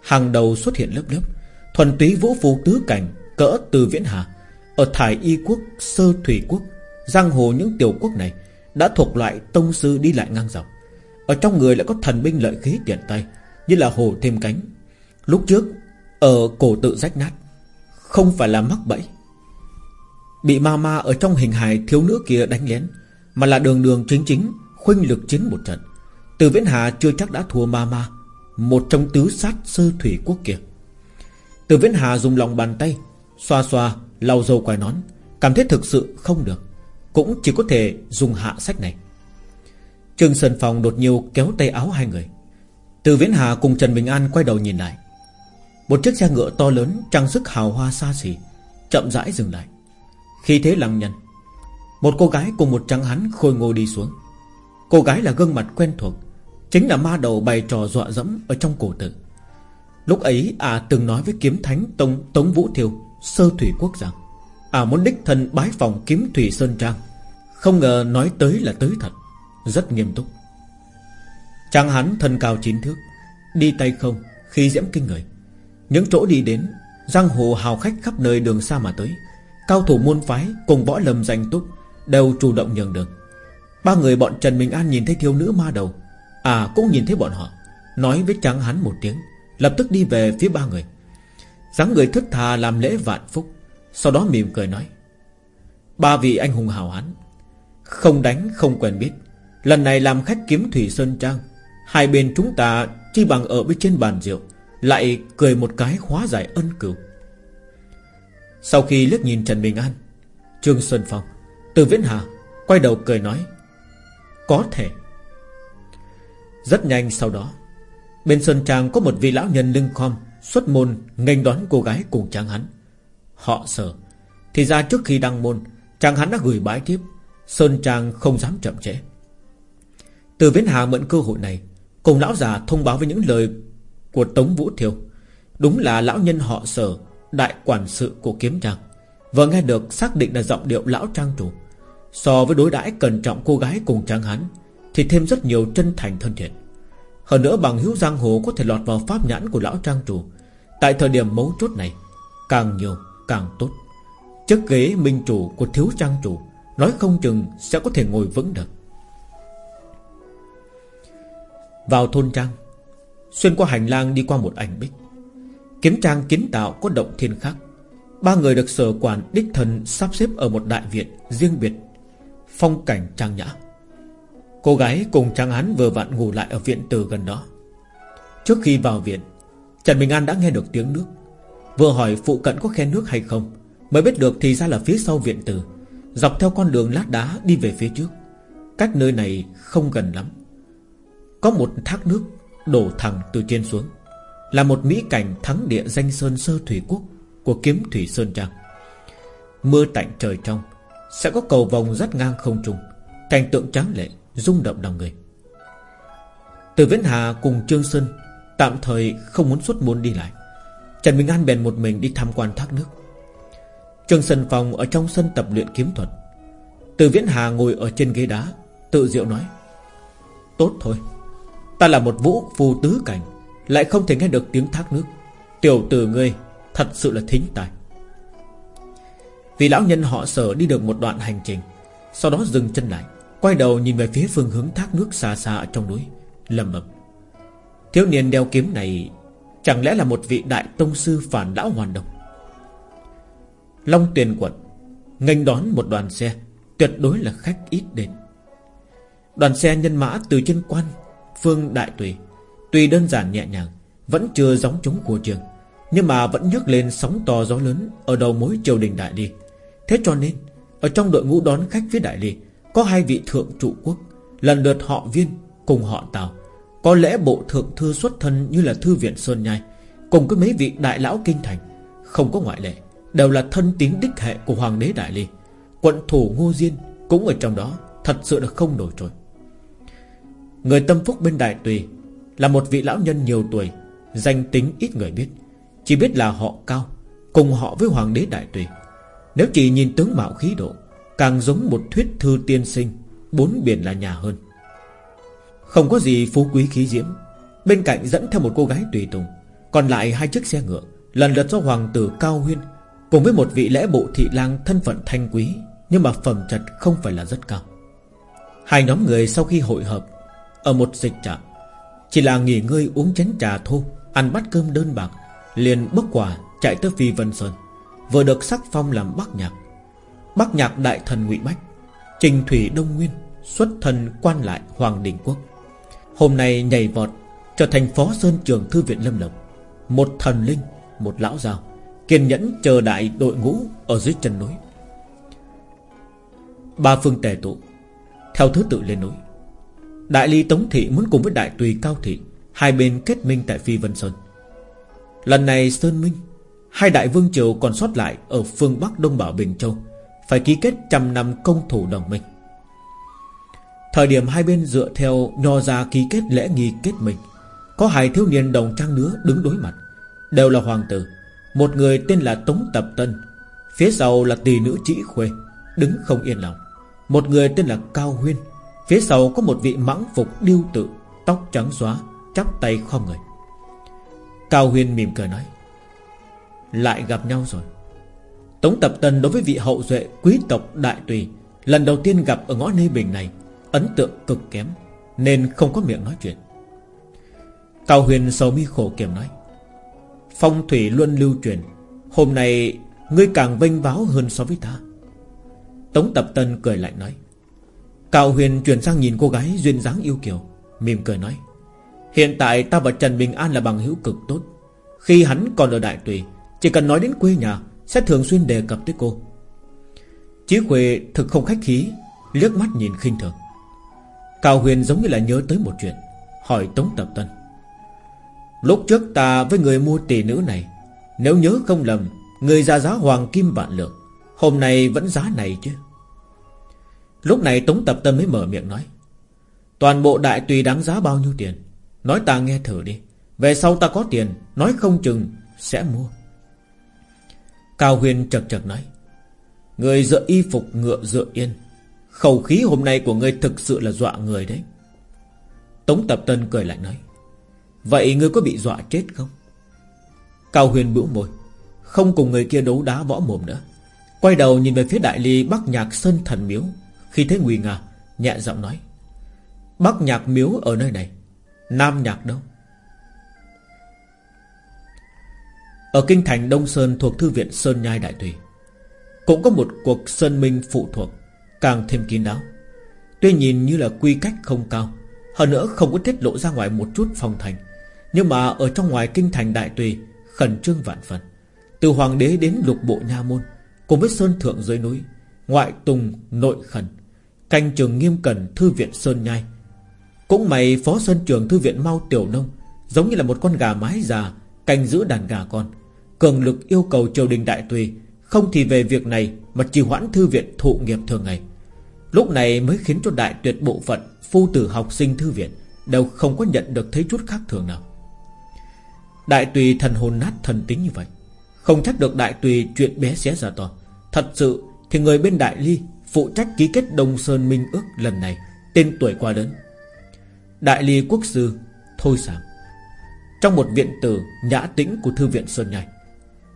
Hàng đầu xuất hiện lớp lớp. Thuần túy vũ phu tứ cảnh Cỡ từ viễn hà Ở Thải Y Quốc, Sơ Thủy Quốc Giang hồ những tiểu quốc này Đã thuộc loại tông sư đi lại ngang dọc. Ở trong người lại có thần binh lợi khí tiện tay Như là hồ thêm cánh. Lúc trước Ở cổ tự rách nát Không phải là mắc bẫy Bị ma ma ở trong hình hài thiếu nữ kia đánh lén, Mà là đường đường chính chính, Khuynh lực chiến một trận. Từ Viễn Hà chưa chắc đã thua ma ma, Một trong tứ sát sơ thủy quốc kia. Từ Viễn Hà dùng lòng bàn tay, Xoa xoa, lau dâu quai nón, Cảm thấy thực sự không được, Cũng chỉ có thể dùng hạ sách này. Trương Sơn Phong đột nhiên kéo tay áo hai người. Từ Viễn Hà cùng Trần Bình An quay đầu nhìn lại. Một chiếc xe ngựa to lớn Trang sức hào hoa xa xỉ, Chậm rãi dừng lại. Khi thế lăng nhân Một cô gái cùng một trắng hắn khôi ngô đi xuống. Cô gái là gương mặt quen thuộc Chính là ma đầu bày trò dọa dẫm Ở trong cổ tự. Lúc ấy à từng nói với kiếm thánh Tống, Tống Vũ Thiêu Sơ Thủy Quốc rằng À muốn đích thân bái phòng kiếm Thủy Sơn Trang Không ngờ nói tới là tới thật Rất nghiêm túc. Trang hắn thân cao chín thước Đi tay không Khi diễm kinh người. Những chỗ đi đến Giang hồ hào khách khắp nơi đường xa mà tới Cao thủ môn phái cùng võ lâm danh túc Đều chủ động nhường đường. Ba người bọn Trần Minh An nhìn thấy thiếu nữ ma đầu À cũng nhìn thấy bọn họ, Nói với trắng hắn một tiếng, Lập tức đi về phía ba người. Dáng người thức thà làm lễ vạn phúc, Sau đó mỉm cười nói, Ba vị anh hùng hào hán, Không đánh không quen biết, Lần này làm khách kiếm Thủy Sơn Trang, Hai bên chúng ta chi bằng ở bên trên bàn rượu, Lại cười một cái hóa giải ân cửu. Sau khi liếc nhìn Trần Bình An, Trương Xuân Phong, Từ Viễn Hà Quay đầu cười nói, Có thể. Rất nhanh sau đó, Bên Sơn Trang có một vị lão nhân lưng khom Xuất môn nghênh đón cô gái cùng chàng hắn Họ sợ, Thì ra trước khi đăng môn Chàng hắn đã gửi bái tiếp Sơn Trang không dám chậm trễ. Từ Viễn Hà mượn cơ hội này, Cùng lão già thông báo với những lời Của Tống Vũ Thiêu. Đúng là lão nhân họ sở Đại quản sự của kiếm trang Vừa nghe được xác định là giọng điệu lão trang chủ. So với đối đãi cẩn trọng cô gái cùng trang hắn Thì thêm rất nhiều chân thành thân thiện. Hơn nữa bằng hữu giang hồ Có thể lọt vào pháp nhãn của lão trang chủ, Tại thời điểm mấu chốt này, Càng nhiều, càng tốt. Chức ghế minh chủ của thiếu trang chủ, Nói không chừng sẽ có thể ngồi vững được. Vào thôn trang, Xuyên qua hành lang đi qua một ảnh bích. Kiếm trang kiến tạo có động thiên khác. Ba người được sở quản đích thần sắp xếp ở một đại viện riêng biệt, Phong cảnh trang nhã. Cô gái cùng trang án vừa vặn ngủ lại ở viện từ gần đó. Trước khi vào viện, Trần Bình An đã nghe được tiếng nước. Vừa hỏi phụ cận có khe nước hay không, Mới biết được thì ra là phía sau viện từ, Dọc theo con đường lát đá đi về phía trước. Cách nơi này không gần lắm. Có một thác nước Đổ thẳng từ trên xuống. Là một mỹ cảnh thắng địa danh sơn sơ thủy quốc Của kiếm thủy sơn trang. Mưa tạnh trời trong, Sẽ có cầu vòng rất ngang không trung, Cảnh tượng tráng lệ, rung động lòng người. Từ Viễn Hà cùng Trương Sơn Tạm thời không muốn xuất môn đi lại. Trần minh An bèn một mình đi tham quan thác nước. Trương Sơn Phong ở trong sân tập luyện kiếm thuật. Từ Viễn Hà ngồi ở trên ghế đá, Tự diệu nói, Tốt thôi, Ta là một vũ phù tứ cảnh lại không thể nghe được tiếng thác nước. Tiểu tử ngươi, Thật sự là thính tài. Vì lão nhân họ sở đi được một đoạn hành trình, Sau đó dừng chân lại, Quay đầu nhìn về phía phương hướng thác nước xa xa ở trong núi, lầm bầm. Thiếu niên đeo kiếm này Chẳng lẽ là một vị đại tông sư phản lão hoàn đồng? Long tiền quận nghênh đón một đoàn xe, Tuyệt đối là khách ít đến. Đoàn xe nhân mã từ trên quan, Phương Đại Tùy Tuy đơn giản nhẹ nhàng, Vẫn chưa giống chúng của trường, Nhưng mà vẫn nhấc lên sóng to gió lớn Ở đầu mối triều đình Đại Ly. Thế cho nên, Ở trong đội ngũ đón khách phía Đại Ly, Có hai vị thượng trụ quốc, Lần lượt họ viên cùng họ Tào. Có lẽ bộ thượng thư xuất thân như là Thư viện Sơn Nhai, Cùng với mấy vị đại lão kinh thành, Không có ngoại lệ, Đều là thân tín đích hệ của Hoàng đế Đại Ly. Quận thủ Ngô Diên Cũng ở trong đó, Thật sự là không nổi trội. Người tâm phúc bên Đại Tùy là một vị lão nhân nhiều tuổi, Danh tính ít người biết, Chỉ biết là họ cao, Cùng họ với Hoàng đế Đại Tùy. Nếu chỉ nhìn tướng mạo khí độ, Càng giống một thuyết thư tiên sinh, Bốn biển là nhà hơn. Không có gì phú quý khí diễm, Bên cạnh dẫn theo một cô gái tùy tùng, Còn lại hai chiếc xe ngựa, Lần lượt do hoàng tử Cao Huyên Cùng với một vị lễ bộ thị lang thân phận thanh quý, Nhưng mà phẩm chất không phải là rất cao. Hai nhóm người sau khi hội hợp, Ở một dịch trạm chỉ là nghỉ ngơi uống chén trà thô Ăn bát cơm đơn bạc, Liền bốc quả chạy tới Phi Vân Sơn. Vừa được sắc phong làm bác nhạc. Bác nhạc đại thần ngụy Bách, Trình Thủy Đông Nguyên, Xuất thần quan lại Hoàng Đình Quốc. Hôm nay nhảy vọt, Trở thành phó sơn trường thư viện Lâm Lộc Một thần linh, Một lão giàu Kiên nhẫn chờ đại đội ngũ Ở dưới chân núi. Ba phương tề tụ, Theo thứ tự lên núi. Đại ly Tống Thị muốn cùng với Đại Tùy Cao Thị, Hai bên kết minh tại Phi Vân Sơn. Lần này Sơn Minh, Hai đại vương triều còn sót lại Ở phương Bắc Đông Bảo Bình Châu, Phải ký kết trăm năm công thủ đồng minh. Thời điểm hai bên dựa theo Nho ra ký kết lễ nghi kết minh, Có hai thiếu niên đồng trang nữa đứng đối mặt, Đều là hoàng tử. Một người tên là Tống Tập Tân, Phía sau là tỷ nữ Trĩ Khuê, Đứng không yên lòng. Một người tên là Cao Huyên Phía sau có một vị mãng phục điêu tự, Tóc trắng xóa, Chắp tay khom người. Cao Huyên mỉm cười nói, Lại gặp nhau rồi. Tống Tập Tân đối với vị hậu duệ quý tộc Đại Tùy, Lần đầu tiên gặp ở ngõ Nê Bình này, Ấn tượng cực kém, Nên không có miệng nói chuyện. Cao Huyền sầu mi khổ kiểm nói, Phong thủy luôn lưu truyền, Hôm nay Ngươi càng vinh báo hơn so với ta. Tống Tập Tân cười lạnh nói Cao Huyền chuyển sang nhìn cô gái duyên dáng yêu kiều, Mỉm cười nói, Hiện tại ta và Trần Bình An là bằng hữu cực tốt. Khi hắn còn ở Đại Tùy, Chỉ cần nói đến quê nhà Sẽ thường xuyên đề cập tới cô. Chí Khuê thực không khách khí, liếc mắt nhìn khinh thường. Cao Huyền giống như là nhớ tới một chuyện, Hỏi Tống Tập Tân, Lúc trước ta với người mua tỷ nữ này, Nếu nhớ không lầm, Người ra giá hoàng kim vạn lượng, Hôm nay vẫn giá này chứ? Lúc này Tống Tập Tân mới mở miệng nói, Toàn bộ đại tùy đáng giá bao nhiêu tiền? Nói ta nghe thử đi. Về sau ta có tiền, Nói không chừng sẽ mua. Cao Huyền chật chật nói, Người dựa y phục, ngựa dựa yên. Khẩu khí hôm nay của ngươi thực sự là dọa người đấy. Tống Tập Tân cười lại nói, Vậy ngươi có bị dọa chết không? Cao Huyền bĩu môi, Không cùng người kia đấu đá võ mồm nữa. Quay đầu nhìn về phía đại ly Bắc Nhạc Sơn Thần Miếu. Khi thấy Nguy Nga, Nhẹ giọng nói Bắc Nhạc Miếu ở nơi này, Nam Nhạc đâu? Ở kinh thành Đông Sơn thuộc Thư viện Sơn Nhai Đại Tùy Cũng có một cuộc Sơn Minh phụ thuộc, Càng thêm kín đáo. Tuy nhìn như là quy cách không cao, Hơn nữa không có tiết lộ ra ngoài một chút phong thành, Nhưng mà ở trong ngoài kinh thành Đại Tùy Khẩn trương vạn phần. Từ hoàng đế đến lục bộ nha môn, Cùng với sơn thượng dưới núi, Ngoại tùng nội khẩn Canh trường nghiêm cẩn thư viện Sơn Nhai. Cũng mày phó sơn trường thư viện Mau Tiểu Nông Giống như là một con gà mái già, Canh giữ đàn gà con. Cường lực yêu cầu triều đình đại tùy Không thì về việc này Mà trì hoãn thư viện thụ nghiệp thường ngày. Lúc này mới khiến cho đại tuyệt bộ phận, Phu tử học sinh thư viện Đều không có nhận được thấy chút khác thường nào. Đại tùy thần hồn nát thần tính như vậy, Không trách được đại tùy chuyện bé xé ra to. Thật sự thì người bên đại ly Phụ trách ký kết Đông Sơn Minh ước lần này, Tên tuổi quá lớn. Đại lý quốc sư Thôi Sảm Trong một viện tử nhã tĩnh của thư viện Sơn Nhai.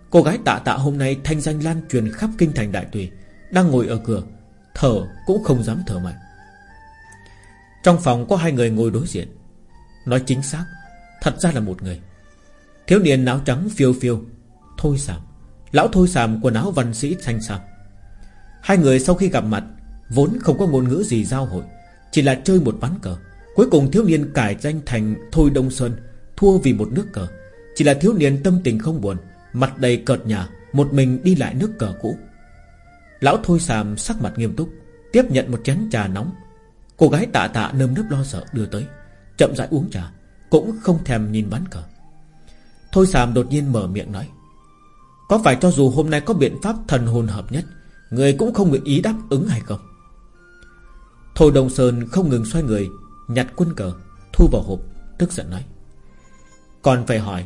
Cô gái tạ tạ hôm nay thanh danh lan truyền khắp kinh thành đại tùy, Đang ngồi ở cửa, Thở cũng không dám thở mạnh. Trong phòng có hai người ngồi đối diện. Nói chính xác, Thật ra là một người. Thiếu niên áo trắng phiêu phiêu, Thôi sàm Lão thôi sàm quần áo văn sĩ thanh sàm Hai người sau khi gặp mặt, Vốn không có ngôn ngữ gì giao hội, Chỉ là chơi một ván cờ. Cuối cùng thiếu niên cải danh thành Thôi Đông Sơn, Thua vì một nước cờ. Chỉ là thiếu niên tâm tình không buồn, Mặt đầy cợt nhà Một mình đi lại nước cờ cũ. Lão Thôi Sàm sắc mặt nghiêm túc, Tiếp nhận một chén trà nóng. Cô gái tạ tạ nơm nớp lo sợ đưa tới, Chậm rãi uống trà, Cũng không thèm nhìn bán cờ. Thôi Sàm đột nhiên mở miệng nói, Có phải cho dù hôm nay có biện pháp thần hồn hợp nhất Người cũng không nguyện ý đáp ứng hay không? Thôi Đông Sơn không ngừng xoay người, Nhặt quân cờ, Thu vào hộp, Tức giận nói. Còn phải hỏi,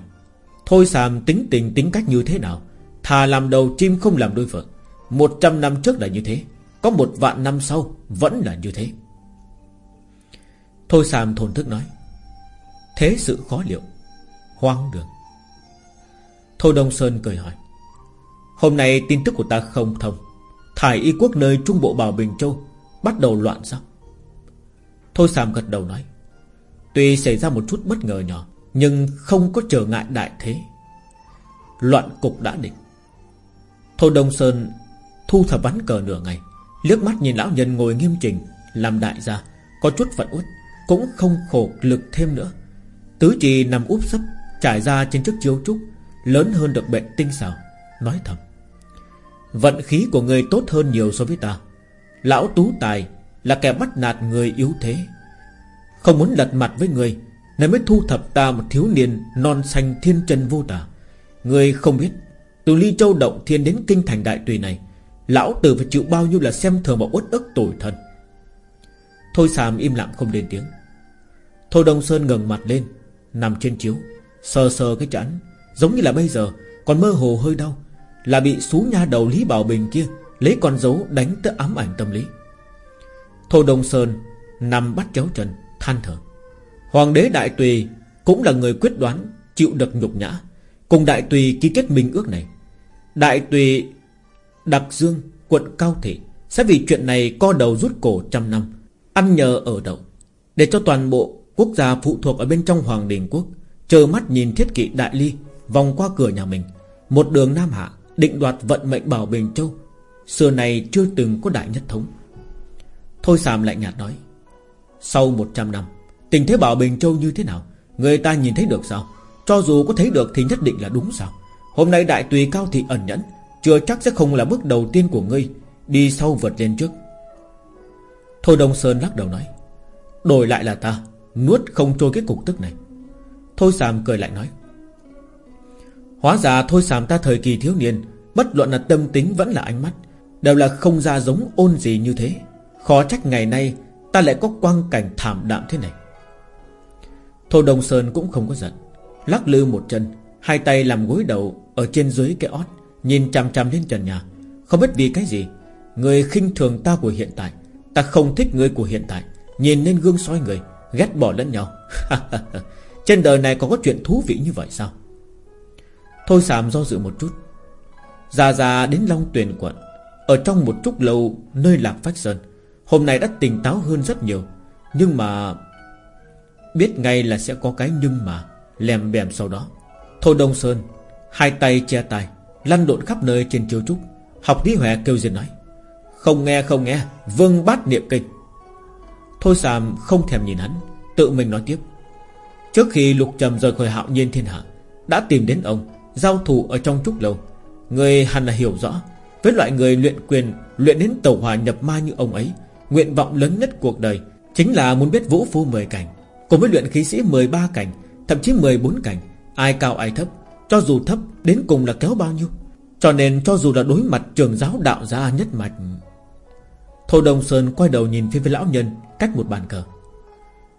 Thôi Sàm tính tình, tính cách như thế nào? Thà làm đầu chim không làm đôi vợ. Một trăm năm trước là như thế, Có một vạn năm sau Vẫn là như thế. Thôi Sàm thồn thức nói, Thế sự khó liệu, Hoang đường. Thôi Đông Sơn cười hỏi, Hôm nay tin tức của ta không thông. Thải y quốc nơi Trung Bộ Bảo Bình Châu Bắt đầu loạn sao Thôi Sam gật đầu nói, Tuy xảy ra một chút bất ngờ nhỏ, Nhưng không có trở ngại đại thế. Loạn cục đã định. Thôi Đông Sơn Thu thập bắn cờ nửa ngày, liếc mắt nhìn lão nhân ngồi nghiêm chỉnh, Làm đại gia, Có chút phận uất, Cũng không khổ lực thêm nữa. Tứ trì nằm úp sấp, Trải ra trên chiếc chiếu trúc, Lớn hơn được bệnh tinh xảo, Nói thầm. Vận khí của người tốt hơn nhiều so với ta. Lão Tú Tài Là kẻ bắt nạt người yếu thế. Không muốn lật mặt với người, Nên mới thu thập ta một thiếu niên Non xanh thiên chân vô tả. Người không biết, Từ Ly Châu Động Thiên đến Kinh Thành Đại Tùy này, Lão tử phải chịu bao nhiêu là xem thường một uất ức tội thân. Thôi Sàm im lặng không lên tiếng. Thôi Đông Sơn ngẩng mặt lên, Nằm trên chiếu, Sờ sờ cái chắn Giống như là bây giờ Còn mơ hồ hơi đau. Là bị xú nha đầu Lý Bảo Bình kia Lấy con dấu đánh tới ám ảnh tâm lý. Thôi Đông Sơn Nằm bắt chéo chân, than thở. Hoàng đế Đại Tùy Cũng là người quyết đoán Chịu được nhục nhã, Cùng Đại Tùy ký kết minh ước này. Đại Tùy, Đặc Dương, quận Cao Thị Sẽ vì chuyện này co đầu rút cổ trăm năm, Ăn nhờ ở đậu, Để cho toàn bộ quốc gia phụ thuộc ở bên trong Hoàng Đình Quốc Chờ mắt nhìn thiết kỵ Đại Ly Vòng qua cửa nhà mình, Một đường Nam Hạ Định đoạt vận mệnh Bảo Bình Châu. Xưa này chưa từng có đại nhất thống. Thôi Sàm lại nhạt nói, Sau 100 năm, Tình thế Bảo Bình Châu như thế nào? Người ta nhìn thấy được sao? Cho dù có thấy được thì nhất định là đúng sao? Hôm nay đại tùy cao thị ẩn nhẫn, Chưa chắc sẽ không là bước đầu tiên của ngươi. Đi sau vượt lên trước. Thôi Đông Sơn lắc đầu nói, Đổi lại là ta, Nuốt không trôi cái cục tức này. Thôi Sàm cười lại nói Hóa ra Thôi Sàm ta thời kỳ thiếu niên, Bất luận là tâm tính vẫn là ánh mắt, Đều là không ra giống ôn gì như thế. Khó trách ngày nay Ta lại có quang cảnh thảm đạm thế này. Thôi Đông Sơn cũng không có giận, Lắc lư một chân Hai tay làm gối đầu Ở trên dưới cái ót, Nhìn chằm chằm lên trần nhà. Không biết vì cái gì, Người khinh thường ta của hiện tại, Ta không thích người của hiện tại, Nhìn lên gương soi người, Ghét bỏ lẫn nhau. Trên đời này còn có chuyện thú vị như vậy sao? Thôi Sàm do dự một chút. Già già đến Long Tuyền quận, Ở trong một chút lâu Nơi lạc phách sơn. Hôm nay đã tỉnh táo hơn rất nhiều, Nhưng mà Biết ngay là sẽ có cái nhưng mà Lèm bèm sau đó. Thôi Đông Sơn, Hai tay che tay Lăn độn khắp nơi trên chiếu trúc. Học Lý Hòe kêu dền nói, Không nghe không nghe Vâng bát niệm kinh. Thôi Sàm không thèm nhìn hắn, Tự mình nói tiếp, Trước khi lục trầm rời khỏi hạo nhiên thiên hạ, Đã tìm đến ông Giao thủ ở trong trúc lâu. Người hẳn là hiểu rõ, Với loại người luyện quyền, Luyện đến tẩu hòa nhập ma như ông ấy, Nguyện vọng lớn nhất cuộc đời Chính là muốn biết vũ phu 10 cảnh. Cùng với luyện khí sĩ 13 cảnh, Thậm chí 14 cảnh, Ai cao ai thấp, Cho dù thấp đến cùng là kéo bao nhiêu. Cho nên cho dù là đối mặt trường giáo đạo gia nhất mạch Thôi Đông Sơn quay đầu nhìn phía với lão nhân Cách một bàn cờ.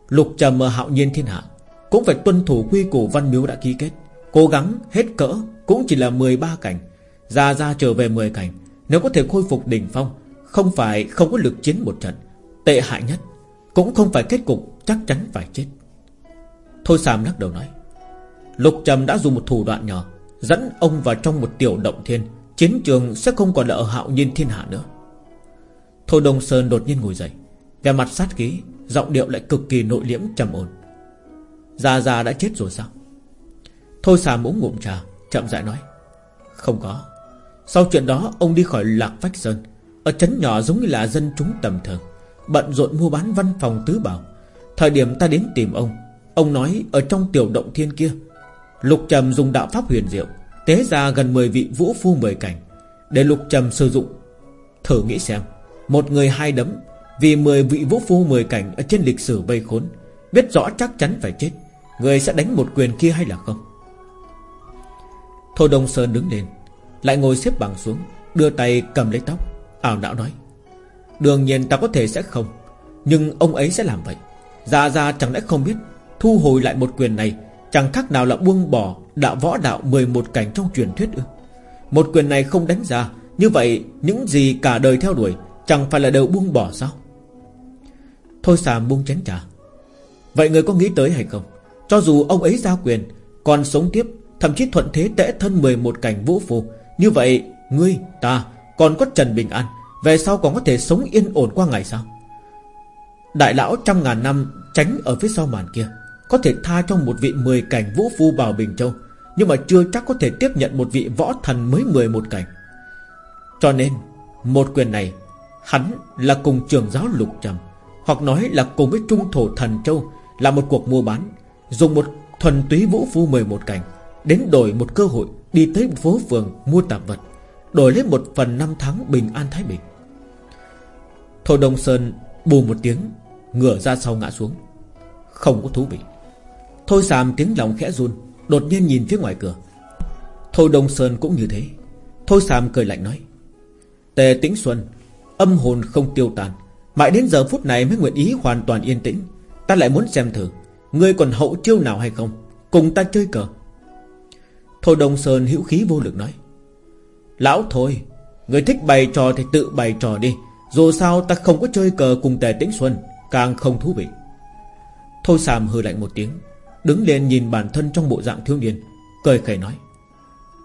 Lục trầm ở hạo nhiên thiên hạ Cũng phải tuân thủ quy củ văn miếu đã ký kết. Cố gắng hết cỡ Cũng chỉ là 13 cảnh Ra ra trở về 10 cảnh Nếu có thể khôi phục đỉnh phong, Không phải không có lực chiến một trận, Tệ hại nhất. Cũng không phải kết cục, chắc chắn phải chết. Thôi Sam lắc đầu nói, Lục Trầm đã dùng một thủ đoạn nhỏ, Dẫn ông vào trong một tiểu động thiên. Chiến trường sẽ không còn là ở hạo nhiên thiên hạ nữa. Thôi Đông Sơn đột nhiên ngồi dậy Về mặt sát khí, Giọng điệu lại cực kỳ nội liễm trầm ổn. Già già đã chết rồi sao? Thôi xà muốn ngụm trà, Chậm rãi nói. Không có. Sau chuyện đó, ông đi khỏi Lạc Vách Sơn. Ở chấn nhỏ giống như là dân chúng tầm thường, Bận rộn mua bán văn phòng tứ bảo. Thời điểm ta đến tìm ông Ông nói ở trong tiểu động thiên kia, Lục Trầm dùng đạo pháp huyền diệu, Tế ra gần 10 vị vũ phu mười cảnh. Để Lục Trầm sử dụng, Thử nghĩ xem, Một người hai đấm, Vì 10 vị vũ phu mười cảnh Ở trên lịch sử vây khốn, Biết rõ chắc chắn phải chết, Người sẽ đánh một quyền kia hay là không? Thôi Đông Sơn đứng lên, Lại ngồi xếp bằng xuống, Đưa tay cầm lấy tóc. Ảo não nói, Đương nhiên ta có thể sẽ không, Nhưng ông ấy sẽ làm vậy. Già Già chẳng lẽ không biết, Thu hồi lại một quyền này, Chẳng khác nào là buông bỏ đạo võ đạo 11 cảnh trong truyền thuyết ư? Một quyền này không đánh ra Như vậy những gì cả đời theo đuổi, Chẳng phải là đều buông bỏ sao? Thôi xàm buông chén trà. Vậy người có nghĩ tới hay không? Cho dù ông ấy ra quyền, Còn sống tiếp Thậm chí thuận thế tẽ thân 11 cảnh vũ phù Như vậy, ngươi, ta, còn có Trần Bình An, Về sau còn có thể sống yên ổn qua ngày sao? Đại lão trăm ngàn năm Tránh ở phía sau màn kia, Có thể tha cho một vị 10 cảnh vũ phu bảo Bình Châu, Nhưng mà chưa chắc có thể tiếp nhận một vị võ thần mới 11 cảnh. Cho nên, Một quyền này, Hắn là cùng trường giáo lục trầm, Hoặc nói là cùng với trung thổ thần châu, Là một cuộc mua bán, Dùng một thuần túy vũ phu 11 cảnh. Đến đổi một cơ hội, Đi tới phố phường mua tạp vật, Đổi lấy một phần năm tháng bình an thái bình. Thôi Đông Sơn bù một tiếng, Ngửa ra sau ngã xuống. Không có thú vị. Thôi Sàm tiếng lòng khẽ run, Đột nhiên nhìn phía ngoài cửa. Thôi Đông Sơn cũng như thế. Thôi Sàm cười lạnh nói, Tề Tĩnh Xuân, Âm hồn không tiêu tan Mãi đến giờ phút này mới nguyện ý hoàn toàn yên tĩnh. Ta lại muốn xem thử, Ngươi còn hậu chiêu nào hay không? Cùng ta chơi cờ. Thôi Đông Sơn hữu khí vô lực nói. Lão thôi, Người thích bày trò thì tự bày trò đi. Dù sao ta không có chơi cờ cùng Tề Tĩnh Xuân, Càng không thú vị. Thôi Sàm hừ lạnh một tiếng, Đứng lên nhìn bản thân trong bộ dạng thiếu niên, Cười khẩy nói.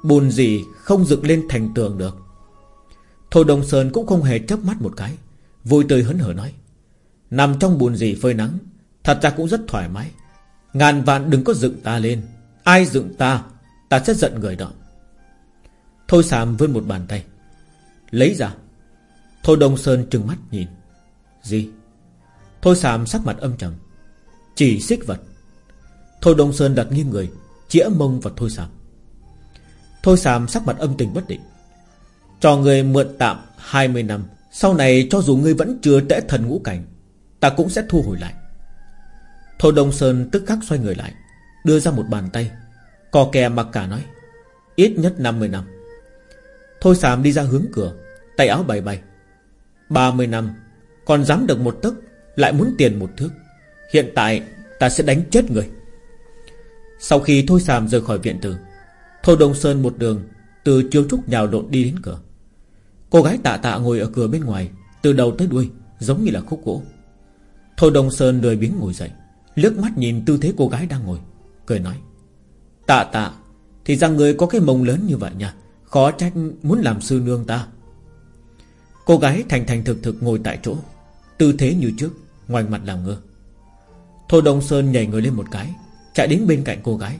Bùn gì không dựng lên thành tường được. Thôi Đông Sơn cũng không hề chớp mắt một cái, Vui tươi hấn hở nói. Nằm trong bùn gì phơi nắng, Thật ra cũng rất thoải mái. Ngàn vạn đừng có dựng ta lên, Ai dựng ta Ta sẽ giận người đó. Thôi Sàm vươn một bàn tay. Lấy ra. Thôi Đông Sơn trừng mắt nhìn. Gì? Thôi Sàm sắc mặt âm trầm. Chỉ xích vật. Thôi Đông Sơn đặt nghiêng người, Chĩa mông vào Thôi Sàm Thôi Sàm sắc mặt âm tình bất định. Cho người mượn tạm 20 năm, Sau này cho dù ngươi vẫn chưa trễ thần ngũ cảnh, Ta cũng sẽ thu hồi lại. Thôi Đông Sơn tức khắc xoay người lại, Đưa ra một bàn tay. Cò kè mặc cả nói, Ít nhất 50 năm. Thôi Sàm đi ra hướng cửa, Tay áo bay bay 30 năm, Còn dám được một tấc, Lại muốn tiền một thước. Hiện tại, ta sẽ đánh chết người. Sau khi Thôi Sàm rời khỏi viện tử, Thôi Đông Sơn một đường Từ chiêu trúc nhào lộn đi đến cửa. Cô gái tạ tạ ngồi ở cửa bên ngoài, Từ đầu tới đuôi, giống như là khúc gỗ. Thôi Đông Sơn lười biếng ngồi dậy Lướt mắt nhìn tư thế cô gái đang ngồi, Cười nói. Tạ tạ, Thì rằng người có cái mông lớn như vậy nha, Khó trách muốn làm sư nương ta. Cô gái thành thành thực thực ngồi tại chỗ, Tư thế như trước Ngoảnh mặt làm ngơ. Thôi Đông Sơn nhảy người lên một cái, Chạy đến bên cạnh cô gái,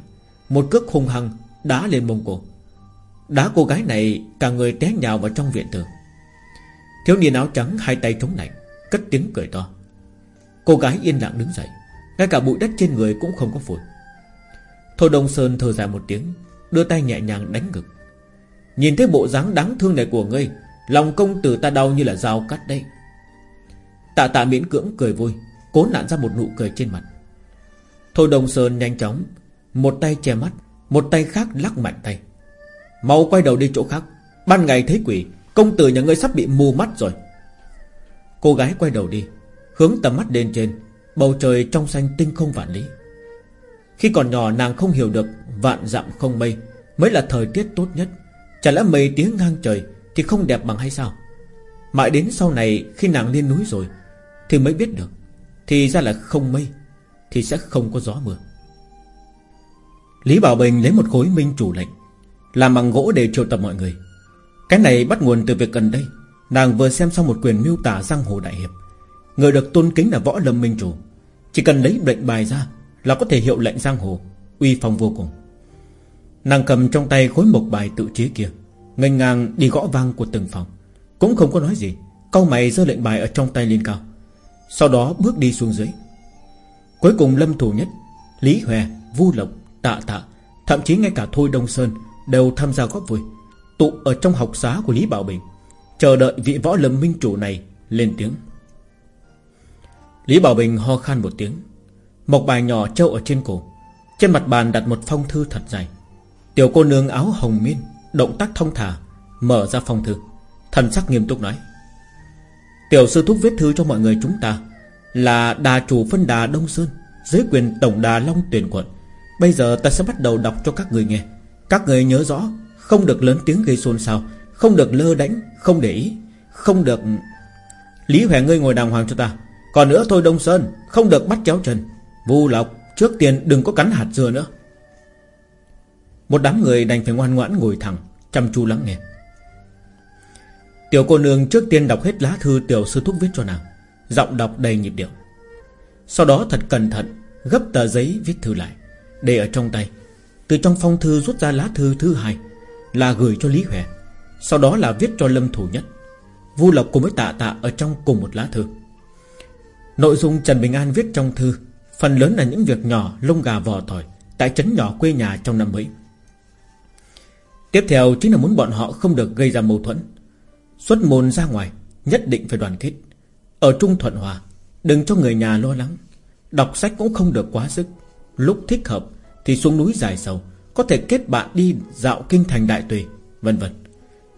Một cước hung hăng đá lên mông cô. Đá cô gái này, Cả người té nhào vào trong viện tử. Thiếu niên áo trắng hai tay chống lạnh Cất tiếng cười to. Cô gái yên lặng đứng dậy, Ngay cả bụi đất trên người cũng không có phổi Thôi Đông Sơn thở dài một tiếng, Đưa tay nhẹ nhàng đánh ngực. Nhìn thấy bộ dáng đáng thương này của ngươi, Lòng công tử ta đau như là dao cắt đây Tạ tạ miễn cưỡng cười vui, Cố nặn ra một nụ cười trên mặt. Thôi Đông Sơn nhanh chóng, Một tay che mắt, Một tay khác lắc mạnh tay. Mau quay đầu đi chỗ khác, Ban ngày thấy quỷ, Công tử nhà ngươi sắp bị mù mắt rồi. Cô gái quay đầu đi, Hướng tầm mắt lên trên, Bầu trời trong xanh tinh không vạn lý. Khi còn nhỏ nàng không hiểu được Vạn dặm không mây Mới là thời tiết tốt nhất. Chả lẽ mây tiếng ngang trời Thì không đẹp bằng hay sao? Mãi đến sau này khi nàng lên núi rồi Thì mới biết được, Thì ra là không mây Thì sẽ không có gió mưa. Lý Bảo Bình lấy một khối minh chủ lệnh, Làm bằng gỗ để triệu tập mọi người. Cái này bắt nguồn từ việc gần đây, Nàng vừa xem xong một quyền miêu tả giang hồ đại hiệp. Người được tôn kính là võ lâm minh chủ, Chỉ cần lấy lệnh bài ra là có thể hiệu lệnh giang hồ Uy phong vô cùng. Nàng cầm trong tay khối mộc bài tự chế kia Ngành ngang đi gõ vang của từng phòng. Cũng không có nói gì Câu mày giơ lệnh bài ở trong tay lên cao. Sau đó bước đi xuống dưới. Cuối cùng lâm thủ nhất Lý Hòe, Vu Lộc, Tạ Tạ Thậm chí ngay cả Thôi Đông Sơn Đều tham gia góp vui Tụ ở trong học xá của Lý Bảo Bình Chờ đợi vị võ lâm minh chủ này lên tiếng. Lý Bảo Bình ho khan một tiếng một bài nhỏ trâu ở trên cổ. Trên mặt bàn đặt một phong thư thật dài. Tiểu cô nương áo hồng miên Động tác thông thả, Mở ra phong thư. Thần sắc nghiêm túc nói, Tiểu sư thúc viết thư cho mọi người chúng ta Là đà chủ phân đà Đông Sơn, Dưới quyền tổng đà Long Tuyền quận. Bây giờ ta sẽ bắt đầu đọc cho các người nghe. Các người nhớ rõ, Không được lớn tiếng gây xôn xao, Không được lơ đánh, Không để ý, Không được, Lý Huệ, ngươi ngồi đàng hoàng cho ta. Còn nữa thôi Đông Sơn, Không được bắt chéo chân Vu Lộc, Trước tiên đừng có cắn hạt dừa nữa. Một đám người đành phải ngoan ngoãn ngồi thẳng, Chăm chú lắng nghe. Tiểu cô nương trước tiên đọc hết lá thư tiểu sư thúc viết cho nàng, Giọng đọc đầy nhịp điệu. Sau đó thật cẩn thận, Gấp tờ giấy viết thư lại, Để ở trong tay. Từ trong phong thư rút ra lá thư thứ hai, Là gửi cho Lý Huệ Sau đó là viết cho Lâm Thủ Nhất. Vu Lộc cùng với tạ tạ ở trong cùng một lá thư. Nội dung Trần Bình An viết trong thư Phần lớn là những việc nhỏ, lông gà vò tỏi Tại trấn nhỏ quê nhà trong năm mới Tiếp theo chính là muốn bọn họ không được gây ra mâu thuẫn. Xuất môn ra ngoài, Nhất định phải đoàn kết. Ở trung thuận hòa, Đừng cho người nhà lo lắng. Đọc sách cũng không được quá sức. Lúc thích hợp thì xuống núi dài sâu Có thể kết bạn đi dạo kinh thành đại tùy, Vân vân.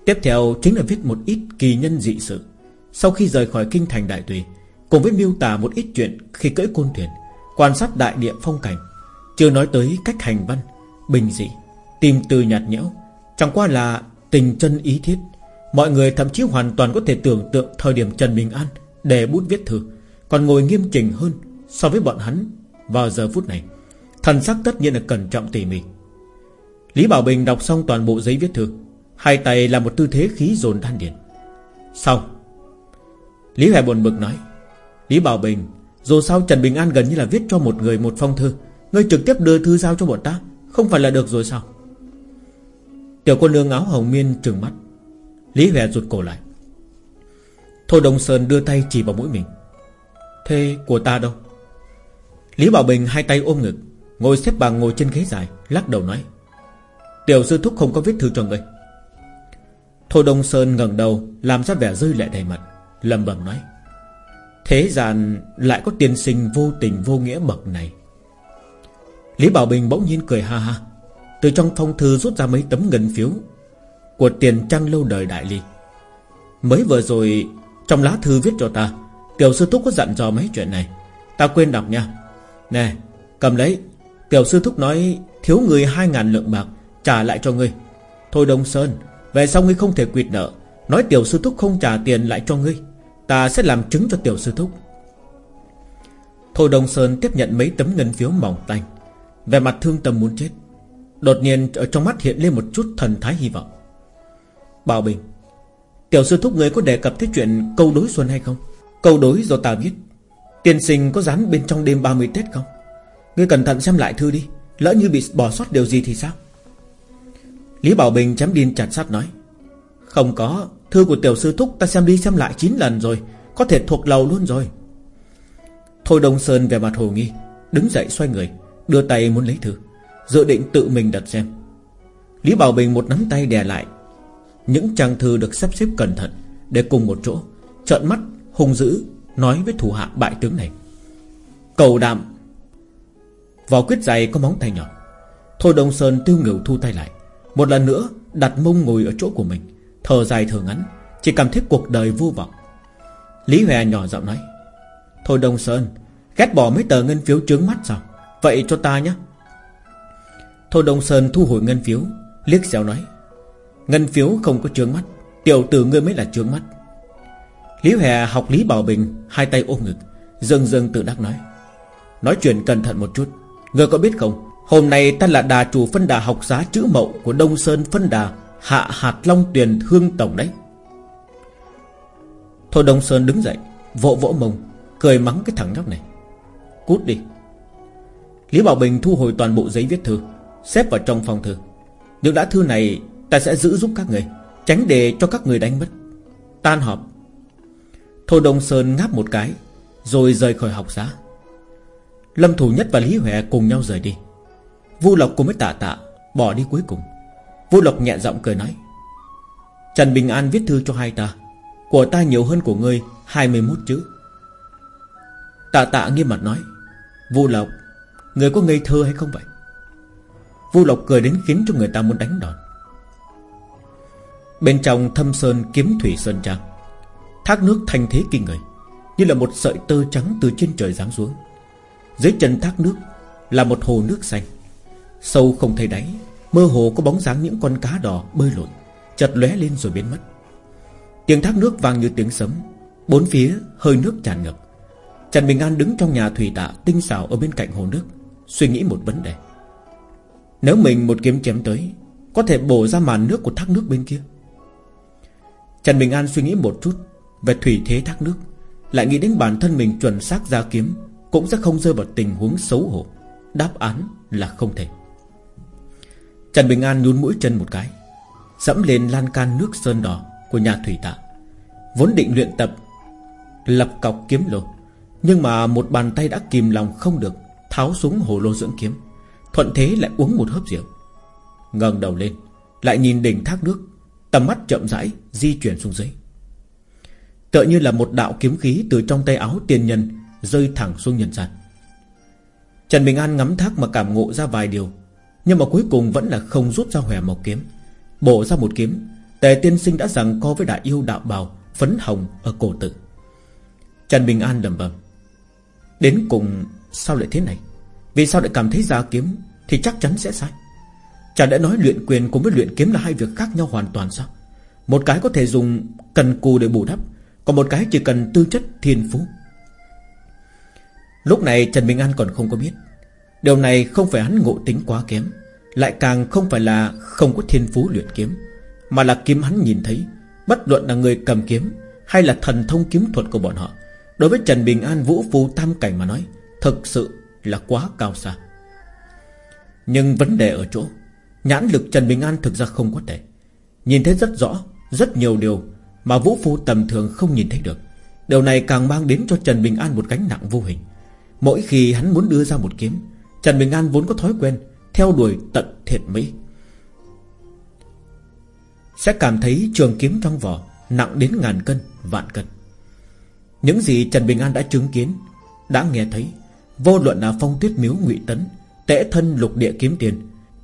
Tiếp theo chính là viết một ít kỳ nhân dị sự. Sau khi rời khỏi kinh thành đại tùy, Cùng với miêu tả một ít chuyện khi cưỡi côn thuyền Quan sát đại địa phong cảnh, Chưa nói tới cách hành văn, Bình dị, Tìm từ nhạt nhẽo, Chẳng qua là tình chân ý thiết. Mọi người thậm chí hoàn toàn có thể tưởng tượng Thời điểm Trần Bình An Để bút viết thư, Còn ngồi nghiêm chỉnh hơn So với bọn hắn vào giờ phút này. Thần sắc tất nhiên là cẩn trọng tỉ mỉ. Lý Bảo Bình đọc xong toàn bộ giấy viết thư, Hai tay là một tư thế khí dồn đan điền. Xong. Lý Hoài buồn bực nói, Lý Bảo Bình dù sao Trần Bình An gần như là viết cho một người một phong thư. Ngươi trực tiếp đưa thư giao cho bọn ta, Không phải là được rồi sao? Tiểu cô nương áo hồng miên trừng mắt. Lý Huệ rụt cổ lại. Thôi Đông Sơn đưa tay chỉ vào mũi mình. Thế của ta đâu? Lý Bảo Bình hai tay ôm ngực, Ngồi xếp bằng ngồi trên ghế dài, Lắc đầu nói. Tiểu sư thúc không có viết thư cho ngươi. Thôi Đông Sơn ngẩng đầu, Làm ra vẻ rơi lệ đầy mặt lầm bầm nói. Thế gian lại có tiên sinh vô tình vô nghĩa bậc này. Lý Bảo Bình bỗng nhiên cười ha ha. Từ trong phong thư rút ra mấy tấm ngân phiếu Của tiền trăng lâu đời đại ly Mới vừa rồi, Trong lá thư viết cho ta, Tiểu sư thúc có dặn dò mấy chuyện này. Ta quên đọc nha. Nè, cầm lấy. Tiểu sư thúc nói, thiếu người hai ngàn lượng bạc, Trả lại cho ngươi. Thôi Đông Sơn, Về sau ngươi không thể quyệt nợ. Nói tiểu sư thúc không trả tiền lại cho ngươi. Ta sẽ làm chứng cho tiểu sư thúc. Thôi Đông Sơn tiếp nhận mấy tấm ngân phiếu mỏng tanh. Về mặt thương tâm muốn chết. Đột nhiên ở trong mắt hiện lên một chút thần thái hy vọng. Bảo Bình, Tiểu sư thúc người có đề cập tới chuyện câu đối xuân hay không? Câu đối do ta viết. Tiên sinh có dán bên trong đêm 30 Tết không? Ngươi cẩn thận xem lại thư đi. Lỡ như bị bỏ sót điều gì thì sao? Lý Bảo Bình chém điên chặt sát nói. Không có. Thư của tiểu sư thúc ta xem đi xem lại 9 lần rồi, Có thể thuộc lầu luôn rồi. Thôi Đông Sơn về mặt hồ nghi, Đứng dậy xoay người, Đưa tay muốn lấy thư. Dự định tự mình đặt xem. Lý Bảo Bình một nắm tay đè lại. Những trang thư được sắp xếp cẩn thận, Để cùng một chỗ, Trợn mắt, hung dữ, Nói với thủ hạ bại tướng này. Cầu đạm. Vào quyết dày có móng tay nhỏ. Thôi Đông Sơn tiêu ngửu thu tay lại, Một lần nữa đặt mông ngồi ở chỗ của mình. Thở dài thở ngắn, Chỉ cảm thấy cuộc đời vô vọng. Lý Hòe nhỏ giọng nói, Thôi Đông Sơn, Ghét bỏ mấy tờ ngân phiếu trướng mắt sao? Vậy cho ta nhé. Thôi Đông Sơn thu hồi ngân phiếu, Liếc xéo nói, Ngân phiếu không có trướng mắt, Tiểu tử ngươi mới là trướng mắt. Lý Hòe học Lý Bảo Bình, Hai tay ôm ngực, Dâng dâng tự đắc nói Nói chuyện cẩn thận một chút, Ngươi có biết không, Hôm nay ta là đà chủ phân đà học giá chữ mậu Của Đông Sơn phân đà. Hạ hạt long tuyền hương tổng đấy. Thôi Đông Sơn đứng dậy, Vỗ vỗ mông, Cười mắng cái thằng nhóc này. Cút đi. Lý Bảo Bình thu hồi toàn bộ giấy viết thư, Xếp vào trong phòng thư Những đã thư này ta sẽ giữ giúp các người, Tránh để cho các người đánh mất. Tan họp. Thôi Đông Sơn ngáp một cái, Rồi rời khỏi học giá Lâm Thủ Nhất và Lý Huệ cùng nhau rời đi. Vu Lộc cùng với tạ tạ Bỏ đi cuối cùng. Vu Lộc nhẹ giọng cười nói, Trần Bình An viết thư cho hai ta, Của ta nhiều hơn của ngươi 21 chữ. Tạ tạ nghiêm mặt nói Vu Lộc, Người có ngây thơ hay không vậy? Vu Lộc cười đến khiến cho người ta muốn đánh đòn. Bên trong thâm sơn kiếm thủy sơn trang, Thác nước thanh thế kinh người, Như là một sợi tơ trắng từ trên trời giáng xuống. Dưới chân thác nước Là một hồ nước xanh, Sâu không thấy đáy Mơ hồ có bóng dáng những con cá đỏ bơi lội Chật lóe lên rồi biến mất. Tiếng thác nước vang như tiếng sấm, Bốn phía hơi nước tràn ngập. Trần Bình An đứng trong nhà thủy tạ Tinh xảo ở bên cạnh hồ nước, Suy nghĩ một vấn đề. Nếu mình một kiếm chém tới, Có thể bổ ra màn nước của thác nước bên kia. Trần Bình An suy nghĩ một chút Về thủy thế thác nước, Lại nghĩ đến bản thân mình chuẩn xác ra kiếm Cũng sẽ không rơi vào tình huống xấu hổ, Đáp án là không thể. Trần Bình An nhún mũi chân một cái, Dẫm lên lan can nước sơn đỏ Của nhà thủy tạ, Vốn định luyện tập Lập cọc kiếm lô, Nhưng mà một bàn tay đã kìm lòng không được, Tháo xuống hồ lô dưỡng kiếm, Thuận thế lại uống một hớp rượu. Ngẩng đầu lên, Lại nhìn đỉnh thác nước, Tầm mắt chậm rãi di chuyển xuống dưới. Tựa như là một đạo kiếm khí Từ trong tay áo tiền nhân Rơi thẳng xuống nhân gian. Trần Bình An ngắm thác mà cảm ngộ ra vài điều nhưng mà cuối cùng vẫn là không rút ra hòe một kiếm. Bổ ra một kiếm, Tề tiên sinh đã rằng co với đại yêu đạo bào Phấn hồng ở cổ tự. Trần Bình An lầm bầm Đến cùng sao lại thế này? Vì sao lại cảm thấy ra kiếm Thì chắc chắn sẽ sai? Chẳng đã nói luyện quyền cùng với luyện kiếm là hai việc khác nhau hoàn toàn sao? Một cái có thể dùng cần cù để bù đắp, Còn một cái chỉ cần tư chất thiên phú. Lúc này Trần Bình An còn không có biết Điều này không phải hắn ngộ tính quá kém, Lại càng không phải là không có thiên phú luyện kiếm, Mà là kiếm hắn nhìn thấy, Bất luận là người cầm kiếm Hay là thần thông kiếm thuật của bọn họ, Đối với Trần Bình An Vũ Phu Tam Cảnh mà nói, Thực sự là quá cao xa. Nhưng vấn đề ở chỗ, Nhãn lực Trần Bình An thực ra không có thể Nhìn thấy rất rõ, Rất nhiều điều Mà Vũ Phu tầm thường không nhìn thấy được. Điều này càng mang đến cho Trần Bình An một gánh nặng vô hình. Mỗi khi hắn muốn đưa ra một kiếm Trần Bình An vốn có thói quen Theo đuổi tận thiệt mỹ. Sẽ cảm thấy trường kiếm trong vỏ Nặng đến ngàn cân, vạn cân. Những gì Trần Bình An đã chứng kiến Đã nghe thấy Vô luận là phong tuyết miếu ngụy tấn Tễ thân lục địa kiếm tiền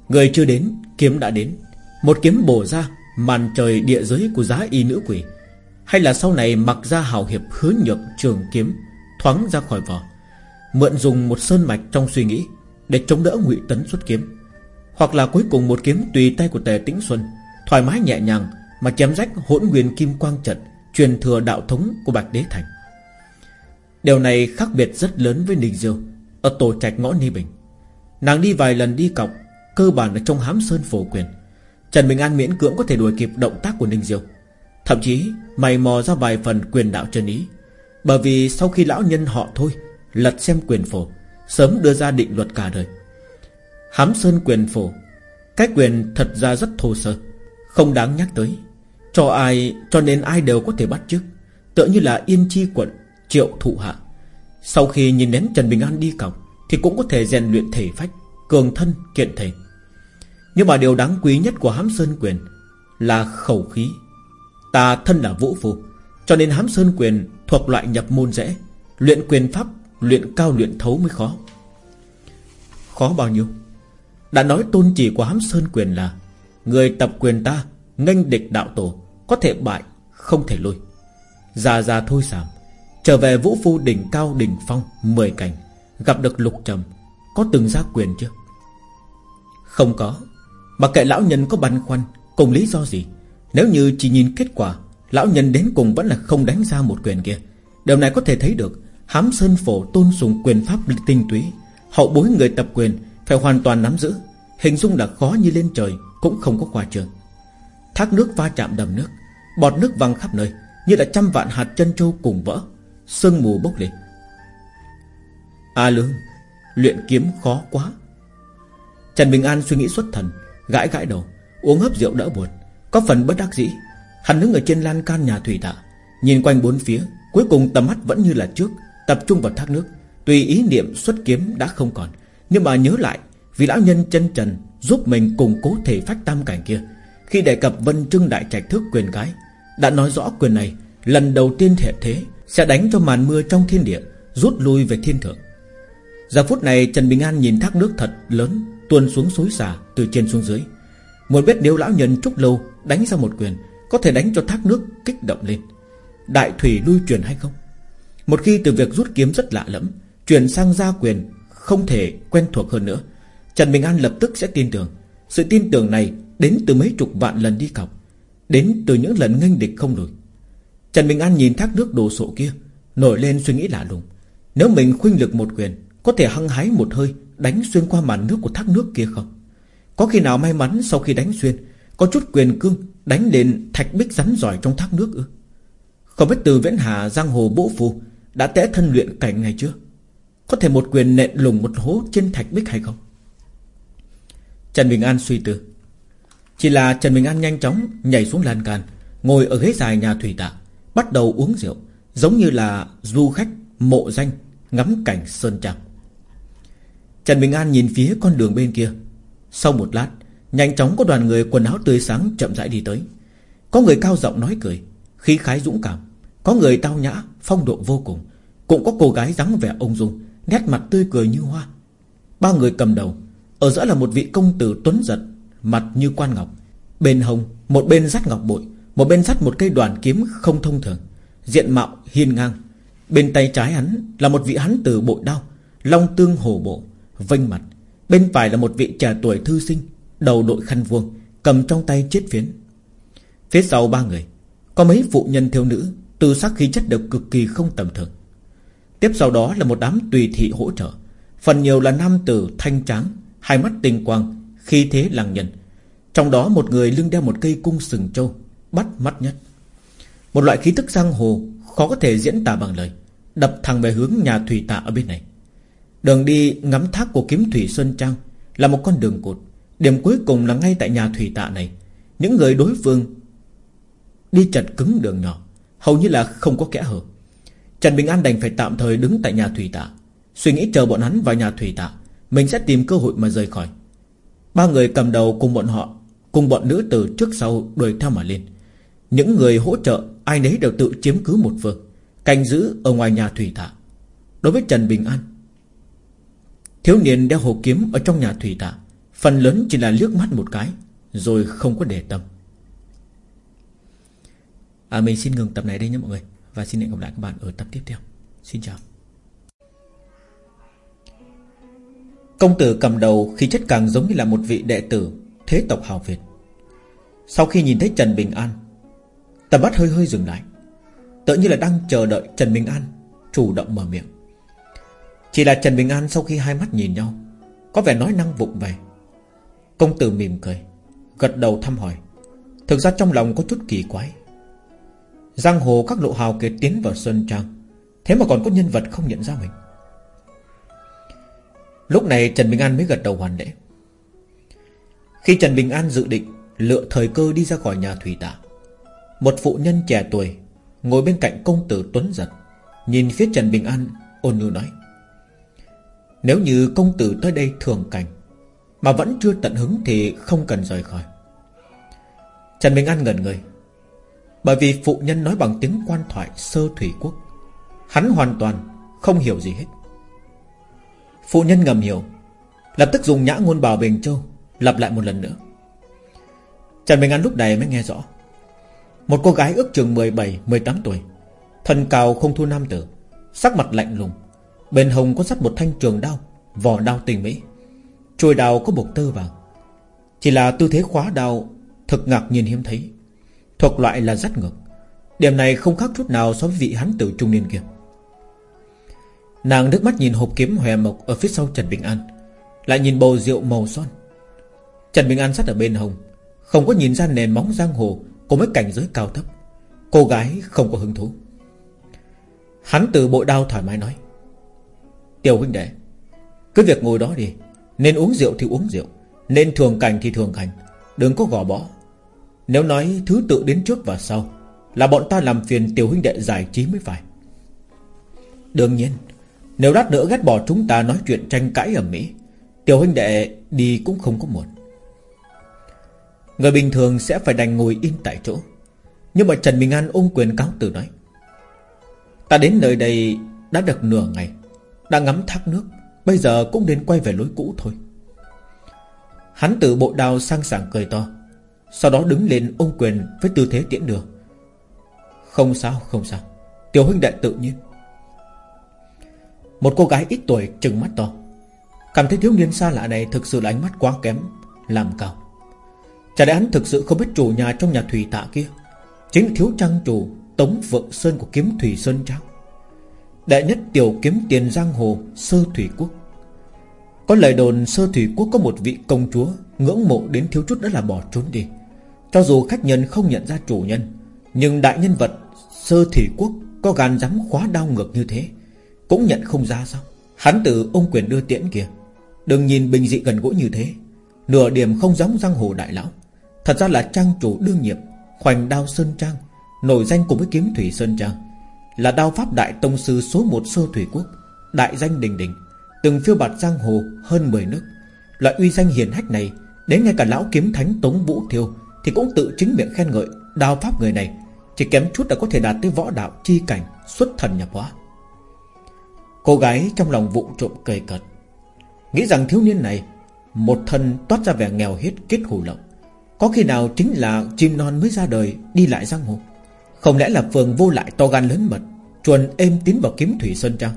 Người chưa đến, kiếm đã đến. Một kiếm bổ ra Màn trời địa giới của giá y nữ quỷ. Hay là sau này mặc ra hào hiệp hứa nhược trường kiếm Thoáng ra khỏi vỏ Mượn dùng một sơn mạch trong suy nghĩ. Để chống đỡ ngụy Tấn xuất kiếm. Hoặc là cuối cùng một kiếm tùy tay của Tề Tĩnh Xuân, Thoải mái nhẹ nhàng Mà chém rách hỗn nguyên kim quang trận, Truyền thừa đạo thống của Bạch Đế Thành. Điều này khác biệt rất lớn với Ninh Diêu Ở tổ trạch ngõ Ni Bình. Nàng đi vài lần đi cọc, Cơ bản là trong hám sơn phổ quyền. Trần Bình An miễn cưỡng có thể đuổi kịp động tác của Ninh Diêu. Thậm chí, mày mò ra vài phần quyền đạo chân ý. Bởi vì sau khi lão nhân họ thôi, Lật xem quyền phổ Sớm đưa ra định luật cả đời. Hám sơn quyền phổ Cái quyền thật ra rất thô sơ, Không đáng nhắc tới. Cho ai, cho nên ai đều có thể bắt chước Tựa như là Yên Chi quận, Triệu thụ hạ. Sau khi nhìn đến Trần Bình An đi cọc Thì cũng có thể rèn luyện thể phách, Cường thân, kiện thể. Nhưng mà điều đáng quý nhất của hám sơn quyền Là khẩu khí. Ta thân là vũ phu, Cho nên hám sơn quyền thuộc loại nhập môn dễ, Luyện quyền pháp Luyện cao luyện thấu mới khó. Khó bao nhiêu? Đã nói tôn chỉ của hám sơn quyền là, Người tập quyền ta, nghênh địch đạo tổ, Có thể bại, không thể lùi. Già già thôi sảm Trở về vũ phu đỉnh cao đỉnh phong, Mười cảnh, Gặp được lục trầm, Có từng ra quyền chưa? Không có. Mặc kệ lão nhân có băn khoăn, Cùng lý do gì? Nếu như chỉ nhìn kết quả, Lão nhân đến cùng vẫn là không đánh ra một quyền kia, Điều này có thể thấy được. Hám Sơn Phổ tôn sùng quyền pháp tinh túy. Hậu bối người tập quyền Phải hoàn toàn nắm giữ. Hình dung là khó như lên trời, Cũng không có khoa trường. Thác nước va chạm đầm nước, Bọt nước văng khắp nơi, Như là trăm vạn hạt chân châu cùng vỡ. Sương mù bốc lên. A lương, Luyện kiếm khó quá. Trần Bình An suy nghĩ xuất thần, Gãi gãi đầu, Uống hấp rượu đỡ buồn. Có phần bất đắc dĩ, Hắn đứng ở trên lan can nhà thủy tạ, Nhìn quanh bốn phía, Cuối cùng tầm mắt vẫn như là trước. Tập trung vào thác nước. Tùy ý niệm xuất kiếm đã không còn, Nhưng mà nhớ lại, Vì lão nhân chân trần Giúp mình củng cố thể phách tam cảnh kia, Khi đề cập Vân Trưng Đại Trạch Thức quyền gái, Đã nói rõ quyền này, Lần đầu tiên hệ thế, Sẽ đánh cho màn mưa trong thiên địa, Rút lui về thiên thượng. Giờ phút này, Trần Bình An nhìn thác nước thật lớn, Tuôn xuống suối xả từ trên xuống dưới. Muốn biết nếu lão nhân trúc lâu Đánh ra một quyền, Có thể đánh cho thác nước kích động lên. Đại thủy lui truyền hay không? Một khi từ việc rút kiếm rất lạ lẫm, Chuyển sang gia quyền Không thể quen thuộc hơn nữa. Trần Bình An lập tức sẽ tin tưởng. Sự tin tưởng này đến từ mấy chục vạn lần đi cọc, Đến từ những lần nghênh địch không lùi. Trần Bình An nhìn thác nước đồ sộ kia, Nổi lên suy nghĩ lạ lùng. Nếu mình khuynh lực một quyền, Có thể hăng hái một hơi Đánh xuyên qua màn nước của thác nước kia không? Có khi nào may mắn sau khi đánh xuyên, Có chút quyền cương Đánh lên thạch bích rắn giỏi trong thác nước ư? Không biết từ Viễn Hà, giang hồ, bỗ phù đã tẽ thân luyện cảnh ngày chưa Có thể một quyền nện lùng một hố trên thạch bích hay không? Trần Bình An suy tư. Chỉ là Trần Bình An nhanh chóng Nhảy xuống lan can, Ngồi ở ghế dài nhà thủy tạ Bắt đầu uống rượu, Giống như là du khách mộ danh Ngắm cảnh sơn trăng Trần Bình An nhìn phía con đường bên kia. Sau một lát, Nhanh chóng có đoàn người quần áo tươi sáng chậm rãi đi tới. Có người cao giọng nói cười, Khí khái dũng cảm. Có người tao nhã, Phong độ vô cùng. Cũng có cô gái dáng vẻ ung dung, Nét mặt tươi cười như hoa. Ba người cầm đầu, Ở giữa là một vị công tử tuấn giật, Mặt như quan ngọc. Bên hồng một bên dắt ngọc bội, Một bên dắt một cây đoàn kiếm không thông thường. Diện mạo hiên ngang. Bên tay trái hắn là một vị hắn tử bội đao, Long tương hổ bộ, Vênh mặt. Bên phải là một vị trẻ tuổi thư sinh, Đầu đội khăn vuông, Cầm trong tay chiếc phiến. Phía sau ba người, Có mấy phụ nhân thiếu nữ từ sắc khí chất đều cực kỳ không tầm thường. Tiếp sau đó là một đám tùy thị hỗ trợ. Phần nhiều là nam tử thanh tráng, Hai mắt tinh quang Khi thế lăng nhân. Trong đó một người lưng đeo một cây cung sừng trâu, Bắt mắt nhất. Một loại khí tức giang hồ, Khó có thể diễn tả bằng lời, Đập thẳng về hướng nhà thủy tạ ở bên này. Đường đi ngắm thác của kiếm thủy xuân Trang Là một con đường cột. Điểm cuối cùng là ngay tại nhà thủy tạ này. Những người đối phương Đi chặt cứng đường nhỏ. Hầu như là không có kẽ hở. Trần Bình An đành phải tạm thời đứng tại nhà thủy tạ. Suy nghĩ chờ bọn hắn vào nhà thủy tạ, Mình sẽ tìm cơ hội mà rời khỏi. Ba người cầm đầu cùng bọn họ, Cùng bọn nữ từ trước sau đuổi theo mà lên. Những người hỗ trợ, Ai nấy đều tự chiếm cứ một phương, Canh giữ ở ngoài nhà thủy tạ. Đối với Trần Bình An, Thiếu niên đeo hồ kiếm ở trong nhà thủy tạ, Phần lớn chỉ là liếc mắt một cái, Rồi không có để tâm à, Mình xin ngừng tập này đây nhé mọi người. Và xin hẹn gặp lại các bạn ở tập tiếp theo. Xin chào. Công tử cầm đầu khi chất càng giống như là một vị đệ tử Thế tộc hào Việt. Sau khi nhìn thấy Trần Bình An Tầm mắt hơi hơi dừng lại. Tự như là đang chờ đợi Trần Bình An Chủ động mở miệng. Chỉ là Trần Bình An sau khi hai mắt nhìn nhau Có vẻ nói năng vụng về. Công tử mỉm cười Gật đầu thăm hỏi. Thực ra trong lòng có chút kỳ quái. Giang hồ các lộ hào kiệt tiến vào Sơn Trang Thế mà còn có nhân vật không nhận ra mình. Lúc này Trần Bình An mới gật đầu hoàn lễ. Khi Trần Bình An dự định Lựa thời cơ đi ra khỏi nhà thủy tạ Một phụ nhân trẻ tuổi Ngồi bên cạnh công tử Tuấn Giật Nhìn phía Trần Bình An ôn nhu nói, Nếu như công tử tới đây thường cảnh Mà vẫn chưa tận hứng Thì không cần rời khỏi. Trần Bình An ngẩn người. Bởi vì phụ nhân nói bằng tiếng quan thoại Sơ thủy quốc. Hắn hoàn toàn không hiểu gì hết. Phụ nhân ngầm hiểu. Lập tức dùng nhã ngôn bảo Bình Châu Lặp lại một lần nữa. Trần Bình An lúc này mới nghe rõ. Một cô gái ước chừng 17-18 tuổi, Thân cao không thua nam tử, Sắc mặt lạnh lùng. Bên hồng có sắt một thanh trường đao, Vỏ đao tình mỹ. Chuôi đao có bột tơ vàng. Chỉ là tư thế khóa đao Thực ngạc nhiên hiếm thấy. Thuộc loại là rất ngược. Điểm này không khác chút nào so với vị hắn tử trung niên kia. Nàng nước mắt nhìn hộp kiếm hòe mộc Ở phía sau Trần Bình An, Lại nhìn bầu rượu màu son. Trần Bình An sát ở bên hồng Không có nhìn ra nền móng giang hồ Cùng với cảnh giới cao thấp. Cô gái không có hứng thú. Hắn từ bộ đao thoải mái nói, Tiểu huynh đệ, Cứ việc ngồi đó đi, Nên uống rượu thì uống rượu, Nên thường cảnh thì thường cảnh Đừng có gò bó. Nếu nói thứ tự đến trước và sau, Là bọn ta làm phiền tiểu huynh đệ giải trí mới phải. Đương nhiên, nếu đắt nữa ghét bỏ chúng ta nói chuyện tranh cãi ở Mỹ, Tiểu huynh đệ đi cũng không có muộn. Người bình thường sẽ phải đành ngồi yên tại chỗ. Nhưng mà Trần Bình An ôm quyền cáo từ nói, Ta đến nơi đây đã được nửa ngày, Đã ngắm thác nước, Bây giờ cũng nên quay về lối cũ thôi. Hắn từ bộ đào sang sảng cười to sau đó đứng lên ôm quyền Với tư thế tiễn đường Không sao không sao. Tiểu huynh đệ tự nhiên. Một cô gái ít tuổi trừng mắt to. Cảm thấy thiếu niên xa lạ này Thực sự là ánh mắt quá kém, Làm cao Chả lẽ hắn thực sự không biết chủ nhà trong nhà thủy tạ kia? Chính thiếu trang chủ Tống Vượng Sơn của kiếm thủy Sơn Trang. Đệ nhất tiểu kiếm tiền giang hồ Sơ Thủy Quốc. Có lời đồn Sơ Thủy Quốc có một vị công chúa Ngưỡng mộ đến thiếu chút đã là bỏ trốn đi. Cho dù khách nhân không nhận ra chủ nhân, Nhưng đại nhân vật Sơ Thủy Quốc Có gan dám khóa đau ngược như thế, cũng nhận không ra sao? Hắn từ ông quyền đưa tiễn kìa. Đừng nhìn bình dị gần gũi như thế. Nửa điểm không giống giang hồ đại lão. Thật ra là trang chủ đương nhiệm Khoành đao Sơn Trang, Nổi danh cùng với kiếm thủy Sơn Trang. Là đao pháp đại tông sư số 1 sơ thủy quốc, Đại danh đình đình, Từng phiêu bạt giang hồ hơn 10 nước. Loại uy danh hiền hách này, Đến ngay cả lão kiếm thánh Tống Vũ Thiêu thì cũng tự chính miệng khen ngợi Đao pháp người này. Chỉ kém chút đã có thể đạt tới võ đạo chi cảnh Xuất thần nhập hóa. Cô gái trong lòng vụng trộm cười cợt. Nghĩ rằng thiếu niên này, Một thân toát ra vẻ nghèo hết kết hủ lậu. Có khi nào chính là chim non mới ra đời Đi lại giang hồ? Không lẽ là phường vô lại to gan lớn mật, Chuồn êm tiến vào kiếm thủy sơn trang,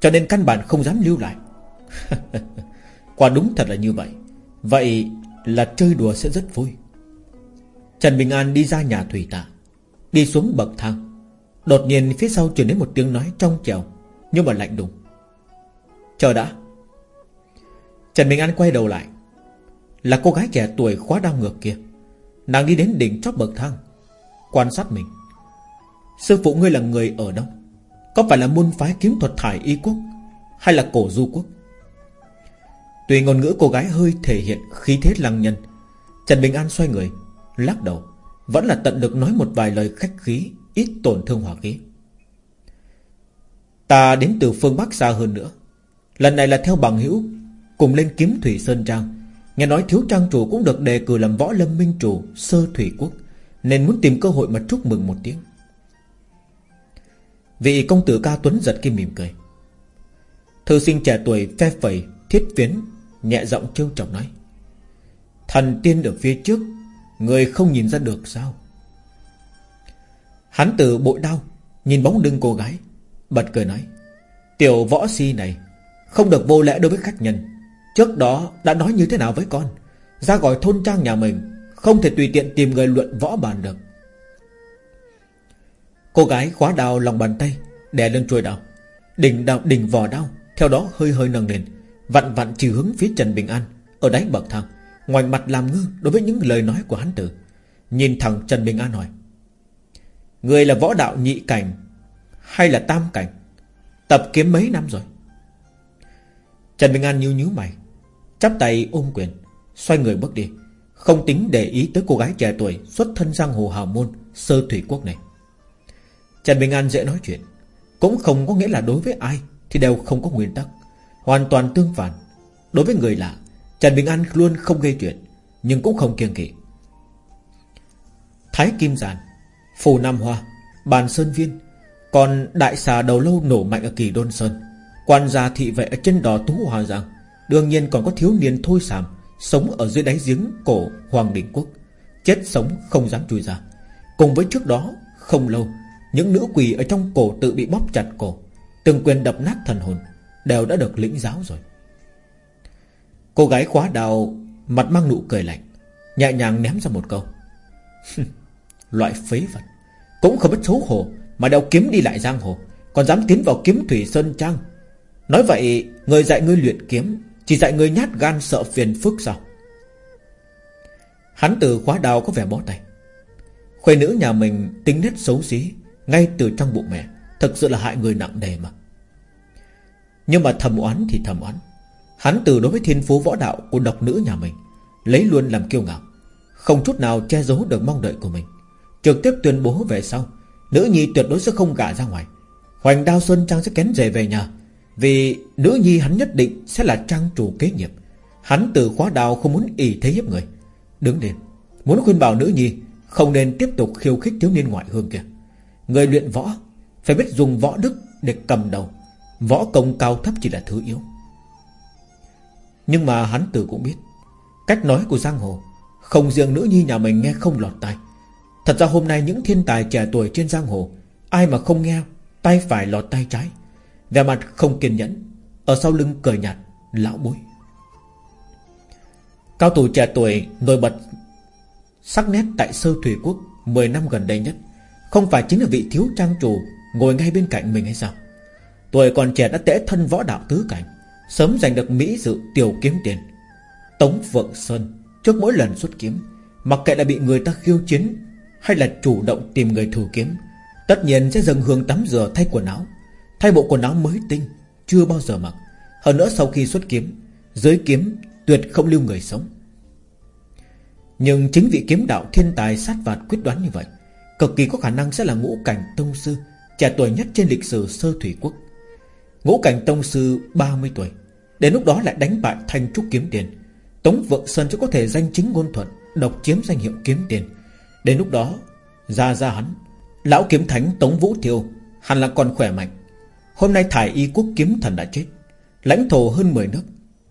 Cho nên căn bản không dám lưu lại? Quả đúng thật là như vậy. Vậy là chơi đùa sẽ rất vui. Trần Bình An đi ra nhà thủy tạ, Đi xuống bậc thang. Đột nhiên phía sau truyền đến một tiếng nói trong trèo Nhưng mà lạnh đùng. Chờ đã. Trần Bình An quay đầu lại. Là cô gái trẻ tuổi khóa đau ngược kia, Nàng đi đến đỉnh chóp bậc thang, Quan sát mình. Sư phụ ngươi là người ở đâu? Có phải là môn phái kiếm thuật thải y quốc Hay là cổ du quốc? Tùy ngôn ngữ cô gái hơi thể hiện khí thế lăng nhân, Trần Bình An xoay người Lắc đầu, Vẫn là tận được nói một vài lời khách khí, Ít tổn thương hỏa khí. Ta đến từ phương Bắc xa hơn nữa. Lần này là theo bằng hữu, Cùng lên kiếm Thủy Sơn Trang. Nghe nói thiếu trang chủ cũng được đề cử làm võ lâm minh chủ, Sơ Thủy Quốc, Nên muốn tìm cơ hội mà chúc mừng một tiếng. Vị công tử ca Tuấn giật kim mỉm cười. Thư sinh trẻ tuổi phe phẩy, Thiết phiến, Nhẹ giọng trêu chọc nói. Thần tiên ở phía trước Người không nhìn ra được sao? Hắn từ bội đau, Nhìn bóng lưng cô gái, Bật cười nói, Tiểu võ si này, Không được vô lễ đối với khách nhân. Trước đó đã nói như thế nào với con? Ra gọi thôn trang nhà mình, Không thể tùy tiện tìm người luận võ bàn được. Cô gái khóa đào lòng bàn tay, Đè lên chuôi đào Đỉnh đào đỉnh vò đau Theo đó hơi hơi nâng lên, Vặn vặn chỉ hướng phía Trần Bình An, Ở đáy bậc thang. Ngoài mặt làm ngư đối với những lời nói của hắn tử, Nhìn thẳng Trần Bình An hỏi, Người là võ đạo nhị cảnh Hay là tam cảnh? Tập kiếm mấy năm rồi? Trần Bình An nhíu nhíu mày, Chắp tay ôm quyền, Xoay người bước đi, Không tính để ý tới cô gái trẻ tuổi Xuất thân giang hồ hào môn, Sơ thủy quốc này. Trần Bình An dễ nói chuyện, Cũng không có nghĩa là đối với ai Thì đều không có nguyên tắc, Hoàn toàn tương phản. Đối với người lạ Trần Bình An luôn không gây chuyện, Nhưng cũng không kiêng kỵ. Thái Kim Giàn Phù Nam Hoa, Bàn Sơn Viên, Còn đại xà đầu lâu nổ mạnh ở kỳ Đôn Sơn, Quan gia thị vệ ở chân đò Tú Hòa Giang, Đương nhiên còn có thiếu niên thôi sàm Sống ở dưới đáy giếng cổ Hoàng Đình Quốc, Chết sống không dám chui ra. Cùng với trước đó, không lâu, Những nữ quỷ ở trong cổ tự bị bóp chặt cổ, Từng quyền đập nát thần hồn, Đều đã được lĩnh giáo rồi. Cô gái khóa đào, Mặt mang nụ cười lạnh, Nhẹ nhàng ném ra một câu. Loại phế vật, Cũng không biết xấu hổ Mà đeo kiếm đi lại giang hồ, Còn dám tiến vào kiếm thủy sơn trang. Nói vậy, người dạy ngươi luyện kiếm, Chỉ dạy ngươi nhát gan sợ phiền phức sao? Hắn từ khóa đào có vẻ bó tay. Khuê nữ nhà mình tính nết xấu xí, Ngay từ trong bụng mẹ, Thực sự là hại người nặng đề mà. Nhưng mà thầm oán thì thầm oán. Hắn từ đối với thiên phú võ đạo của độc nữ nhà mình, Lấy luôn làm kiêu ngạo, Không chút nào che giấu được mong đợi của mình. Trực tiếp tuyên bố về sau, Nữ nhi tuyệt đối sẽ không gả ra ngoài. Hoành Đao Xuân Trang sẽ kén rể về nhà, Vì nữ nhi hắn nhất định Sẽ là trang chủ kế nghiệp. Hắn từ khóa đào không muốn ỷ thế hiếp người. Đứng lên, Muốn khuyên bảo nữ nhi Không nên tiếp tục khiêu khích thiếu niên ngoại hương kia. Người luyện võ Phải biết dùng võ đức để cầm đầu. Võ công cao thấp chỉ là thứ yếu. Nhưng mà hắn tử cũng biết, Cách nói của Giang Hồ, Không riêng nữ nhi nhà mình nghe không lọt tai. Thật ra hôm nay những thiên tài trẻ tuổi trên Giang Hồ, Ai mà không nghe, Tay phải lọt tay trái về mặt không kiên nhẫn, Ở sau lưng cười nhạt, Lão bối. Cao thủ trẻ tuổi nổi bật, Sắc nét tại sơ thủy quốc 10 năm gần đây nhất, Không phải chính là vị thiếu trang chủ Ngồi ngay bên cạnh mình hay sao? Tuổi còn trẻ đã tễ thân võ đạo tứ cảnh Sớm giành được mỹ dự tiểu kiếm tiền. Tống Vượng Sơn Trước mỗi lần xuất kiếm, Mặc kệ là bị người ta khiêu chiến Hay là chủ động tìm người thử kiếm, Tất nhiên sẽ dâng hương tắm rửa thay quần áo. Thay bộ quần áo mới tinh, Chưa bao giờ mặc. Hơn nữa sau khi xuất kiếm, Giới kiếm tuyệt không lưu người sống. Nhưng chính vị kiếm đạo thiên tài sát phạt quyết đoán như vậy, Cực kỳ có khả năng sẽ là ngũ cảnh tông sư Trẻ tuổi nhất trên lịch sử sơ thủy quốc. Ngũ cảnh tông sư 30 tuổi. Đến lúc đó lại đánh bại thanh trúc kiếm tiền. Tống Vượng Sơn sẽ có thể danh chính ngôn thuận, Độc chiếm danh hiệu kiếm tiền. Đến lúc đó, Ra ra hắn, Lão kiếm thánh Tống Vũ Thiêu, Hẳn là còn khỏe mạnh. Hôm nay thải y quốc kiếm thần đã chết, Lãnh thổ hơn 10 nước,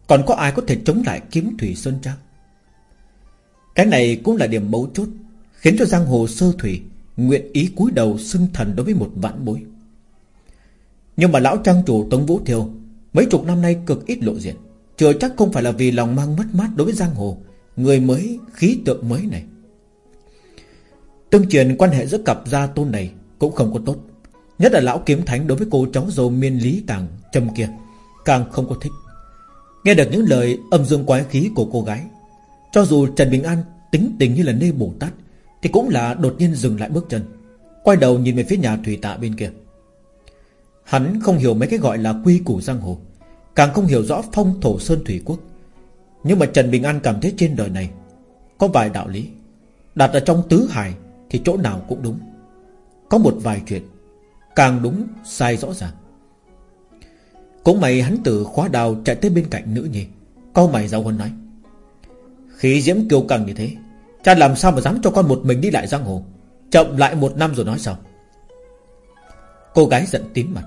Còn có ai có thể chống lại kiếm thủy Sơn Trang? Cái này cũng là điểm mấu chốt, Khiến cho giang hồ sơ thủy Nguyện ý cúi đầu xưng thần đối với một vạn bối. Nhưng mà lão trang chủ Tống Vũ Thiêu Mấy chục năm nay cực ít lộ diện. Chưa chắc không phải là vì lòng mang mất mát đối với giang hồ Người mới, khí tượng mới này. Tương truyền quan hệ giữa cặp gia tôn này Cũng không có tốt. Nhất là lão kiếm thánh đối với cô cháu dâu miên lý tàng trầm kia Càng không có thích. Nghe được những lời âm dương quái khí của cô gái Cho dù Trần Bình An tính tình như là nê Bồ Tát Thì cũng là đột nhiên dừng lại bước chân Quay đầu nhìn về phía nhà thủy tạ bên kia. Hắn không hiểu mấy cái gọi là quy củ giang hồ, Càng không hiểu rõ phong thổ sơn thủy quốc. Nhưng mà Trần Bình An cảm thấy trên đời này Có vài đạo lý, Đặt ở trong tứ hải Thì chỗ nào cũng đúng. Có một vài chuyện Càng đúng sai rõ ràng. Cũng mày hắn từ khóa đào chạy tới bên cạnh nữ nhi Câu mày giáo huấn nói, Khí diễm kiêu càng như thế, Cha làm sao mà dám cho con một mình đi lại giang hồ? Chậm lại một năm rồi nói sao? Cô gái giận tím mặt.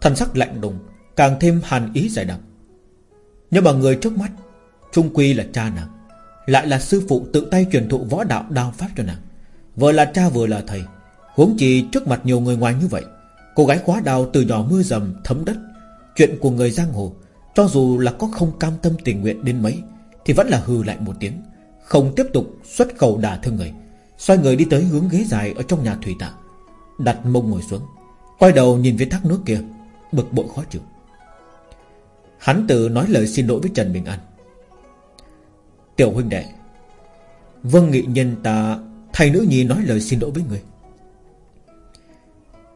Thân sắc lạnh đùng Càng thêm hàn ý giải đặc Nhưng mà người trước mắt, Trung quy là cha nàng, Lại là sư phụ tự tay truyền thụ võ đạo đao pháp cho nàng. Vừa là cha vừa là thầy, Huống chi trước mặt nhiều người ngoài như vậy, Cô gái khóa đào từ nhỏ mưa dầm, thấm đất, Chuyện của người giang hồ, Cho dù là có không cam tâm tình nguyện đến mấy, Thì vẫn là hừ lại một tiếng, Không tiếp tục xuất khẩu đả thương người, Xoay người đi tới hướng ghế dài Ở trong nhà thủy tạ Đặt mông ngồi xuống, Quay đầu nhìn về thác nước kia. Bực bội khó chịu. Hắn tự nói lời xin lỗi với Trần Bình An. Tiểu huynh đệ Vâng nghị nhân ta Thầy nữ nhi nói lời xin lỗi với người.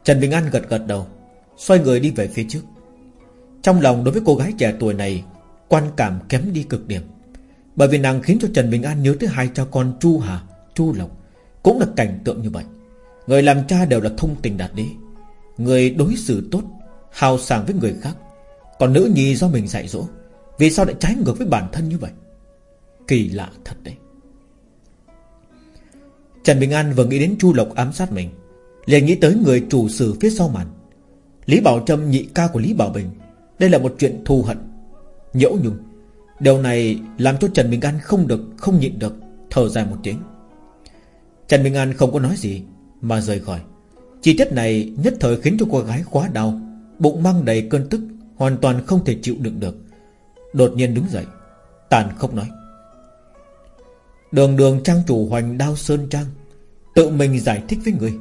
Trần Bình An gật gật đầu Xoay người đi về phía trước. Trong lòng đối với cô gái trẻ tuổi này Quan cảm kém đi cực điểm. Bởi vì nàng khiến cho Trần Bình An nhớ tới hai cha con Chu Hà, Chu Lộc Cũng là cảnh tượng như vậy. Người làm cha đều là thông tình đạt lý. Người đối xử tốt Hào sảng với người khác. Còn nữ nhi do mình dạy dỗ. Vì sao lại trái ngược với bản thân như vậy? Kỳ lạ thật đấy. Trần Bình An vừa nghĩ đến Chu Lộc ám sát mình, liền nghĩ tới người chủ sử phía sau màn. Lý Bảo Trâm, nhị ca của Lý Bảo Bình, Đây là một chuyện thù hận, nhẫu nhung Điều này làm cho Trần Bình An không được, Không nhịn được, Thở dài một tiếng. Trần Bình An không có nói gì, Mà rời khỏi. Chi tiết này nhất thời khiến cho cô gái quá đau. Bụng mang đầy cơn tức, Hoàn toàn không thể chịu đựng được. Đột nhiên đứng dậy, Tàn không nói. Đường đường trang chủ hoành đao sơn trang, Tự mình giải thích với người.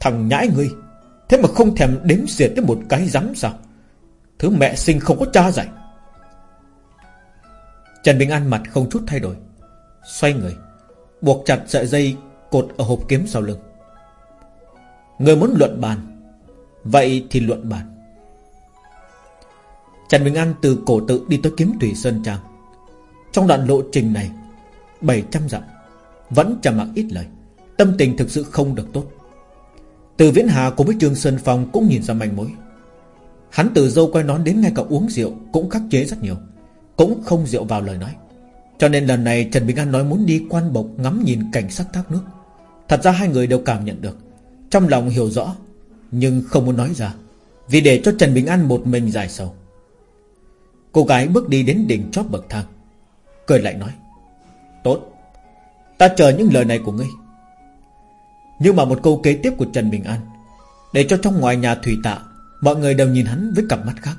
Thằng nhãi ngươi Thế mà không thèm đếm xỉa tới một cái rắm sao? Thứ mẹ sinh không có cha dạy. Trần Bình An mặt không chút thay đổi, Xoay người, Buộc chặt sợi dây cột ở hộp kiếm sau lưng. Người muốn luận bàn, Vậy thì luận bàn. Trần Bình An từ cổ tự đi tới kiếm Thủy Sơn Trang. Trong đoạn lộ trình này 700 dặm, Vẫn trầm mặc ít lời, Tâm tình thực sự không được tốt. Từ Viễn Hà cùng với Trương Sơn Phong cũng nhìn ra manh mối. Hắn từ dâu quay nón đến ngay cả uống rượu Cũng khắc chế rất nhiều, Cũng không rượu vào lời nói. Cho nên lần này Trần Bình An nói muốn đi quan bộc Ngắm nhìn cảnh sắc thác nước. Thật ra hai người đều cảm nhận được, Trong lòng hiểu rõ, Nhưng không muốn nói ra, Vì để cho Trần Bình An một mình dài sầu. Cô gái bước đi đến đỉnh chóp bậc thang, Cười lại nói, Tốt, Ta chờ những lời này của ngươi. Nhưng mà một câu kế tiếp của Trần Bình An Để cho trong ngoài nhà thủy tạ, Mọi người đều nhìn hắn với cặp mắt khác,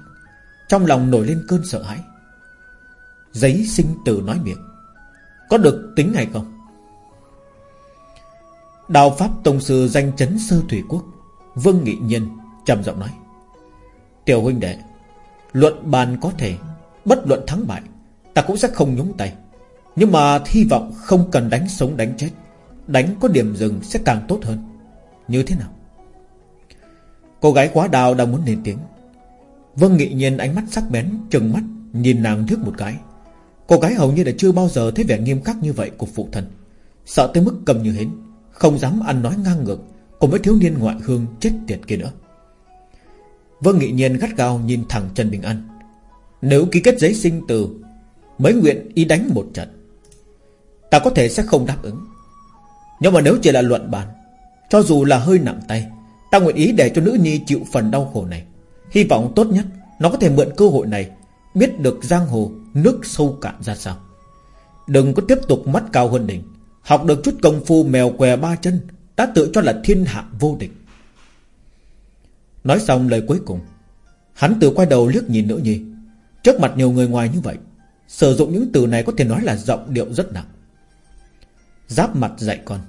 Trong lòng nổi lên cơn sợ hãi. Giấy sinh tử nói miệng, Có được tính hay không? Đạo Pháp Tông Sư danh chấn sơ thủy quốc Vương Nghị Nhân trầm giọng nói, Tiểu huynh đệ Luận bàn có thể, Bất luận thắng bại, Ta cũng sẽ không nhúng tay. Nhưng mà hy vọng không cần đánh sống đánh chết, Đánh có điểm dừng sẽ càng tốt hơn. Như thế nào? Cô gái quá đào đang muốn lên tiếng. Vâng nghị nhiên ánh mắt sắc bén, Trừng mắt, nhìn nàng thước một cái. Cô gái hầu như đã chưa bao giờ thấy vẻ nghiêm khắc như vậy của phụ thân Sợ tới mức cầm như hến, Không dám ăn nói ngang ngược Cùng với thiếu niên ngoại hương chết tiệt kia nữa. Vương nghị nhiên gắt gao nhìn thẳng Trần Bình An. Nếu ký kết giấy sinh từ Mấy nguyện ý đánh một trận, Ta có thể sẽ không đáp ứng. Nhưng mà nếu chỉ là luận bàn, Cho dù là hơi nặng tay, Ta nguyện ý để cho nữ nhi chịu phần đau khổ này. Hy vọng tốt nhất Nó có thể mượn cơ hội này, Biết được giang hồ, Nước sâu cạn ra sao. Đừng có tiếp tục mắt cao hơn đỉnh, Học được chút công phu mèo què ba chân Đã tự cho là thiên hạ vô địch. Nói xong lời cuối cùng, Hắn tự quay đầu liếc nhìn nữ nhi. Trước mặt nhiều người ngoài như vậy, Sử dụng những từ này có thể nói là giọng điệu rất nặng. Giáp mặt dạy con,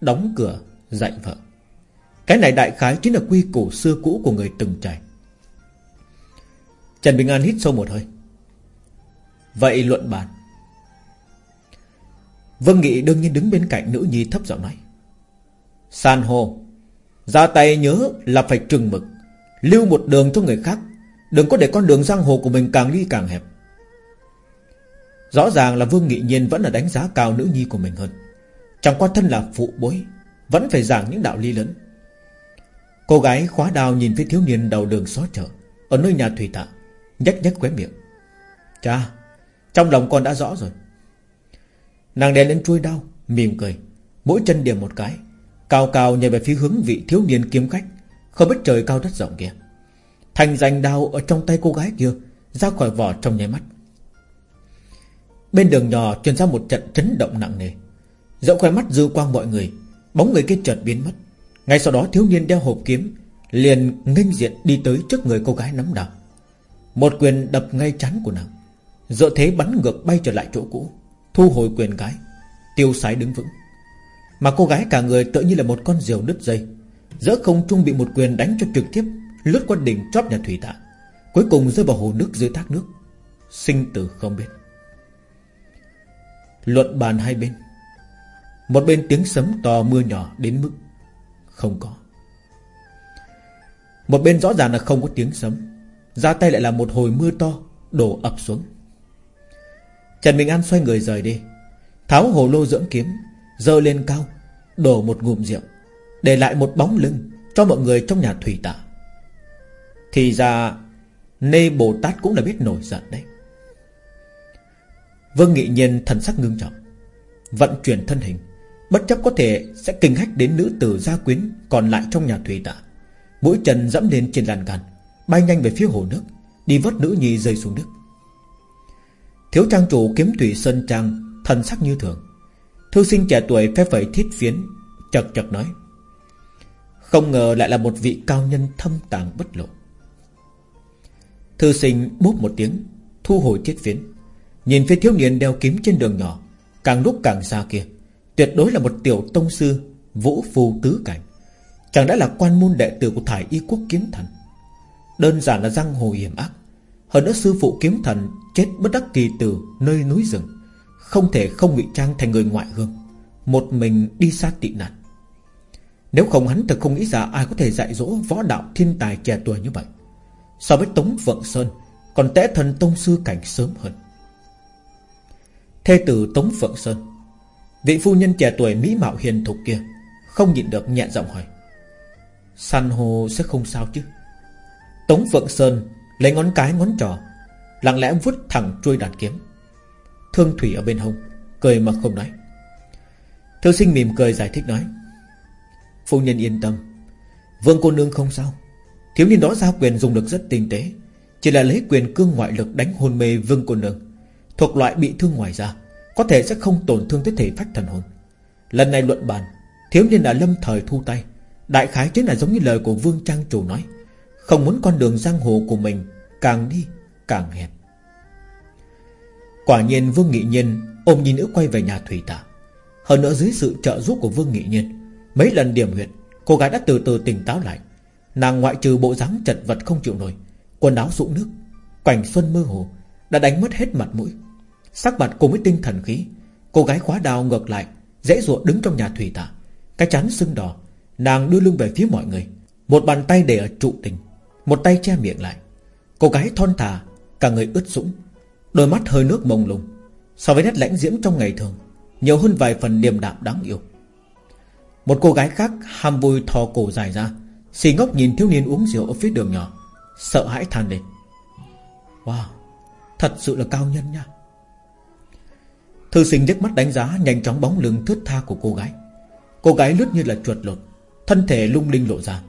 Đóng cửa dạy vợ. Cái này đại khái chính là quy củ xưa cũ của người từng trải. Trần Bình An hít sâu một hơi. Vậy luận bàn. Vương Nghị đương nhiên đứng bên cạnh nữ nhi thấp giọng nói. San hô ra tay nhớ là phải trừng mực. Lưu một đường cho người khác. Đừng có để con đường giang hồ của mình càng đi càng hẹp. Rõ ràng là Vương Nghị Nhiên vẫn là đánh giá cao nữ nhi của mình hơn. Chẳng qua thân là phụ bối, Vẫn phải giảng những đạo lý lớn. Cô gái khóa đào nhìn phía thiếu niên đầu đường xó chợ Ở nơi nhà thủy tạ Nhách nhách quế miệng. Cha, Trong lòng con đã rõ rồi. Nàng đè lên chuôi đau Mỉm cười, Mỗi chân điểm một cái. Cao cao nhảy về phía hướng vị thiếu niên kiếm khách. Không biết trời cao đất rộng kia Thành danh đao ở trong tay cô gái kia Ra khỏi vỏ trong nháy mắt. Bên đường nhỏ truyền ra một trận chấn động nặng nề. Dẫu khoe mắt dư quang mọi người Bóng người kia chợt biến mất. Ngay sau đó thiếu niên đeo hộp kiếm Liền nghênh diện đi tới trước người cô gái nắm đào. Một quyền đập ngay chắn của nàng. Dựa thế bắn ngược bay trở lại chỗ cũ Thu hồi quyền cái, Tiêu sái đứng vững. Mà cô gái cả người tự như là một con diều đứt dây. Giữa không trung bị một quyền đánh cho trực tiếp, Lướt qua đỉnh chóp nhà thủy tạ Cuối cùng rơi vào hồ nước dưới thác nước. Sinh tử không biết. Luận bàn hai bên. Một bên tiếng sấm to mưa nhỏ đến mức Không có. Một bên rõ ràng là không có tiếng sấm. Ra tay lại là một hồi mưa to, Đổ ập xuống. Trần Bình An xoay người rời đi. Tháo hồ lô dưỡng kiếm Dơ lên cao, Đổ một ngụm rượu, Để lại một bóng lưng Cho mọi người trong nhà thủy tạ Thì ra, Nê Bồ Tát cũng là biết nổi giận đấy. Vương Nghị Nhiên thần sắc ngưng trọng, Vận chuyển thân hình, Bất chấp có thể sẽ kinh hách đến nữ tử gia quyến Còn lại trong nhà thủy tạ Mũi chân dẫm lên trên lan can, Bay nhanh về phía hồ nước, Đi vớt nữ nhi rơi xuống nước. Thiếu trang chủ kiếm thủy sơn trang Thần sắc như thường. Thư sinh trẻ tuổi phép vẩy thiết phiến, Chật chật nói. Không ngờ lại là một vị cao nhân thâm tàng bất lộ. Thư sinh bốp một tiếng, Thu hồi thiết phiến. Nhìn phía thiếu niên đeo kiếm trên đường nhỏ, Càng lúc càng xa kia, Tuyệt đối là một tiểu tông sư, Vũ phù tứ cảnh. Chẳng đã là quan môn đệ tử của thải y quốc kiếm thần? Đơn giản là răng hồ hiểm ác. Hơn nữa sư phụ kiếm thần Chết bất đắc kỳ từ nơi núi rừng. Không thể không ngụy trang thành người ngoại hương, Một mình đi xa tị nạn. Nếu không hắn thật không nghĩ ra Ai có thể dạy dỗ võ đạo thiên tài trẻ tuổi như vậy. So với Tống Phượng Sơn, Còn tẽ thần tông sư cảnh sớm hơn. Thê tử Tống Phượng Sơn, Vị phu nhân trẻ tuổi mỹ mạo hiền thục kia, Không nhịn được nhẹ giọng hỏi, San hô sẽ không sao chứ? Tống Phượng Sơn Lấy ngón cái ngón trỏ, Lặng lẽ vứt thẳng chuôi đàn kiếm. Thương Thủy ở bên hông, Cười mà không nói. Thư sinh mỉm cười giải thích nói, Phu nhân yên tâm, Vương cô nương không sao. Thiếu niên đó giao quyền dùng được rất tinh tế, Chỉ là lấy quyền cương ngoại lực đánh hôn mê vương cô nương. Thuộc loại bị thương ngoài ra Có thể sẽ không tổn thương tới thể phách thần hồn. Lần này luận bàn, Thiếu niên đã lâm thời thu tay. Đại khái chính là giống như lời của Vương Trang Chủ nói, Không muốn con đường giang hồ của mình Càng đi càng hẹp. Quả nhiên Vương Nghị Nhiên Ôm nhi nữ quay về nhà Thủy Tả. Hơn nữa dưới sự trợ giúp của Vương Nghị Nhiên, Mấy lần điểm huyệt, Cô gái đã từ từ tỉnh táo lại. Nàng ngoại trừ bộ dáng chật vật không chịu nổi, Quần áo rụng nước Cảnh xuân mơ hồ, Đã đánh mất hết mặt mũi. Sắc mặt cùng với tinh thần khí, Cô gái khóa đào ngược lại, Dễ dụa đứng trong nhà thủy tả. Cái chắn sưng đỏ, Nàng đưa lưng về phía mọi người, Một bàn tay để ở trụ tình, Một tay che miệng lại. Cô gái thon thả, Cả người ướt sũng Đôi mắt hơi nước mông lung. So với nét lãnh diễm trong ngày thường, Nhiều hơn vài phần điềm đạm đáng yêu. Một cô gái khác ham vui thò cổ dài ra, Xì ngốc nhìn thiếu niên uống rượu ở phía đường nhỏ, Sợ hãi than lên. Wow, Thật sự là cao nhân nha. Thư sinh liếc mắt đánh giá Nhanh chóng bóng lưng thướt tha của cô gái. Cô gái lướt như là chuột lột, Thân thể lung linh lộ ra,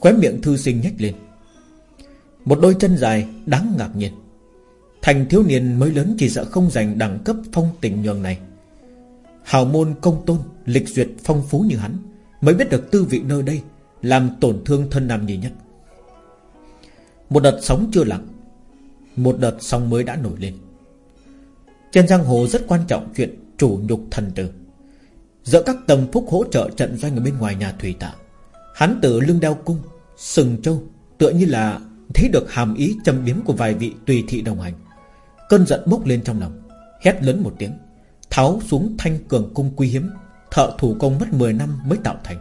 Khóe miệng thư sinh nhếch lên. Một đôi chân dài đáng ngạc nhiên. Thành thiếu niên mới lớn chỉ sợ không giành đẳng cấp phong tình nhường này. Hào môn công tôn, Lịch duyệt phong phú như hắn, Mới biết được tư vị nơi đây, Làm tổn thương thân nam nhì nhất. Một đợt sóng chưa lặng, Một đợt sóng mới đã nổi lên. Trên giang hồ rất quan trọng chuyện Chủ nhục thần tử. Giữa các tầm phúc hỗ trợ trận doanh ở bên ngoài nhà thủy tạ Hắn tự lưng đeo cung, Sừng châu Tựa như là thấy được hàm ý châm biếm của vài vị tùy thị đồng hành. Cơn giận bốc lên trong lòng, Hét lớn một tiếng, Tháo xuống thanh cường cung quý hiếm, Thợ thủ công mất 10 năm mới tạo thành.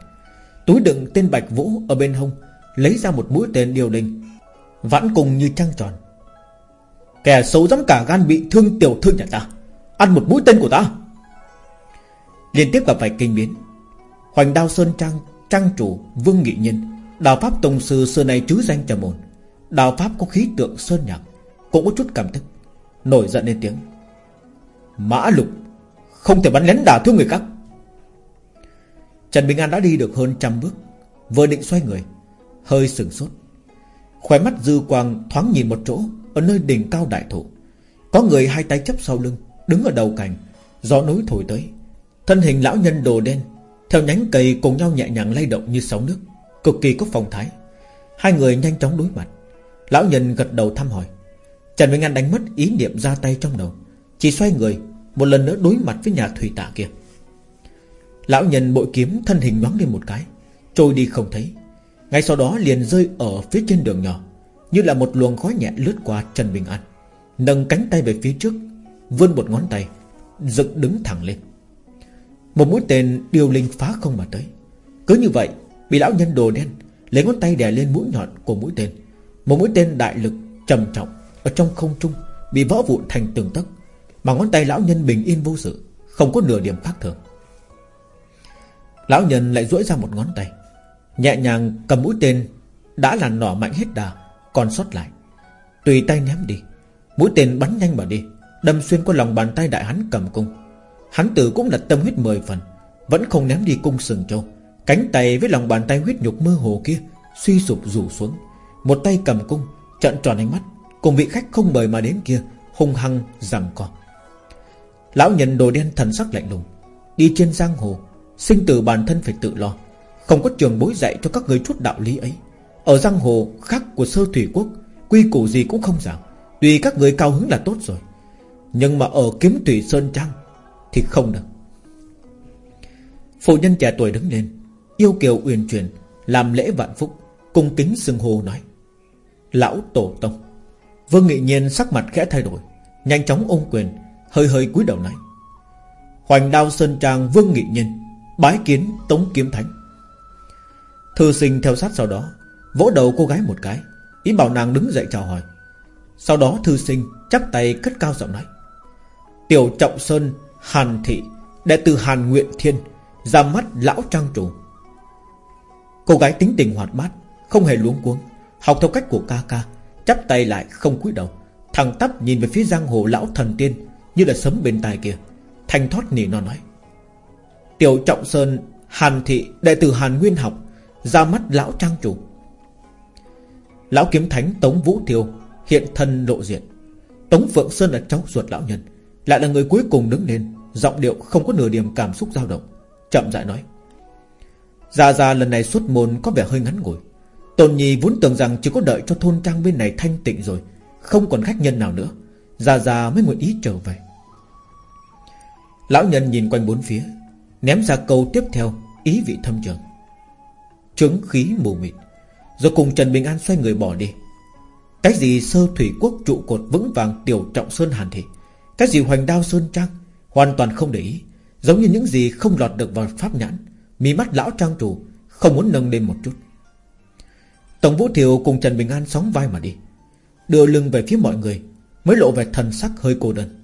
Túi đựng tên Bạch Vũ ở bên hông, Lấy ra một mũi tên điều đình Vãn cùng như trăng tròn. Kẻ xấu dám cả gan bị thương tiểu thư nhà ta, Ăn một mũi tên của ta. Liên tiếp gặp phải kinh biến, Hoành đao Sơn Trang Trang chủ Vương Nghị Nhân Đào Pháp Tông Sư xưa nay chứ danh trầm ổn. Đào Pháp có khí tượng Sơn Nhạc, Cũng có chút cảm thức. Nổi giận lên tiếng. Mã Lục, Không thể bắn lén đả thương người khác. Trần Bình An đã đi được hơn trăm bước, Vừa định xoay người, Hơi sừng sốt. Khóe mắt dư quang thoáng nhìn một chỗ, Ở nơi đỉnh cao đại thụ. Có người hai tay chấp sau lưng, Đứng ở đầu cành, Gió núi thổi tới. Thân hình lão nhân đồ đen, Theo nhánh cây cùng nhau nhẹ nhàng lay động như sóng nước, Cực kỳ có phong thái. Hai người nhanh chóng đối mặt. Lão nhân gật đầu thăm hỏi. Trần Bình An đánh mất ý niệm ra tay trong đầu, Chỉ xoay người, Một lần nữa đối mặt với nhà thủy tạ kia. Lão nhân bội kiếm thân hình nhoáng lên một cái, Trôi đi không thấy. Ngay sau đó liền rơi ở phía trên đường nhỏ, Như là một luồng khói nhẹ lướt qua Trần Bình An, Nâng cánh tay về phía trước, Vươn một ngón tay, Dựng đứng thẳng lên. Một mũi tên điều linh phá không mà tới. Cứ như vậy, Bị lão nhân đồ đen Lấy ngón tay đè lên mũi nhọn của mũi tên. Một mũi tên đại lực trầm trọng ở trong không trung, Bị vỡ vụn thành từng tấc, Mà ngón tay lão nhân bình yên vô sự, Không có nửa điểm khác thường. Lão nhân lại duỗi ra một ngón tay, Nhẹ nhàng cầm mũi tên Đã là nỏ mạnh hết đà, Còn sót lại. Tùy tay ném đi, Mũi tên bắn nhanh mà đi, Đâm xuyên qua lòng bàn tay đại hắn cầm cung. Hắn tử cũng là tâm huyết mười phần, Vẫn không ném đi cung sừng châu. Cánh tay với lòng bàn tay huyết nhục mơ hồ kia Suy sụp rủ xuống, Một tay cầm cung Trận tròn ánh mắt. Cùng vị khách không mời mà đến kia, Hung hăng rằng co. Lão nhân đồ đen thần sắc lạnh lùng, Đi trên giang hồ, Sinh tử bản thân phải tự lo, Không có trường bối dạy cho các người chút đạo lý ấy. Ở giang hồ khác của sơ thủy quốc, Quy củ gì cũng không giảm Tùy các người cao hứng là tốt rồi. Nhưng mà ở kiếm thủy Sơn Trang Thì không được. Phụ nhân trẻ tuổi đứng lên, Yêu kiều uyển chuyển, Làm lễ vạn phúc, Cung kính xưng hô nói, Lão Tổ Tông. Vương Nghị Nhiên sắc mặt khẽ thay đổi, Nhanh chóng ôm quyền, Hơi hơi cúi đầu này Hoành đao Sơn Trang Vương Nghị Nhiên Bái kiến Tống Kiếm Thánh. Thư sinh theo sát sau đó, Vỗ đầu cô gái một cái, Ý bảo nàng đứng dậy chào hỏi. Sau đó thư sinh chắp tay cất cao giọng nói, Tiểu Trọng Sơn, Hàn Thị, Đệ tử Hàn Nguyện Thiên, Ra mắt lão trang chủ. Cô gái tính tình hoạt bát, Không hề luống cuống, Học theo cách của ca ca Chắp tay lại không cúi đầu Thằng tắp nhìn về phía giang hồ lão thần tiên Như là sấm bên tai kia, Thanh thoát nỉ non nói. Tiểu Trọng Sơn, Hàn Thị, Đệ tử Hàn Nguyên học, Ra mắt lão trang chủ. Lão kiếm thánh Tống Vũ Thiêu Hiện thân lộ diện. Tống Phượng Sơn là cháu ruột lão nhân, Lại là người cuối cùng đứng lên, Giọng điệu không có nửa điểm cảm xúc dao động, Chậm rãi nói. Gia Gia lần này xuất môn có vẻ hơi ngắn ngủi Tôn Nhi vốn tưởng rằng chỉ có đợi cho thôn trang bên này thanh tịnh rồi, Không còn khách nhân nào nữa. Già già mới nguyện ý trở về. Lão nhân nhìn quanh bốn phía, Ném ra câu tiếp theo, Ý vị thâm trường. Trứng khí mù mịt, Rồi cùng Trần Bình An xoay người bỏ đi. Cái gì sơ thủy quốc trụ cột vững vàng Tiểu trọng sơn hàn thị, Cái gì hoành đao sơn trang, Hoàn toàn không để ý, Giống như những gì không lọt được vào pháp nhãn. Mí mắt lão trang chủ, Không muốn nâng lên một chút. Tổng Vũ Thiều cùng Trần Bình An sóng vai mà đi. Đưa lưng về phía mọi người, Mới lộ vẻ thần sắc hơi cô đơn.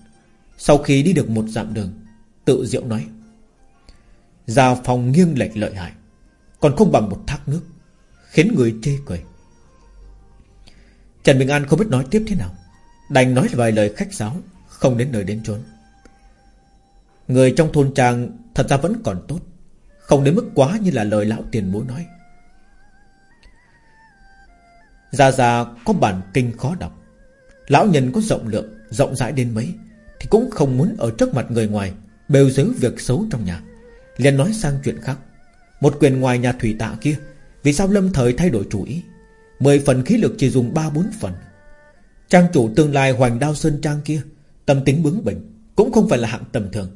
Sau khi đi được một dặm đường, Tự diệu nói Già phòng nghiêng lệch lợi hại, Còn không bằng một thác nước, Khiến người chê cười. Trần Bình An không biết nói tiếp thế nào, Đành nói vài lời khách sáo, Không đến nơi đến chốn. Người trong thôn trang Thật ra vẫn còn tốt, Không đến mức quá như là lời lão tiền bối nói. Gia Gia có bản kinh khó đọc. Lão nhân có rộng lượng, Rộng rãi đến mấy, Thì cũng không muốn ở trước mặt người ngoài, Bêu xếu việc xấu trong nhà. Liền nói sang chuyện khác. Một quyền ngoài nhà thủy tạ kia, Vì sao lâm thời thay đổi chủ ý? Mười phần khí lực chỉ dùng ba bốn phần. Trang chủ tương lai Hoành Đao Sơn Trang kia, Tâm tính bướng bỉnh, Cũng không phải là hạng tầm thường.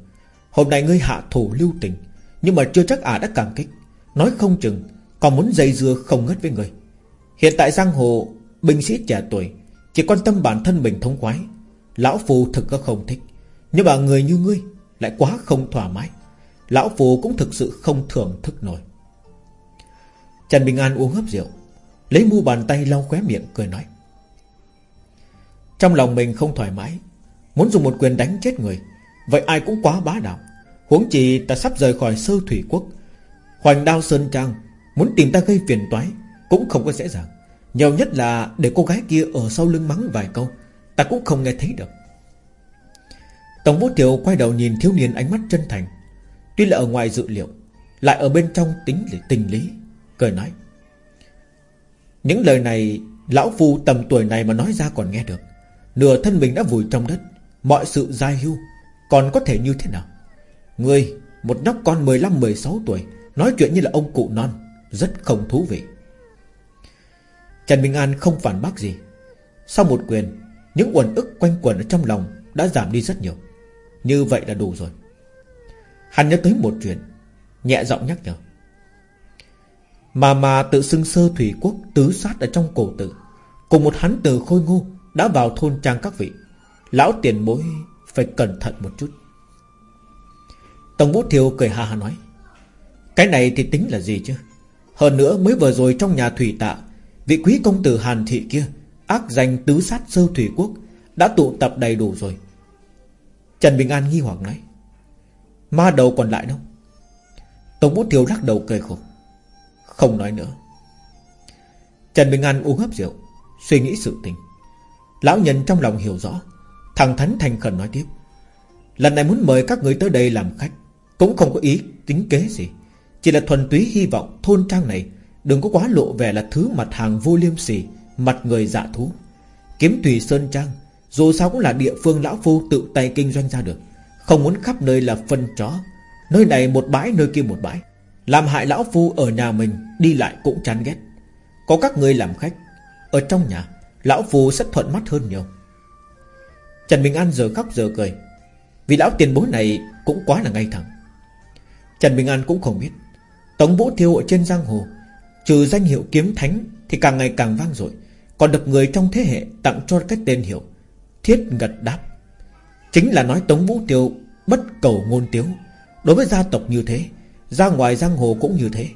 Hôm nay ngươi hạ thủ lưu tình, Nhưng mà chưa chắc ả đã cảm kích. Nói không chừng, Còn muốn dây dưa không ngất với người. Hiện tại giang hồ, Binh sĩ trẻ tuổi, Chỉ quan tâm bản thân mình thông khoái. Lão Phù thực có không thích, Nhưng mà người như ngươi Lại quá không thoải mái. Lão Phù cũng thực sự không thưởng thức nổi. Trần Bình An uống hấp rượu, Lấy mu bàn tay lau khóe miệng cười nói. Trong lòng mình không thoải mái, Muốn dùng một quyền đánh chết người, Vậy ai cũng quá bá đạo. Huống chi ta sắp rời khỏi sơ thủy quốc, Hoành đao sơn trang, Muốn tìm ta gây phiền toái Cũng không có dễ dàng. Nhiều nhất là để cô gái kia ở sau lưng mắng vài câu. Ta cũng không nghe thấy được. Tổng bố tiểu quay đầu nhìn thiếu niên ánh mắt chân thành. Tuy là ở ngoài dự liệu, Lại ở bên trong tính tình lý, Cười nói. Những lời này, Lão Phu tầm tuổi này mà nói ra còn nghe được. Nửa thân mình đã vùi trong đất, Mọi sự dai hưu, Còn có thể như thế nào? Ngươi một nhóc con 15-16 tuổi, Nói chuyện như là ông cụ non, Rất không thú vị. Trần Bình An không phản bác gì. Sau một quyền, Những uẩn ức quanh quẩn ở trong lòng Đã giảm đi rất nhiều. Như vậy là đủ rồi. Hắn nhớ tới một chuyện, Nhẹ giọng nhắc nhở. Mà mà tự xưng sơ thủy quốc Tứ sát ở trong cổ tự, Cùng một hắn từ khôi ngô Đã vào thôn trang các vị. Lão tiền bối phải cẩn thận một chút. Tổng Vũ Thiều cười hà hà nói, Cái này thì tính là gì chứ? Hơn nữa mới vừa rồi trong nhà thủy tạ Vị quý công tử Hàn Thị kia, Ác danh tứ sát sơ thủy quốc, Đã tụ tập đầy đủ rồi. Trần Bình An nghi hoặc nói, Ma đầu còn lại đâu? Tống Bút Thiều lắc đầu cười khổ, Không nói nữa. Trần Bình An uống hấp rượu, Suy nghĩ sự tình. Lão nhân trong lòng hiểu rõ Thằng Thánh thành khẩn nói tiếp, Lần này muốn mời các người tới đây làm khách, Cũng không có ý tính kế gì, Chỉ là thuần túy hy vọng thôn trang này Đừng có quá lộ vẻ là thứ mặt hàng vô liêm sỉ, Mặt người dạ thú. Kiếm Thủy Sơn Trang, Dù sao cũng là địa phương lão phu tự tay kinh doanh ra được. Không muốn khắp nơi là phân chó, Nơi này một bãi, nơi kia một bãi. Làm hại lão phu ở nhà mình, Đi lại cũng chán ghét. Có các người làm khách, Ở trong nhà, Lão phu sẽ thuận mắt hơn nhiều. Trần Bình An giờ khóc giờ cười, Vì lão tiền bối này cũng quá là ngay thẳng. Trần Bình An cũng không biết, Tống Vũ Thiêu ở trên giang hồ Trừ danh hiệu kiếm thánh Thì càng ngày càng vang dội. Còn được người trong thế hệ tặng cho cái tên hiệu Thiết ngật đáp. Chính là nói Tống Vũ Tiêu Bất cầu ngôn tiếu. Đối với gia tộc như thế, Ra ngoài giang hồ cũng như thế.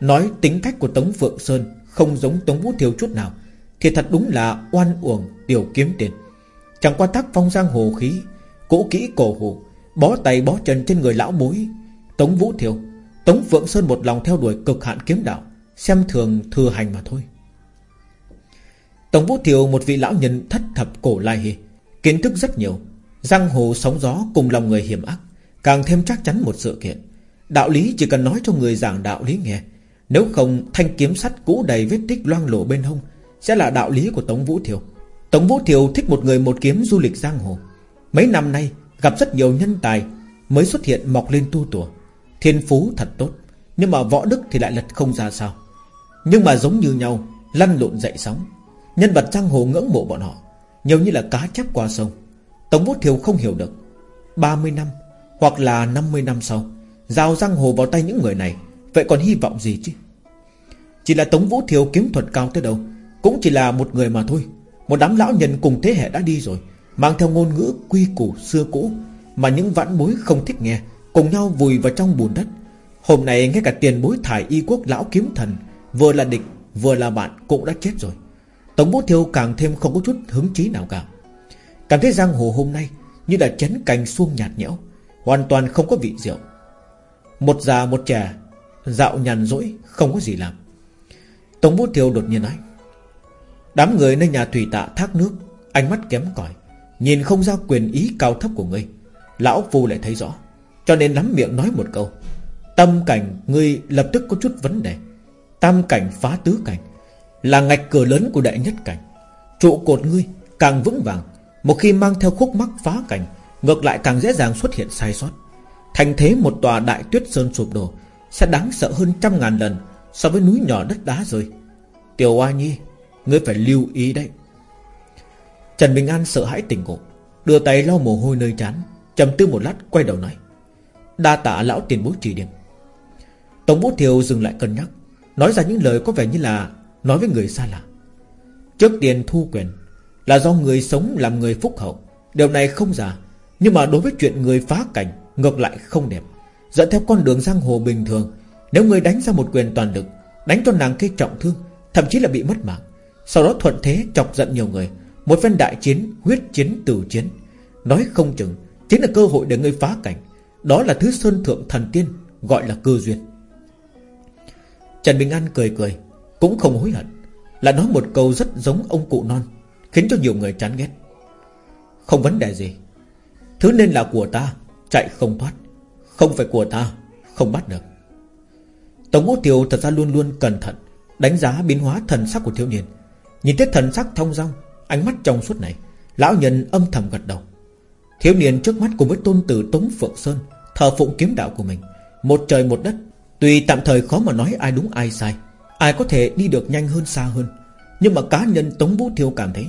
Nói tính cách của Tống Phượng Sơn Không giống Tống Vũ Tiêu chút nào, Thì thật đúng là oan uổng tiểu kiếm tiền. Chẳng qua tác phong giang hồ khí, Cũ kỹ cổ hủ, Bó tay bó chân trên người lão mối Tống Vũ Thiều Tống Phượng Sơn một lòng theo đuổi cực hạn kiếm đạo. Xem thường thừa hành mà thôi. Tổng Vũ Thiều, một vị lão nhân thất thập cổ lai hề Kiến thức rất nhiều, Giang hồ sóng gió cùng lòng người hiểm ác, Càng thêm chắc chắn một sự kiện. Đạo lý chỉ cần nói cho người giảng đạo lý nghe, Nếu không thanh kiếm sắt cũ đầy vết tích loang lổ bên hông Sẽ là đạo lý của Tống Vũ Thiều. Tống Vũ Thiều thích một người một kiếm du lịch giang hồ. Mấy năm nay gặp rất nhiều nhân tài Mới xuất hiện mọc lên tu tủa Thiên phú thật tốt, Nhưng mà võ đức thì lại lật không ra sao. Nhưng mà giống như nhau, Lăn lộn dậy sóng. Nhân vật giang hồ ngưỡng mộ bọn họ, Nhiều như là cá chép qua sông. Tống Vũ Thiều không hiểu được. 30 năm, hoặc là 50 năm sau, Giao giang hồ vào tay những người này, Vậy còn hy vọng gì chứ? Chỉ là Tống Vũ Thiều kiếm thuật cao tới đâu, Cũng chỉ là một người mà thôi. Một đám lão nhân cùng thế hệ đã đi rồi, Mang theo ngôn ngữ quy củ xưa cũ, Mà những vãn bối không thích nghe, Cùng nhau vùi vào trong bùn đất. Hôm nay ngay cả tiền bối thải y quốc lão kiếm thần Vừa là địch, vừa là bạn cũng đã chết rồi. Tống Vũ Thiêu càng thêm không có chút hứng chí nào cả. Cảm thấy giang hồ hôm nay Như là chấn cành xuông nhạt nhẽo, Hoàn toàn không có vị rượu. Một già một trẻ, Dạo nhàn rỗi, không có gì làm. Tống Vũ Thiêu đột nhiên nói, Đám người nơi nhà thủy tạ thác nước, Ánh mắt kém cỏi, Nhìn không ra quyền ý cao thấp của ngươi. Lão Phu lại thấy rõ, Cho nên lắm miệng nói một câu. Tâm cảnh ngươi lập tức có chút vấn đề. Tam cảnh phá tứ cảnh, Là ngạch cửa lớn của đại nhất cảnh. Trụ cột ngươi càng vững vàng, Một khi mang theo khúc mắc phá cảnh, Ngược lại càng dễ dàng xuất hiện sai sót. Thành thế một tòa đại tuyết sơn sụp đổ, Sẽ đáng sợ hơn trăm ngàn lần So với núi nhỏ đất đá rồi Tiểu Hoa Nhi, Ngươi phải lưu ý đấy. Trần Bình An sợ hãi tỉnh ngộ, Đưa tay lau mồ hôi nơi chán trầm tư một lát quay đầu nói, Đa tạ lão tiền bố chỉ điểm. Tổng bố thiều dừng lại cân nhắc Nói ra những lời có vẻ như là Nói với người xa lạ. Trước tiền thu quyền Là do người sống làm người phúc hậu. Điều này không giả, Nhưng mà đối với chuyện người phá cảnh Ngược lại không đẹp. Dẫn theo con đường giang hồ bình thường, Nếu người đánh ra một quyền toàn lực, Đánh cho nàng cây trọng thương, Thậm chí là bị mất mạng, Sau đó thuận thế chọc giận nhiều người, Một phen đại chiến, huyết chiến, tử chiến, Nói không chừng Chính là cơ hội để người phá cảnh. Đó là thứ sơn thượng thần tiên Gọi là cơ duyên. Trần Bình An cười cười, Cũng không hối hận Là nói một câu rất giống ông cụ non, Khiến cho nhiều người chán ghét. Không vấn đề gì, Thứ nên là của ta, Chạy không thoát, Không phải của ta, Không bắt được. Tống Ngũ Tiều thật ra luôn luôn cẩn thận, Đánh giá biến hóa thần sắc của thiếu niên. Nhìn thấy thần sắc thông dong, Ánh mắt trong suốt này, Lão nhân âm thầm gật đầu. Thiếu niên trước mắt cùng với tôn tử Tống Phượng Sơn, Thờ phụng kiếm đạo của mình, Một trời một đất Tuy tạm thời khó mà nói ai đúng ai sai, Ai có thể đi được nhanh hơn xa hơn. Nhưng mà cá nhân Tống Vũ Thiêu cảm thấy,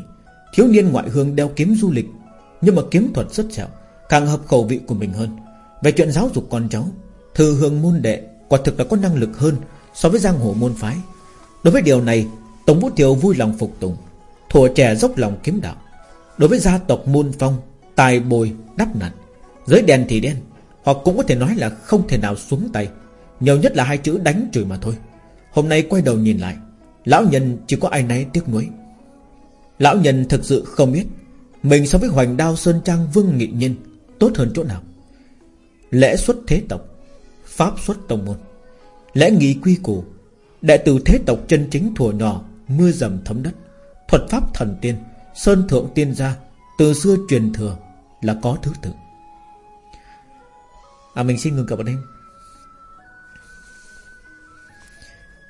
Thiếu niên ngoại hương đeo kiếm du lịch, Nhưng mà kiếm thuật rất dẻo Càng hợp khẩu vị của mình hơn. Về chuyện giáo dục con cháu, Thư hương môn đệ Quả thực là có năng lực hơn So với giang hồ môn phái. Đối với điều này, Tống Vũ Thiêu vui lòng phục tùng Thủa trẻ dốc lòng kiếm đạo. Đối với gia tộc môn phong, Tài bồi, đắp nặn, Dưới đèn thì đen Hoặc cũng có thể nói là không thể nào xuống tay nhiều nhất là hai chữ đánh chửi mà thôi. Hôm nay quay đầu nhìn lại, Lão nhân chỉ có ai nấy tiếc nuối. Lão nhân thực sự không biết Mình so với hoành đao Sơn Trang Vương Nghị Nhân Tốt hơn chỗ nào. Lễ xuất thế tộc, Pháp xuất tông môn, Lễ nghị quy củ, Đệ tử thế tộc chân chính thùa nhỏ, Mưa dầm thấm đất, Thuật pháp thần tiên, Sơn thượng tiên gia, Từ xưa truyền thừa là có thứ tự. À mình xin ngừng cập bạn em.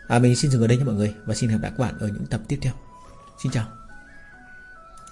À mình xin dừng ở đây nha mọi người Và xin hẹn gặp lại các bạn ở những tập tiếp theo. Xin chào.